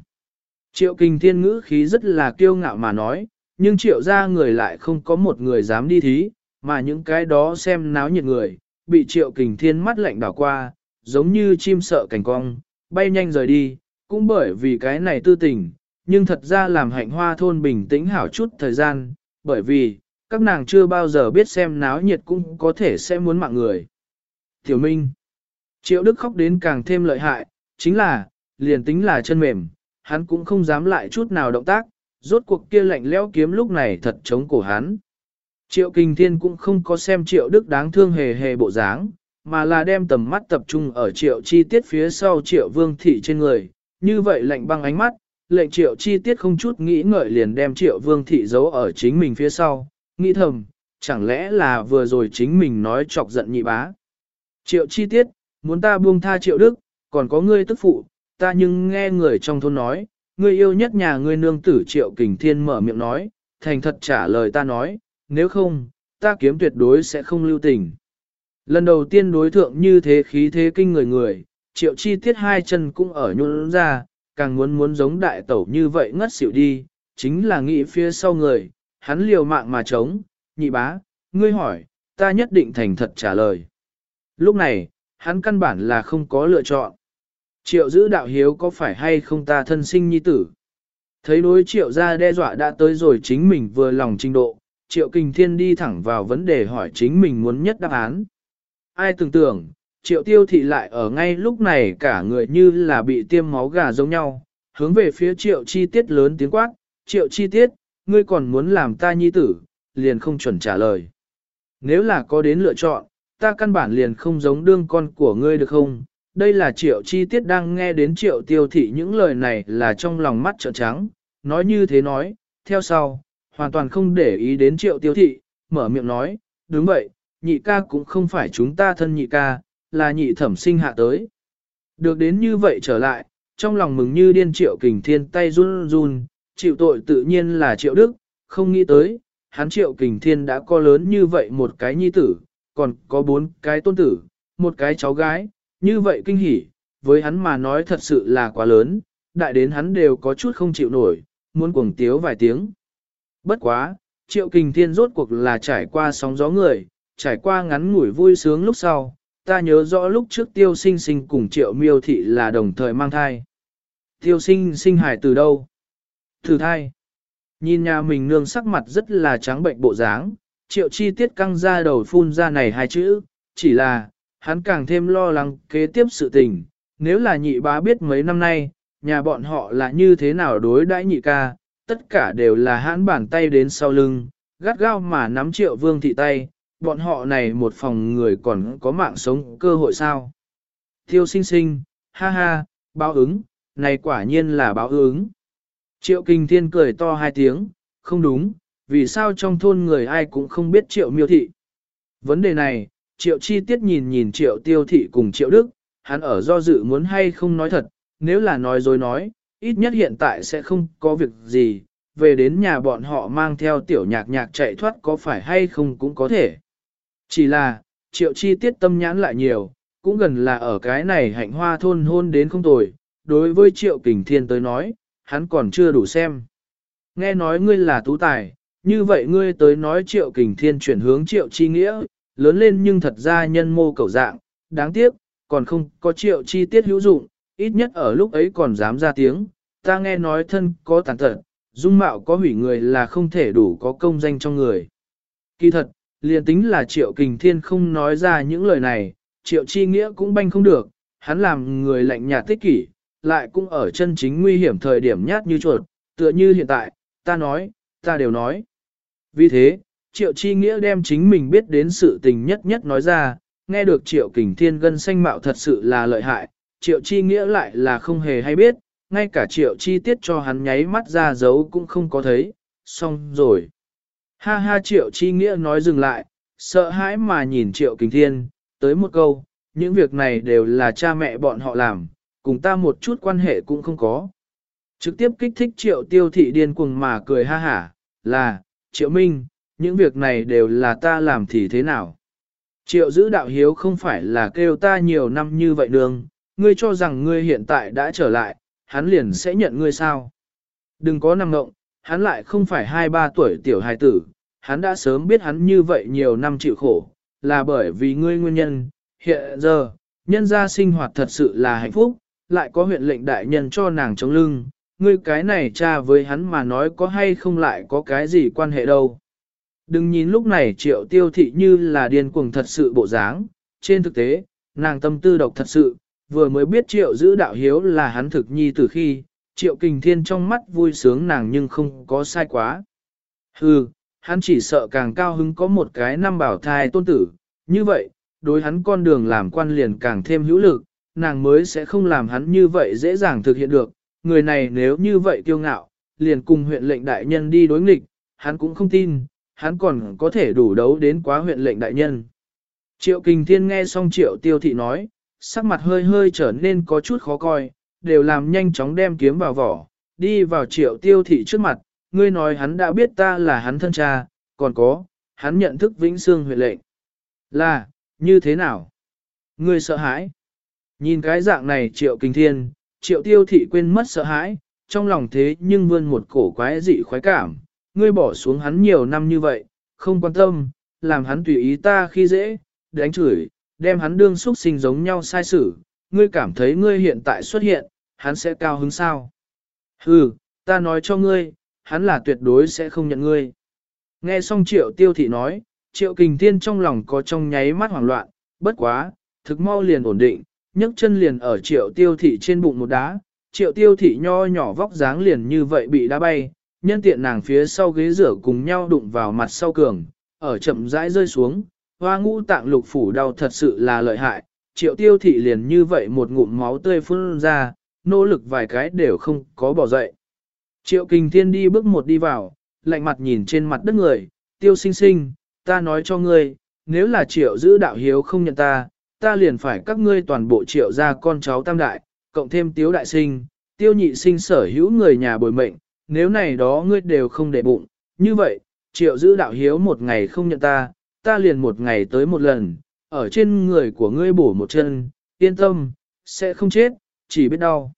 Triệu kinh thiên ngữ khí rất là kiêu ngạo mà nói, nhưng triệu ra người lại không có một người dám đi thí, mà những cái đó xem náo nhiệt người, bị triệu kình thiên mắt lạnh đảo qua, giống như chim sợ cảnh cong, bay nhanh rời đi, cũng bởi vì cái này tư tình, nhưng thật ra làm hạnh hoa thôn bình tĩnh hảo chút thời gian, bởi vì, các nàng chưa bao giờ biết xem náo nhiệt cũng có thể sẽ muốn mạng người. Tiểu Minh Triệu Đức khóc đến càng thêm lợi hại, chính là, liền tính là chân mềm, hắn cũng không dám lại chút nào động tác, rốt cuộc kia lạnh lẽo kiếm lúc này thật chống cổ hắn. Triệu Kinh Thiên cũng không có xem Triệu Đức đáng thương hề hề bộ dáng, mà là đem tầm mắt tập trung ở Triệu chi tiết phía sau Triệu Vương Thị trên người, như vậy lạnh băng ánh mắt, lệnh Triệu chi tiết không chút nghĩ ngợi liền đem Triệu Vương Thị giấu ở chính mình phía sau, nghĩ thầm, chẳng lẽ là vừa rồi chính mình nói chọc giận nhị bá. Triệu chi tiết, muốn ta buông tha Triệu Đức, còn có ngươi tức phụ, ta nhưng nghe người trong thôn nói, ngươi yêu nhất nhà ngươi nương tử Triệu Kình Thiên mở miệng nói, thành thật trả lời ta nói, nếu không, ta kiếm tuyệt đối sẽ không lưu tình. Lần đầu tiên đối thượng như thế khí thế kinh người người, triệu chi tiết hai chân cũng ở nhuôn ra, càng muốn muốn giống đại tẩu như vậy ngất xỉu đi, chính là nghĩ phía sau người, hắn liều mạng mà chống, nhị bá, ngươi hỏi, ta nhất định thành thật trả lời. Lúc này, hắn căn bản là không có lựa chọn. Triệu giữ đạo hiếu có phải hay không ta thân sinh nhi tử? Thấy đối triệu ra đe dọa đã tới rồi chính mình vừa lòng trình độ, triệu kinh thiên đi thẳng vào vấn đề hỏi chính mình muốn nhất đáp án. Ai tưởng tưởng, triệu tiêu thị lại ở ngay lúc này cả người như là bị tiêm máu gà giống nhau, hướng về phía triệu chi tiết lớn tiếng quát, triệu chi tiết, ngươi còn muốn làm ta nhi tử, liền không chuẩn trả lời. Nếu là có đến lựa chọn, ta căn bản liền không giống đương con của ngươi được không? Đây là triệu chi tiết đang nghe đến triệu tiêu thị những lời này là trong lòng mắt trợn trắng, nói như thế nói, theo sau, hoàn toàn không để ý đến triệu tiêu thị, mở miệng nói, đúng vậy, nhị ca cũng không phải chúng ta thân nhị ca, là nhị thẩm sinh hạ tới. Được đến như vậy trở lại, trong lòng mừng như điên triệu kình thiên tay run run, chịu tội tự nhiên là triệu đức, không nghĩ tới, hắn triệu kình thiên đã có lớn như vậy một cái nhi tử, còn có bốn cái tôn tử, một cái cháu gái, như vậy kinh hỉ, với hắn mà nói thật sự là quá lớn, đại đến hắn đều có chút không chịu nổi, muốn cuồng tiếu vài tiếng. Bất quá, triệu kình thiên rốt cuộc là trải qua sóng gió người, trải qua ngắn ngủi vui sướng lúc sau, ta nhớ rõ lúc trước tiêu sinh sinh cùng triệu miêu thị là đồng thời mang thai. Tiêu sinh sinh hài từ đâu? Thử thai. Nhìn nhà mình nương sắc mặt rất là trắng bệnh bộ dáng, triệu chi tiết căng ra đầu phun ra này hai chữ, chỉ là, hắn càng thêm lo lắng kế tiếp sự tình, nếu là nhị bá biết mấy năm nay, nhà bọn họ là như thế nào đối đãi nhị ca, tất cả đều là hãn bàn tay đến sau lưng, gắt gao mà nắm triệu vương thị tay, bọn họ này một phòng người còn có mạng sống cơ hội sao. Thiêu sinh sinh, ha ha, báo ứng, này quả nhiên là báo ứng. Triệu kinh thiên cười to hai tiếng, không đúng, vì sao trong thôn người ai cũng không biết triệu miêu thị. Vấn đề này, triệu chi tiết nhìn nhìn triệu tiêu thị cùng triệu đức, hắn ở do dự muốn hay không nói thật, nếu là nói dối nói, ít nhất hiện tại sẽ không có việc gì, về đến nhà bọn họ mang theo tiểu nhạc nhạc chạy thoát có phải hay không cũng có thể. Chỉ là, triệu chi tiết tâm nhãn lại nhiều, cũng gần là ở cái này hạnh hoa thôn hôn đến không tồi, đối với triệu kình thiên tới nói, hắn còn chưa đủ xem. Nghe nói ngươi là tú tài, như vậy ngươi tới nói triệu kình thiên chuyển hướng triệu chi nghĩa, lớn lên nhưng thật ra nhân mô cầu dạng, đáng tiếc, còn không có triệu chi tiết hữu dụng, ít nhất ở lúc ấy còn dám ra tiếng, ta nghe nói thân có tàn tật, dung mạo có hủy người là không thể đủ có công danh trong người. Kỳ thật, liền tính là triệu kình thiên không nói ra những lời này, triệu chi nghĩa cũng banh không được, hắn làm người lạnh nhạt tích kỷ, lại cũng ở chân chính nguy hiểm thời điểm nhát như chuột, tựa như hiện tại, ta nói, ta đều nói. Vì thế, triệu chi nghĩa đem chính mình biết đến sự tình nhất nhất nói ra, nghe được triệu kình thiên gân xanh mạo thật sự là lợi hại, triệu chi nghĩa lại là không hề hay biết, ngay cả triệu chi tiết cho hắn nháy mắt ra dấu cũng không có thấy, xong rồi. Ha ha triệu chi nghĩa nói dừng lại, sợ hãi mà nhìn triệu kình thiên, tới một câu, những việc này đều là cha mẹ bọn họ làm, cùng ta một chút quan hệ cũng không có. Trực tiếp kích thích triệu tiêu thị điên cuồng mà cười ha hả, là, triệu minh, những việc này đều là ta làm thì thế nào. Triệu giữ đạo hiếu không phải là kêu ta nhiều năm như vậy đường, ngươi cho rằng ngươi hiện tại đã trở lại, hắn liền sẽ nhận ngươi sao. Đừng có nằm ngộng, hắn lại không phải hai ba tuổi tiểu hài tử, hắn đã sớm biết hắn như vậy nhiều năm chịu khổ, là bởi vì ngươi nguyên nhân, hiện giờ, nhân gia sinh hoạt thật sự là hạnh phúc, lại có huyện lệnh đại nhân cho nàng chống lưng, ngươi cái này cha với hắn mà nói có hay không lại có cái gì quan hệ đâu. Đừng nhìn lúc này triệu tiêu thị như là điên cuồng thật sự bộ dáng, trên thực tế, nàng tâm tư độc thật sự, vừa mới biết triệu giữ đạo hiếu là hắn thực nhi từ khi, triệu kình thiên trong mắt vui sướng nàng nhưng không có sai quá. Hừ, hắn chỉ sợ càng cao hứng có một cái năm bảo thai tôn tử, như vậy, đối hắn con đường làm quan liền càng thêm hữu lực, nàng mới sẽ không làm hắn như vậy dễ dàng thực hiện được, người này nếu như vậy kiêu ngạo, liền cùng huyện lệnh đại nhân đi đối nghịch, hắn cũng không tin, hắn còn có thể đủ đấu đến quá huyện lệnh đại nhân. Triệu Kình Thiên nghe xong Triệu Tiêu Thị nói, sắc mặt hơi hơi trở nên có chút khó coi, đều làm nhanh chóng đem kiếm vào vỏ, đi vào Triệu Tiêu Thị trước mặt, ngươi nói hắn đã biết ta là hắn thân cha, còn có, hắn nhận thức Vĩnh Sương huyện lệnh. Là, như thế nào? Ngươi sợ hãi? Nhìn cái dạng này Triệu kinh Thiên, Triệu Tiêu Thị quên mất sợ hãi, trong lòng thế nhưng vươn một cổ quái dị khoái cảm, ngươi bỏ xuống hắn nhiều năm như vậy, không quan tâm, làm hắn tùy ý ta khi dễ, đánh chửi, đem hắn đương xúc sinh giống nhau sai xử, ngươi cảm thấy ngươi hiện tại xuất hiện, hắn sẽ cao hứng sao? Hừ, ta nói cho ngươi, hắn là tuyệt đối sẽ không nhận ngươi. Nghe xong triệu tiêu thị nói, triệu kình thiên trong lòng có trong nháy mắt hoảng loạn, bất quá, thực mau liền ổn định, nhấc chân liền ở triệu tiêu thị trên bụng một đá, triệu tiêu thị nho nhỏ vóc dáng liền như vậy bị đá bay, nhân tiện nàng phía sau ghế rửa cùng nhau đụng vào mặt sau cường, ở chậm rãi rơi xuống, hoa ngũ tạng lục phủ đau thật sự là lợi hại, triệu tiêu thị liền như vậy một ngụm máu tươi phun ra, nỗ lực vài cái đều không có bỏ dậy. Triệu kình thiên đi bước một đi vào, lạnh mặt nhìn trên mặt đất người, tiêu sinh sinh, ta nói cho ngươi, nếu là triệu giữ đạo hiếu không nhận ta, ta liền phải các ngươi toàn bộ triệu ra con cháu tam đại, cộng thêm tiếu đại sinh, tiêu nhị sinh sở hữu người nhà bồi mệnh, nếu này đó ngươi đều không để bụng, như vậy, triệu giữ đạo hiếu một ngày không nhận ta, ta liền một ngày tới một lần, ở trên người của ngươi bổ một chân, yên tâm, sẽ không chết, chỉ biết đau.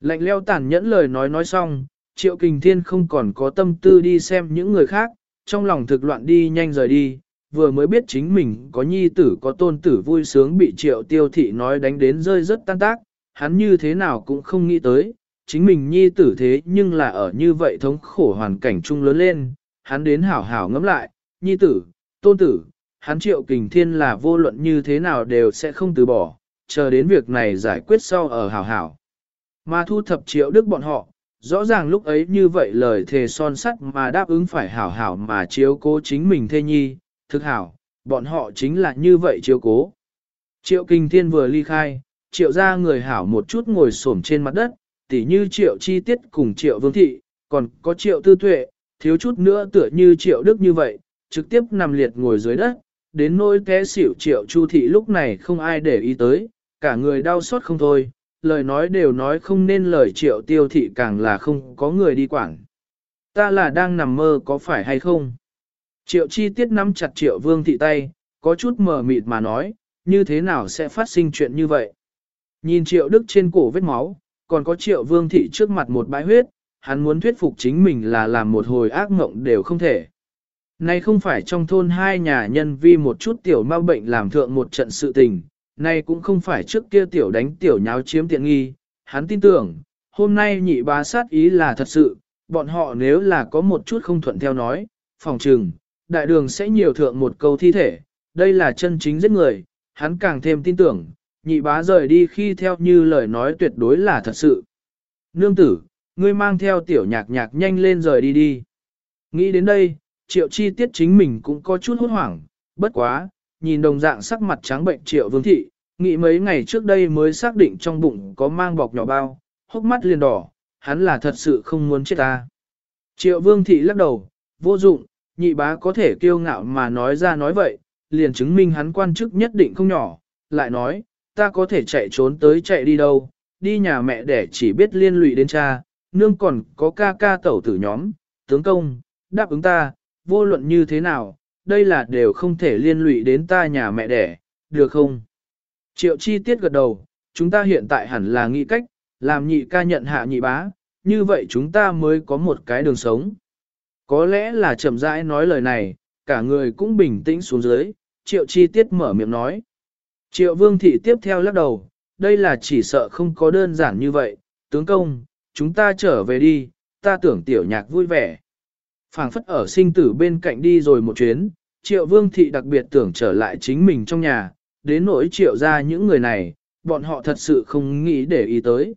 Lạnh leo tàn nhẫn lời nói nói xong, triệu kình thiên không còn có tâm tư đi xem những người khác, trong lòng thực loạn đi nhanh rời đi, vừa mới biết chính mình có nhi tử có tôn tử vui sướng bị triệu tiêu thị nói đánh đến rơi rất tan tác, hắn như thế nào cũng không nghĩ tới, chính mình nhi tử thế nhưng là ở như vậy thống khổ hoàn cảnh chung lớn lên, hắn đến hảo hảo ngẫm lại, nhi tử, tôn tử, hắn triệu kình thiên là vô luận như thế nào đều sẽ không từ bỏ, chờ đến việc này giải quyết sau ở hảo hảo. Mà thu thập triệu đức bọn họ, rõ ràng lúc ấy như vậy lời thề son sắt mà đáp ứng phải hảo hảo mà chiếu cố chính mình thê nhi, thực hảo, bọn họ chính là như vậy chiếu cố. Triệu kinh thiên vừa ly khai, triệu ra người hảo một chút ngồi xổm trên mặt đất, tỉ như triệu chi tiết cùng triệu vương thị, còn có triệu tư tuệ, thiếu chút nữa tựa như triệu đức như vậy, trực tiếp nằm liệt ngồi dưới đất, đến nỗi té xỉu triệu chu thị lúc này không ai để ý tới, cả người đau xót không thôi, lời nói đều nói không nên lời triệu tiêu thị càng là không có người đi quản. Ta là đang nằm mơ có phải hay không? Triệu chi tiết nắm chặt triệu vương thị tay, có chút mờ mịt mà nói, như thế nào sẽ phát sinh chuyện như vậy? Nhìn triệu đức trên cổ vết máu, còn có triệu vương thị trước mặt một bãi huyết, hắn muốn thuyết phục chính mình là làm một hồi ác mộng đều không thể. Này không phải trong thôn hai nhà nhân vi một chút tiểu mau bệnh làm thượng một trận sự tình, này cũng không phải trước kia tiểu đánh tiểu nháo chiếm tiện nghi, hắn tin tưởng, hôm nay nhị bá sát ý là thật sự, bọn họ nếu là có một chút không thuận theo nói, phòng trừng, đại đường sẽ nhiều thượng một câu thi thể, đây là chân chính giết người, hắn càng thêm tin tưởng, nhị bá rời đi khi theo như lời nói tuyệt đối là thật sự. Nương tử, ngươi mang theo tiểu nhạc nhạc nhanh lên rời đi đi. Nghĩ đến đây, triệu chi tiết chính mình cũng có chút hốt hoảng, bất quá, nhìn đồng dạng sắc mặt trắng bệnh triệu vương thị, nghĩ mấy ngày trước đây mới xác định trong bụng có mang bọc nhỏ bao, hốc mắt liền đỏ, hắn là thật sự không muốn chết ta. Triệu vương thị lắc đầu, vô dụng, nhị bá có thể kiêu ngạo mà nói ra nói vậy, liền chứng minh hắn quan chức nhất định không nhỏ, lại nói, ta có thể chạy trốn tới chạy đi đâu, đi nhà mẹ để chỉ biết liên lụy đến cha, nương còn có ca ca tẩu tử nhóm, tướng công, đáp ứng ta, vô luận như thế nào, đây là đều không thể liên lụy đến ta nhà mẹ đẻ, được không? Triệu chi tiết gật đầu, chúng ta hiện tại hẳn là nghĩ cách, làm nhị ca nhận hạ nhị bá, như vậy chúng ta mới có một cái đường sống. Có lẽ là chậm rãi nói lời này, cả người cũng bình tĩnh xuống dưới, triệu chi tiết mở miệng nói. Triệu vương thị tiếp theo lắc đầu, đây là chỉ sợ không có đơn giản như vậy, tướng công, chúng ta trở về đi, ta tưởng tiểu nhạc vui vẻ phảng phất ở sinh tử bên cạnh đi rồi một chuyến, triệu vương thị đặc biệt tưởng trở lại chính mình trong nhà, đến nỗi triệu ra những người này, bọn họ thật sự không nghĩ để ý tới.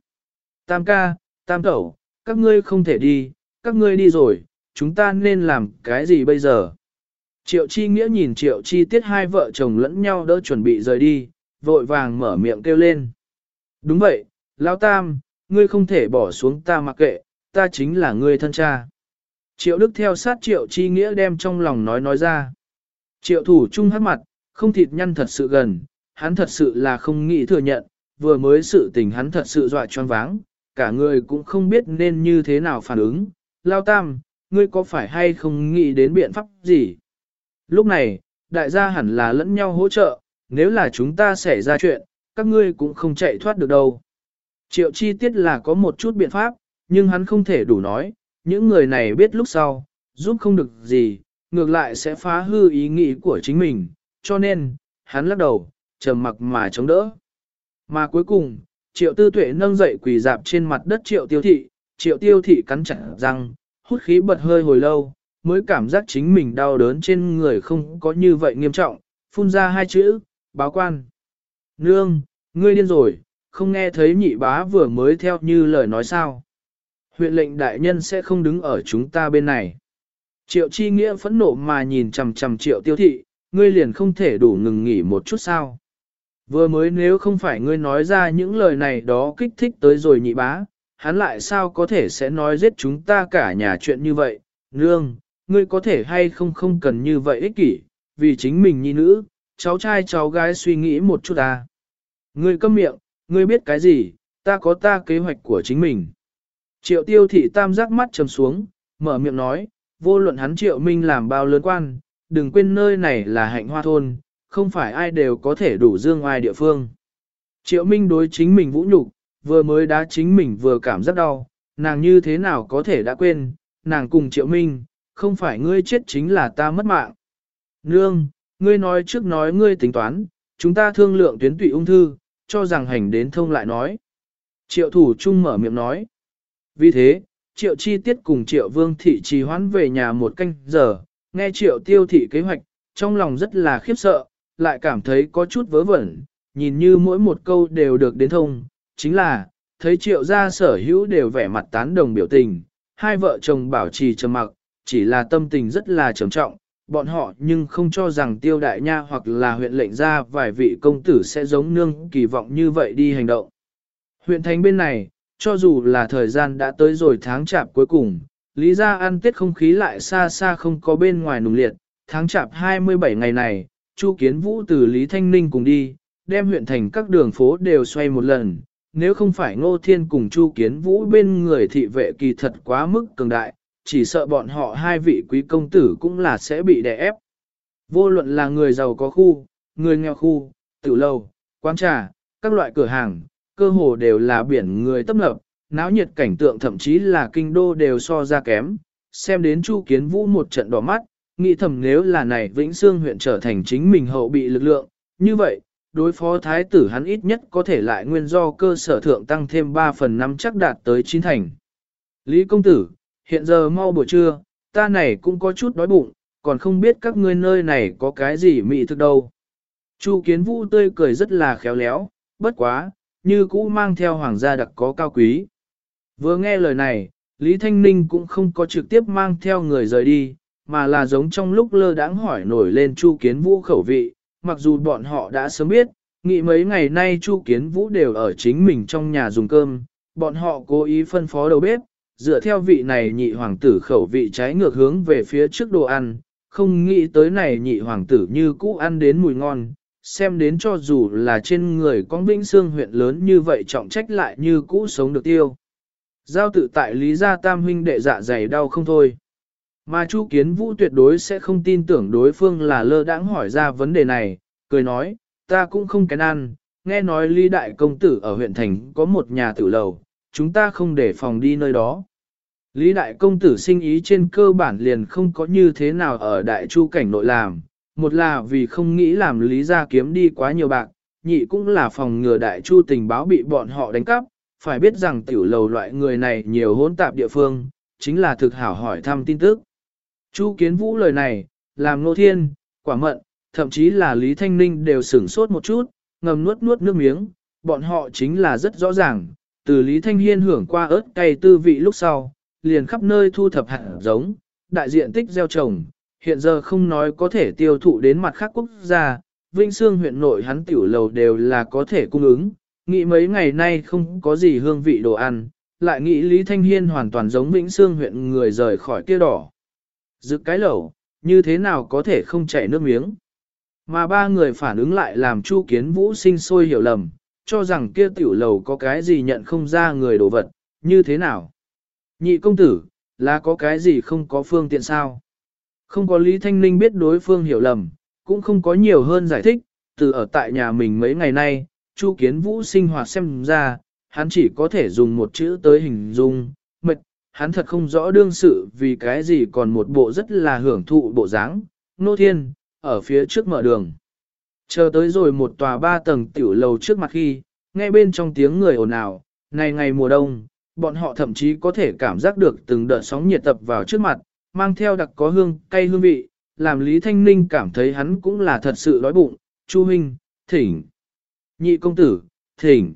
Tam ca, tam tẩu, các ngươi không thể đi, các ngươi đi rồi, chúng ta nên làm cái gì bây giờ? Triệu chi nghĩa nhìn triệu chi tiết hai vợ chồng lẫn nhau đỡ chuẩn bị rời đi, vội vàng mở miệng kêu lên. Đúng vậy, lão tam, ngươi không thể bỏ xuống ta mặc kệ, ta chính là ngươi thân cha. Triệu Đức theo sát Triệu Chi Nghĩa đem trong lòng nói nói ra. Triệu thủ trung hát mặt, không thịt nhăn thật sự gần, hắn thật sự là không nghĩ thừa nhận, vừa mới sự tình hắn thật sự dọa choáng váng, cả người cũng không biết nên như thế nào phản ứng. Lao Tam, ngươi có phải hay không nghĩ đến biện pháp gì? Lúc này, đại gia hẳn là lẫn nhau hỗ trợ, nếu là chúng ta xảy ra chuyện, các ngươi cũng không chạy thoát được đâu. Triệu chi tiết là có một chút biện pháp, nhưng hắn không thể đủ nói, những người này biết lúc sau, giúp không được gì, ngược lại sẽ phá hư ý nghĩ của chính mình, cho nên, hắn lắc đầu, trầm mặc mà chống đỡ. Mà cuối cùng, triệu tư tuệ nâng dậy quỳ dạp trên mặt đất triệu tiêu thị, triệu tiêu thị cắn chặt răng, hút khí bật hơi hồi lâu, mới cảm giác chính mình đau đớn trên người không có như vậy nghiêm trọng, phun ra hai chữ, báo quan. Nương, ngươi điên rồi, không nghe thấy nhị bá vừa mới theo như lời nói sao. Huyện lệnh đại nhân sẽ không đứng ở chúng ta bên này. Triệu chi nghĩa phẫn nộ mà nhìn chằm chằm triệu tiêu thị, ngươi liền không thể đủ ngừng nghỉ một chút sao. Vừa mới nếu không phải ngươi nói ra những lời này đó kích thích tới rồi nhị bá, hắn lại sao có thể sẽ nói giết chúng ta cả nhà chuyện như vậy, nương, ngươi có thể hay không không cần như vậy ích kỷ, vì chính mình nhi nữ, cháu trai cháu gái suy nghĩ một chút à. Ngươi câm miệng, ngươi biết cái gì, ta có ta kế hoạch của chính mình. Triệu tiêu thị tam giác mắt trầm xuống, mở miệng nói, vô luận hắn triệu minh làm bao lớn quan, đừng quên nơi này là hạnh hoa thôn, không phải ai đều có thể đủ dương ai địa phương. Triệu minh đối chính mình vũ nhục, vừa mới đá chính mình vừa cảm giác đau, nàng như thế nào có thể đã quên, nàng cùng triệu minh, không phải ngươi chết chính là ta mất mạng. Nương, ngươi nói trước nói ngươi tính toán, chúng ta thương lượng tuyến tụy ung thư, cho rằng hành đến thông lại nói. Triệu thủ trung mở miệng nói. Vì thế, triệu chi tiết cùng triệu vương thị trì hoãn về nhà một canh giờ, nghe triệu tiêu thị kế hoạch, trong lòng rất là khiếp sợ, lại cảm thấy có chút vớ vẩn, nhìn như mỗi một câu đều được đến thông, chính là, thấy triệu gia sở hữu đều vẻ mặt tán đồng biểu tình, hai vợ chồng bảo trì trầm mặc, chỉ là tâm tình rất là trầm trọng, bọn họ nhưng không cho rằng tiêu đại nha hoặc là huyện lệnh gia vài vị công tử sẽ giống nương kỳ vọng như vậy đi hành động. Huyện thành bên này, cho dù là thời gian đã tới rồi tháng chạp cuối cùng, Lý ra ăn tết không khí lại xa xa không có bên ngoài nùng liệt, tháng chạp 27 ngày này, Chu Kiến Vũ từ Lý Thanh Ninh cùng đi, đem huyện thành các đường phố đều xoay một lần, nếu không phải Ngô Thiên cùng Chu Kiến Vũ bên người thị vệ kỳ thật quá mức cường đại, chỉ sợ bọn họ hai vị quý công tử cũng là sẽ bị đè ép. Vô luận là người giàu có khu, người nghèo khu, tử lâu, quán trà, các loại cửa hàng, cơ hồ đều là biển người tấp nập, náo nhiệt cảnh tượng thậm chí là kinh đô đều so ra kém, xem đến Chu Kiến Vũ một trận đỏ mắt, nghĩ thầm nếu là này Vĩnh Sương huyện trở thành chính mình hậu bị lực lượng, như vậy, đối phó thái tử hắn ít nhất có thể lại nguyên do cơ sở thượng tăng thêm 3 phần 5 chắc đạt tới chín thành. Lý công tử, hiện giờ mau buổi trưa, ta này cũng có chút đói bụng, còn không biết các ngươi nơi này có cái gì mị thực đâu. Chu kiến vũ tươi cười rất là khéo léo, bất quá, như cũ mang theo hoàng gia đặc có cao quý. Vừa nghe lời này, Lý Thanh Ninh cũng không có trực tiếp mang theo người rời đi, mà là giống trong lúc lơ đãng hỏi nổi lên Chu Kiến Vũ khẩu vị, mặc dù bọn họ đã sớm biết, nghĩ mấy ngày nay Chu Kiến Vũ đều ở chính mình trong nhà dùng cơm, bọn họ cố ý phân phó đầu bếp, dựa theo vị này nhị hoàng tử khẩu vị trái ngược hướng về phía trước đồ ăn, không nghĩ tới này nhị hoàng tử như cũ ăn đến mùi ngon, xem đến cho dù là trên người con vĩnh xương huyện lớn như vậy trọng trách lại như cũ sống được tiêu. Giao tự tại lý gia tam huynh đệ dạ dày đau không thôi. Mà Chu Kiến Vũ tuyệt đối sẽ không tin tưởng đối phương là lơ đãng hỏi ra vấn đề này, cười nói, ta cũng không kén ăn, nghe nói Lý Đại Công Tử ở huyện thành có một nhà tử lầu, chúng ta không để phòng đi nơi đó. Lý Đại Công Tử sinh ý trên cơ bản liền không có như thế nào ở Đại Chu cảnh nội làm, một là vì không nghĩ làm Lý gia kiếm đi quá nhiều bạc, nhị cũng là phòng ngừa Đại Chu tình báo bị bọn họ đánh cắp, phải biết rằng tiểu lầu loại người này nhiều hỗn tạp địa phương, chính là thực hảo hỏi thăm tin tức. Chu Kiến Vũ lời này, làm nô thiên, quả mận, thậm chí là Lý Thanh Ninh đều sửng sốt một chút, ngầm nuốt nuốt nước miếng, bọn họ chính là rất rõ ràng, từ Lý Thanh Hiên hưởng qua ớt cay tư vị lúc sau, liền khắp nơi thu thập hạt giống, đại diện tích gieo trồng, hiện giờ không nói có thể tiêu thụ đến mặt khác quốc gia, Vinh Sương huyện nội hắn tiểu lầu đều là có thể cung ứng, nghĩ mấy ngày nay không có gì hương vị đồ ăn, lại nghĩ Lý Thanh Hiên hoàn toàn giống Vĩnh Sương huyện người rời khỏi kia đỏ. Dự cái lẩu, như thế nào có thể không chảy nước miếng. Mà ba người phản ứng lại làm Chu Kiến Vũ sinh sôi hiểu lầm, cho rằng kia tiểu lầu có cái gì nhận không ra người đồ vật, như thế nào. Nhị công tử, là có cái gì không có phương tiện sao? Không có Lý Thanh Ninh biết đối phương hiểu lầm, cũng không có nhiều hơn giải thích, từ ở tại nhà mình mấy ngày nay, Chu Kiến Vũ sinh hoạt xem ra, hắn chỉ có thể dùng một chữ tới hình dung, mệt, hắn thật không rõ đương sự vì cái gì còn một bộ rất là hưởng thụ bộ dáng, nô thiên, ở phía trước mở đường. Chờ tới rồi một tòa ba tầng tiểu lầu trước mặt khi, nghe bên trong tiếng người ồn ào, này ngày mùa đông, bọn họ thậm chí có thể cảm giác được từng đợt sóng nhiệt tập vào trước mặt, mang theo đặc có hương, cay hương vị, làm Lý Thanh Ninh cảm thấy hắn cũng là thật sự đói bụng, Chu Huynh, thỉnh. Nhị công tử, thỉnh.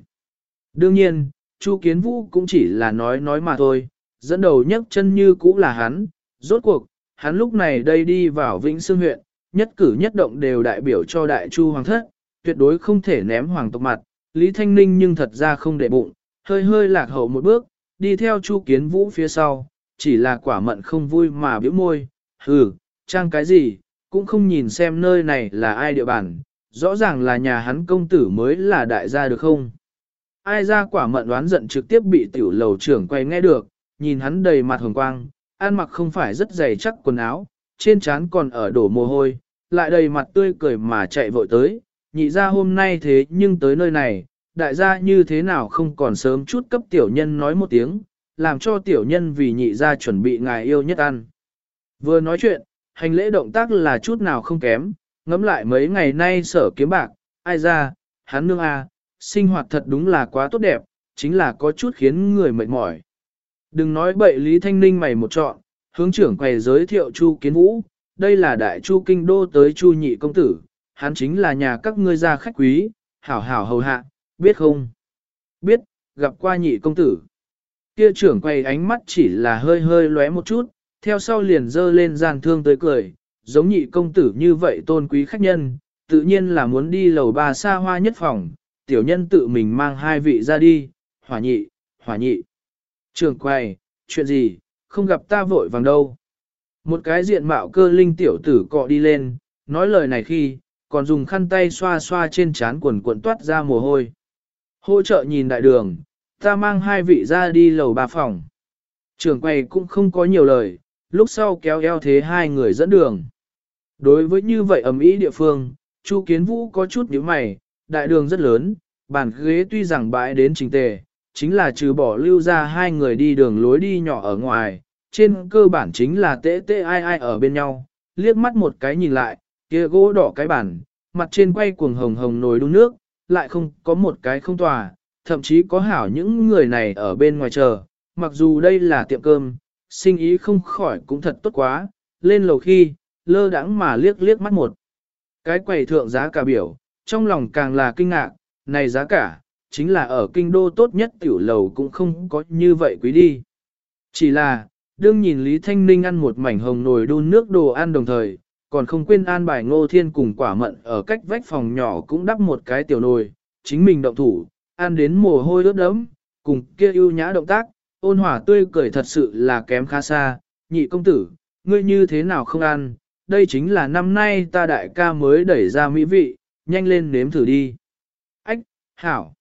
Đương nhiên, Chu Kiến Vũ cũng chỉ là nói nói mà thôi, dẫn đầu nhấc chân như cũ là hắn, rốt cuộc, hắn lúc này đây đi vào Vĩnh Sương huyện, nhất cử nhất động đều đại biểu cho đại chu hoàng thất, tuyệt đối không thể ném hoàng tộc mặt, Lý Thanh Ninh nhưng thật ra không để bụng, hơi hơi lạc hậu một bước, đi theo Chu Kiến Vũ phía sau, chỉ là quả mận không vui mà biểu môi, hừ, trang cái gì, cũng không nhìn xem nơi này là ai địa bàn, rõ ràng là nhà hắn công tử mới là đại gia được không? Ai ra quả mận đoán giận trực tiếp bị tiểu lầu trưởng quay nghe được, nhìn hắn đầy mặt hồng quang, ăn mặc không phải rất dày chắc quần áo, trên trán còn ở đổ mồ hôi, lại đầy mặt tươi cười mà chạy vội tới, nhị ra hôm nay thế nhưng tới nơi này, đại gia như thế nào không còn sớm chút cấp tiểu nhân nói một tiếng, làm cho tiểu nhân vì nhị ra chuẩn bị ngài yêu nhất ăn. Vừa nói chuyện, hành lễ động tác là chút nào không kém, ngẫm lại mấy ngày nay sở kiếm bạc, ai ra, hắn nương a, sinh hoạt thật đúng là quá tốt đẹp, chính là có chút khiến người mệt mỏi. Đừng nói bậy Lý Thanh Ninh mày một trọn, hướng trưởng quầy giới thiệu Chu Kiến Vũ, đây là đại Chu Kinh Đô tới Chu Nhị Công Tử, hắn chính là nhà các ngươi gia khách quý, hảo hảo hầu hạ, biết không? Biết, gặp qua Nhị Công Tử. Kia trưởng quầy ánh mắt chỉ là hơi hơi lóe một chút, theo sau liền dơ lên gian thương tới cười, giống nhị công tử như vậy tôn quý khách nhân, tự nhiên là muốn đi lầu ba xa hoa nhất phòng, tiểu nhân tự mình mang hai vị ra đi, hỏa nhị, hỏa nhị. Trường quay, chuyện gì, không gặp ta vội vàng đâu. Một cái diện mạo cơ linh tiểu tử cọ đi lên, nói lời này khi, còn dùng khăn tay xoa xoa trên trán quần cuộn toát ra mồ hôi. Hỗ trợ nhìn đại đường, ta mang hai vị ra đi lầu ba phòng. Trường quầy cũng không có nhiều lời, lúc sau kéo eo thế hai người dẫn đường. Đối với như vậy ẩm ý địa phương, Chu Kiến Vũ có chút nhíu mày, đại đường rất lớn, bàn ghế tuy rằng bãi đến trình tề, chính là trừ bỏ lưu ra hai người đi đường lối đi nhỏ ở ngoài, trên cơ bản chính là tê tê ai ai ở bên nhau, liếc mắt một cái nhìn lại, kia gỗ đỏ cái bản, mặt trên quay cuồng hồng hồng nồi đun nước, lại không có một cái không tòa, thậm chí có hảo những người này ở bên ngoài chờ, mặc dù đây là tiệm cơm, sinh ý không khỏi cũng thật tốt quá, lên lầu khi, lơ đãng mà liếc liếc mắt một. Cái quầy thượng giá cả biểu, trong lòng càng là kinh ngạc, này giá cả, chính là ở kinh đô tốt nhất tiểu lầu cũng không có như vậy quý đi. Chỉ là, đương nhìn Lý Thanh Ninh ăn một mảnh hồng nồi đun nước đồ ăn đồng thời, còn không quên an bài ngô thiên cùng quả mận ở cách vách phòng nhỏ cũng đắp một cái tiểu nồi, chính mình động thủ, ăn đến mồ hôi ướt đẫm, cùng kia ưu nhã động tác, ôn hòa tươi cười thật sự là kém khá xa, nhị công tử, ngươi như thế nào không ăn, đây chính là năm nay ta đại ca mới đẩy ra mỹ vị, nhanh lên nếm thử đi. Ách, hảo.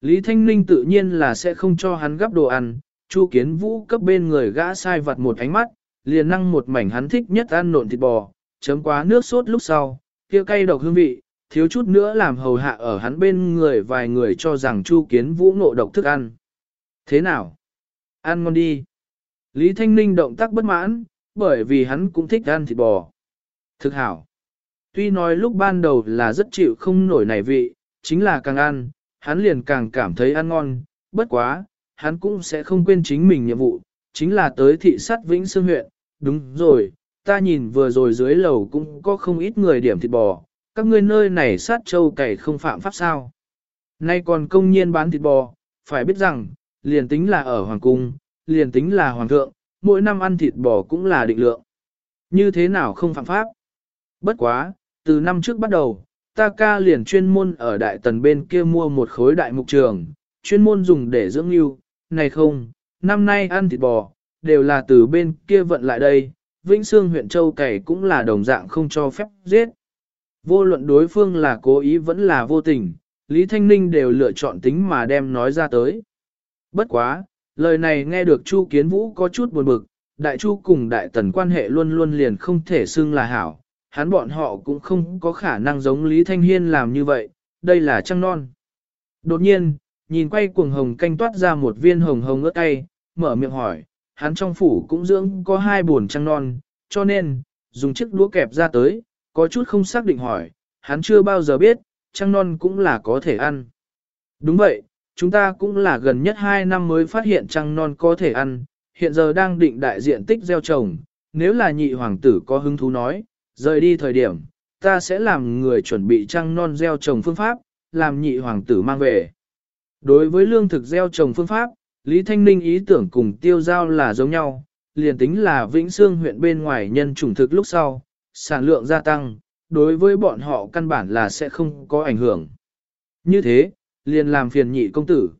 Lý Thanh Ninh tự nhiên là sẽ không cho hắn gắp đồ ăn, Chu Kiến Vũ cấp bên người gã sai vặt một ánh mắt, liền năng một mảnh hắn thích nhất ăn nộn thịt bò, chấm quá nước sốt lúc sau, kia cay độc hương vị, thiếu chút nữa làm hầu hạ ở hắn bên người vài người cho rằng Chu Kiến Vũ ngộ độc thức ăn. Thế nào? Ăn ngon đi. Lý Thanh Ninh động tác bất mãn, bởi vì hắn cũng thích ăn thịt bò. Thực hảo. Tuy nói lúc ban đầu là rất chịu không nổi này vị, chính là càng ăn, hắn liền càng cảm thấy ăn ngon, bất quá, hắn cũng sẽ không quên chính mình nhiệm vụ, chính là tới thị sát Vĩnh Sương huyện, đúng rồi, ta nhìn vừa rồi dưới lầu cũng có không ít người điểm thịt bò, các ngươi nơi này sát châu cày không phạm pháp sao. Nay còn công nhiên bán thịt bò, phải biết rằng, liền tính là ở Hoàng Cung, liền tính là Hoàng thượng, mỗi năm ăn thịt bò cũng là định lượng. Như thế nào không phạm pháp? Bất quá, từ năm trước bắt đầu, ta ca liền chuyên môn ở đại tần bên kia mua một khối đại mục trường, chuyên môn dùng để dưỡng lưu, này không, năm nay ăn thịt bò, đều là từ bên kia vận lại đây, Vĩnh Sương huyện Châu Cày cũng là đồng dạng không cho phép giết. Vô luận đối phương là cố ý vẫn là vô tình, Lý Thanh Ninh đều lựa chọn tính mà đem nói ra tới. Bất quá, lời này nghe được Chu Kiến Vũ có chút buồn bực, Đại Chu cùng Đại Tần quan hệ luôn luôn liền không thể xưng là hảo, hắn bọn họ cũng không có khả năng giống Lý Thanh Hiên làm như vậy, đây là trăng non. Đột nhiên, nhìn quay cuồng hồng canh toát ra một viên hồng hồng ướt tay, mở miệng hỏi, hắn trong phủ cũng dưỡng có hai buồn trăng non, cho nên, dùng chiếc đũa kẹp ra tới, có chút không xác định hỏi, hắn chưa bao giờ biết, trăng non cũng là có thể ăn. Đúng vậy, chúng ta cũng là gần nhất 2 năm mới phát hiện trăng non có thể ăn, hiện giờ đang định đại diện tích gieo trồng, nếu là nhị hoàng tử có hứng thú nói, rời đi thời điểm, ta sẽ làm người chuẩn bị trăng non gieo trồng phương pháp, làm nhị hoàng tử mang về. Đối với lương thực gieo trồng phương pháp, Lý Thanh Ninh ý tưởng cùng tiêu giao là giống nhau, liền tính là Vĩnh Sương huyện bên ngoài nhân chủng thực lúc sau, sản lượng gia tăng, đối với bọn họ căn bản là sẽ không có ảnh hưởng. Như thế, liền làm phiền nhị công tử.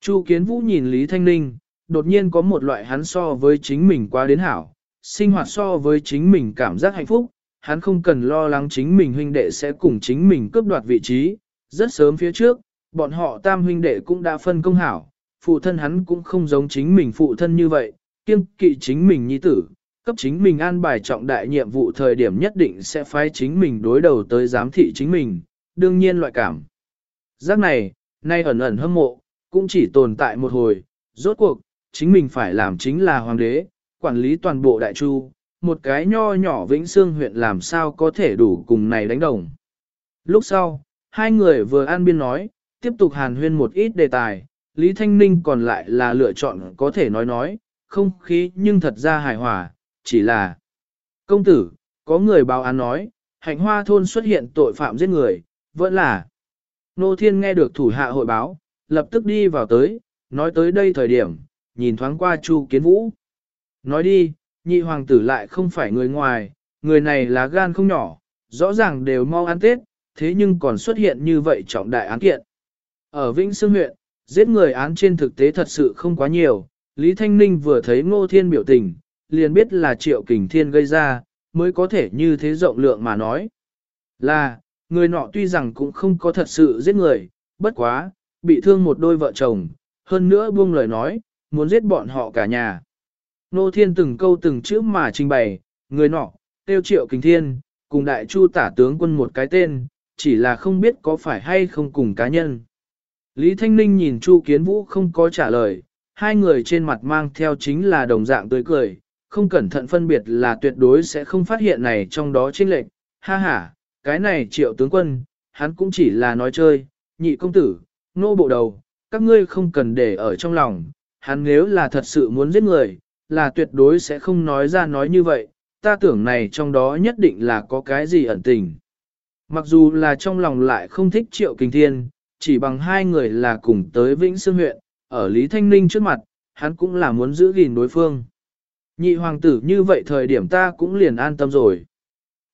Chu Kiến Vũ nhìn Lý Thanh Ninh, đột nhiên có một loại hắn so với chính mình quá đến hảo, sinh hoạt so với chính mình cảm giác hạnh phúc, hắn không cần lo lắng chính mình huynh đệ sẽ cùng chính mình cướp đoạt vị trí, rất sớm phía trước, bọn họ tam huynh đệ cũng đã phân công hảo, phụ thân hắn cũng không giống chính mình phụ thân như vậy, kiêng kỵ chính mình nhi tử, cấp chính mình an bài trọng đại nhiệm vụ thời điểm nhất định sẽ phái chính mình đối đầu tới giám thị chính mình, đương nhiên loại cảm. Giác này, nay ẩn ẩn hâm mộ, cũng chỉ tồn tại một hồi, rốt cuộc, chính mình phải làm chính là hoàng đế, quản lý toàn bộ đại chu, một cái nho nhỏ Vĩnh xương huyện làm sao có thể đủ cùng này đánh đồng. Lúc sau, hai người vừa an biên nói, tiếp tục hàn huyên một ít đề tài, Lý Thanh Ninh còn lại là lựa chọn có thể nói nói, không khí nhưng thật ra hài hòa, chỉ là Công tử, có người báo án nói, hạnh hoa thôn xuất hiện tội phạm giết người, vẫn là Nô Thiên nghe được thủ hạ hội báo, lập tức đi vào tới, nói tới đây thời điểm, nhìn thoáng qua Chu Kiến Vũ. Nói đi, nhị hoàng tử lại không phải người ngoài, người này là gan không nhỏ, rõ ràng đều mau ăn tết, thế nhưng còn xuất hiện như vậy trọng đại án kiện. Ở Vĩnh Sương huyện, giết người án trên thực tế thật sự không quá nhiều, Lý Thanh Ninh vừa thấy Ngô Thiên biểu tình, liền biết là Triệu Kình Thiên gây ra, mới có thể như thế rộng lượng mà nói. Là, người nọ tuy rằng cũng không có thật sự giết người, bất quá, bị thương một đôi vợ chồng, hơn nữa buông lời nói, muốn giết bọn họ cả nhà. Nô Thiên từng câu từng chữ mà trình bày, người nọ, tiêu triệu kình thiên, cùng đại chu tả tướng quân một cái tên, chỉ là không biết có phải hay không cùng cá nhân. Lý Thanh Ninh nhìn Chu Kiến Vũ không có trả lời, hai người trên mặt mang theo chính là đồng dạng tươi cười, không cẩn thận phân biệt là tuyệt đối sẽ không phát hiện này trong đó chênh lệch. Ha ha, cái này triệu tướng quân, hắn cũng chỉ là nói chơi, nhị công tử, nô bộ đầu, các ngươi không cần để ở trong lòng, hắn nếu là thật sự muốn giết người, là tuyệt đối sẽ không nói ra nói như vậy, ta tưởng này trong đó nhất định là có cái gì ẩn tình. Mặc dù là trong lòng lại không thích triệu kinh thiên, chỉ bằng hai người là cùng tới Vĩnh Sương huyện, ở Lý Thanh Ninh trước mặt, hắn cũng là muốn giữ gìn đối phương. Nhị hoàng tử như vậy thời điểm ta cũng liền an tâm rồi.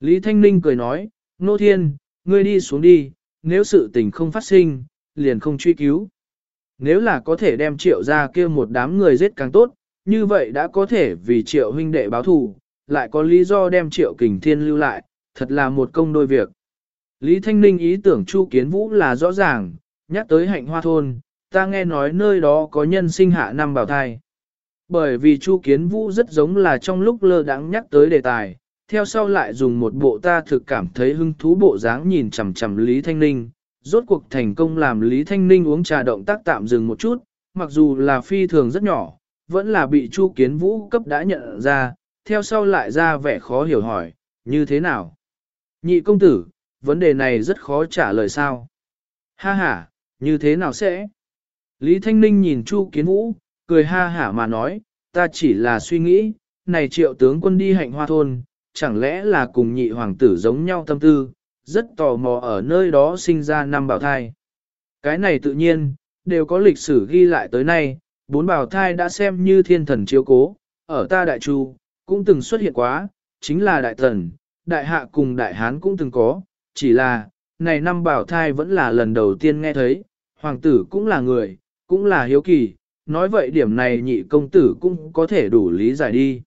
Lý Thanh Ninh cười nói, Nô Thiên, ngươi đi xuống đi, nếu sự tình không phát sinh, liền không truy cứu. Nếu là có thể đem triệu ra kia một đám người giết càng tốt, như vậy đã có thể vì triệu huynh đệ báo thù, lại có lý do đem triệu kình thiên lưu lại, thật là một công đôi việc. Lý Thanh Ninh ý tưởng Chu Kiến Vũ là rõ ràng, nhắc tới hạnh hoa thôn, ta nghe nói nơi đó có nhân sinh hạ năm bảo thai. Bởi vì Chu Kiến Vũ rất giống là trong lúc lơ đãng nhắc tới đề tài, theo sau lại dùng một bộ ta thực cảm thấy hứng thú bộ dáng nhìn chằm chằm Lý Thanh Ninh, rốt cuộc thành công làm Lý Thanh Ninh uống trà động tác tạm dừng một chút, mặc dù là phi thường rất nhỏ, vẫn là bị Chu Kiến Vũ cấp đã nhận ra, theo sau lại ra vẻ khó hiểu hỏi, như thế nào? Nhị công tử, vấn đề này rất khó trả lời sao? Ha ha, như thế nào sẽ? Lý Thanh Ninh nhìn Chu Kiến Vũ, cười ha hả mà nói, ta chỉ là suy nghĩ, này triệu tướng quân đi hạnh hoa thôn, chẳng lẽ là cùng nhị hoàng tử giống nhau tâm tư, rất tò mò ở nơi đó sinh ra năm bảo thai. Cái này tự nhiên, đều có lịch sử ghi lại tới nay, bốn bảo thai đã xem như thiên thần chiếu cố, ở ta đại chu, cũng từng xuất hiện quá, chính là đại thần, đại hạ cùng đại hán cũng từng có, chỉ là, này năm bảo thai vẫn là lần đầu tiên nghe thấy, hoàng tử cũng là người, cũng là hiếu kỳ, nói vậy điểm này nhị công tử cũng có thể đủ lý giải đi.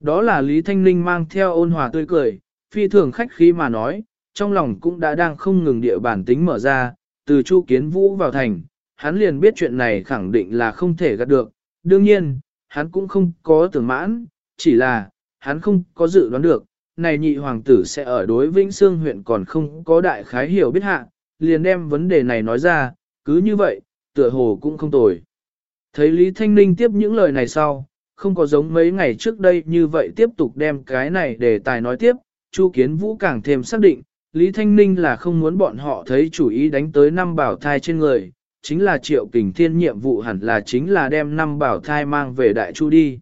Đó là Lý Thanh Ninh mang theo ôn hòa tươi cười, phi thường khách khí mà nói, trong lòng cũng đã đang không ngừng địa bản tính mở ra, từ Chu Kiến Vũ vào thành, hắn liền biết chuyện này khẳng định là không thể gạt được. Đương nhiên, hắn cũng không có tưởng mãn, chỉ là, hắn không có dự đoán được, này nhị hoàng tử sẽ ở đối Vĩnh Sương huyện còn không có đại khái hiểu biết hạ, liền đem vấn đề này nói ra, cứ như vậy, tựa hồ cũng không tồi. Thấy Lý Thanh Ninh tiếp những lời này sau, không có giống mấy ngày trước đây như vậy tiếp tục đem cái này để tài nói tiếp, Chu Kiến Vũ càng thêm xác định, Lý Thanh Ninh là không muốn bọn họ thấy chủ ý đánh tới năm bảo thai trên người, chính là triệu kình thiên nhiệm vụ hẳn là chính là đem năm bảo thai mang về đại chu đi.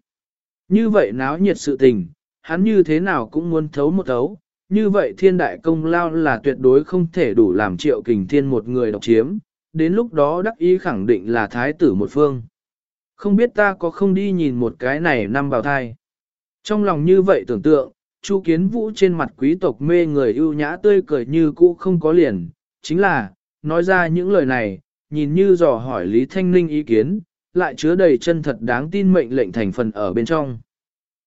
Như vậy náo nhiệt sự tình, hắn như thế nào cũng muốn thấu một thấu, như vậy thiên đại công lao là tuyệt đối không thể đủ làm triệu kình thiên một người độc chiếm, đến lúc đó đắc ý khẳng định là thái tử một phương. Không biết ta có không đi nhìn một cái này năm bào thai. Trong lòng như vậy tưởng tượng, Chu Kiến Vũ trên mặt quý tộc mê người ưu nhã tươi cười như cũ không có liền, chính là, nói ra những lời này, nhìn như dò hỏi Lý Thanh Ninh ý kiến, lại chứa đầy chân thật đáng tin mệnh lệnh thành phần ở bên trong.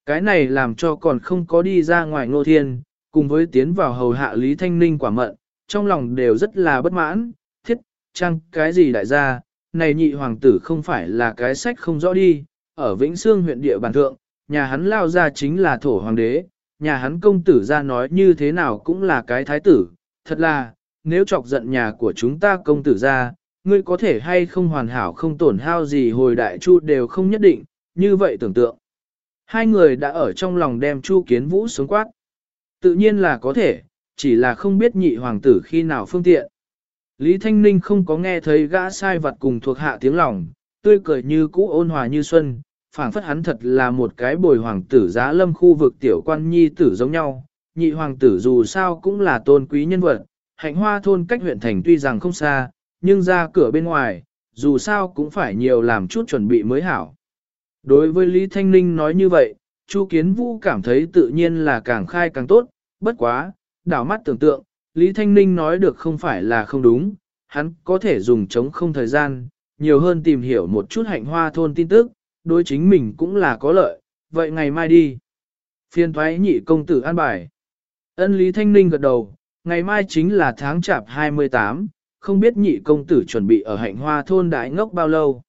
Cái này làm cho còn không có đi ra ngoài ngô thiên, cùng với tiến vào hầu hạ Lý Thanh Ninh quả mận, trong lòng đều rất là bất mãn, thiết, chăng cái gì đại gia, này nhị hoàng tử không phải là cái sách không rõ đi, ở Vĩnh Sương huyện địa bàn thượng, nhà hắn lao ra chính là thổ hoàng đế, nhà hắn công tử ra nói như thế nào cũng là cái thái tử, thật là, nếu chọc giận nhà của chúng ta công tử ra, ngươi có thể hay không hoàn hảo không tổn hao gì hồi đại chu đều không nhất định, như vậy tưởng tượng. Hai người đã ở trong lòng đem chu kiến vũ xuống quát. Tự nhiên là có thể, chỉ là không biết nhị hoàng tử khi nào phương tiện. Lý Thanh Ninh không có nghe thấy gã sai vật cùng thuộc hạ tiếng lòng, tươi cười như cũ ôn hòa như xuân, phảng phất hắn thật là một cái bồi hoàng tử giá lâm khu vực tiểu quan nhi tử giống nhau. Nhị hoàng tử dù sao cũng là tôn quý nhân vật, hạnh hoa thôn cách huyện thành tuy rằng không xa, nhưng ra cửa bên ngoài, dù sao cũng phải nhiều làm chút chuẩn bị mới hảo. Đối với Lý Thanh Ninh nói như vậy, Chu Kiến Vũ cảm thấy tự nhiên là càng khai càng tốt, bất quá, đảo mắt tưởng tượng, Lý Thanh Ninh nói được không phải là không đúng, hắn có thể dùng chống không thời gian, nhiều hơn tìm hiểu một chút hạnh hoa thôn tin tức, đối chính mình cũng là có lợi, vậy ngày mai đi. Phiên thoái nhị công tử an bài. Ân Lý Thanh Ninh gật đầu, ngày mai chính là tháng chạp 28, không biết nhị công tử chuẩn bị ở hạnh hoa thôn đại ngốc bao lâu.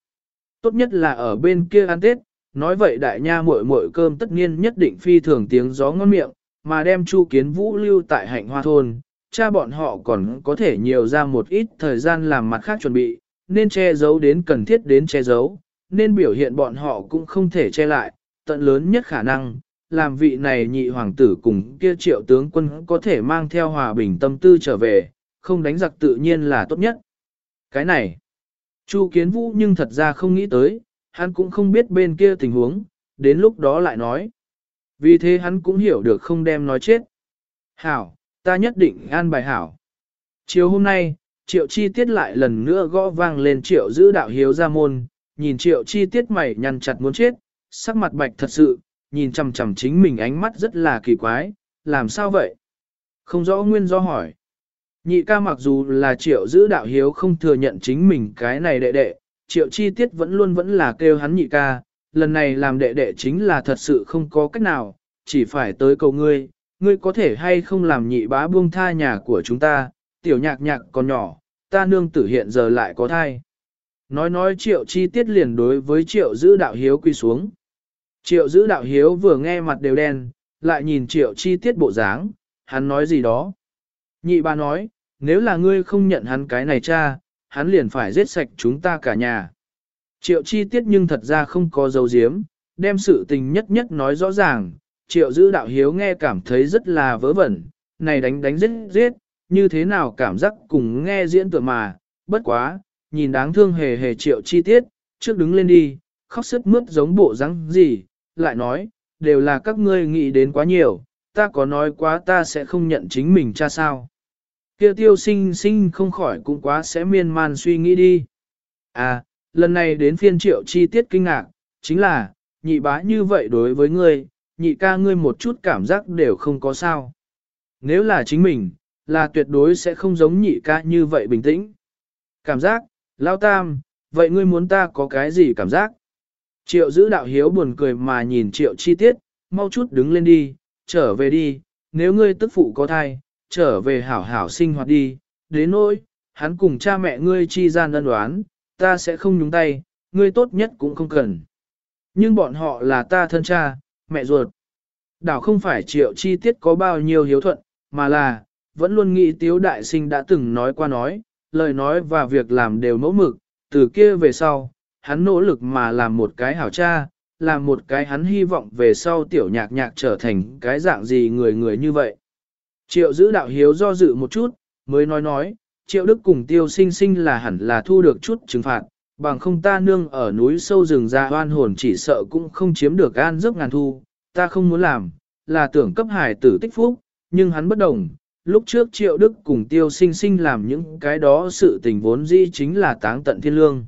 Tốt nhất là ở bên kia ăn Tết, nói vậy đại nha muội muội cơm tất nhiên nhất định phi thường tiếng gió ngon miệng, mà đem Chu Kiến Vũ lưu tại hạnh hoa thôn, cha bọn họ còn có thể nhiều ra một ít thời gian làm mặt khác chuẩn bị, nên che giấu đến cần thiết đến che giấu, nên biểu hiện bọn họ cũng không thể che lại, tận lớn nhất khả năng, làm vị này nhị hoàng tử cùng kia triệu tướng quân có thể mang theo hòa bình tâm tư trở về, không đánh giặc tự nhiên là tốt nhất. Cái này, Chu Kiến Vũ nhưng thật ra không nghĩ tới, hắn cũng không biết bên kia tình huống, đến lúc đó lại nói. Vì thế hắn cũng hiểu được không đem nói chết. Hảo, ta nhất định an bài hảo. Chiều hôm nay, triệu chi tiết lại lần nữa gõ vang lên triệu giữ đạo hiếu ra môn, nhìn triệu chi tiết mày nhăn chặt muốn chết, sắc mặt bạch thật sự, nhìn chằm chằm chính mình ánh mắt rất là kỳ quái, làm sao vậy? Không rõ nguyên do hỏi. Nhị ca mặc dù là triệu giữ đạo hiếu không thừa nhận chính mình cái này đệ đệ, triệu chi tiết vẫn luôn vẫn là kêu hắn nhị ca, lần này làm đệ đệ chính là thật sự không có cách nào, chỉ phải tới cầu ngươi, ngươi có thể hay không làm nhị bá buông tha nhà của chúng ta, tiểu nhạc nhạc còn nhỏ, ta nương tử hiện giờ lại có thai. Nói nói triệu chi tiết liền đối với triệu giữ đạo hiếu quy xuống. Triệu giữ đạo hiếu vừa nghe mặt đều đen, lại nhìn triệu chi tiết bộ dáng, hắn nói gì đó. Nhị bá nói, nếu là ngươi không nhận hắn cái này cha, hắn liền phải giết sạch chúng ta cả nhà. Triệu chi tiết nhưng thật ra không có dấu diếm, đem sự tình nhất nhất nói rõ ràng, triệu giữ đạo hiếu nghe cảm thấy rất là vớ vẩn, này đánh đánh giết giết, như thế nào cảm giác cùng nghe diễn tựa mà, bất quá, nhìn đáng thương hề hề triệu chi tiết, trước đứng lên đi, khóc sức mướt giống bộ rắn gì, lại nói, đều là các ngươi nghĩ đến quá nhiều, ta có nói quá ta sẽ không nhận chính mình cha sao. Kia tiêu sinh sinh không khỏi cũng quá sẽ miên man suy nghĩ đi. À, lần này đến phiên triệu chi tiết kinh ngạc, chính là, nhị bá như vậy đối với ngươi, nhị ca ngươi một chút cảm giác đều không có sao. Nếu là chính mình, là tuyệt đối sẽ không giống nhị ca như vậy bình tĩnh. Cảm giác, lao tam, vậy ngươi muốn ta có cái gì cảm giác? Triệu giữ đạo hiếu buồn cười mà nhìn triệu chi tiết, mau chút đứng lên đi, trở về đi, nếu ngươi tức phụ có thai, trở về hảo hảo sinh hoạt đi, đến nỗi, hắn cùng cha mẹ ngươi chi gian ân đoán, ta sẽ không nhúng tay, ngươi tốt nhất cũng không cần. Nhưng bọn họ là ta thân cha, mẹ ruột. Đảo không phải triệu chi tiết có bao nhiêu hiếu thuận, mà là, vẫn luôn nghĩ tiếu đại sinh đã từng nói qua nói, lời nói và việc làm đều mẫu mực, từ kia về sau, hắn nỗ lực mà làm một cái hảo cha, làm một cái hắn hy vọng về sau tiểu nhạc nhạc trở thành cái dạng gì người người như vậy. Triệu giữ đạo hiếu do dự một chút, mới nói nói, triệu đức cùng tiêu sinh sinh là hẳn là thu được chút trừng phạt, bằng không ta nương ở núi sâu rừng ra oan hồn chỉ sợ cũng không chiếm được an giấc ngàn thu, ta không muốn làm, là tưởng cấp hải tử tích phúc, nhưng hắn bất đồng. Lúc trước triệu đức cùng tiêu sinh sinh làm những cái đó sự tình vốn dĩ chính là táng tận thiên lương.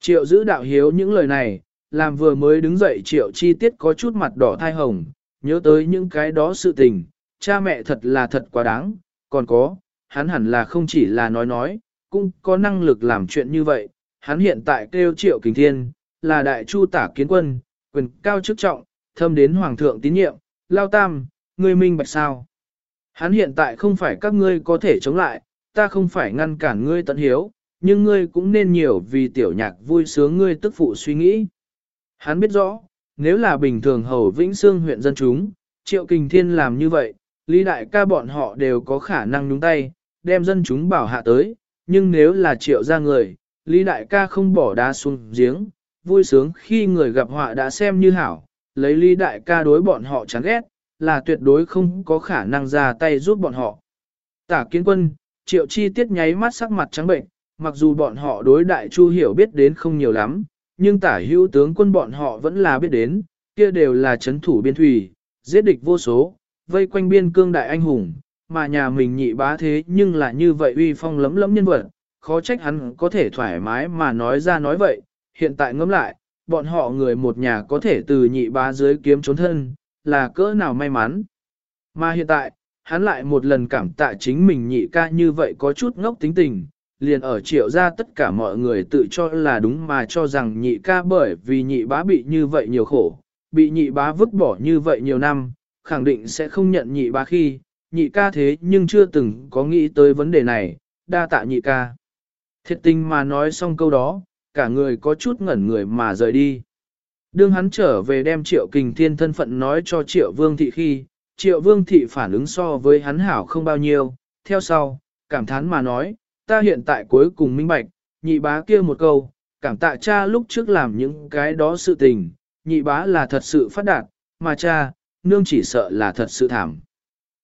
Triệu giữ đạo hiếu những lời này, làm vừa mới đứng dậy triệu chi tiết có chút mặt đỏ thai hồng, nhớ tới những cái đó sự tình, cha mẹ thật là thật quá đáng, còn có, hắn hẳn là không chỉ là nói nói, cũng có năng lực làm chuyện như vậy, hắn hiện tại kêu triệu kình thiên, là đại chu tả kiến quân, quyền cao chức trọng, thâm đến hoàng thượng tín nhiệm, lao tam, ngươi minh bạch sao. Hắn hiện tại không phải các ngươi có thể chống lại, ta không phải ngăn cản ngươi tận hiếu, nhưng ngươi cũng nên nhiều vì tiểu nhạc vui sướng ngươi tức phụ suy nghĩ. Hắn biết rõ, nếu là bình thường hầu Vĩnh xương huyện dân chúng, Triệu Kình Thiên làm như vậy, Lý Đại ca bọn họ đều có khả năng nhúng tay, đem dân chúng bảo hạ tới, nhưng nếu là Triệu ra người, Lý Đại ca không bỏ đá xuống giếng, vui sướng khi người gặp họa đã xem như hảo, lấy Lý Đại ca đối bọn họ chán ghét, là tuyệt đối không có khả năng ra tay giúp bọn họ. Tả kiến quân, Triệu Chi tiết nháy mắt sắc mặt trắng bệnh, mặc dù bọn họ đối đại chu hiểu biết đến không nhiều lắm, nhưng tả hữu tướng quân bọn họ vẫn là biết đến, kia đều là chấn thủ biên thủy, giết địch vô số, vây quanh biên cương đại anh hùng, mà nhà mình nhị bá thế nhưng là như vậy uy phong lấm lấm nhân vật, khó trách hắn có thể thoải mái mà nói ra nói vậy, hiện tại ngẫm lại, bọn họ người một nhà có thể từ nhị bá dưới kiếm trốn thân, là cỡ nào may mắn. Mà hiện tại, hắn lại một lần cảm tạ chính mình nhị ca như vậy có chút ngốc tính tình, liền ở triệu ra tất cả mọi người tự cho là đúng mà cho rằng nhị ca bởi vì nhị bá bị như vậy nhiều khổ, bị nhị bá vứt bỏ như vậy nhiều năm, khẳng định sẽ không nhận nhị bá khi, nhị ca thế nhưng chưa từng có nghĩ tới vấn đề này, đa tạ nhị ca. Thiệt tình mà nói xong câu đó, cả người có chút ngẩn người mà rời đi. Đương hắn trở về đem triệu kình thiên thân phận nói cho triệu vương thị khi, triệu vương thị phản ứng so với hắn hảo không bao nhiêu, theo sau, cảm thán mà nói, ta hiện tại cuối cùng minh bạch, nhị bá kia một câu, cảm tạ cha lúc trước làm những cái đó sự tình, nhị bá là thật sự phát đạt, mà cha, nương chỉ sợ là thật sự thảm.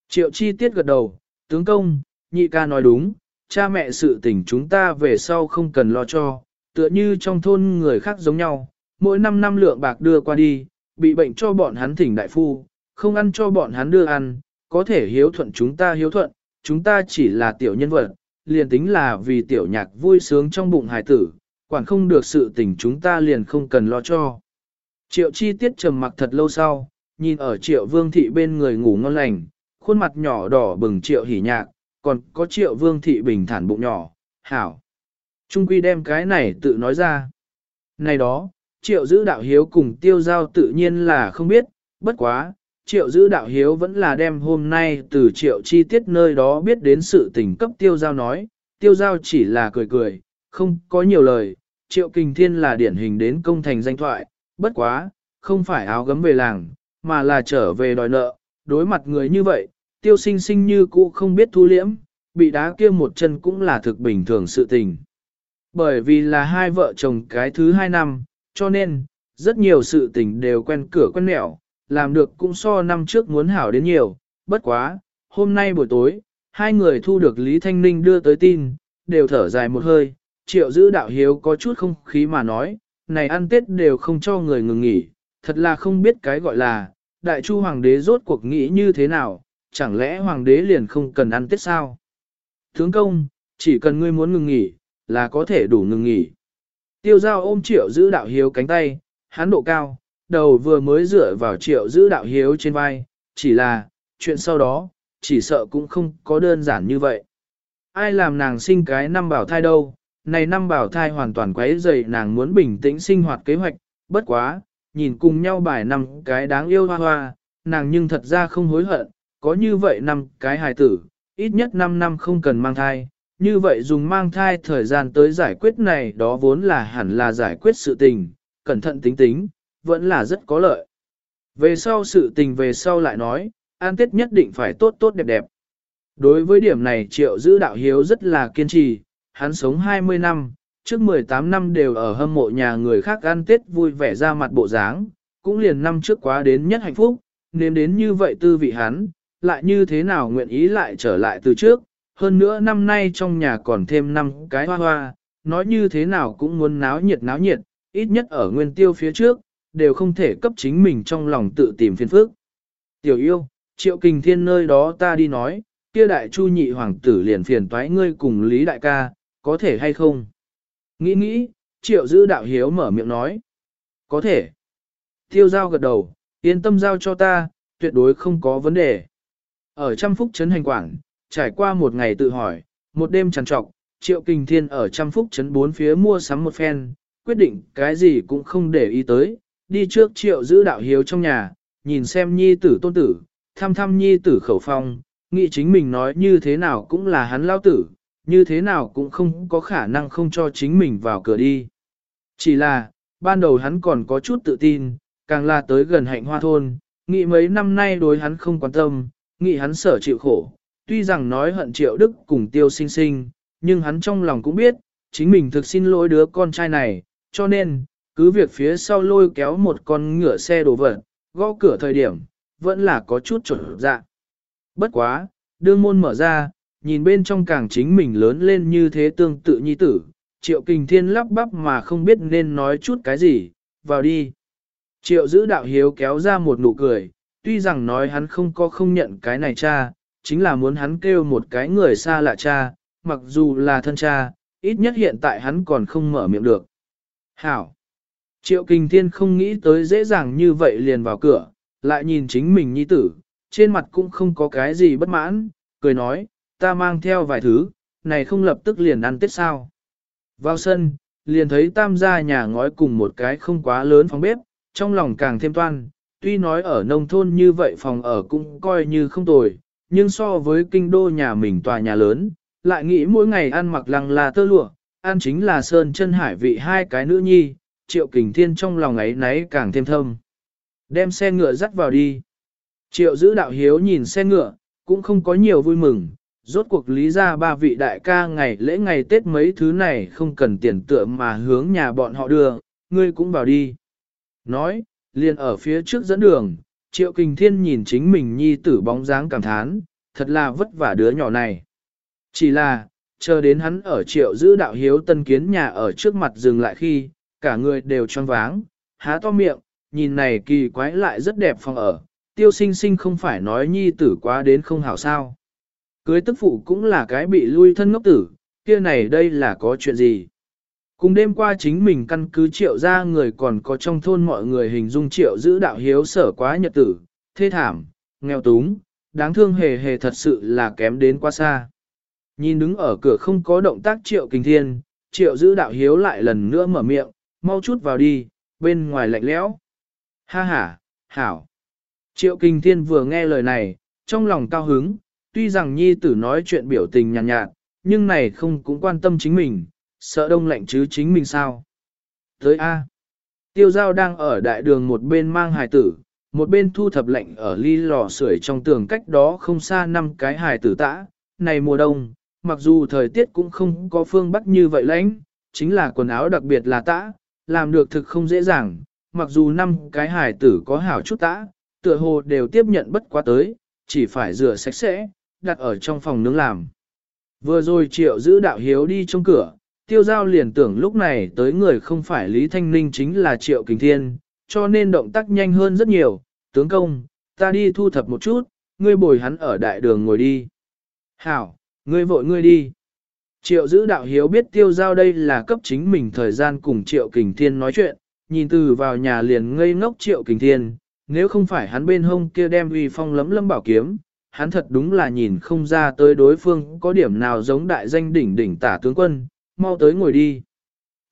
Triệu chi tiết gật đầu, tướng công, nhị ca nói đúng, cha mẹ sự tình chúng ta về sau không cần lo cho, tựa như trong thôn người khác giống nhau, mỗi năm năm lượng bạc đưa qua đi, bị bệnh cho bọn hắn thỉnh đại phu, không ăn cho bọn hắn đưa ăn, có thể hiếu thuận chúng ta hiếu thuận, chúng ta chỉ là tiểu nhân vật, liền tính là vì tiểu nhạc vui sướng trong bụng hài tử, quản không được sự tình chúng ta liền không cần lo cho. Triệu chi tiết trầm mặc thật lâu sau, nhìn ở triệu vương thị bên người ngủ ngon lành, khuôn mặt nhỏ đỏ bừng triệu hỉ nhạc, còn có triệu vương thị bình thản bụng nhỏ, hảo. Trung quy đem cái này tự nói ra. Này đó, triệu giữ đạo hiếu cùng tiêu giao tự nhiên là không biết, bất quá, triệu giữ đạo hiếu vẫn là đem hôm nay từ triệu chi tiết nơi đó biết đến sự tình cấp tiêu giao nói, tiêu giao chỉ là cười cười, không có nhiều lời, triệu kinh thiên là điển hình đến công thành danh thoại, bất quá, không phải áo gấm về làng, mà là trở về đòi nợ, đối mặt người như vậy, tiêu sinh sinh như cũ không biết thu liễm, bị đá kia một chân cũng là thực bình thường sự tình. Bởi vì là hai vợ chồng cái thứ hai năm, cho nên, rất nhiều sự tình đều quen cửa quen nẻo, làm được cũng so năm trước muốn hảo đến nhiều, bất quá, hôm nay buổi tối, hai người thu được Lý Thanh Ninh đưa tới tin, đều thở dài một hơi, triệu giữ đạo hiếu có chút không khí mà nói, này ăn tết đều không cho người ngừng nghỉ, thật là không biết cái gọi là, đại chu hoàng đế rốt cuộc nghĩ như thế nào, chẳng lẽ hoàng đế liền không cần ăn tết sao? Tướng công, chỉ cần ngươi muốn ngừng nghỉ, là có thể đủ ngừng nghỉ. Tiêu giao ôm triệu giữ đạo hiếu cánh tay, hắn độ cao, đầu vừa mới dựa vào triệu giữ đạo hiếu trên vai, chỉ là, chuyện sau đó, chỉ sợ cũng không có đơn giản như vậy. Ai làm nàng sinh cái năm bảo thai đâu, này năm bảo thai hoàn toàn quấy dậy nàng muốn bình tĩnh sinh hoạt kế hoạch, bất quá, nhìn cùng nhau bài năm cái đáng yêu hoa hoa, nàng nhưng thật ra không hối hận, có như vậy năm cái hài tử, ít nhất 5 năm không cần mang thai, như vậy dùng mang thai thời gian tới giải quyết này đó vốn là hẳn là giải quyết sự tình, cẩn thận tính tính, vẫn là rất có lợi. Về sau sự tình về sau lại nói, an tết nhất định phải tốt tốt đẹp đẹp. Đối với điểm này triệu giữ đạo hiếu rất là kiên trì, hắn sống 20 năm, trước 18 năm đều ở hâm mộ nhà người khác ăn tết vui vẻ ra mặt bộ dáng, cũng liền năm trước quá đến nhất hạnh phúc, nên đến như vậy tư vị hắn, lại như thế nào nguyện ý lại trở lại từ trước, hơn nữa năm nay trong nhà còn thêm năm cái hoa hoa, nói như thế nào cũng muốn náo nhiệt náo nhiệt, ít nhất ở nguyên tiêu phía trước, đều không thể cấp chính mình trong lòng tự tìm phiền phức. Tiểu yêu, triệu kình thiên nơi đó ta đi nói, kia đại chu nhị hoàng tử liền phiền toái ngươi cùng Lý đại ca, có thể hay không? Nghĩ nghĩ, triệu giữ đạo hiếu mở miệng nói. Có thể. Tiêu giao gật đầu, yên tâm giao cho ta, tuyệt đối không có vấn đề. Ở trăm phúc trấn hành quảng, trải qua một ngày tự hỏi, một đêm trằn trọc, triệu kình thiên ở trăm phúc trấn bốn phía mua sắm một phen, quyết định cái gì cũng không để ý tới, đi trước triệu giữ đạo hiếu trong nhà, nhìn xem nhi tử tôn tử, thăm thăm nhi tử khẩu phong, nghĩ chính mình nói như thế nào cũng là hắn lao tử, như thế nào cũng không có khả năng không cho chính mình vào cửa đi. Chỉ là, ban đầu hắn còn có chút tự tin, càng là tới gần hạnh hoa thôn, nghĩ mấy năm nay đối hắn không quan tâm, nghĩ hắn sở chịu khổ, tuy rằng nói hận triệu đức cùng tiêu sinh sinh, nhưng hắn trong lòng cũng biết, chính mình thực xin lỗi đứa con trai này, cho nên, cứ việc phía sau lôi kéo một con ngựa xe đổ vật, gõ cửa thời điểm, vẫn là có chút chuẩn dạ. Bất quá, đương môn mở ra, nhìn bên trong càng chính mình lớn lên như thế tương tự nhi tử, triệu kình thiên lắp bắp mà không biết nên nói chút cái gì, vào đi. Triệu giữ đạo hiếu kéo ra một nụ cười, tuy rằng nói hắn không có không nhận cái này cha, chính là muốn hắn kêu một cái người xa lạ cha, mặc dù là thân cha, ít nhất hiện tại hắn còn không mở miệng được. Hảo! Triệu Kình Thiên không nghĩ tới dễ dàng như vậy liền vào cửa, lại nhìn chính mình nhi tử, trên mặt cũng không có cái gì bất mãn, cười nói, ta mang theo vài thứ, này không lập tức liền ăn tết sao. Vào sân, liền thấy tam gia nhà ngói cùng một cái không quá lớn phòng bếp, trong lòng càng thêm toan, tuy nói ở nông thôn như vậy phòng ở cũng coi như không tồi, nhưng so với kinh đô nhà mình tòa nhà lớn, lại nghĩ mỗi ngày ăn mặc lăng là tơ lụa, ăn chính là sơn chân hải vị hai cái nữ nhi, triệu kình thiên trong lòng ấy náy càng thêm thâm. Đem xe ngựa dắt vào đi. Triệu giữ đạo hiếu nhìn xe ngựa, cũng không có nhiều vui mừng, rốt cuộc lý ra ba vị đại ca ngày lễ ngày Tết mấy thứ này không cần tiền tựa mà hướng nhà bọn họ đưa, ngươi cũng vào đi. Nói, liền ở phía trước dẫn đường, triệu kình thiên nhìn chính mình nhi tử bóng dáng cảm thán, thật là vất vả đứa nhỏ này. Chỉ là, chờ đến hắn ở triệu giữ đạo hiếu tân kiến nhà ở trước mặt dừng lại khi, cả người đều choáng váng, há to miệng, nhìn này kỳ quái lại rất đẹp phòng ở, tiêu sinh sinh không phải nói nhi tử quá đến không hảo sao. Cưới tức phụ cũng là cái bị lui thân ngốc tử, kia này đây là có chuyện gì. Cùng đêm qua chính mình căn cứ triệu ra người còn có trong thôn mọi người hình dung triệu giữ đạo hiếu sở quá nhật tử, thê thảm, nghèo túng, đáng thương hề hề thật sự là kém đến quá xa. Nhìn đứng ở cửa không có động tác triệu kinh thiên, triệu giữ đạo hiếu lại lần nữa mở miệng, mau chút vào đi, bên ngoài lạnh lẽo. Ha ha, hảo. Triệu kinh thiên vừa nghe lời này, trong lòng cao hứng, tuy rằng nhi tử nói chuyện biểu tình nhàn nhạt, nhạt, nhưng này không cũng quan tâm chính mình, sợ đông lạnh chứ chính mình sao. Tới A. Tiêu giao đang ở đại đường một bên mang hài tử, một bên thu thập lạnh ở ly lò sưởi trong tường cách đó không xa năm cái hài tử tã. Này mùa đông, mặc dù thời tiết cũng không có phương bắc như vậy lãnh, chính là quần áo đặc biệt là tã, làm được thực không dễ dàng, mặc dù năm cái hài tử có hảo chút tã, tựa hồ đều tiếp nhận bất quá tới, chỉ phải rửa sạch sẽ, đặt ở trong phòng nướng làm. Vừa rồi triệu giữ đạo hiếu đi trong cửa, tiêu giao liền tưởng lúc này tới người không phải Lý Thanh Ninh chính là triệu kình thiên, cho nên động tác nhanh hơn rất nhiều, tướng công, ta đi thu thập một chút, ngươi bồi hắn ở đại đường ngồi đi. Hảo, ngươi vội ngươi đi. Triệu giữ đạo hiếu biết tiêu giao đây là cấp chính mình thời gian cùng triệu kình thiên nói chuyện, nhìn từ vào nhà liền ngây ngốc triệu kình thiên, nếu không phải hắn bên hông kia đem uy phong lấm lâm bảo kiếm, hắn thật đúng là nhìn không ra tới đối phương có điểm nào giống đại danh đỉnh đỉnh tả tướng quân, mau tới ngồi đi.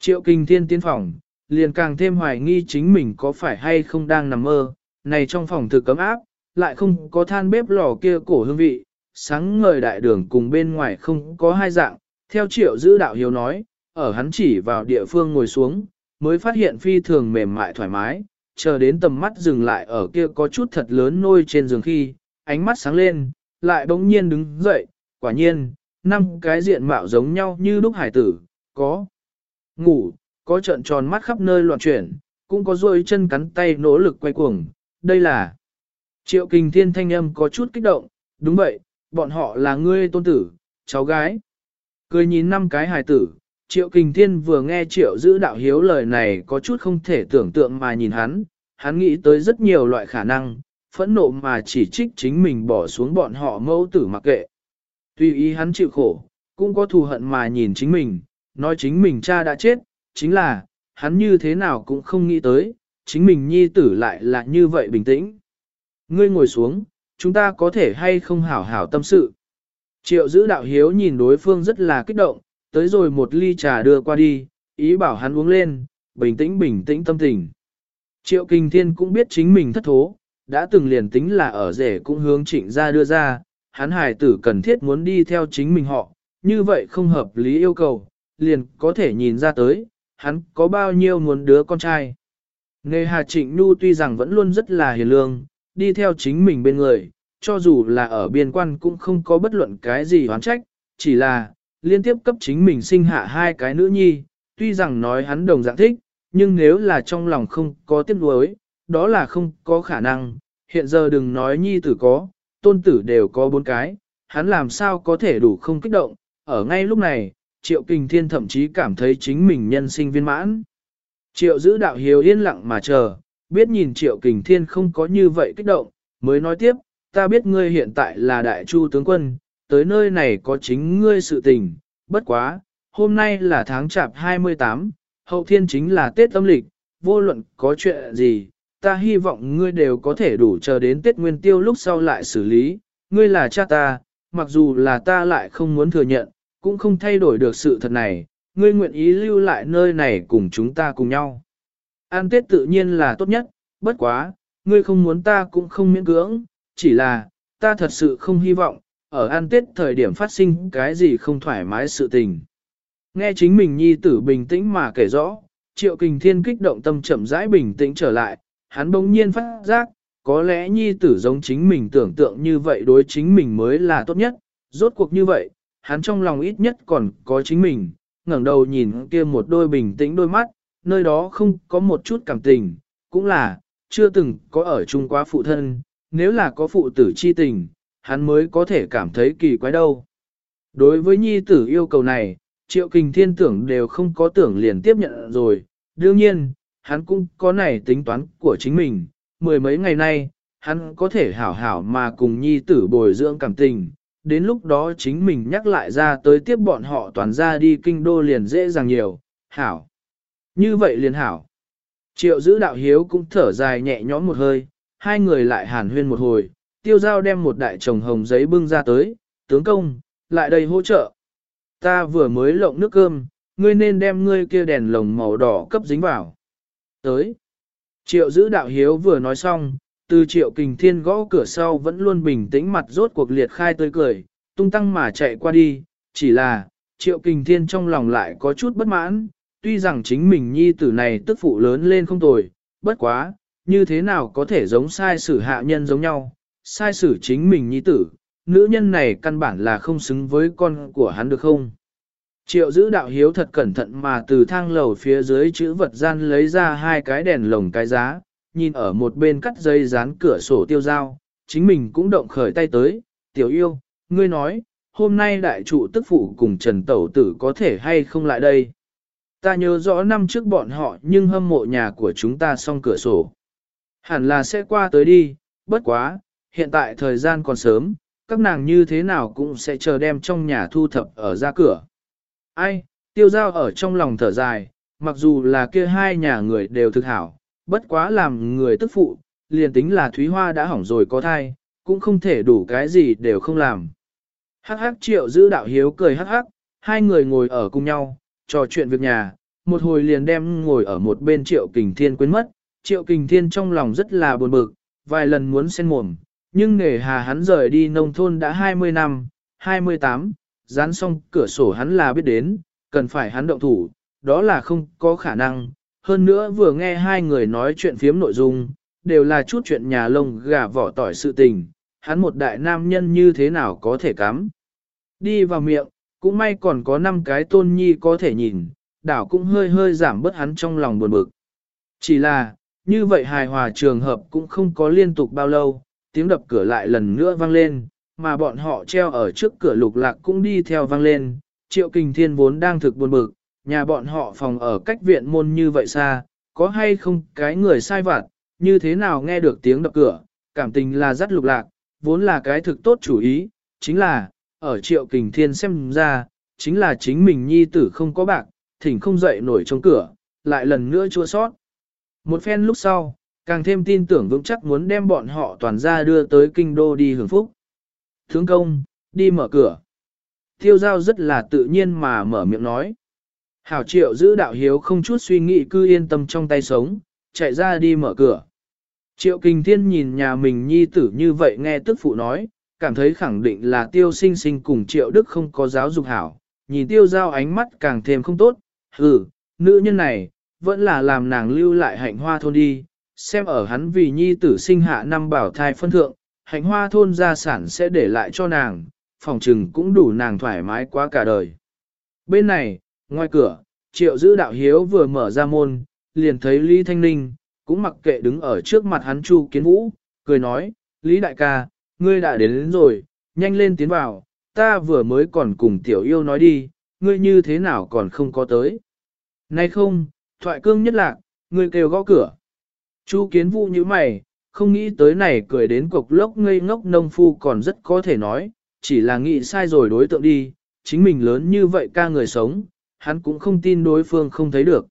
Triệu kinh thiên tiến phòng, liền càng thêm hoài nghi chính mình có phải hay không đang nằm mơ, này trong phòng thực cấm áp, lại không có than bếp lò kia cổ hương vị, sáng ngời đại đường cùng bên ngoài không có hai dạng, theo triệu giữ đạo hiếu nói, ở hắn chỉ vào địa phương ngồi xuống, mới phát hiện phi thường mềm mại thoải mái, chờ đến tầm mắt dừng lại ở kia có chút thật lớn nôi trên giường khi, ánh mắt sáng lên, lại bỗng nhiên đứng dậy, quả nhiên, năm cái diện mạo giống nhau như đúc hải tử, có ngủ, có trợn tròn mắt khắp nơi loạn chuyển, cũng có rôi chân cắn tay nỗ lực quay cuồng, đây là triệu kinh thiên thanh âm có chút kích động, đúng vậy, bọn họ là ngươi tôn tử, cháu gái. Cười nhìn năm cái hài tử, triệu kinh thiên vừa nghe triệu giữ đạo hiếu lời này có chút không thể tưởng tượng mà nhìn hắn, hắn nghĩ tới rất nhiều loại khả năng, phẫn nộ mà chỉ trích chính mình bỏ xuống bọn họ mẫu tử mặc kệ. Tuy ý hắn chịu khổ, cũng có thù hận mà nhìn chính mình, nói chính mình cha đã chết, chính là, hắn như thế nào cũng không nghĩ tới, chính mình nhi tử lại là như vậy bình tĩnh. Ngươi ngồi xuống, chúng ta có thể hay không hảo hảo tâm sự. Triệu giữ đạo hiếu nhìn đối phương rất là kích động, tới rồi một ly trà đưa qua đi, ý bảo hắn uống lên, bình tĩnh bình tĩnh tâm tình. Triệu kinh thiên cũng biết chính mình thất thố, đã từng liền tính là ở rể cũng hướng trịnh ra đưa ra, hắn hài tử cần thiết muốn đi theo chính mình họ, như vậy không hợp lý yêu cầu, liền có thể nhìn ra tới, hắn có bao nhiêu muốn đứa con trai. Nghề Hà Trịnh Nhu tuy rằng vẫn luôn rất là hiền lương, đi theo chính mình bên người, cho dù là ở biên quan cũng không có bất luận cái gì hoán trách, chỉ là, liên tiếp cấp chính mình sinh hạ hai cái nữ nhi, tuy rằng nói hắn đồng dạng thích, nhưng nếu là trong lòng không có tiếc nuối, đó là không có khả năng, hiện giờ đừng nói nhi tử có, tôn tử đều có bốn cái, hắn làm sao có thể đủ không kích động, ở ngay lúc này, Triệu Kình Thiên thậm chí cảm thấy chính mình nhân sinh viên mãn. Triệu giữ đạo hiếu yên lặng mà chờ, biết nhìn Triệu Kình Thiên không có như vậy kích động, mới nói tiếp, ta biết ngươi hiện tại là đại chu tướng quân, tới nơi này có chính ngươi sự tình, bất quá, hôm nay là tháng chạp 28, hậu thiên chính là Tết âm lịch, vô luận có chuyện gì, ta hy vọng ngươi đều có thể đủ chờ đến Tết Nguyên Tiêu lúc sau lại xử lý, ngươi là cha ta, mặc dù là ta lại không muốn thừa nhận, cũng không thay đổi được sự thật này, ngươi nguyện ý lưu lại nơi này cùng chúng ta cùng nhau. An Tết tự nhiên là tốt nhất, bất quá, ngươi không muốn ta cũng không miễn cưỡng, chỉ là, ta thật sự không hy vọng, ở An Tết thời điểm phát sinh cái gì không thoải mái sự tình. Nghe chính mình nhi tử bình tĩnh mà kể rõ, triệu kình thiên kích động tâm chậm rãi bình tĩnh trở lại, hắn bỗng nhiên phát giác, có lẽ nhi tử giống chính mình tưởng tượng như vậy đối chính mình mới là tốt nhất, rốt cuộc như vậy, hắn trong lòng ít nhất còn có chính mình, ngẩng đầu nhìn kia một đôi bình tĩnh đôi mắt, nơi đó không có một chút cảm tình, cũng là, chưa từng có ở chung quá phụ thân, nếu là có phụ tử chi tình, hắn mới có thể cảm thấy kỳ quái đâu. Đối với nhi tử yêu cầu này, triệu kình thiên tưởng đều không có tưởng liền tiếp nhận rồi, đương nhiên, hắn cũng có này tính toán của chính mình, mười mấy ngày nay, hắn có thể hảo hảo mà cùng nhi tử bồi dưỡng cảm tình, đến lúc đó chính mình nhắc lại ra tới tiếp bọn họ toàn ra đi kinh đô liền dễ dàng nhiều, hảo. Như vậy liền hảo. Triệu giữ đạo hiếu cũng thở dài nhẹ nhõm một hơi, hai người lại hàn huyên một hồi, tiêu giao đem một đại chồng hồng giấy bưng ra tới, tướng công, lại đây hỗ trợ. Ta vừa mới lộng nước cơm, ngươi nên đem ngươi kia đèn lồng màu đỏ cấp dính vào. Tới. Triệu giữ đạo hiếu vừa nói xong, từ triệu kình thiên gõ cửa sau vẫn luôn bình tĩnh mặt rốt cuộc liệt khai tươi cười, tung tăng mà chạy qua đi, chỉ là, triệu kình thiên trong lòng lại có chút bất mãn, tuy rằng chính mình nhi tử này tức phụ lớn lên không tồi, bất quá, như thế nào có thể giống sai sử hạ nhân giống nhau, sai sử chính mình nhi tử, nữ nhân này căn bản là không xứng với con của hắn được không? Triệu giữ đạo hiếu thật cẩn thận mà từ thang lầu phía dưới chữ vật gian lấy ra hai cái đèn lồng cái giá, nhìn ở một bên cắt dây dán cửa sổ tiêu dao, chính mình cũng động khởi tay tới, tiểu yêu, ngươi nói, hôm nay đại trụ tức phụ cùng Trần Tẩu Tử có thể hay không lại đây. Ta nhớ rõ năm trước bọn họ nhưng hâm mộ nhà của chúng ta xong cửa sổ. Hẳn là sẽ qua tới đi, bất quá, hiện tại thời gian còn sớm, các nàng như thế nào cũng sẽ chờ đem trong nhà thu thập ở ra cửa. Ai, tiêu giao ở trong lòng thở dài, mặc dù là kia hai nhà người đều thực hảo, bất quá làm người tức phụ, liền tính là Thúy Hoa đã hỏng rồi có thai, cũng không thể đủ cái gì đều không làm. Hắc hắc triệu giữ đạo hiếu cười hắc hắc, hai người ngồi ở cùng nhau, trò chuyện việc nhà, một hồi liền đem ngồi ở một bên triệu kình thiên quên mất, triệu kình thiên trong lòng rất là buồn bực, vài lần muốn xen mồm, nhưng nể hà hắn rời đi nông thôn đã 20 năm, 28, dán xong cửa sổ hắn là biết đến, cần phải hắn động thủ, đó là không có khả năng. Hơn nữa vừa nghe hai người nói chuyện phiếm nội dung, đều là chút chuyện nhà lông gà vỏ tỏi sự tình, hắn một đại nam nhân như thế nào có thể cắm. Đi vào miệng, cũng may còn có năm cái tôn nhi có thể nhìn, đảo cũng hơi hơi giảm bớt hắn trong lòng buồn bực. Chỉ là, như vậy hài hòa trường hợp cũng không có liên tục bao lâu, tiếng đập cửa lại lần nữa vang lên, mà bọn họ treo ở trước cửa lục lạc cũng đi theo vang lên. Triệu Kình Thiên vốn đang thực buồn bực, nhà bọn họ phòng ở cách viện môn như vậy xa, có hay không cái người sai vặt, như thế nào nghe được tiếng đập cửa, cảm tình là rất lục lạc, vốn là cái thực tốt chủ ý, chính là, ở Triệu Kình Thiên xem ra, chính là chính mình nhi tử không có bạc, thỉnh không dậy nổi trong cửa, lại lần nữa chua sót. Một phen lúc sau, càng thêm tin tưởng vững chắc muốn đem bọn họ toàn ra đưa tới kinh đô đi hưởng phúc. Thướng công, đi mở cửa. Tiêu giao rất là tự nhiên mà mở miệng nói. Hảo triệu giữ đạo hiếu không chút suy nghĩ cư yên tâm trong tay sống, chạy ra đi mở cửa. Triệu kinh thiên nhìn nhà mình nhi tử như vậy nghe tức phụ nói, cảm thấy khẳng định là tiêu sinh sinh cùng triệu đức không có giáo dục hảo, nhìn tiêu giao ánh mắt càng thêm không tốt, hừ, nữ nhân này, vẫn là làm nàng lưu lại hạnh hoa thôn đi, xem ở hắn vì nhi tử sinh hạ năm bảo thai phân thượng, hạnh hoa thôn gia sản sẽ để lại cho nàng, phòng trừng cũng đủ nàng thoải mái quá cả đời. Bên này, ngoài cửa, triệu giữ đạo hiếu vừa mở ra môn, liền thấy Lý Thanh Ninh, cũng mặc kệ đứng ở trước mặt hắn Chu Kiến Vũ, cười nói, Lý đại ca, ngươi đã đến, đến rồi, nhanh lên tiến vào, ta vừa mới còn cùng tiểu yêu nói đi, ngươi như thế nào còn không có tới. Nay không, thoại cương nhất lạc, ngươi kêu gõ cửa. Chu Kiến Vũ như mày, không nghĩ tới này cười đến cục lốc ngây ngốc nông phu còn rất có thể nói, chỉ là nghĩ sai rồi đối tượng đi, chính mình lớn như vậy ca người sống, hắn cũng không tin đối phương không thấy được.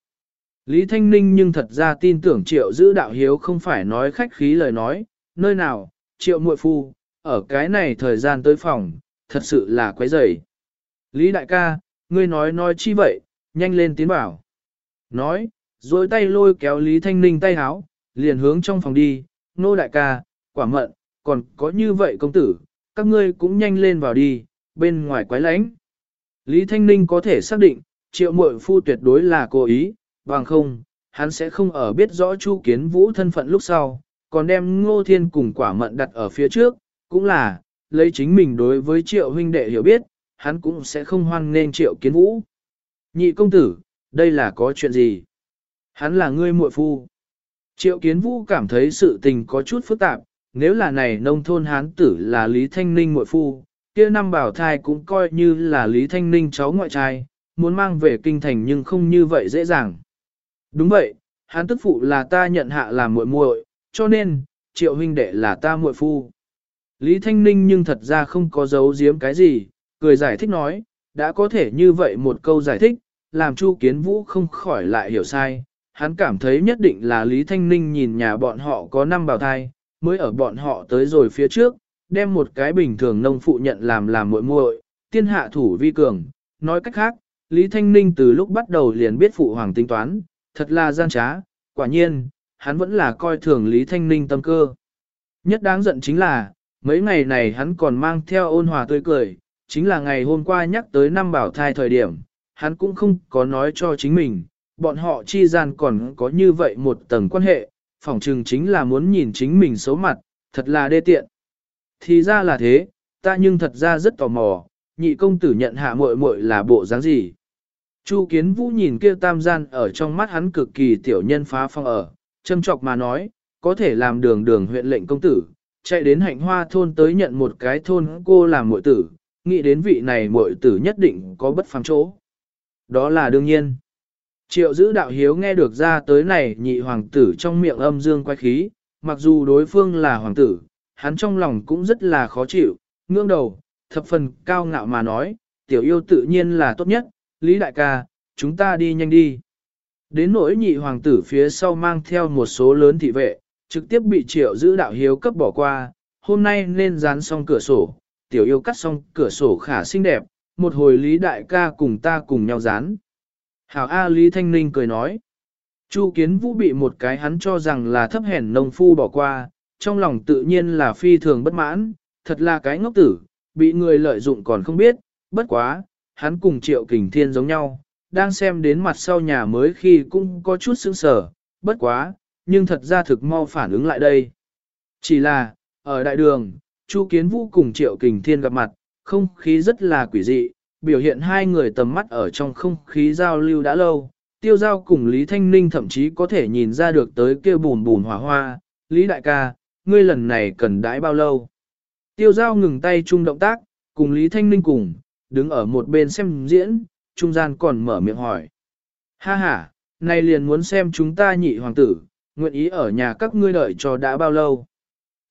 Lý Thanh Ninh nhưng thật ra tin tưởng triệu giữ đạo hiếu không phải nói khách khí lời nói, nơi nào, triệu muội phu, ở cái này thời gian tới phòng, thật sự là quấy rầy. Lý đại ca, ngươi nói nói chi vậy, nhanh lên tiến bảo. Nói, rồi tay lôi kéo Lý Thanh Ninh tay háo, liền hướng trong phòng đi, nô đại ca, quả mận, còn có như vậy công tử, các ngươi cũng nhanh lên vào đi, bên ngoài quái lánh. Lý Thanh Ninh có thể xác định, triệu muội phu tuyệt đối là cố ý, bằng không, hắn sẽ không ở biết rõ Chu Kiến Vũ thân phận lúc sau, còn đem Ngô Thiên cùng quả mận đặt ở phía trước, cũng là, lấy chính mình đối với triệu huynh đệ hiểu biết, hắn cũng sẽ không hoan nên triệu kiến vũ. Nhị công tử, đây là có chuyện gì? Hắn là ngươi muội phu. Triệu kiến vũ cảm thấy sự tình có chút phức tạp, nếu là này nông thôn hán tử là Lý Thanh Ninh muội phu, kia năm bảo thai cũng coi như là Lý Thanh Ninh cháu ngoại trai, muốn mang về kinh thành nhưng không như vậy dễ dàng. Đúng vậy, hán tức phụ là ta nhận hạ làm muội muội, cho nên, triệu huynh đệ là ta muội phu. Lý Thanh Ninh nhưng thật ra không có giấu giếm cái gì, cười giải thích nói, đã có thể như vậy một câu giải thích, làm Chu Kiến Vũ không khỏi lại hiểu sai. Hắn cảm thấy nhất định là Lý Thanh Ninh nhìn nhà bọn họ có năm bào thai, mới ở bọn họ tới rồi phía trước, đem một cái bình thường nông phụ nhận làm làm muội muội, tiên hạ thủ vi cường. Nói cách khác, Lý Thanh Ninh từ lúc bắt đầu liền biết phụ hoàng tính toán, thật là gian trá, quả nhiên, hắn vẫn là coi thường Lý Thanh Ninh tâm cơ. Nhất đáng giận chính là, mấy ngày này hắn còn mang theo ôn hòa tươi cười, chính là ngày hôm qua nhắc tới năm bảo thai thời điểm, hắn cũng không có nói cho chính mình, bọn họ chi gian còn có như vậy một tầng quan hệ, phỏng chừng chính là muốn nhìn chính mình xấu mặt, thật là đê tiện. Thì ra là thế, ta nhưng thật ra rất tò mò, nhị công tử nhận hạ muội muội là bộ dáng gì. Chu Kiến Vũ nhìn kia tam gian ở trong mắt hắn cực kỳ tiểu nhân phá phong ở, châm chọc mà nói, có thể làm đường đường huyện lệnh công tử, chạy đến hạnh hoa thôn tới nhận một cái thôn cô làm muội tử, nghĩ đến vị này muội tử nhất định có bất phàm chỗ. Đó là đương nhiên. Triệu giữ đạo hiếu nghe được ra tới này nhị hoàng tử trong miệng âm dương quay khí, mặc dù đối phương là hoàng tử, hắn trong lòng cũng rất là khó chịu, ngưỡng đầu, thập phần cao ngạo mà nói, tiểu yêu tự nhiên là tốt nhất, Lý đại ca, chúng ta đi nhanh đi. Đến nỗi nhị hoàng tử phía sau mang theo một số lớn thị vệ, trực tiếp bị triệu giữ đạo hiếu cấp bỏ qua, hôm nay nên dán xong cửa sổ, tiểu yêu cắt xong cửa sổ khả xinh đẹp, một hồi Lý đại ca cùng ta cùng nhau dán. Hảo A Lý Thanh Ninh cười nói. Chu Kiến Vũ bị một cái hắn cho rằng là thấp hèn nông phu bỏ qua, trong lòng tự nhiên là phi thường bất mãn, thật là cái ngốc tử, bị người lợi dụng còn không biết, bất quá, hắn cùng Triệu Kình Thiên giống nhau, đang xem đến mặt sau nhà mới khi cũng có chút sững sờ, bất quá, nhưng thật ra thực mau phản ứng lại đây. Chỉ là, ở đại đường, Chu Kiến Vũ cùng Triệu Kình Thiên gặp mặt, không khí rất là quỷ dị, biểu hiện hai người tầm mắt ở trong không khí giao lưu đã lâu. Tiêu giao cùng Lý Thanh Ninh thậm chí có thể nhìn ra được tới kia bùn bùn hỏa hoa, Lý Đại ca, ngươi lần này cần đãi bao lâu? Tiêu giao ngừng tay chung động tác, cùng Lý Thanh Ninh cùng, đứng ở một bên xem diễn, trung gian còn mở miệng hỏi. Ha ha, này liền muốn xem chúng ta nhị hoàng tử, nguyện ý ở nhà các ngươi đợi cho đã bao lâu.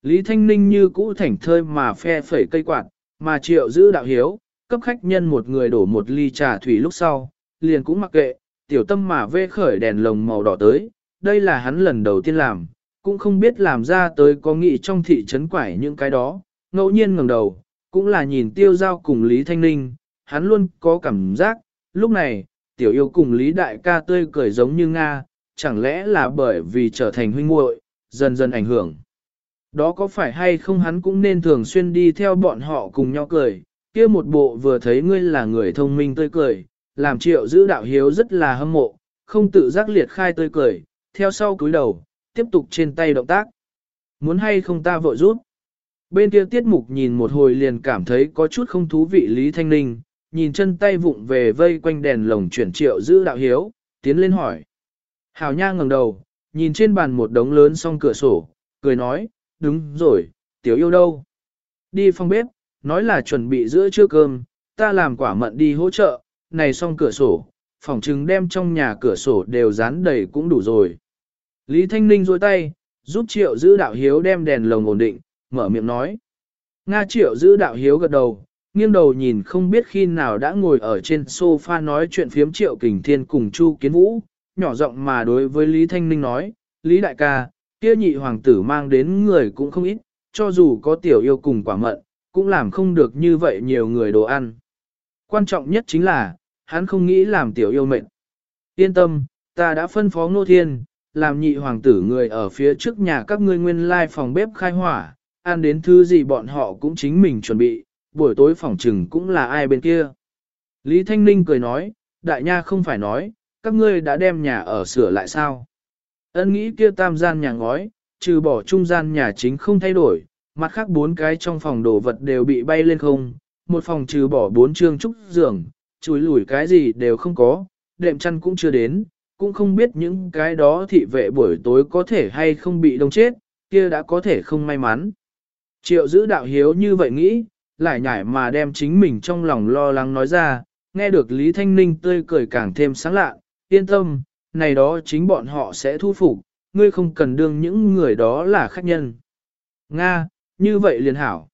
Lý Thanh Ninh như cũ thảnh thơi mà phe phẩy cây quạt, mà triệu giữ đạo hiếu, cấp khách nhân một người đổ một ly trà thủy lúc sau, liền cũng mặc kệ, tiểu tâm mà vê khởi đèn lồng màu đỏ tới, đây là hắn lần đầu tiên làm, cũng không biết làm ra tới có nghị trong thị trấn quải những cái đó, ngẫu nhiên ngẩng đầu, cũng là nhìn tiêu giao cùng Lý Thanh Ninh, hắn luôn có cảm giác, lúc này, tiểu yêu cùng Lý Đại ca tươi cười giống như Nga, chẳng lẽ là bởi vì trở thành huynh muội, dần dần ảnh hưởng. Đó có phải hay không hắn cũng nên thường xuyên đi theo bọn họ cùng nhau cười, kia một bộ vừa thấy ngươi là người thông minh tươi cười, làm triệu giữ đạo hiếu rất là hâm mộ, không tự giác liệt khai tươi cười, theo sau cúi đầu, tiếp tục trên tay động tác. Muốn hay không ta vội rút. Bên kia tiết mục nhìn một hồi liền cảm thấy có chút không thú vị Lý Thanh Ninh, nhìn chân tay vụng về vây quanh đèn lồng chuyển triệu giữ đạo hiếu, tiến lên hỏi. Hào nha ngẩng đầu, nhìn trên bàn một đống lớn song cửa sổ, cười nói, đúng rồi, tiểu yêu đâu? Đi phòng bếp, nói là chuẩn bị giữa trưa cơm, ta làm quả mận đi hỗ trợ, này xong cửa sổ, phòng trừng đem trong nhà cửa sổ đều dán đầy cũng đủ rồi. Lý Thanh Ninh dôi tay, giúp triệu giữ đạo hiếu đem đèn lồng ổn định, mở miệng nói. Nga triệu giữ đạo hiếu gật đầu, nghiêng đầu nhìn không biết khi nào đã ngồi ở trên sofa nói chuyện phiếm triệu kình thiên cùng Chu Kiến Vũ, nhỏ giọng mà đối với Lý Thanh Ninh nói, Lý Đại ca, kia nhị hoàng tử mang đến người cũng không ít, cho dù có tiểu yêu cùng quả mận, cũng làm không được như vậy nhiều người đồ ăn. Quan trọng nhất chính là, hắn không nghĩ làm tiểu yêu mệnh. Yên tâm, ta đã phân phó Ngô Thiên, làm nhị hoàng tử người ở phía trước nhà các ngươi nguyên lai phòng bếp khai hỏa, ăn đến thứ gì bọn họ cũng chính mình chuẩn bị, buổi tối phòng trừng cũng là ai bên kia. Lý Thanh Ninh cười nói, đại nha không phải nói, các ngươi đã đem nhà ở sửa lại sao. Ân nghĩ kia tam gian nhà ngói, trừ bỏ trung gian nhà chính không thay đổi, mặt khác bốn cái trong phòng đồ vật đều bị bay lên không, một phòng trừ bỏ bốn trương trúc giường, chuối lủi cái gì đều không có, đệm chăn cũng chưa đến, cũng không biết những cái đó thị vệ buổi tối có thể hay không bị đông chết, kia đã có thể không may mắn. Triệu giữ đạo hiếu như vậy nghĩ, lại nhảy mà đem chính mình trong lòng lo lắng nói ra, nghe được Lý Thanh Ninh tươi cười càng thêm sáng lạ, yên tâm, này đó chính bọn họ sẽ thu phục, ngươi không cần đương những người đó là khách nhân. Nga, như vậy liền hảo.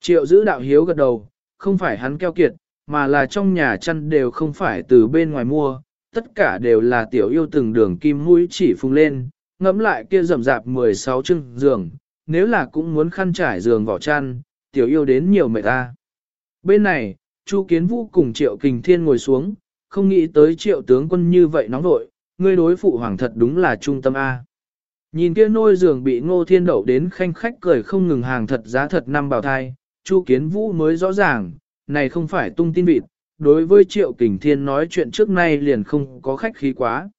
Triệu giữ đạo hiếu gật đầu, không phải hắn keo kiệt, mà là trong nhà chăn đều không phải từ bên ngoài mua, tất cả đều là tiểu yêu từng đường kim mũi chỉ phung lên, ngẫm lại kia rầm rạp 16 chân giường, nếu là cũng muốn khăn trải giường vỏ chăn, tiểu yêu đến nhiều mệt ta. Bên này, Chu Kiến Vũ cùng Triệu Kình Thiên ngồi xuống, không nghĩ tới Triệu tướng quân như vậy nóng vội, ngươi đối phụ hoàng thật đúng là trung tâm A. Nhìn kia nôi giường bị ngô thiên đậu đến khanh khách cười không ngừng hàng thật giá thật năm bảo thai, Chu Kiến Vũ mới rõ ràng, này không phải tung tin vịt, đối với Triệu Kình Thiên nói chuyện trước nay liền không có khách khí quá.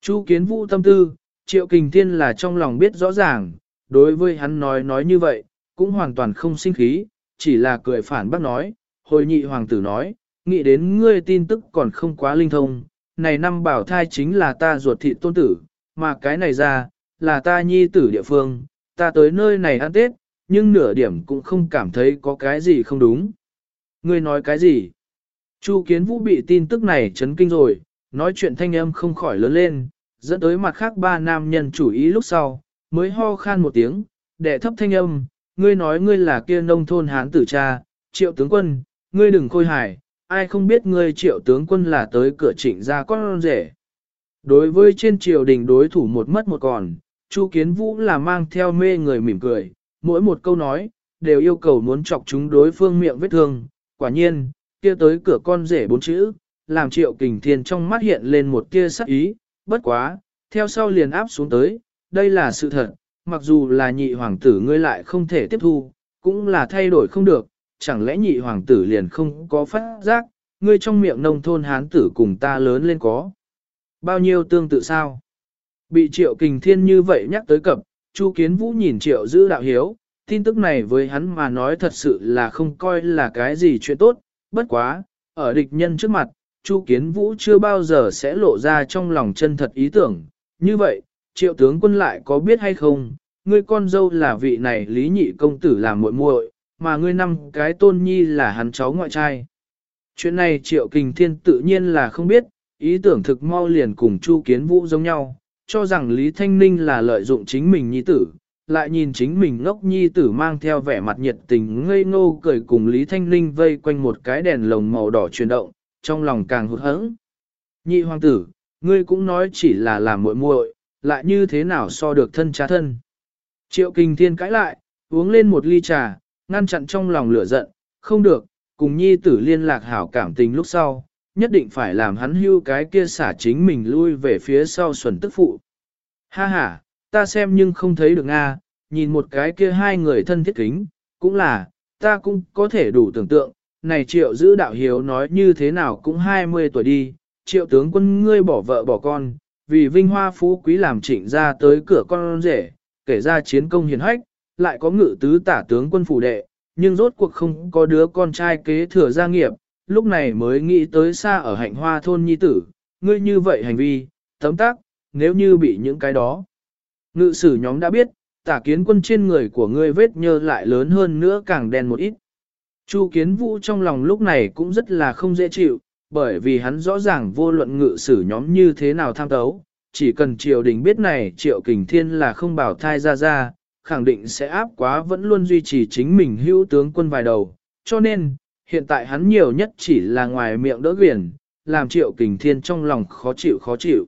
Chu Kiến Vũ tâm tư, Triệu Kình Thiên là trong lòng biết rõ ràng, đối với hắn nói nói như vậy, cũng hoàn toàn không sinh khí, chỉ là cười phản bác nói, hồi nhị hoàng tử nói, nghĩ đến ngươi tin tức còn không quá linh thông, này năm bảo thai chính là ta ruột thị tôn tử, mà cái này ra, là ta nhi tử địa phương, ta tới nơi này ăn Tết, nhưng nửa điểm cũng không cảm thấy có cái gì không đúng. Ngươi nói cái gì? Chu Kiến Vũ bị tin tức này chấn kinh rồi, nói chuyện thanh âm không khỏi lớn lên, dẫn tới mặt khác ba nam nhân chủ ý lúc sau, mới ho khan một tiếng, đệ thấp thanh âm, ngươi nói ngươi là kia nông thôn hán tử cha, triệu tướng quân, ngươi đừng khôi hài, ai không biết ngươi triệu tướng quân là tới cửa trịnh ra con rể. Đối với trên triều đình đối thủ một mất một còn, Chu Kiến Vũ là mang theo mê người mỉm cười, mỗi một câu nói, đều yêu cầu muốn chọc chúng đối phương miệng vết thương. Quả nhiên, kia tới cửa con rể bốn chữ, làm triệu kình thiên trong mắt hiện lên một tia sắc ý, bất quá, theo sau liền áp xuống tới, đây là sự thật, mặc dù là nhị hoàng tử ngươi lại không thể tiếp thu, cũng là thay đổi không được, chẳng lẽ nhị hoàng tử liền không có phát giác, ngươi trong miệng nông thôn hán tử cùng ta lớn lên có. Bao nhiêu tương tự sao? Bị triệu kình thiên như vậy nhắc tới cập, Chu Kiến Vũ nhìn triệu giữ đạo hiếu, tin tức này với hắn mà nói thật sự là không coi là cái gì chuyện tốt, bất quá, ở địch nhân trước mặt, Chu Kiến Vũ chưa bao giờ sẽ lộ ra trong lòng chân thật ý tưởng, như vậy, triệu tướng quân lại có biết hay không, ngươi con dâu là vị này lý nhị công tử làm muội muội, mà ngươi năm cái tôn nhi là hắn cháu ngoại trai. Chuyện này triệu kình thiên tự nhiên là không biết, ý tưởng thực mau liền cùng Chu Kiến Vũ giống nhau, cho rằng Lý Thanh Ninh là lợi dụng chính mình nhi tử, lại nhìn chính mình ngốc nhi tử mang theo vẻ mặt nhiệt tình ngây ngô cười cùng Lý Thanh Ninh vây quanh một cái đèn lồng màu đỏ chuyển động, trong lòng càng hụt hẫng. Nhị hoàng tử, ngươi cũng nói chỉ là làm muội muội, lại như thế nào so được thân cha thân. Triệu Kinh Thiên cãi lại, uống lên một ly trà, ngăn chặn trong lòng lửa giận, không được, cùng nhi tử liên lạc hảo cảm tình lúc sau, nhất định phải làm hắn hưu cái kia xả chính mình lui về phía sau xuẩn tức phụ. Ha ha, ta xem nhưng không thấy được a. nhìn một cái kia hai người thân thiết kính, cũng là, ta cũng có thể đủ tưởng tượng, này triệu giữ đạo hiếu nói như thế nào cũng 20 tuổi đi, triệu tướng quân ngươi bỏ vợ bỏ con, vì vinh hoa phú quý làm trịnh ra tới cửa con rể, kể ra chiến công hiền hách, lại có ngự tứ tả tướng quân phủ đệ, nhưng rốt cuộc không có đứa con trai kế thừa gia nghiệp, lúc này mới nghĩ tới xa ở hạnh hoa thôn nhi tử, ngươi như vậy hành vi, tấm tác, nếu như bị những cái đó. Ngự sử nhóm đã biết, tả kiến quân trên người của ngươi vết nhơ lại lớn hơn nữa càng đen một ít. Chu kiến vũ trong lòng lúc này cũng rất là không dễ chịu, bởi vì hắn rõ ràng vô luận ngự sử nhóm như thế nào tham tấu, chỉ cần triều đình biết này triệu kình thiên là không bảo thai ra ra, khẳng định sẽ áp quá vẫn luôn duy trì chính mình hữu tướng quân vài đầu, cho nên, hiện tại hắn nhiều nhất chỉ là ngoài miệng đỡ quyền, làm triệu kình thiên trong lòng khó chịu khó chịu.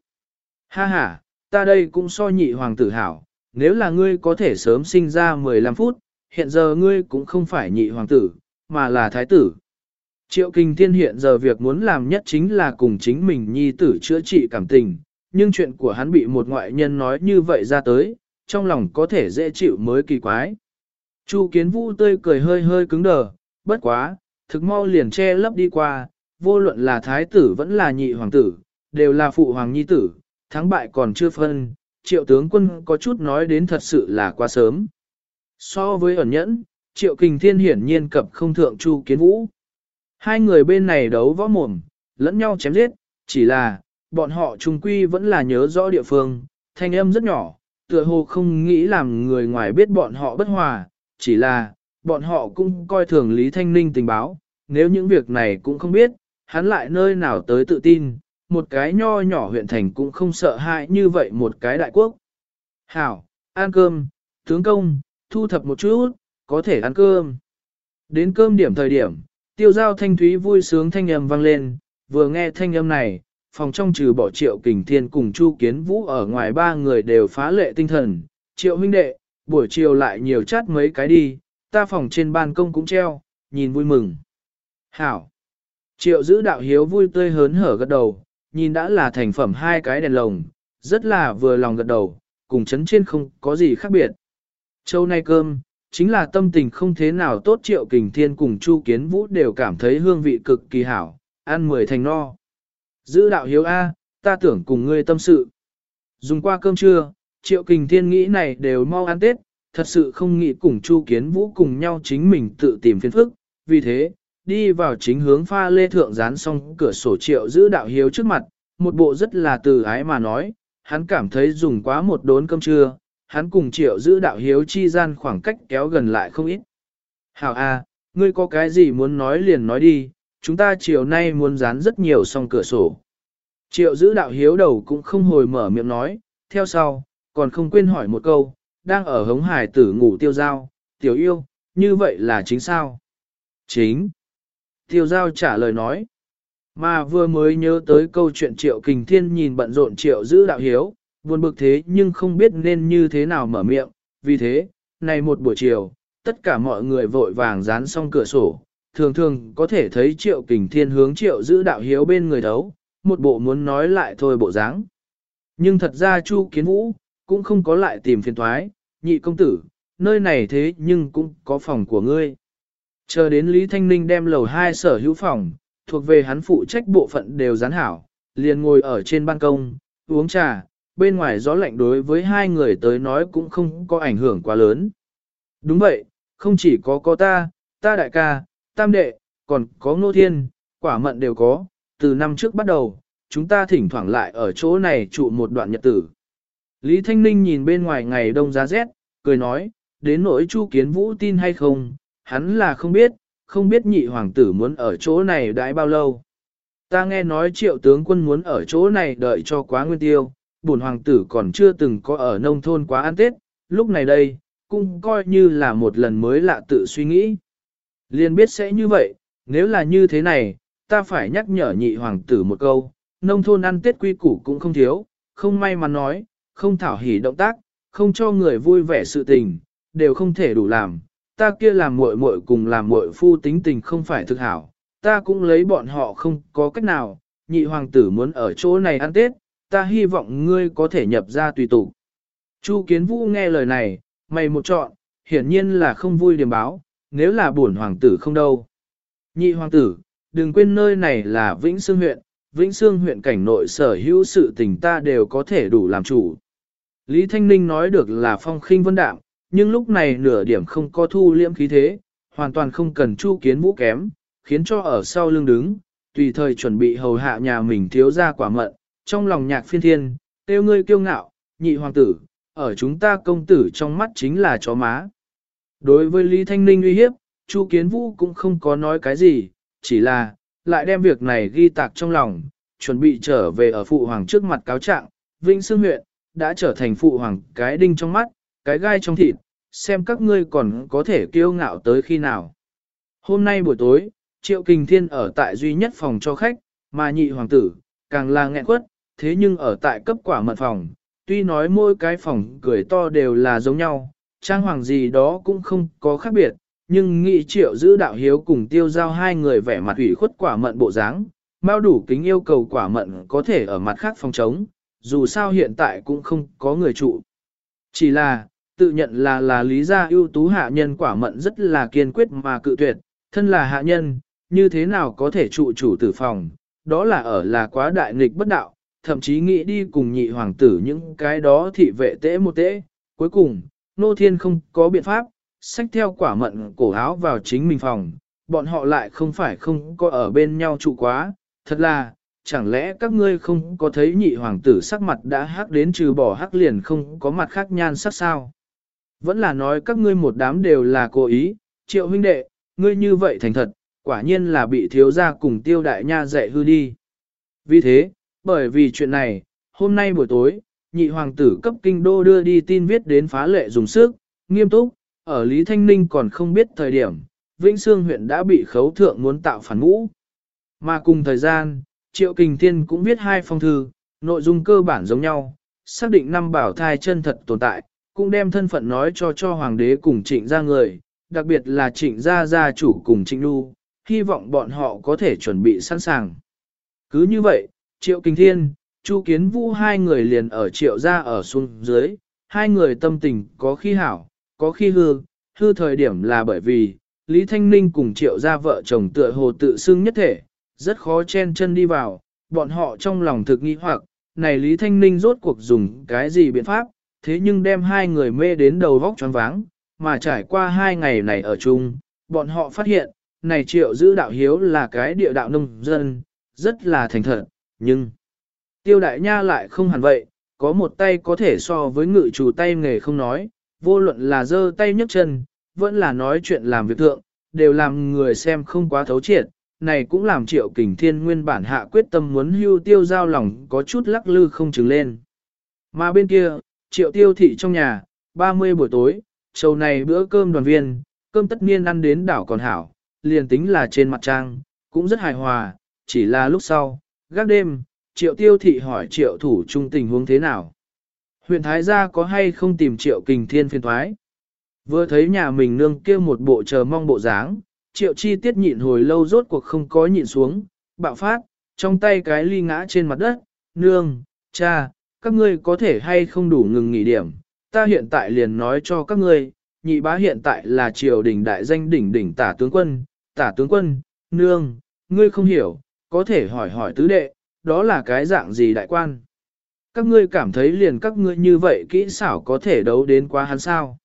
Ha ha, ta đây cũng so nhị hoàng tử hảo, nếu là ngươi có thể sớm sinh ra 15 phút, hiện giờ ngươi cũng không phải nhị hoàng tử, mà là thái tử. Triệu Kinh Thiên hiện giờ việc muốn làm nhất chính là cùng chính mình nhi tử chữa trị cảm tình, nhưng chuyện của hắn bị một ngoại nhân nói như vậy ra tới, trong lòng có thể dễ chịu mới kỳ quái. Chu Kiến Vũ tươi cười hơi hơi cứng đờ, bất quá, thực mau liền che lấp đi qua, vô luận là thái tử vẫn là nhị hoàng tử, đều là phụ hoàng nhi tử, thắng bại còn chưa phân, triệu tướng quân có chút nói đến thật sự là quá sớm. So với ẩn nhẫn, triệu kình thiên hiển nhiên cập không thượng Chu Kiến Vũ. Hai người bên này đấu võ mồm, lẫn nhau chém giết, chỉ là, bọn họ trung quy vẫn là nhớ rõ địa phương, thanh âm rất nhỏ, tựa hồ không nghĩ làm người ngoài biết bọn họ bất hòa, chỉ là, bọn họ cũng coi thường Lý Thanh Ninh tình báo, nếu những việc này cũng không biết, hắn lại nơi nào tới tự tin, một cái nho nhỏ huyện thành cũng không sợ hãi như vậy một cái đại quốc. Hảo, ăn cơm, tướng công, thu thập một chút, có thể ăn cơm. Đến cơm điểm thời điểm, tiêu giao thanh thúy vui sướng thanh âm vang lên, vừa nghe thanh âm này, phòng trong trừ bỏ triệu kình thiên cùng chu kiến vũ ở ngoài ba người đều phá lệ tinh thần, triệu huynh đệ, buổi chiều lại nhiều chát mấy cái đi, ta phòng trên ban công cũng treo, nhìn vui mừng. Hảo! Triệu giữ đạo hiếu vui tươi hớn hở gật đầu, nhìn đã là thành phẩm hai cái đèn lồng, rất là vừa lòng gật đầu, cùng chấn trên không có gì khác biệt. Châu nay cơm, chính là tâm tình không thế nào tốt triệu kình thiên cùng chu kiến vũ đều cảm thấy hương vị cực kỳ hảo, ăn mười thành no. Giữ đạo hiếu A, ta tưởng cùng ngươi tâm sự. Dùng qua cơm trưa, triệu kình thiên nghĩ này đều mau ăn tết, thật sự không nghĩ cùng chu kiến vũ cùng nhau chính mình tự tìm phiền phức, vì thế, đi vào chính hướng pha lê thượng dán xong cửa sổ triệu giữ đạo hiếu trước mặt, một bộ rất là từ ái mà nói, hắn cảm thấy dùng quá một đốn cơm trưa, hắn cùng triệu giữ đạo hiếu chi gian khoảng cách kéo gần lại không ít. Hảo a, ngươi có cái gì muốn nói liền nói đi, chúng ta chiều nay muốn dán rất nhiều xong cửa sổ. Triệu giữ đạo hiếu đầu cũng không hồi mở miệng nói, theo sau, còn không quên hỏi một câu, đang ở hống hải tử ngủ tiêu giao, tiểu yêu, như vậy là chính sao? Chính. Tiêu giao trả lời nói. Mà vừa mới nhớ tới câu chuyện triệu kình thiên nhìn bận rộn triệu giữ đạo hiếu, buồn bực thế nhưng không biết nên như thế nào mở miệng, vì thế, này một buổi chiều, tất cả mọi người vội vàng dán xong cửa sổ, thường thường có thể thấy triệu kình thiên hướng triệu giữ đạo hiếu bên người đấu, một bộ muốn nói lại thôi bộ dáng. Nhưng thật ra Chu Kiến Vũ, cũng không có lại tìm phiền thoái, nhị công tử, nơi này thế nhưng cũng có phòng của ngươi. Chờ đến Lý Thanh Ninh đem lầu hai sở hữu phòng, thuộc về hắn phụ trách bộ phận đều gián hảo, liền ngồi ở trên ban công, uống trà, bên ngoài gió lạnh đối với hai người tới nói cũng không có ảnh hưởng quá lớn. Đúng vậy, không chỉ có có ta, ta đại ca, tam đệ, còn có ngô thiên, quả mận đều có, từ năm trước bắt đầu, chúng ta thỉnh thoảng lại ở chỗ này trụ một đoạn nhật tử. Lý Thanh Ninh nhìn bên ngoài ngày đông giá rét, cười nói, đến nỗi Chu Kiến Vũ tin hay không, hắn là không biết, không biết nhị hoàng tử muốn ở chỗ này đãi bao lâu. Ta nghe nói triệu tướng quân muốn ở chỗ này đợi cho quá nguyên tiêu, bổn hoàng tử còn chưa từng có ở nông thôn quá ăn tết, lúc này đây, cũng coi như là một lần mới lạ tự suy nghĩ. Liên biết sẽ như vậy, nếu là như thế này, ta phải nhắc nhở nhị hoàng tử một câu, nông thôn ăn tết quy củ cũng không thiếu, không may mà nói, không thảo hỉ động tác, không cho người vui vẻ sự tình, đều không thể đủ làm. Ta kia làm muội muội cùng làm muội phu tính tình không phải thực hảo, ta cũng lấy bọn họ không có cách nào, nhị hoàng tử muốn ở chỗ này ăn Tết, ta hy vọng ngươi có thể nhập ra tùy tụ. Chu Kiến Vũ nghe lời này, mày một chọn, hiển nhiên là không vui điểm báo, nếu là bổn hoàng tử không đâu. Nhị hoàng tử, đừng quên nơi này là Vĩnh Sương huyện, Vĩnh Sương huyện cảnh nội sở hữu sự tình ta đều có thể đủ làm chủ. Lý Thanh Ninh nói được là phong khinh vân đạm, nhưng lúc này nửa điểm không có thu liễm khí thế, hoàn toàn không cần chu kiến vũ kém, khiến cho ở sau lưng đứng, tùy thời chuẩn bị hầu hạ nhà mình thiếu ra quả mận, trong lòng nhạc phiên thiên, tiêu ngươi kiêu ngạo, nhị hoàng tử, ở chúng ta công tử trong mắt chính là chó má. Đối với Lý Thanh Ninh uy hiếp, Chu Kiến Vũ cũng không có nói cái gì, chỉ là, lại đem việc này ghi tạc trong lòng, chuẩn bị trở về ở phụ hoàng trước mặt cáo trạng, Vĩnh Sương huyện, đã trở thành phụ hoàng cái đinh trong mắt, cái gai trong thịt, xem các ngươi còn có thể kiêu ngạo tới khi nào. Hôm nay buổi tối, Triệu Kình Thiên ở tại duy nhất phòng cho khách, mà nhị hoàng tử, càng là nghẹn quất, thế nhưng ở tại cấp quả mật phòng, tuy nói mỗi cái phòng cười to đều là giống nhau, trang hoàng gì đó cũng không có khác biệt, nhưng nghị triệu giữ đạo hiếu cùng tiêu giao hai người vẻ mặt ủy khuất quả mận bộ dáng, bao đủ kính yêu cầu quả mận có thể ở mặt khác phòng chống, dù sao hiện tại cũng không có người trụ. Chỉ là, tự nhận là là lý gia ưu tú hạ nhân quả mận rất là kiên quyết mà cự tuyệt, thân là hạ nhân, như thế nào có thể trụ chủ tử phòng, đó là ở là quá đại nghịch bất đạo, thậm chí nghĩ đi cùng nhị hoàng tử những cái đó thị vệ tễ một tễ. Cuối cùng, Nô Thiên không có biện pháp, xách theo quả mận cổ áo vào chính mình phòng, bọn họ lại không phải không có ở bên nhau trụ quá, thật là, chẳng lẽ các ngươi không có thấy nhị hoàng tử sắc mặt đã hắc đến trừ bỏ hắc liền không có mặt khác nhan sắc sao? Vẫn là nói các ngươi một đám đều là cố ý, triệu huynh đệ, ngươi như vậy thành thật, quả nhiên là bị thiếu gia cùng tiêu đại nha dạy hư đi. Vì thế, bởi vì chuyện này, hôm nay buổi tối, nhị hoàng tử cấp kinh đô đưa đi tin viết đến phá lệ dùng sức, nghiêm túc, ở Lý Thanh Ninh còn không biết thời điểm, Vĩnh Sương huyện đã bị khấu thượng muốn tạo phản ngũ. Mà cùng thời gian, Triệu Kình Thiên cũng viết hai phong thư, nội dung cơ bản giống nhau, xác định năm bảo thai chân thật tồn tại, cũng đem thân phận nói cho cho hoàng đế cùng trịnh gia người, đặc biệt là trịnh gia gia chủ cùng trịnh đu, hy vọng bọn họ có thể chuẩn bị sẵn sàng. Cứ như vậy, Triệu Kình Thiên, Chu Kiến Vũ hai người liền ở Triệu gia ở xuống dưới, hai người tâm tình có khi hảo, có khi hư, hư thời điểm là bởi vì, Lý Thanh Ninh cùng Triệu gia vợ chồng tựa hồ tự xưng nhất thể, rất khó chen chân đi vào, bọn họ trong lòng thực nghi hoặc, này Lý Thanh Ninh rốt cuộc dùng cái gì biện pháp, thế nhưng đem hai người mê đến đầu vóc choáng váng, mà trải qua hai ngày này ở chung, bọn họ phát hiện, này triệu giữ đạo hiếu là cái địa đạo nông dân, rất là thành thật, nhưng tiêu đại nha lại không hẳn vậy, có một tay có thể so với ngự chủ tay nghề không nói, vô luận là giơ tay nhấc chân, vẫn là nói chuyện làm việc thượng, đều làm người xem không quá thấu triệt, này cũng làm triệu kình thiên nguyên bản hạ quyết tâm muốn hưu tiêu giao lòng có chút lắc lư không chứng lên. Mà bên kia, triệu tiêu thị trong nhà, 30 buổi tối, trầu này bữa cơm đoàn viên, cơm tất niên ăn đến đảo còn hảo, liền tính là trên mặt trang, cũng rất hài hòa, chỉ là lúc sau, gác đêm, triệu tiêu thị hỏi triệu thủ trung tình huống thế nào. Huyện Thái gia có hay không tìm triệu kình thiên phiền thoái. Vừa thấy nhà mình nương kia một bộ chờ mong bộ dáng, triệu chi tiết nhịn hồi lâu rốt cuộc không có nhịn xuống, bạo phát, trong tay cái ly ngã trên mặt đất, nương, cha, các ngươi có thể hay không đủ ngừng nghỉ điểm, ta hiện tại liền nói cho các ngươi, nhị bá hiện tại là triều đình đại danh đỉnh đỉnh tả tướng quân, tả tướng quân, nương, ngươi không hiểu, có thể hỏi hỏi tứ đệ, đó là cái dạng gì đại quan. Các ngươi cảm thấy liền các ngươi như vậy kỹ xảo có thể đấu đến quá hắn sao.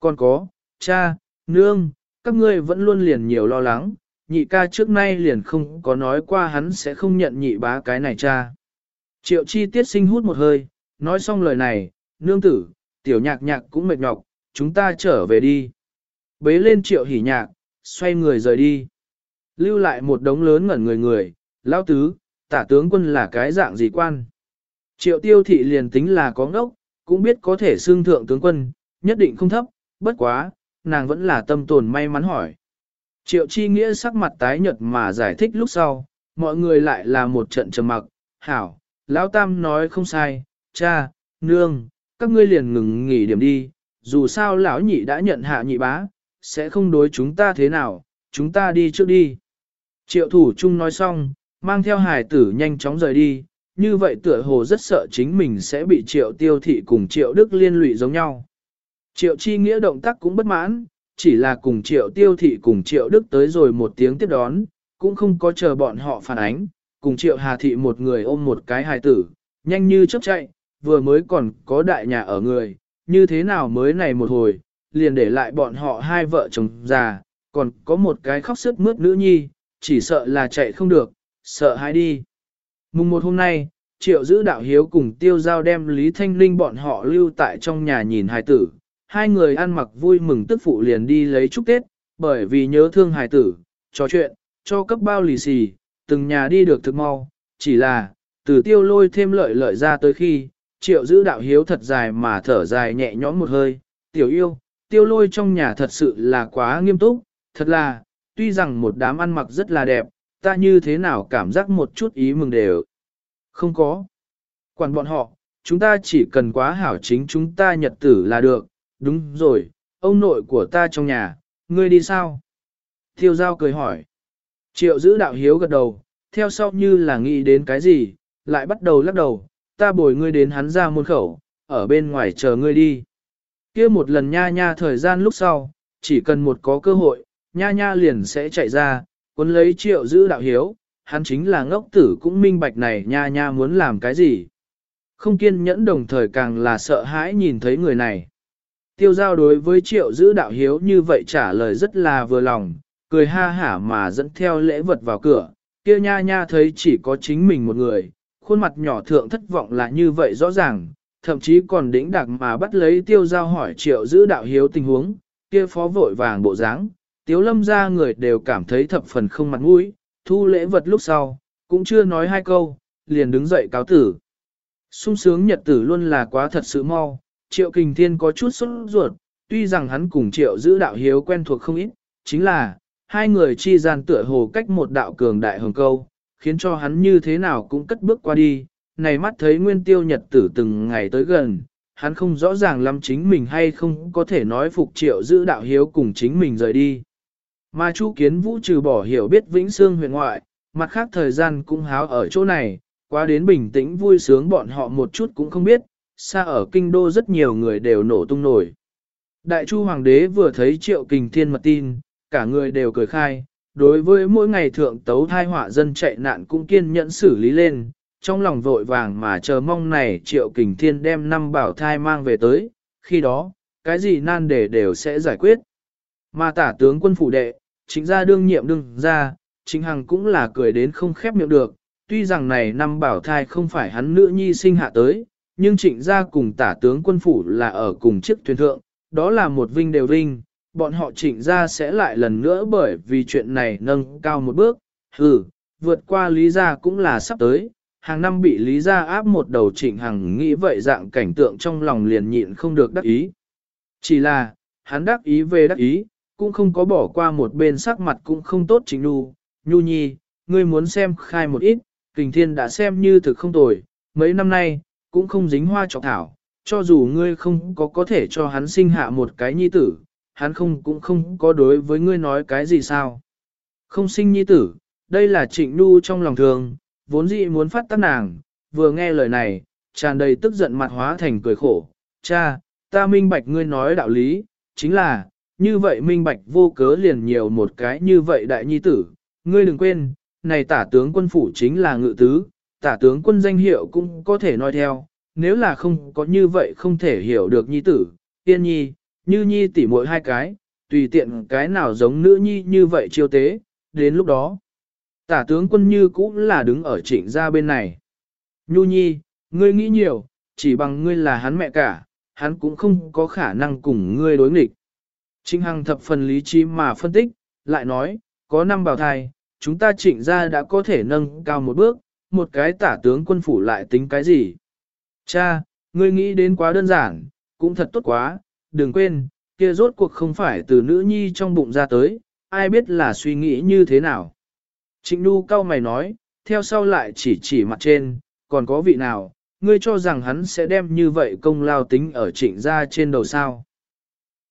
Còn có, cha, nương, các ngươi vẫn luôn liền nhiều lo lắng, nhị ca trước nay liền không có nói qua hắn sẽ không nhận nhị bá cái này cha. Triệu chi tiết sinh hút một hơi, nói xong lời này, nương tử, tiểu nhạc nhạc cũng mệt nhọc, chúng ta trở về đi. Bế lên triệu hỉ nhạc, xoay người rời đi. Lưu lại một đống lớn ngẩn người người, lao tứ, tả tướng quân là cái dạng gì quan. Triệu tiêu thị liền tính là có ngốc, cũng biết có thể xương thượng tướng quân, nhất định không thấp, bất quá, nàng vẫn là tâm tồn may mắn hỏi. Triệu chi nghĩa sắc mặt tái nhợt mà giải thích lúc sau, mọi người lại là một trận trầm mặc, hảo, lão tam nói không sai, cha, nương, các ngươi liền ngừng nghỉ điểm đi, dù sao lão nhị đã nhận hạ nhị bá, sẽ không đối chúng ta thế nào, chúng ta đi trước đi. Triệu thủ trung nói xong, mang theo hải tử nhanh chóng rời đi, như vậy tựa hồ rất sợ chính mình sẽ bị triệu tiêu thị cùng triệu đức liên lụy giống nhau. Triệu chi nghĩa động tác cũng bất mãn, chỉ là cùng triệu tiêu thị cùng triệu đức tới rồi một tiếng tiếp đón, cũng không có chờ bọn họ phản ánh, cùng triệu hà thị một người ôm một cái hài tử, nhanh như chớp chạy, vừa mới còn có đại nhà ở người, như thế nào mới này một hồi, liền để lại bọn họ hai vợ chồng già, còn có một cái khóc sức mướt nữ nhi, chỉ sợ là chạy không được, sợ hãi đi. Mùng một hôm nay, triệu giữ đạo hiếu cùng tiêu giao đem Lý Thanh Linh bọn họ lưu tại trong nhà nhìn hài tử, hai người ăn mặc vui mừng tức phụ liền đi lấy chúc Tết, bởi vì nhớ thương hài tử, trò chuyện, cho cấp bao lì xì, từng nhà đi được thực mau, chỉ là, từ tiêu lôi thêm lợi lợi ra tới khi, triệu giữ đạo hiếu thật dài mà thở dài nhẹ nhõm một hơi, tiểu yêu, tiêu lôi trong nhà thật sự là quá nghiêm túc, thật là, tuy rằng một đám ăn mặc rất là đẹp, ta như thế nào cảm giác một chút ý mừng đều. Không có. Quản bọn họ, chúng ta chỉ cần quá hảo chính chúng ta nhật tử là được, đúng rồi, ông nội của ta trong nhà, ngươi đi sao? Tiêu giao cười hỏi. Triệu giữ đạo hiếu gật đầu, theo sau như là nghĩ đến cái gì, lại bắt đầu lắc đầu, ta bồi ngươi đến hắn ra môn khẩu, ở bên ngoài chờ ngươi đi. kia một lần nha nha thời gian lúc sau, chỉ cần một có cơ hội, nha nha liền sẽ chạy ra, cuốn lấy triệu giữ đạo hiếu, hắn chính là ngốc tử cũng minh bạch này nha nha muốn làm cái gì. Không kiên nhẫn đồng thời càng là sợ hãi nhìn thấy người này. Tiêu giao đối với triệu giữ đạo hiếu như vậy trả lời rất là vừa lòng, cười ha hả mà dẫn theo lễ vật vào cửa, kia nha nha thấy chỉ có chính mình một người, khuôn mặt nhỏ thượng thất vọng là như vậy rõ ràng, thậm chí còn đĩnh đặc mà bắt lấy tiêu giao hỏi triệu giữ đạo hiếu tình huống, kia phó vội vàng bộ dáng, tiếu lâm ra người đều cảm thấy thập phần không mặt mũi, thu lễ vật lúc sau, cũng chưa nói hai câu, liền đứng dậy cáo tử. sung sướng nhật tử luôn là quá thật sự mau, triệu kình thiên có chút sốt ruột, tuy rằng hắn cùng triệu giữ đạo hiếu quen thuộc không ít, chính là, hai người chi gian tựa hồ cách một đạo cường đại hồng câu, khiến cho hắn như thế nào cũng cất bước qua đi, này mắt thấy nguyên tiêu nhật tử từng ngày tới gần, hắn không rõ ràng lắm chính mình hay không có thể nói phục triệu giữ đạo hiếu cùng chính mình rời đi. Mà Chu Kiến Vũ trừ bỏ hiểu biết Vĩnh Sương huyện ngoại, mặt khác thời gian cũng háo ở chỗ này, qua đến bình tĩnh vui sướng bọn họ một chút cũng không biết, xa ở kinh đô rất nhiều người đều nổ tung nổi. Đại Chu Hoàng đế vừa thấy triệu kình thiên mật tin, cả người đều cười khai, đối với mỗi ngày thượng tấu thai họa dân chạy nạn cũng kiên nhẫn xử lý lên, trong lòng vội vàng mà chờ mong này triệu kình thiên đem năm bảo thai mang về tới, khi đó, cái gì nan đề đều sẽ giải quyết. Mà tả tướng quân phủ đệ, chính ra đương nhiệm đương ra, chính hằng cũng là cười đến không khép miệng được, tuy rằng này năm bảo thai không phải hắn nữ nhi sinh hạ tới, nhưng trịnh gia cùng tả tướng quân phủ là ở cùng chiếc thuyền thượng, đó là một vinh đều vinh, bọn họ trịnh gia sẽ lại lần nữa bởi vì chuyện này nâng cao một bước, hừ, vượt qua lý gia cũng là sắp tới, hàng năm bị lý gia áp một đầu trịnh hằng nghĩ vậy dạng cảnh tượng trong lòng liền nhịn không được đắc ý. Chỉ là, hắn đắc ý về đắc ý, cũng không có bỏ qua một bên sắc mặt cũng không tốt trịnh nhu, nhu nhi, ngươi muốn xem khai một ít, kình thiên đã xem như thực không tồi, mấy năm nay, cũng không dính hoa trọc thảo, cho dù ngươi không có có thể cho hắn sinh hạ một cái nhi tử, hắn không cũng không có đối với ngươi nói cái gì sao. Không sinh nhi tử, đây là trịnh nu trong lòng thường, vốn dĩ muốn phát tác nàng, vừa nghe lời này, tràn đầy tức giận mặt hóa thành cười khổ. Cha, ta minh bạch ngươi nói đạo lý, chính là, như vậy minh bạch vô cớ liền nhiều một cái như vậy đại nhi tử. Ngươi đừng quên, này tả tướng quân phủ chính là ngự tứ, tả tướng quân danh hiệu cũng có thể nói theo, nếu là không có như vậy không thể hiểu được nhi tử, tiên nhi, như nhi tỉ mỗi hai cái, tùy tiện cái nào giống nữ nhi như vậy chiêu tế, đến lúc đó. Tả tướng quân như cũng là đứng ở trịnh gia bên này. Nhu nhi, ngươi nghĩ nhiều, chỉ bằng ngươi là hắn mẹ cả, hắn cũng không có khả năng cùng ngươi đối nghịch. Trịnh Hằng thập phần lý trí mà phân tích, lại nói, có năm bào thai, chúng ta trịnh gia đã có thể nâng cao một bước, một cái tả tướng quân phủ lại tính cái gì. Cha, ngươi nghĩ đến quá đơn giản, cũng thật tốt quá, đừng quên, kia rốt cuộc không phải từ nữ nhi trong bụng ra tới, ai biết là suy nghĩ như thế nào. Trịnh Đu cao mày nói, theo sau lại chỉ chỉ mặt trên, còn có vị nào, ngươi cho rằng hắn sẽ đem như vậy công lao tính ở trịnh gia trên đầu sao.